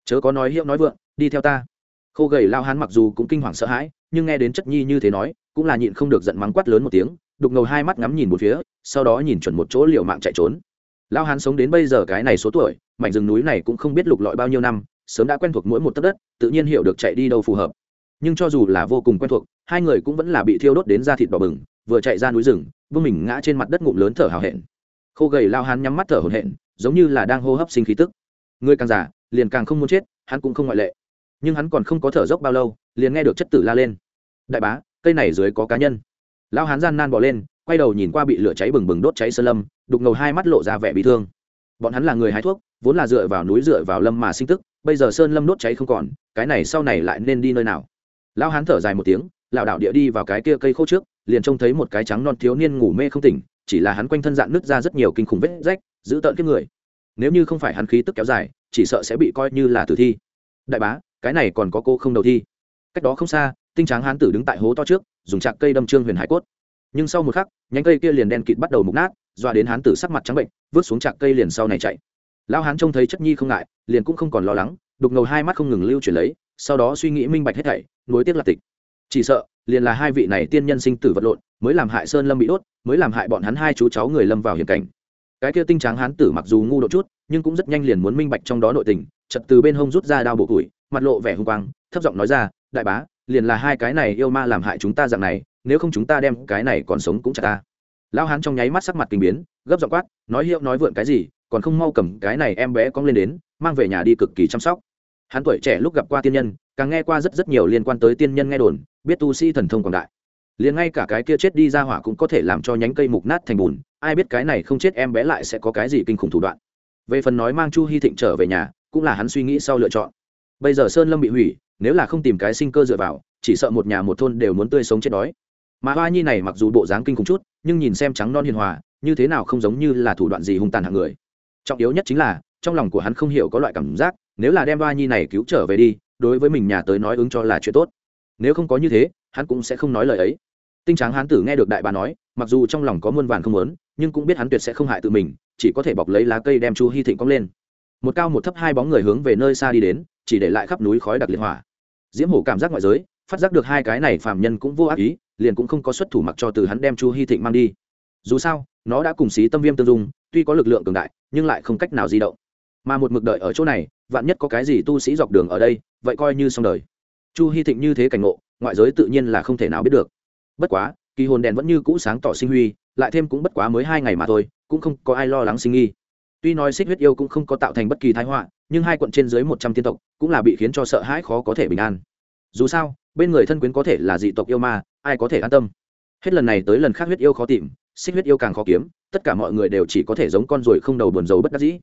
Chớ có nói hiệu nói vượng, đi theo ta. Khô gầy lao hán mặc dù cũng kinh hoàng sợ hãi, nhưng nghe đến chất nhi như thế nói, cũng là nhịn không được giận mắng quát lớn một tiếng, đục ngầu hai mắt ngắm nhìn một phía, sau đó nhìn chuẩn một chỗ liều mạng chạy trốn. Lao hán sống đến bây giờ cái này số tuổi, mảnh rừng núi này cũng không biết lục lọi bao nhiêu năm, sớm đã quen thuộc mỗi một tấc đất, tự nhiên hiểu được chạy đi đâu phù hợp. Nhưng cho dù là vô cùng quen thuộc, hai người cũng vẫn là bị thiêu đốt đến da thịt đỏ bừng, vừa chạy ra núi rừng vương mình ngã trên mặt đất ngụm lớn thở hào hẹn. Khô gầy lao hán nhắm mắt thở hổn hển giống như là đang hô hấp sinh khí tức. Người càng già, liền càng không muốn chết, hắn cũng không ngoại lệ. Nhưng hắn còn không có thở dốc bao lâu, liền nghe được chất tử la lên. Đại bá, cây này dưới có cá nhân. Lão hán gian nan bỏ lên, quay đầu nhìn qua bị lửa cháy bừng bừng đốt cháy sơn lâm, đục ngầu hai mắt lộ ra vẻ bị thương. Bọn hắn là người hái thuốc, vốn là dựa vào núi dựa vào lâm mà sinh tức, bây giờ sơn lâm đốt cháy không còn, cái này sau này lại nên đi nơi nào? Lão hán thở dài một tiếng lão đạo địa đi vào cái kia cây khô trước, liền trông thấy một cái trắng non thiếu niên ngủ mê không tỉnh chỉ là hắn quanh thân dạn nứt ra rất nhiều kinh khủng vết rách, giữ tợn kiếp người. Nếu như không phải hắn khí tức kéo dài, chỉ sợ sẽ bị coi như là tử thi. Đại bá, cái này còn có cô không đầu thi. Cách đó không xa, tinh tráng hán tử đứng tại hố to trước, dùng chạc cây đâm trương huyền hải cốt. Nhưng sau một khắc, nhánh cây kia liền đen kịt bắt đầu mục nát, doa đến hán tử sắc mặt trắng bệnh, vứt xuống chạc cây liền sau này chạy. Lão hán trông thấy chất nhi không ngại, liền cũng không còn lo lắng, đục ngầu hai mắt không ngừng lưu chuyển lấy, sau đó suy nghĩ minh bạch hết thảy nối tiếc là tịch chỉ sợ, liền là hai vị này tiên nhân sinh tử vật lộn, mới làm hại sơn lâm bị đốt, mới làm hại bọn hắn hai chú cháu người lâm vào hiểm cảnh. Cái kia tinh tráng hán tử mặc dù ngu độ chút, nhưng cũng rất nhanh liền muốn minh bạch trong đó nội tình chật từ bên hông rút ra đao bộ củi, mặt lộ vẻ hung quang, thấp giọng nói ra, đại bá, liền là hai cái này yêu ma làm hại chúng ta dạng này, nếu không chúng ta đem cái này còn sống cũng chả ta. Lão hán trong nháy mắt sắc mặt kinh biến, gấp giọng quát, nói hiệu nói vượn cái gì, còn không mau cầm cái này em bé cong lên đến, mang về nhà đi cực kỳ chăm sóc. Hắn tuổi trẻ lúc gặp qua tiên nhân, càng nghe qua rất rất nhiều liên quan tới tiên nhân nghe đồn biết tu sĩ thần thông quảng đại. Liền ngay cả cái kia chết đi ra hỏa cũng có thể làm cho nhánh cây mục nát thành bùn, ai biết cái này không chết em bé lại sẽ có cái gì kinh khủng thủ đoạn. Về phần nói mang chu hy thịnh trở về nhà, cũng là hắn suy nghĩ sau lựa chọn. Bây giờ sơn lâm bị hủy, nếu là không tìm cái sinh cơ dựa vào, chỉ sợ một nhà một thôn đều muốn tươi sống chết đói. Mà hoa nhi này mặc dù bộ dáng kinh khủng chút, nhưng nhìn xem trắng non hiền hòa, như thế nào không giống như là thủ đoạn gì hung tàn hạng người. Trọng yếu nhất chính là, trong lòng của hắn không hiểu có loại cảm giác, nếu là đem hoa nhi này cứu trở về đi, đối với mình nhà tới nói ứng cho là chuyện tốt nếu không có như thế, hắn cũng sẽ không nói lời ấy. Tinh tráng hán tử nghe được đại bà nói, mặc dù trong lòng có muôn vàn không muốn, nhưng cũng biết hắn tuyệt sẽ không hại tự mình, chỉ có thể bọc lấy lá cây đem chu hy thịnh cong lên. Một cao một thấp hai bóng người hướng về nơi xa đi đến, chỉ để lại khắp núi khói đặc liệt hỏa. Diễm hổ cảm giác ngoại giới, phát giác được hai cái này phàm nhân cũng vô ác ý, liền cũng không có xuất thủ mặc cho từ hắn đem chu hy thịnh mang đi. Dù sao, nó đã cùng xí tâm viêm tương dung, tuy có lực lượng cường đại, nhưng lại không cách nào di động. Mà một mực đợi ở chỗ này, vạn nhất có cái gì tu sĩ dọc đường ở đây, vậy coi như xong đời chu hy thịnh như thế cảnh ngộ, ngoại giới tự nhiên là không thể nào biết được. Bất quá, kỳ hồn đèn vẫn như cũ sáng tỏ sinh huy, lại thêm cũng bất quá mới hai ngày mà thôi, cũng không có ai lo lắng sinh nghi. Tuy nói xích huyết yêu cũng không có tạo thành bất kỳ thái họa, nhưng hai quận trên dưới một trăm tiên tộc cũng là bị khiến cho sợ hãi khó có thể bình an. Dù sao, bên người thân quyến có thể là dị tộc yêu ma, ai có thể an tâm? Hết lần này tới lần khác huyết yêu khó tìm, xích huyết yêu càng khó kiếm, tất cả mọi người đều chỉ có thể giống con ruồi không đầu buồn rầu bất đắc dĩ.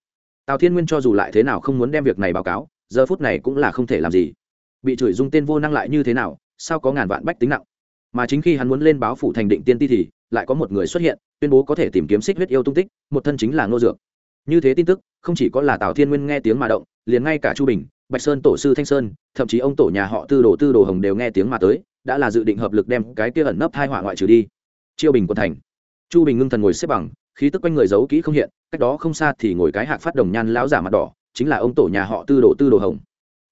Tào thiên nguyên cho dù lại thế nào không muốn đem việc này báo cáo, giờ phút này cũng là không thể làm gì bị chửi dung tên vô năng lại như thế nào, sao có ngàn vạn bách tính nặng? Mà chính khi hắn muốn lên báo phủ thành định tiên ti thì, lại có một người xuất hiện, tuyên bố có thể tìm kiếm xích huyết yêu tung tích, một thân chính là ngô dược. Như thế tin tức, không chỉ có là tào thiên nguyên nghe tiếng mà động, liền ngay cả chu bình, bạch sơn tổ sư thanh sơn, thậm chí ông tổ nhà họ tư đồ tư đồ hồng đều nghe tiếng mà tới, đã là dự định hợp lực đem cái kia ẩn nấp hai họa ngoại trừ đi. Chiêu bình quân thành. Chu bình ngưng thần ngồi xếp bằng, khí tức quanh người giấu kỹ không hiện, cách đó không xa thì ngồi cái hạc phát đồng nhan lão giả mặt đỏ, chính là ông tổ nhà họ tư đồ tư đồ hồng.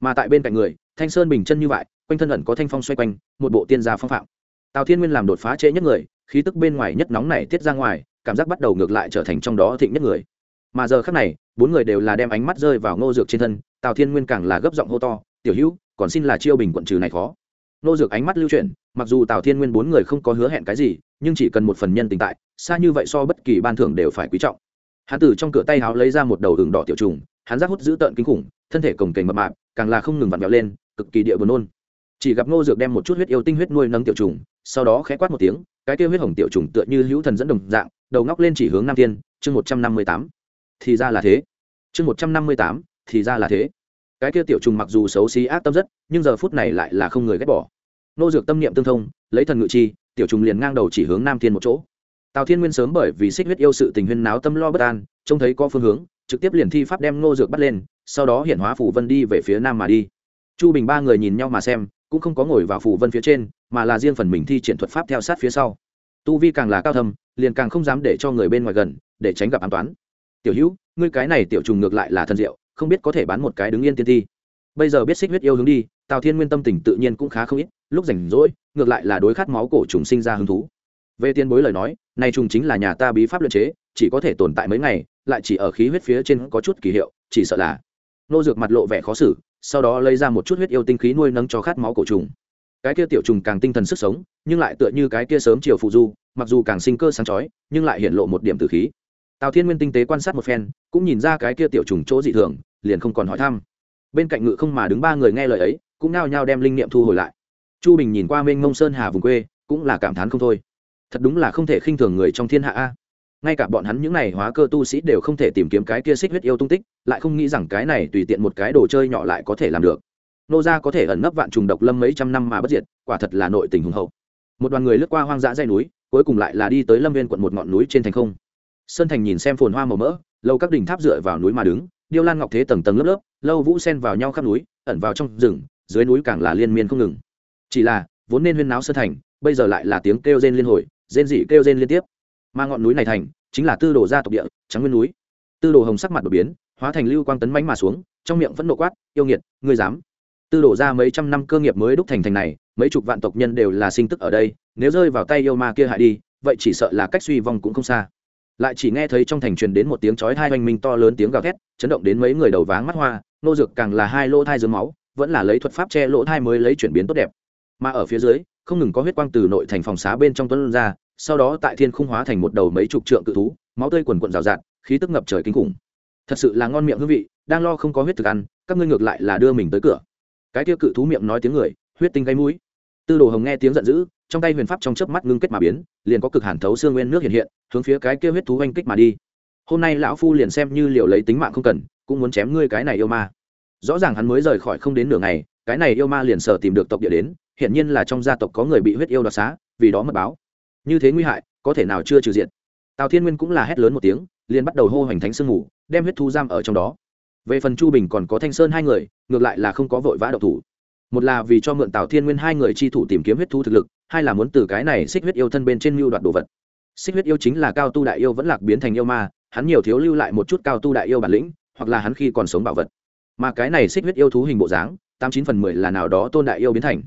Mà tại bên cạnh người thanh sơn bình chân như vậy, quanh thân ẩn có thanh phong xoay quanh, một bộ tiên gia phong phạm. Tào thiên nguyên làm đột phá trễ nhất người, khí tức bên ngoài nhất nóng này tiết ra ngoài, cảm giác bắt đầu ngược lại trở thành trong đó thịnh nhất người. Mà giờ khác này, bốn người đều là đem ánh mắt rơi vào ngô dược trên thân, tào thiên nguyên càng là gấp giọng hô to, tiểu hữu, còn xin là chiêu bình quận trừ này khó. Ngô dược ánh mắt lưu chuyển, mặc dù tào thiên nguyên bốn người không có hứa hẹn cái gì, nhưng chỉ cần một phần nhân tình tại, xa như vậy so bất kỳ ban thưởng đều phải quý trọng. Hắn Tử trong cửa tay háo lấy ra một đầu đường đỏ tiểu trùng hắn giác hút giữ tợn kinh khủng, thân thể cồng kềnh mập mạp, càng là không ngừng vặn vẹo lên, cực kỳ địa buồn nôn. Chỉ gặp ngô dược đem một chút huyết yêu tinh huyết nuôi nấng tiểu trùng, sau đó khẽ quát một tiếng, cái kia huyết hồng tiểu trùng tựa như hữu thần dẫn đồng dạng, đầu ngóc lên chỉ hướng nam tiên chương một trăm năm mươi tám. Thì ra là thế. Chương một trăm năm mươi tám, thì ra là thế. Cái kia tiểu trùng mặc dù xấu xí ác tâm rất, nhưng giờ phút này lại là không người ghét bỏ. Nô dược tâm niệm tương thông, lấy thần ngự chi, tiểu trùng liền ngang đầu chỉ hướng nam thiên một chỗ. Tào thiên nguyên sớm bởi vì xích huyết yêu sự tình huyên náo tâm lo bất an, trông thấy có phương hướng trực tiếp liền thi pháp đem nô dược bắt lên, sau đó hiện hóa phủ vân đi về phía nam mà đi. Chu bình ba người nhìn nhau mà xem, cũng không có ngồi vào phủ vân phía trên, mà là riêng phần mình thi triển thuật pháp theo sát phía sau. Tu vi càng là cao thâm, liền càng không dám để cho người bên ngoài gần, để tránh gặp an toán. Tiểu hữu, ngươi cái này tiểu trùng ngược lại là thân diệu, không biết có thể bán một cái đứng yên tiên thi. bây giờ biết xích huyết yêu hướng đi, tào thiên nguyên tâm tình tự nhiên cũng khá không ít, lúc rảnh rỗi, ngược lại là đối khát máu cổ trùng sinh ra hứng thú. Về tiên bối lời nói, này trùng chính là nhà ta bí pháp luận chế, chỉ có thể tồn tại mấy ngày lại chỉ ở khí huyết phía trên có chút kỳ hiệu, chỉ sợ là nô dược mặt lộ vẻ khó xử, sau đó lấy ra một chút huyết yêu tinh khí nuôi nấng cho khát máu cổ trùng. Cái kia tiểu trùng càng tinh thần sức sống, nhưng lại tựa như cái kia sớm chiều phụ du, mặc dù càng sinh cơ sáng chói, nhưng lại hiện lộ một điểm tử khí. Tào thiên nguyên tinh tế quan sát một phen, cũng nhìn ra cái kia tiểu trùng chỗ dị thường, liền không còn hỏi thăm. Bên cạnh ngự không mà đứng ba người nghe lời ấy, cũng nao nhao đem linh niệm thu hồi lại. Chu bình nhìn qua mênh mông sơn hà vùng quê, cũng là cảm thán không thôi. Thật đúng là không thể khinh thường người trong thiên hạ a ngay cả bọn hắn những này hóa cơ tu sĩ đều không thể tìm kiếm cái kia xích huyết yêu tung tích, lại không nghĩ rằng cái này tùy tiện một cái đồ chơi nhỏ lại có thể làm được. Nô gia có thể ẩn nấp vạn trùng độc lâm mấy trăm năm mà bất diệt, quả thật là nội tình hùng hậu. Một đoàn người lướt qua hoang dã dây núi, cuối cùng lại là đi tới lâm viên quận một ngọn núi trên thành không. Sơn thành nhìn xem phồn hoa màu mỡ, lâu các đỉnh tháp dựa vào núi mà đứng, điêu lan ngọc thế tầng tầng lớp lớp, lâu vũ sen vào nhau khắp núi, ẩn vào trong rừng, dưới núi càng là liên miên không ngừng. Chỉ là, vốn nên huyên náo sơn thành, bây giờ lại là tiếng kêu rên liên hồi, rên dị kêu rên liên tiếp mà ngọn núi này thành chính là tư đồ gia tộc địa, trắng nguyên núi. Tư đồ hồng sắc mặt đột biến, hóa thành lưu quang tấn mánh mà xuống, trong miệng vẫn nộ quát, yêu nghiệt, ngươi dám? Tư đồ ra mấy trăm năm cơ nghiệp mới đúc thành thành này, mấy chục vạn tộc nhân đều là sinh tức ở đây, nếu rơi vào tay yêu ma kia hại đi, vậy chỉ sợ là cách suy vong cũng không xa. Lại chỉ nghe thấy trong thành truyền đến một tiếng chói hai oanh minh to lớn tiếng gào thét, chấn động đến mấy người đầu váng mắt hoa, nô dược càng là hai lỗ thai dưới máu, vẫn là lấy thuật pháp che lỗ thai mới lấy chuyển biến tốt đẹp. Mà ở phía dưới, không ngừng có huyết quang từ nội thành phòng xá bên trong tuấn ra sau đó tại thiên khung hóa thành một đầu mấy chục trượng cự thú, máu tươi quần quận rào rạt, khí tức ngập trời kinh khủng. Thật sự là ngon miệng hương vị, đang lo không có huyết thực ăn, các ngươi ngược lại là đưa mình tới cửa. Cái kia cự thú miệng nói tiếng người, huyết tinh gây mũi. Tư đồ hồng nghe tiếng giận dữ, trong tay huyền pháp trong chớp mắt ngưng kết mà biến, liền có cực hàn thấu xương nguyên nước hiện hiện, hướng phía cái kia huyết thú oanh kích mà đi. Hôm nay lão phu liền xem như liều lấy tính mạng không cần, cũng muốn chém ngươi cái này yêu ma. Rõ ràng hắn mới rời khỏi không đến nửa ngày, cái này yêu ma liền sở tìm được tộc địa đến hiện nhiên là trong gia tộc có người bị huyết yêu đoạt xá, vì đó mật báo như thế nguy hại, có thể nào chưa trừ diện tào thiên nguyên cũng là hét lớn một tiếng, liền bắt đầu hô hoành thánh sương ngủ đem huyết thu giam ở trong đó. Về phần chu bình còn có thanh sơn hai người, ngược lại là không có vội vã độc thủ. Một là vì cho mượn tào thiên nguyên hai người chi thủ tìm kiếm huyết thu thực lực, hai là muốn từ cái này xích huyết yêu thân bên trên mưu đoạt đồ vật. Xích huyết yêu chính là cao tu đại yêu vẫn lạc biến thành yêu ma, hắn nhiều thiếu lưu lại một chút cao tu đại yêu bản lĩnh, hoặc là hắn khi còn sống bảo vật. Mà cái này xích huyết yêu thú hình bộ dáng, tám chín phần mười là nào đó tôn đại yêu biến thành.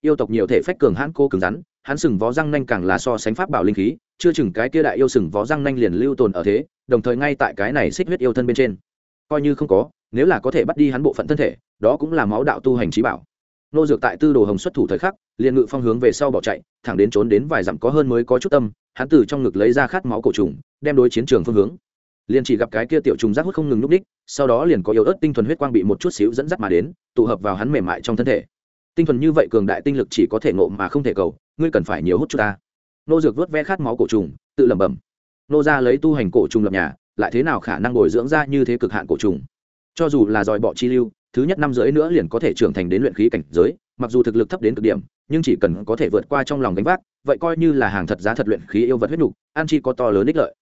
Yêu tộc nhiều thể phách cường hãn, cô cứng rắn hắn sừng vó răng nanh càng là so sánh pháp bảo linh khí, chưa chừng cái kia đại yêu sừng vó răng nanh liền lưu tồn ở thế, đồng thời ngay tại cái này xích huyết yêu thân bên trên. Coi như không có, nếu là có thể bắt đi hắn bộ phận thân thể, đó cũng là máu đạo tu hành trí bảo. Nô dược tại tư đồ hồng xuất thủ thời khắc, liền ngự phong hướng về sau bỏ chạy, thẳng đến trốn đến vài dặm có hơn mới có chút tâm, hắn từ trong ngực lấy ra khát máu cổ trùng, đem đối chiến trường phương hướng. Liền chỉ gặp cái kia tiểu trùng rác hút không ngừng núp đích, sau đó liền có yếu ớt tinh thuần huyết quang bị một chút xíu dẫn dắt mà đến, tụ hợp vào hắn mềm mại trong thân thể tinh thuần như vậy cường đại tinh lực chỉ có thể ngộ mà không thể cầu, ngươi cần phải nhiều hút chút ta. Nô dược vớt ve khát máu cổ trùng, tự lẩm bẩm. Nô ra lấy tu hành cổ trùng lập nhà, lại thế nào khả năng bồi dưỡng ra như thế cực hạn cổ trùng? Cho dù là dòi bọ chi lưu, thứ nhất năm rưỡi nữa liền có thể trưởng thành đến luyện khí cảnh giới, mặc dù thực lực thấp đến cực điểm, nhưng chỉ cần có thể vượt qua trong lòng gánh vác, vậy coi như là hàng thật giá thật luyện khí yêu vật huyết nhục an chi có to lớn ích lợi.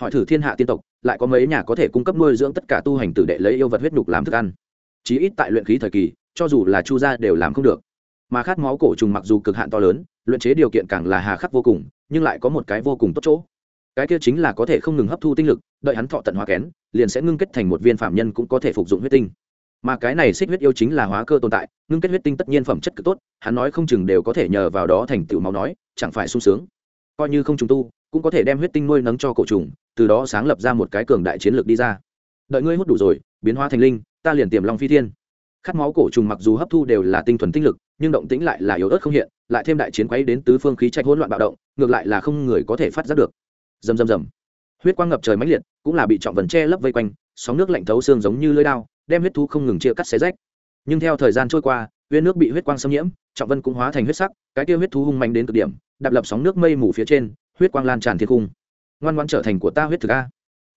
Hỏi thử thiên hạ tiên tộc, lại có mấy nhà có thể cung cấp nuôi dưỡng tất cả tu hành tử đệ lấy yêu vật huyết nhục làm thức ăn? Chí ít tại luyện khí thời kỳ cho dù là chu gia đều làm không được. Mà khát máu cổ trùng mặc dù cực hạn to lớn, luyện chế điều kiện càng là hà khắc vô cùng, nhưng lại có một cái vô cùng tốt chỗ. Cái kia chính là có thể không ngừng hấp thu tinh lực, đợi hắn thọ tận hóa kén, liền sẽ ngưng kết thành một viên phạm nhân cũng có thể phục dụng huyết tinh. Mà cái này xích huyết yêu chính là hóa cơ tồn tại, ngưng kết huyết tinh tất nhiên phẩm chất cực tốt, hắn nói không chừng đều có thể nhờ vào đó thành tựu máu nói, chẳng phải sung sướng. Coi như không trùng tu, cũng có thể đem huyết tinh nuôi nấng cho cổ trùng, từ đó sáng lập ra một cái cường đại chiến lược đi ra. Đợi ngươi hút đủ rồi, biến hóa thành linh, ta liền tiềm long phi thiên khát máu cổ trùng mặc dù hấp thu đều là tinh thuần tinh lực, nhưng động tĩnh lại là yếu ớt không hiện, lại thêm đại chiến quấy đến tứ phương khí trạch hỗn loạn bạo động, ngược lại là không người có thể phát giác được. Rầm rầm rầm. Huyết quang ngập trời mãnh liệt, cũng là bị trọng vần che lấp vây quanh, sóng nước lạnh thấu xương giống như lưỡi đao, đem huyết thú không ngừng chia cắt xé rách. Nhưng theo thời gian trôi qua huyết nước bị huyết quang xâm nhiễm, trọng vân cũng hóa thành huyết sắc, cái kia huyết thú hung mạnh đến cực điểm, đạp lập sóng nước mây mù phía trên, huyết quang lan tràn thiên cung. Ngoan ngoan trở thành của ta huyết thực a.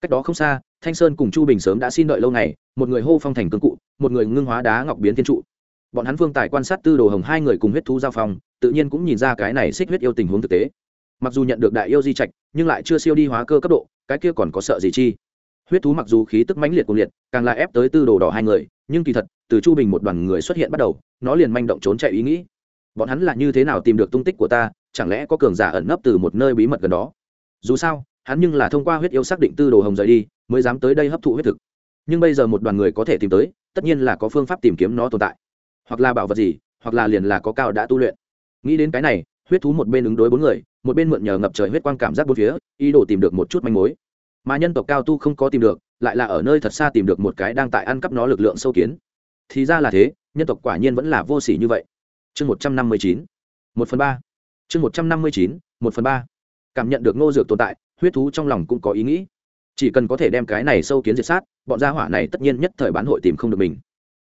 Cách đó không xa thanh sơn cùng chu bình sớm đã xin đợi lâu ngày, một người hô phong thành cương cụ, một người ngưng hóa đá ngọc biến thiên trụ. Bọn hắn phương tài quan sát tư đồ hồng hai người cùng huyết thú giao phong, tự nhiên cũng nhìn ra cái này xích huyết yêu tình huống thực tế. Mặc dù nhận được đại yêu di trạch, nhưng lại chưa siêu đi hóa cơ cấp độ, cái kia còn có sợ gì chi? Huyết thú mặc dù khí tức mãnh liệt cuồng liệt, càng là ép tới tư đồ đỏ hai người, nhưng kỳ thật, từ chu bình một đoàn người xuất hiện bắt đầu, nó liền manh động trốn chạy ý nghĩ. Bọn hắn là như thế nào tìm được tung tích của ta, chẳng lẽ có cường giả ẩn nấp từ một nơi bí mật gần đó? Dù sao hắn nhưng là thông qua huyết yêu xác định tư đồ hồng rời đi, mới dám tới đây hấp thụ huyết thực. Nhưng bây giờ một đoàn người có thể tìm tới, tất nhiên là có phương pháp tìm kiếm nó tồn tại. Hoặc là bảo vật gì, hoặc là liền là có cao đã tu luyện. Nghĩ đến cái này, huyết thú một bên ứng đối bốn người, một bên mượn nhờ ngập trời huyết quang cảm giác bốn phía, ý đồ tìm được một chút manh mối. Mà nhân tộc cao tu không có tìm được, lại là ở nơi thật xa tìm được một cái đang tại ăn cắp nó lực lượng sâu kiến. Thì ra là thế, nhân tộc quả nhiên vẫn là vô s ỉ như vậy. Chương một trăm năm mươi chín, một phần ba. Chương một trăm năm mươi chín, một phần ba. Cảm nhận được ngô dược tồn tại huyết thú trong lòng cũng có ý nghĩ. Chỉ cần có thể đem cái này sâu kiến diệt sát, bọn gia hỏa này tất nhiên nhất thời bán hội tìm không được mình.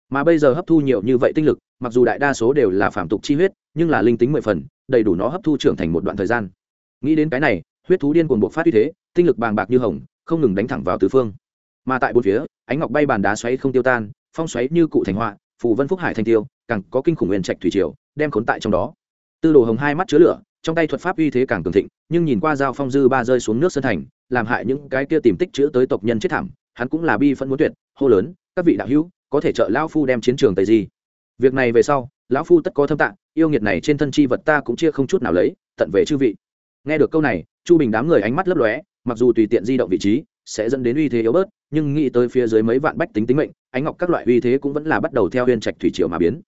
Mà bây giờ hấp thu nhiều như vậy tinh lực, mặc dù đại đa số đều là phạm tục chi huyết, nhưng là linh tính mười phần, đầy đủ nó hấp thu trưởng thành một đoạn thời gian. Nghĩ đến cái này, huyết thú điên cuồng buộc phát uy thế, tinh lực bàng bạc như hồng, không ngừng đánh thẳng vào tứ phương. Mà tại bốn phía, ánh ngọc bay bàn đá xoáy không tiêu tan, phong xoáy như cụ thành họa, phù vân phúc hải thanh tiêu, càng có kinh khủng nguyên trạch thủy triều, đem khốn tại trong đó. Tư đồ hồng hai mắt chứa lửa trong tay thuật pháp uy thế càng cường thịnh, nhưng nhìn qua dao phong dư ba rơi xuống nước sơn thành, làm hại những cái kia tìm tích chữ tới tộc nhân chết thảm, hắn cũng là bi phân muốn tuyệt, hô lớn, các vị đạo hữu, có thể trợ lão phu đem chiến trường tây di. Việc này về sau, lão phu tất có thâm tạng yêu nghiệt này trên thân chi vật ta cũng chia không chút nào lấy, tận về chư vị. Nghe được câu này, chu bình đám người ánh mắt lấp lóe, mặc dù tùy tiện di động vị trí, sẽ dẫn đến uy thế yếu bớt, nhưng nghĩ tới phía dưới mấy vạn bách tính tính mệnh, ánh ngọc các loại uy thế cũng vẫn là bắt đầu theo huyên trạch thủy triều mà biến.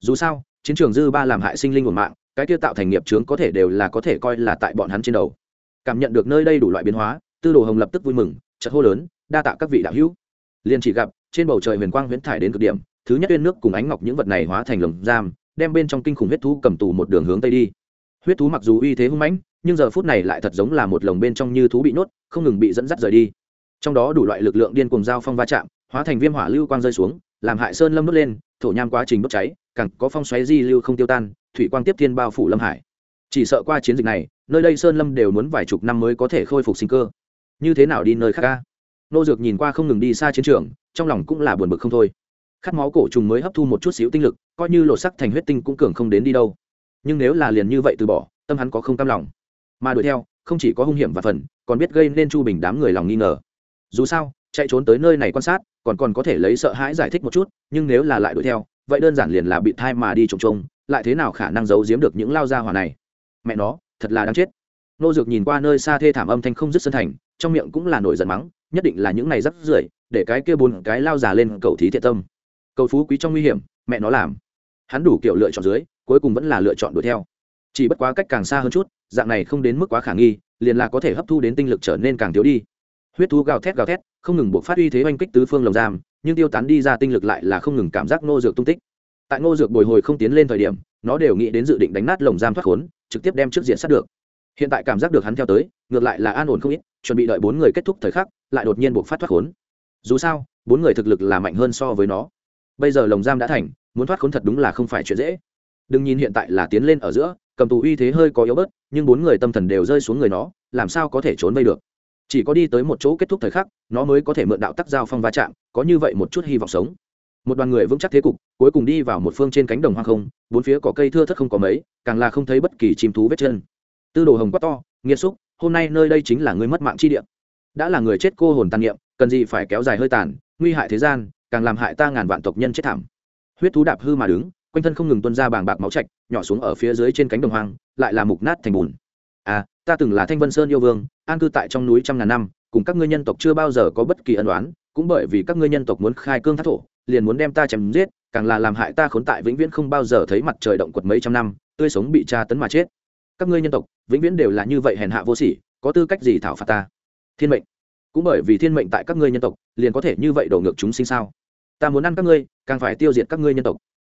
Dù sao, chiến trường dư ba làm hại sinh linh của mạng cái kia tạo thành nghiệp chướng có thể đều là có thể coi là tại bọn hắn trên đầu. Cảm nhận được nơi đây đủ loại biến hóa, tư đồ hồng lập tức vui mừng, chợt hô lớn, đa tạ các vị đạo hữu. Liền chỉ gặp, trên bầu trời huyền quang huyễn thải đến cực điểm, thứ nhất uyên nước cùng ánh ngọc những vật này hóa thành lồng giam, đem bên trong kinh khủng huyết thú cầm tù một đường hướng tây đi. Huyết thú mặc dù uy thế hung mãnh, nhưng giờ phút này lại thật giống là một lồng bên trong như thú bị nhốt, không ngừng bị dẫn dắt rời đi. Trong đó đủ loại lực lượng điên cùng giao phong va chạm, hóa thành viêm hỏa lưu quang rơi xuống, làm hại sơn lâm đốt lên, thổ nham quá trình đốt cháy càng có phong xoáy di lưu không tiêu tan, thủy quang tiếp thiên bao phủ lâm hải. Chỉ sợ qua chiến dịch này, nơi đây sơn lâm đều muốn vài chục năm mới có thể khôi phục sinh cơ. Như thế nào đi nơi khác ca nô dược nhìn qua không ngừng đi xa chiến trường, trong lòng cũng là buồn bực không thôi. Khát máu cổ trùng mới hấp thu một chút xíu tinh lực, coi như lột sắc thành huyết tinh cũng cường không đến đi đâu. Nhưng nếu là liền như vậy từ bỏ, tâm hắn có không cam lòng. Mà đuổi theo, không chỉ có hung hiểm và phần, còn biết gây nên chu bình đám người lòng nghi ngờ. Dù sao, chạy trốn tới nơi này quan sát, còn còn có thể lấy sợ hãi giải thích một chút, nhưng nếu là lại đuổi theo vậy đơn giản liền là bị thai mà đi trồng trông, lại thế nào khả năng giấu giếm được những lao gia hỏa này? Mẹ nó, thật là đáng chết. Nô dược nhìn qua nơi xa thê thảm âm thanh không dứt sân thành, trong miệng cũng là nổi giận mắng, nhất định là những này rắc rưởi, để cái kia bốn cái lao già lên cầu thí thiện tâm. Cầu phú quý trong nguy hiểm, mẹ nó làm. Hắn đủ kiểu lựa chọn dưới, cuối cùng vẫn là lựa chọn đuổi theo. Chỉ bất quá cách càng xa hơn chút, dạng này không đến mức quá khả nghi, liền là có thể hấp thu đến tinh lực trở nên càng thiếu đi huyết thú gào thét gào thét, không ngừng buộc phát uy thế oanh kích tứ phương lồng giam, nhưng tiêu tán đi ra tinh lực lại là không ngừng cảm giác ngô dược tung tích. Tại ngô dược bồi hồi không tiến lên thời điểm, nó đều nghĩ đến dự định đánh nát lồng giam thoát khốn, trực tiếp đem trước diện sát được. Hiện tại cảm giác được hắn theo tới, ngược lại là an ổn không ít, chuẩn bị đợi bốn người kết thúc thời khắc, lại đột nhiên buộc phát thoát khốn. Dù sao, bốn người thực lực là mạnh hơn so với nó. Bây giờ lồng giam đã thành, muốn thoát khốn thật đúng là không phải chuyện dễ. Đừng nhìn hiện tại là tiến lên ở giữa, cầm tù uy thế hơi có yếu bớt, nhưng bốn người tâm thần đều rơi xuống người nó, làm sao có thể trốn vây được? Chỉ có đi tới một chỗ kết thúc thời khắc, nó mới có thể mượn đạo tắc giao phong va chạm, có như vậy một chút hy vọng sống. Một đoàn người vững chắc thế cục, cuối cùng đi vào một phương trên cánh đồng hoang không, bốn phía có cây thưa thất không có mấy, càng là không thấy bất kỳ chim thú vết chân. Tư đồ hồng quát to nghiêm xúc, hôm nay nơi đây chính là người mất mạng chi địa. Đã là người chết cô hồn tàn niệm, cần gì phải kéo dài hơi tàn, nguy hại thế gian, càng làm hại ta ngàn vạn tộc nhân chết thảm. Huyết thú đạp hư mà đứng, quanh thân không ngừng tuân ra bàng bạc máu chạch, nhỏ xuống ở phía dưới trên cánh đồng hoang, lại là mục nát thành bùn à ta từng là thanh vân sơn yêu vương, an cư tại trong núi trăm ngàn năm, cùng các ngươi nhân tộc chưa bao giờ có bất kỳ ân đoán cũng bởi vì các ngươi nhân tộc muốn khai cương thác thổ, liền muốn đem ta chém giết, càng là làm hại ta khốn tại vĩnh viễn không bao giờ thấy mặt trời động quật mấy trăm năm, tươi sống bị tra tấn mà chết. Các ngươi nhân tộc, vĩnh viễn đều là như vậy hèn hạ vô sỉ, có tư cách gì thảo phạt ta? Thiên mệnh. Cũng bởi vì thiên mệnh tại các ngươi nhân tộc, liền có thể như vậy đổ ngược chúng sinh sao? Ta muốn ăn các ngươi, càng phải tiêu diệt các ngươi nhân tộc.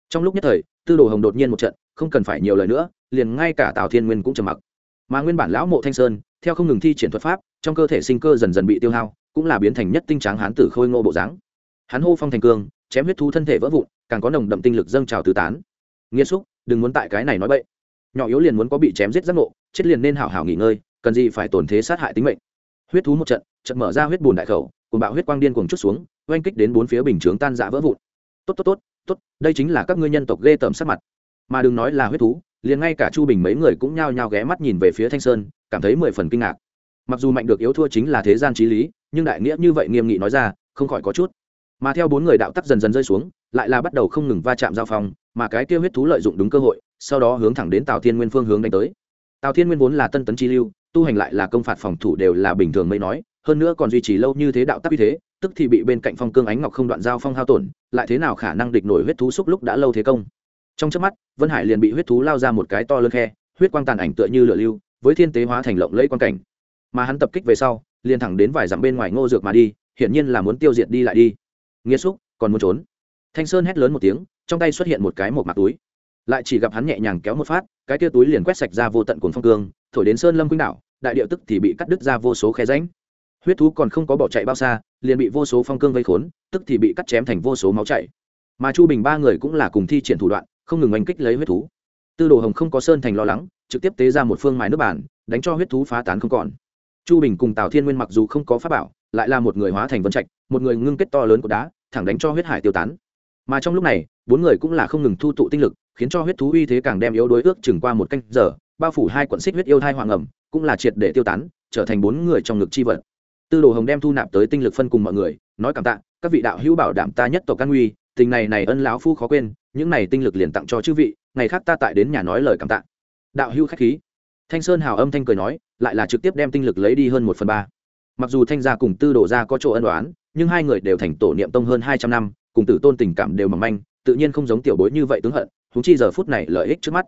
Trong lúc nhất thời, tư đồ hồng đột nhiên một trận, không cần phải nhiều lời nữa, liền ngay cả tào thiên nguyên cũng trầm mặc mà nguyên bản lão mộ thanh sơn, theo không ngừng thi triển thuật pháp, trong cơ thể sinh cơ dần dần bị tiêu hao, cũng là biến thành nhất tinh tráng hán tử khôi ngô bộ dáng. Hắn hô phong thành cương, chém huyết thú thân thể vỡ vụn, càng có nồng đậm tinh lực dâng trào tứ tán. Nghiêm xúc, đừng muốn tại cái này nói bậy. Nhỏ yếu liền muốn có bị chém giết giác ngộ, chết liền nên hảo hảo nghỉ ngơi, cần gì phải tổn thế sát hại tính mệnh. Huyết thú một trận trận mở ra huyết bùn đại khẩu cùng bạo huyết quang điên cuồng chút xuống, oanh kích đến bốn phía bình chướng tan rã vỡ vụn. Tốt tốt tốt tốt, đây chính là các ngươi nhân tộc ghê tởm sắc mặt. Mà đừng nói là huyết thú liền ngay cả chu bình mấy người cũng nhao nhao ghé mắt nhìn về phía thanh sơn, cảm thấy mười phần kinh ngạc. Mặc dù mạnh được yếu thua chính là thế gian trí lý, nhưng đại nghĩa như vậy nghiêm nghị nói ra, không khỏi có chút. Mà theo bốn người đạo tắc dần dần rơi xuống, lại là bắt đầu không ngừng va chạm giao phong, mà cái kia huyết thú lợi dụng đúng cơ hội, sau đó hướng thẳng đến tào thiên nguyên phương hướng đánh tới. Tào thiên nguyên vốn là tân tấn chi lưu, tu hành lại là công phạt phòng thủ đều là bình thường mới nói, hơn nữa còn duy trì lâu như thế đạo tắc như thế, tức thì bị bên cạnh phong cương ánh ngọc không đoạn giao phong hao tổn, lại thế nào khả năng địch nổi huyết thú xúc lúc đã lâu thế công? Trong trước mắt, vân hải liền bị huyết thú lao ra một cái to lớn khe, huyết quang tàn ảnh tựa như lửa lưu, với thiên tế hóa thành lộng lẫy quan cảnh. Mà hắn tập kích về sau, liền thẳng đến vài dặm bên ngoài ngô dược mà đi, hiển nhiên là muốn tiêu diệt đi lại đi. Nghĩa xúc, còn muốn trốn. Thanh sơn hét lớn một tiếng, trong tay xuất hiện một cái một mặt túi. Lại chỉ gặp hắn nhẹ nhàng kéo một phát, cái tia túi liền quét sạch ra vô tận cồn phong cương, thổi đến sơn lâm quýnh đảo, đại điệu tức thì bị cắt đứt ra vô số khe ránh huyết thú còn không có bỏ chạy bao xa, liền bị vô số phong cương vây khốn, tức thì bị cắt chém thành vô số máu chảy. Mà chu bình ba người cũng là cùng thi triển thủ đoạn không ngừng oanh kích lấy huyết thú. Tư đồ hồng không có sơn thành lo lắng, trực tiếp tế ra một phương mái nước bản, đánh cho huyết thú phá tán không còn. Chu bình cùng tào thiên nguyên mặc dù không có pháp bảo, lại là một người hóa thành vân trạch, một người ngưng kết to lớn của đá, thẳng đánh cho huyết hải tiêu tán. Mà trong lúc này, bốn người cũng là không ngừng thu tụ tinh lực, khiến cho huyết thú uy thế càng đem yếu đối ước chừng qua một canh giờ, bao phủ hai quận xích huyết yêu thai hoàng ẩm, cũng là triệt để tiêu tán, trở thành bốn người trong ngực chi vật. Tư đồ hồng đem thu nạp tới tinh lực phân cùng mọi người, nói cảm tạ, các vị đạo hữu bảo đảm ta nhất tộc căn uy tình này này ân lão phu khó quên những này tinh lực liền tặng cho chư vị, ngày khác ta tại đến nhà nói lời cảm tạ. Đạo hữu khách khí. Thanh sơn hào âm thanh cười nói, lại là trực tiếp đem tinh lực lấy đi hơn một phần ba. Mặc dù thanh gia cùng tư đồ gia có chỗ ân đoán nhưng hai người đều thành tổ niệm tông hơn hai trăm năm, cùng tử tôn tình cảm đều mỏng manh, tự nhiên không giống tiểu bối như vậy tướng hận húng chi giờ phút này lợi ích trước mắt.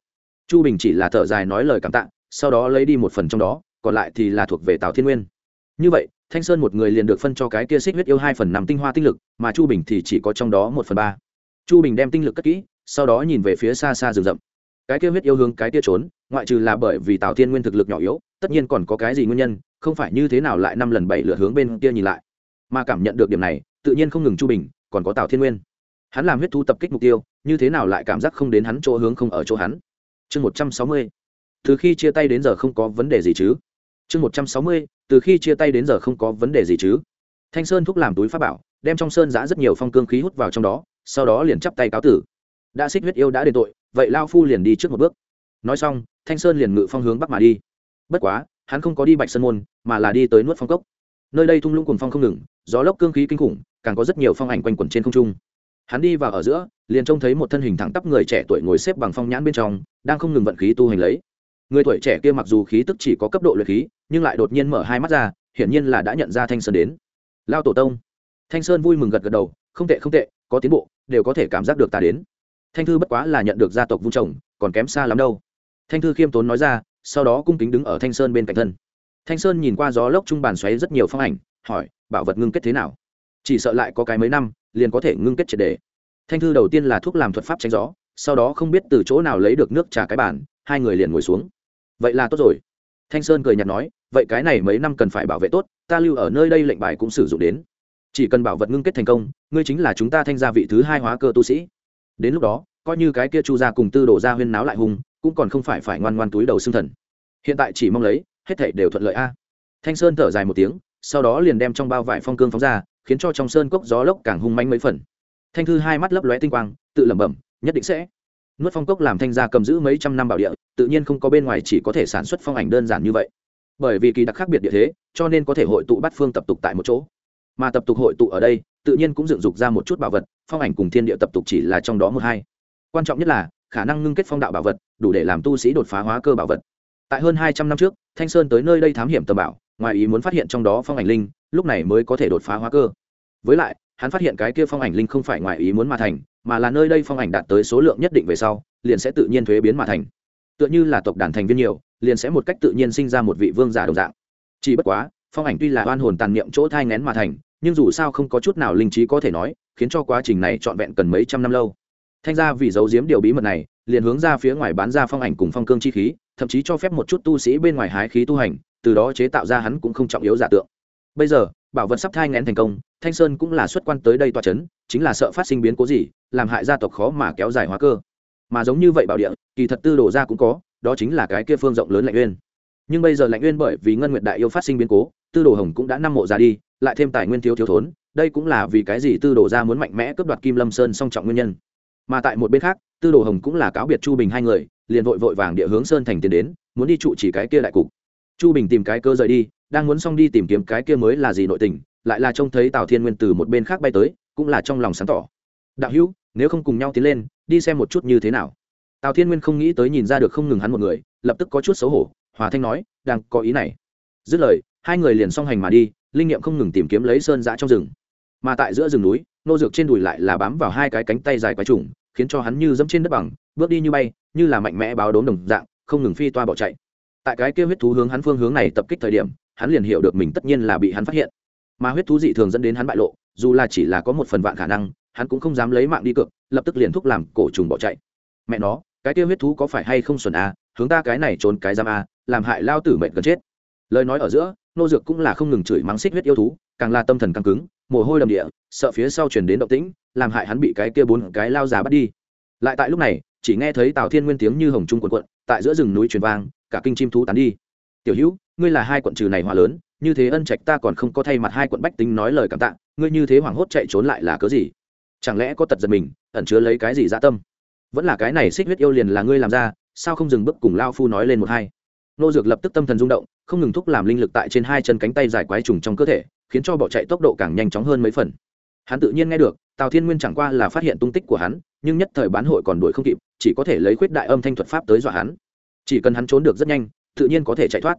Chu bình chỉ là thở dài nói lời cảm tạ, sau đó lấy đi một phần trong đó, còn lại thì là thuộc về tào thiên nguyên. Như vậy, thanh sơn một người liền được phân cho cái kia xích huyết yêu hai phần năm tinh hoa tinh lực, mà chu bình thì chỉ có trong đó một phần ba chu bình đem tinh lực cất kỹ, sau đó nhìn về phía xa xa rừng rậm. Cái kia huyết yêu hướng cái kia trốn, ngoại trừ là bởi vì tào thiên nguyên thực lực nhỏ yếu, tất nhiên còn có cái gì nguyên nhân, không phải như thế nào lại năm lần bảy lượt hướng bên kia nhìn lại. Mà cảm nhận được điểm này, tự nhiên không ngừng chu bình, còn có tào thiên nguyên. Hắn làm huyết thu tập kích mục tiêu, như thế nào lại cảm giác không đến hắn chỗ hướng không ở chỗ hắn? Chương một trăm sáu mươi. Từ khi chia tay đến giờ không có vấn đề gì chứ? Chương một trăm sáu mươi, từ khi chia tay đến giờ không có vấn đề gì chứ? Thanh sơn thúc làm túi pháp bảo, đem trong sơn giã rất nhiều phong cương khí hút vào trong đó sau đó liền chắp tay cáo tử. Đã xích huyết yêu đã đền tội, vậy lao phu liền đi trước một bước. Nói xong, thanh sơn liền ngự phong hướng bắc mà đi. Bất quá, hắn không có đi bạch sơn môn, mà là đi tới nuốt phong cốc. Nơi đây thung lũng cùng phong không ngừng, gió lốc cương khí kinh khủng, càng có rất nhiều phong ảnh quanh quẩn trên không trung. Hắn đi vào ở giữa, liền trông thấy một thân hình thẳng tắp người trẻ tuổi ngồi xếp bằng phong nhãn bên trong, đang không ngừng vận khí tu hành lấy. Người tuổi trẻ kia mặc dù khí tức chỉ có cấp độ luyện khí, nhưng lại đột nhiên mở hai mắt ra, hiển nhiên là đã nhận ra thanh sơn đến. Lao tổ tông. Thanh sơn vui mừng gật gật đầu, không tệ không tệ, có tiến bộ đều có thể cảm giác được ta đến. Thanh thư bất quá là nhận được gia tộc vung chồng, còn kém xa lắm đâu. Thanh thư khiêm tốn nói ra, sau đó cung kính đứng ở thanh sơn bên cạnh thân. Thanh sơn nhìn qua gió lốc trung bàn xoáy rất nhiều phong ảnh, hỏi, bảo vật ngưng kết thế nào? Chỉ sợ lại có cái mấy năm, liền có thể ngưng kết triệt đề thanh thư đầu tiên là thuốc làm thuật pháp tránh gió, sau đó không biết từ chỗ nào lấy được nước trà cái bản hai người liền ngồi xuống. Vậy là tốt rồi. Thanh sơn cười nhạt nói, vậy cái này mấy năm cần phải bảo vệ tốt, ta lưu ở nơi đây lệnh bài cũng sử dụng đến chỉ cần bảo vật ngưng kết thành công ngươi chính là chúng ta thanh gia vị thứ hai hóa cơ tu sĩ. Đến lúc đó coi như cái kia chu gia cùng tư đổ ra huyên náo lại hùng, cũng còn không phải phải ngoan ngoan túi đầu xương thần. Hiện tại chỉ mong lấy hết thảy đều thuận lợi a. Thanh sơn thở dài một tiếng sau đó liền đem trong bao vải phong cương phóng ra khiến cho trong sơn cốc gió lốc càng hung manh mấy phần. Thanh thư hai mắt lấp lóe tinh quang tự lẩm bẩm nhất định sẽ. Nuốt phong cốc làm thanh gia cầm giữ mấy trăm năm bảo địa tự nhiên không có bên ngoài chỉ có thể sản xuất phong ảnh đơn giản như vậy. Bởi vì kỳ đặc khác biệt địa thế cho nên có thể hội tụ bắt phương tập tục tại một chỗ mà tập tục hội tụ ở đây, tự nhiên cũng dựng dục ra một chút bảo vật, phong ảnh cùng thiên địa tập tục chỉ là trong đó một hai. Quan trọng nhất là, khả năng ngưng kết phong đạo bảo vật, đủ để làm tu sĩ đột phá hóa cơ bảo vật. Tại hơn hai trăm năm trước, thanh sơn tới nơi đây thám hiểm tầm bảo, ngoài ý muốn phát hiện trong đó phong ảnh linh, lúc này mới có thể đột phá hóa cơ. Với lại, hắn phát hiện cái kia phong ảnh linh không phải ngoài ý muốn mà thành, mà là nơi đây phong ảnh đạt tới số lượng nhất định về sau, liền sẽ tự nhiên thuế biến mà thành. Tựa như là tộc đàn thành viên nhiều, liền sẽ một cách tự nhiên sinh ra một vị vương giả đồng dạng. Chỉ bất quá, phong ảnh tuy là oan hồn tàn niệm chỗ thai ngén mà thành nhưng dù sao không có chút nào linh trí có thể nói, khiến cho quá trình này trọn vẹn cần mấy trăm năm lâu. Thanh ra vì giấu giếm điều bí mật này, liền hướng ra phía ngoài bán ra phong ảnh cùng phong cương chi khí, thậm chí cho phép một chút tu sĩ bên ngoài hái khí tu hành, từ đó chế tạo ra hắn cũng không trọng yếu giả tượng. Bây giờ, bảo vật sắp thai ngén thành công, thanh sơn cũng là xuất quan tới đây tòa c h ấ n chính là sợ phát sinh biến cố gì, làm hại gia tộc khó mà kéo dài hóa cơ. Mà giống như vậy bảo địa, kỳ thật tư đồ ra cũng có, đó chính là cái kia phương rộng lớn lạnh uyên. Nhưng bây giờ lạnh uyên bởi vì ngân nguyệt đại yêu phát sinh biến cố tư đồ hồng cũng đã năm mộ ra đi, lại thêm tài nguyên thiếu thiếu thốn, đây cũng là vì cái gì tư đồ ra muốn mạnh mẽ cướp đoạt kim lâm sơn song trọng nguyên nhân. Mà tại một bên khác, tư đồ hồng cũng là cáo biệt chu bình hai người, liền vội vội vàng địa hướng sơn thành tiến đến, muốn đi trụ chỉ cái kia đại cục. Chu bình tìm cái cơ rời đi, đang muốn xong đi tìm kiếm cái kia mới là gì nội tình, lại là trông thấy tào thiên nguyên từ một bên khác bay tới, cũng là trong lòng sáng tỏ. Đạo hữu, nếu không cùng nhau tiến lên, đi xem một chút như thế nào. Tào thiên nguyên không nghĩ tới nhìn ra được không ngừng hắn một người, lập tức có chút xấu hổ, hòa thanh nói, đang có ý này. Dứt lời hai người liền song hành mà đi, linh nghiệm không ngừng tìm kiếm lấy sơn giã trong rừng. Mà tại giữa rừng núi, nô dược trên đùi lại là bám vào hai cái cánh tay dài quái trùng, khiến cho hắn như dẫm trên đất bằng, bước đi như bay, như là mạnh mẽ báo đốm đồng dạng, không ngừng phi toa bỏ chạy. Tại cái kia huyết thú hướng hắn phương hướng này tập kích thời điểm, hắn liền hiểu được mình tất nhiên là bị hắn phát hiện. Mà huyết thú dị thường dẫn đến hắn bại lộ, dù là chỉ là có một phần vạn khả năng, hắn cũng không dám lấy mạng đi cược, lập tức liền thúc làm cổ trùng bỏ chạy. Mẹ nó, cái kia huyết thú có phải hay không xuẩn à? Hướng ta cái này trốn cái giam à? Làm hại lao tử mệnh gần chết lời nói ở giữa, nô dược cũng là không ngừng chửi mắng xích huyết yêu thú, càng là tâm thần căng cứng, mồ hôi đầm địa, sợ phía sau chuyển đến động tĩnh, làm hại hắn bị cái kia bốn cái lao già bắt đi. Lại tại lúc này, chỉ nghe thấy tào thiên nguyên tiếng như hồng trung quần quận tại giữa rừng núi truyền vang, cả kinh chim thú tán đi. Tiểu hữu, ngươi là hai quận trừ này hòa lớn, như thế ân trạch ta còn không có thay mặt hai quận bách tính nói lời cảm tạ, ngươi như thế hoảng hốt chạy trốn lại là cớ gì? Chẳng lẽ có tật giật mình, ẩn chứa lấy cái gì dã tâm? Vẫn là cái này xích huyết yêu liền là ngươi làm ra, sao không dừng bước cùng lao phu nói lên một hai? Nô dược lập tức tâm thần rung động, không ngừng thúc làm linh lực tại trên hai chân cánh tay dài quái trùng trong cơ thể, khiến cho bỏ chạy tốc độ càng nhanh chóng hơn mấy phần. Hắn tự nhiên nghe được, tào thiên nguyên chẳng qua là phát hiện tung tích của hắn, nhưng nhất thời bán hội còn đuổi không kịp, chỉ có thể lấy khuyết đại âm thanh thuật pháp tới dọa hắn. Chỉ cần hắn trốn được rất nhanh, tự nhiên có thể chạy thoát.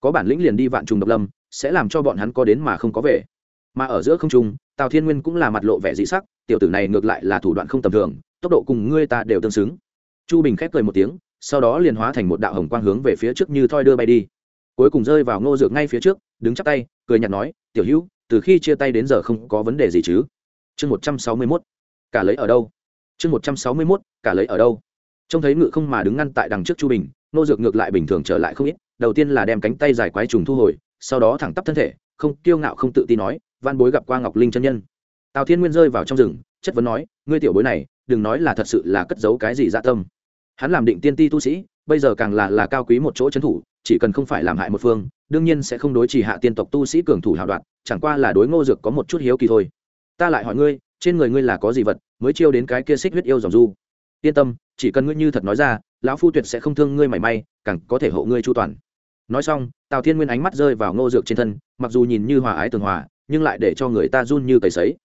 Có bản lĩnh liền đi vạn trùng độc lâm, sẽ làm cho bọn hắn có đến mà không có về. Mà ở giữa không trung, tào thiên nguyên cũng là mặt lộ vẻ dị sắc, tiểu tử này ngược lại là thủ đoạn không tầm thường, tốc độ cùng ngươi ta đều tương xứng. Chu bình khép cười một tiếng sau đó liền hóa thành một đạo hồng quang hướng về phía trước như thoi đưa bay đi. Cuối cùng rơi vào ngô dược ngay phía trước, đứng chắp tay, cười nhạt nói, tiểu hữu, từ khi chia tay đến giờ không có vấn đề gì chứ? Chương một trăm sáu mươi mốt, cả lấy ở đâu? Chương một trăm sáu mươi mốt, cả lấy ở đâu? Trông thấy ngự không mà đứng ngăn tại đằng trước chu bình, Ngô dược ngược lại bình thường trở lại không ít, đầu tiên là đem cánh tay dài quái trùng thu hồi, sau đó thẳng tắp thân thể, không kiêu ngạo không tự tin nói van bối gặp qua ngọc linh chân nhân. Tào thiên nguyên rơi vào trong rừng, chất vấn nói, ngươi tiểu bối này, đừng nói là thật sự là cất giấu cái gì dạ tâm hắn làm định tiên ti tu sĩ, bây giờ càng là là cao quý một chỗ trấn thủ, chỉ cần không phải làm hại một phương, đương nhiên sẽ không đối chỉ hạ tiên tộc tu sĩ cường thủ hào đoạn chẳng qua là đối ngô dược có một chút hiếu kỳ thôi. Ta lại hỏi ngươi, trên người ngươi là có gì vật mới chiêu đến cái kia xích huyết yêu dòng du? Yên tâm, chỉ cần ngươi như thật nói ra, lão phu tuyệt sẽ không thương ngươi mảy may, càng có thể hộ ngươi chu toàn. Nói xong, tào thiên nguyên ánh mắt rơi vào ngô dược trên thân, mặc dù nhìn như hòa ái tường hòa, nhưng lại để cho người ta run như cầy sấy.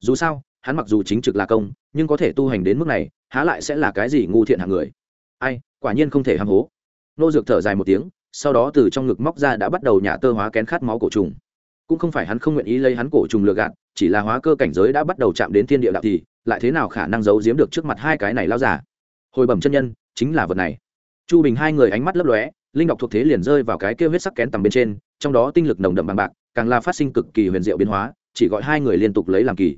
Dù sao, hắn mặc dù chính trực là công, nhưng có thể tu hành đến mức này, há lại sẽ là cái gì ngu thiện hạng người? Ai, quả nhiên không thể hàm hố. Nô dược thở dài một tiếng, sau đó từ trong ngực móc ra đã bắt đầu nhả tơ hóa kén khát máu cổ trùng. Cũng không phải hắn không nguyện ý lấy hắn cổ trùng lừa gạt, chỉ là hóa cơ cảnh giới đã bắt đầu chạm đến thiên địa đạo thì, lại thế nào khả năng giấu giếm được trước mặt hai cái này lao giả hồi bẩm chân nhân, chính là vật này. Chu bình hai người ánh mắt lấp lóe, linh đọc thuộc thế liền rơi vào cái kêu huyết sắc kén tầm bên trên, trong đó tinh lực nồng đậm bằng bạc, càng là phát sinh cực kỳ huyền diệu biến hóa, chỉ gọi hai người liên tục lấy làm kỳ.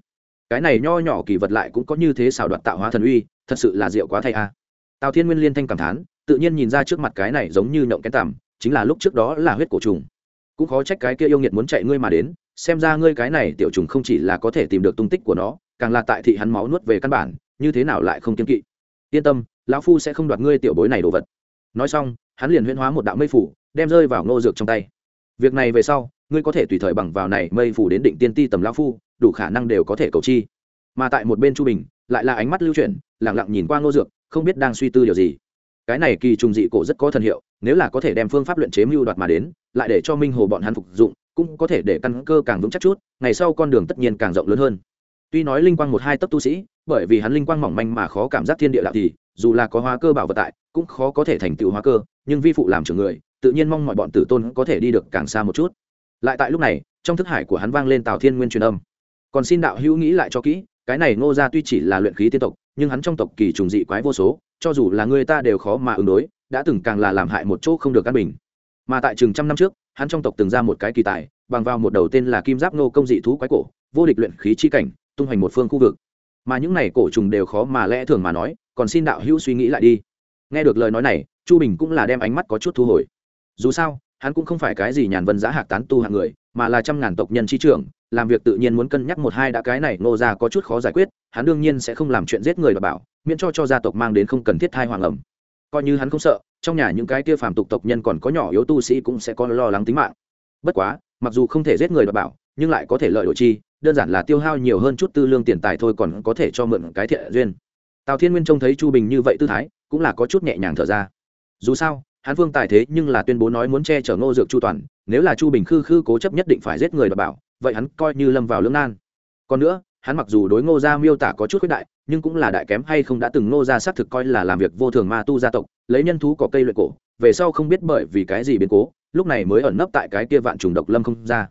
Cái này nho nhỏ kỳ vật lại cũng có như thế xảo đoạt tạo hóa thần uy, thật sự là diệu quá thay a tào thiên nguyên liên thanh cảm thán, tự nhiên nhìn ra trước mặt cái này giống như nhộng kén tằm, chính là lúc trước đó là huyết cổ trùng. Cũng khó trách cái kia yêu nghiệt muốn chạy ngươi mà đến, xem ra ngươi cái này tiểu trùng không chỉ là có thể tìm được tung tích của nó, càng là tại thị hắn máu nuốt về căn bản, như thế nào lại không kiên kỵ. Yên tâm, lão phu sẽ không đoạt ngươi tiểu bối này đồ vật. Nói xong, hắn liền huyễn hóa một đạo mây phủ, đem rơi vào ngô dược trong tay. Việc này về sau, ngươi có thể tùy thời bằng vào này mây phủ đến định tiên ti tầm lão phu, đủ khả năng đều có thể cầu chi. Mà tại một bên chu bình, lại là ánh mắt lưu chuyển lẳng lặng nhìn qua ngô dược không biết đang suy tư điều gì. Cái này kỳ trùng dị cổ rất có thần hiệu, nếu là có thể đem phương pháp luyện chế mưu đoạt mà đến, lại để cho minh hồ bọn hắn phục dụng, cũng có thể để căn cơ càng vững chắc chút, ngày sau con đường tất nhiên càng rộng lớn hơn. Tuy nói linh quang một hai tấc tu sĩ, bởi vì hắn linh quang mỏng manh mà khó cảm giác thiên địa đạo thì, dù là có hóa cơ bảo vật tại, cũng khó có thể thành tựu hóa cơ, nhưng vi phụ làm trưởng người, tự nhiên mong mọi bọn tử tôn có thể đi được càng xa một chút. Lại tại lúc này, trong thức hải của hắn vang lên tào thiên nguyên truyền âm. Còn xin đạo hữu nghĩ lại cho kỹ, cái này ngô ra tuy chỉ là luyện khí tiên tộc nhưng hắn trong tộc kỳ trùng dị quái vô số, cho dù là người ta đều khó mà ứng đối, đã từng càng là làm hại một chỗ không được an bình. Mà tại chừng trăm năm trước, hắn trong tộc từng ra một cái kỳ tài, bằng vào một đầu tên là kim giáp nô công dị thú quái cổ, vô địch luyện khí chi cảnh, tung hoành một phương khu vực. Mà những này cổ trùng đều khó mà lẽ thường mà nói, còn xin đạo hữu suy nghĩ lại đi. Nghe được lời nói này, chu bình cũng là đem ánh mắt có chút thu hồi. Dù sao hắn cũng không phải cái gì nhàn vân giá hạc tán tu hạng người, mà là trăm ngàn tộc nhân chi trưởng, làm việc tự nhiên muốn cân nhắc một hai đã cái này nô ra có chút khó giải quyết, hắn đương nhiên sẽ không làm chuyện giết người và bảo, miễn cho cho gia tộc mang đến không cần thiết thai hoàng ẩm. Coi như hắn không sợ, trong nhà những cái kia phàm tục tộc nhân còn có nhỏ yếu tu sĩ cũng sẽ có lo lắng tính mạng. Bất quá, mặc dù không thể giết người và bảo, nhưng lại có thể lợi đổi chi, đơn giản là tiêu hao nhiều hơn chút tư lương tiền tài thôi còn có thể cho mượn cái thiện duyên. Tào thiên nguyên trông thấy chu bình như vậy tư thái, cũng là có chút nhẹ nhàng thở ra. Dù sao Hán vương tài thế nhưng là tuyên bố nói muốn che chở ngô dược chu toàn, nếu là chu bình khư khư cố chấp nhất định phải giết người và bảo, vậy hắn coi như lâm vào lưỡng nan. Còn nữa, hắn mặc dù đối ngô gia miêu tả có chút khuyết đại, nhưng cũng là đại kém hay không đã từng ngô gia xác thực coi là làm việc vô thường ma tu gia tộc, lấy nhân thú có cây luyện cổ, về sau không biết bởi vì cái gì biến cố, lúc này mới ẩn nấp tại cái kia vạn trùng độc lâm không ra.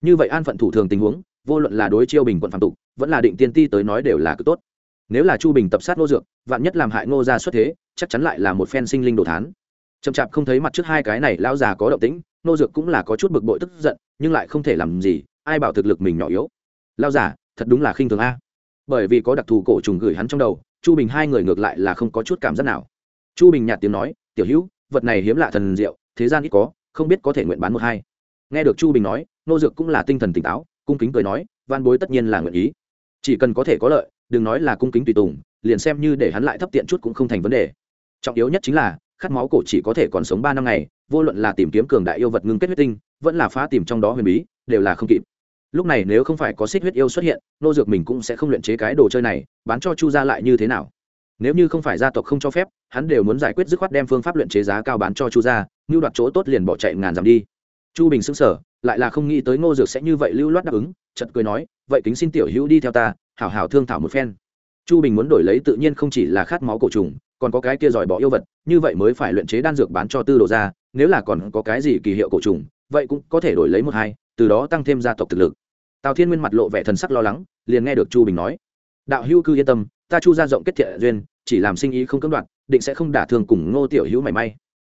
Như vậy an phận thủ thường tình huống, vô luận là đối chiêu bình quận phạm tục, vẫn là định tiên ti tới nói đều là cực tốt. Nếu là chu bình tập sát ngô dược, vạn nhất làm hại ngô gia xuất thế, chắc chắn lại là một phen sinh linh đồ thán chậm chạp không thấy mặt trước hai cái này lão già có động tĩnh nô dược cũng là có chút bực bội tức giận nhưng lại không thể làm gì ai bảo thực lực mình nhỏ yếu. Lão già, thật đúng là khinh thường a. Bởi vì có đặc thù cổ trùng gửi hắn trong đầu chu bình hai người ngược lại là không có chút cảm giác nào. Chu bình nhạt tiếng nói tiểu hữu vật này hiếm lạ thần diệu thế gian ít có không biết có thể nguyện bán một hai. Nghe được chu bình nói nô dược cũng là tinh thần tỉnh táo cung kính cười nói van bối tất nhiên là nguyện ý. Chỉ cần có thể có lợi đừng nói là cung kính tùy tùng liền xem như để hắn lại thấp tiện chút cũng không thành vấn đề. Trọng yếu nhất chính là khát máu cổ chỉ có thể còn sống ba năm ngày, vô luận là tìm kiếm cường đại yêu vật ngưng kết huyết tinh, vẫn là phá tìm trong đó huyền bí, đều là không kịp. Lúc này nếu không phải có xích huyết yêu xuất hiện, nô dược mình cũng sẽ không luyện chế cái đồ chơi này, bán cho chu gia lại như thế nào? Nếu như không phải gia tộc không cho phép, hắn đều muốn giải quyết dứt khoát đem phương pháp luyện chế giá cao bán cho chu gia, như đoạt chỗ tốt liền bỏ chạy ngàn dặm đi. Chu bình xứng sở lại là không nghĩ tới ngô dược sẽ như vậy lưu loát đáp ứng chật cười nói, vậy kính xin tiểu hữu đi theo ta, hảo hảo thương thảo một phen. Chu bình muốn đổi lấy tự nhiên không chỉ là khát máu cổ trùng còn có cái kia giỏi bỏ yêu vật, như vậy mới phải luyện chế đan dược bán cho tư đồ ra nếu là còn có cái gì kỳ hiệu cổ trùng, vậy cũng có thể đổi lấy một hai, từ đó tăng thêm gia tộc thực lực. Tào thiên nguyên mặt lộ vẻ thần sắc lo lắng, liền nghe được chu bình nói, đạo hữu cư yên tâm, ta chu ra rộng kết thiện duyên, chỉ làm sinh ý không cưỡng đoạt, định sẽ không đả thương cùng ngô tiểu hữu mảy may.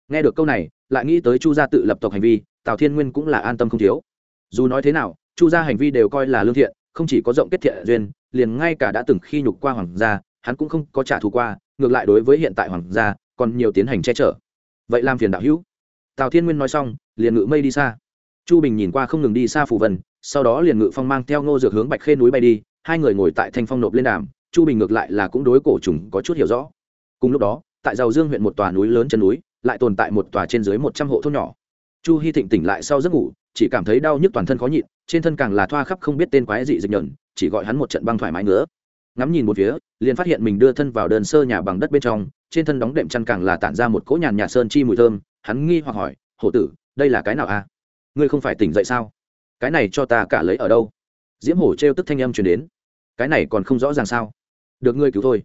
Nghe được câu này, lại nghĩ tới chu gia tự lập tộc hành vi, tào thiên nguyên cũng là an tâm không thiếu. Dù nói thế nào, chu gia hành vi đều coi là lương thiện, không chỉ có rộng kết thiện duyên, liền ngay cả đã từng khi nhục qua hoàng gia hắn cũng không có trả thù qua, ngược lại đối với hiện tại hoàng gia còn nhiều tiến hành che chở. Vậy làm phiền đạo hữu. Tào thiên nguyên nói xong, liền ngự mây đi xa. Chu bình nhìn qua không ngừng đi xa phù vân, sau đó liền ngự phong mang theo ngô dược hướng bạch khê núi bay đi, hai người ngồi tại thanh phong nộp lên đàm, chu bình ngược lại là cũng đối cổ trùng có chút hiểu rõ. Cùng lúc đó, tại giàu dương huyện một tòa núi lớn chân núi, lại tồn tại một tòa trên dưới một trăm hộ thôn nhỏ. Chu hy thịnh tỉnh lại sau giấc ngủ, chỉ cảm thấy đau nhức toàn thân khó nhịn, trên thân càng là thoa khắp không biết tên quái dị dịch nhợn chỉ gọi hắn một trận băng thoải mái nữa ngắm nhìn một phía, liền phát hiện mình đưa thân vào đơn sơ nhà bằng đất bên trong, trên thân đóng đệm chăn càng là tản ra một cỗ nhàn nhạt sơn chi mùi thơm, hắn nghi hoặc hỏi, hổ tử, đây là cái nào a ngươi không phải tỉnh dậy sao? Cái này cho ta cả lấy ở đâu? Diễm hổ trêu tức thanh âm truyền đến, cái này còn không rõ ràng sao? Được ngươi cứu thôi.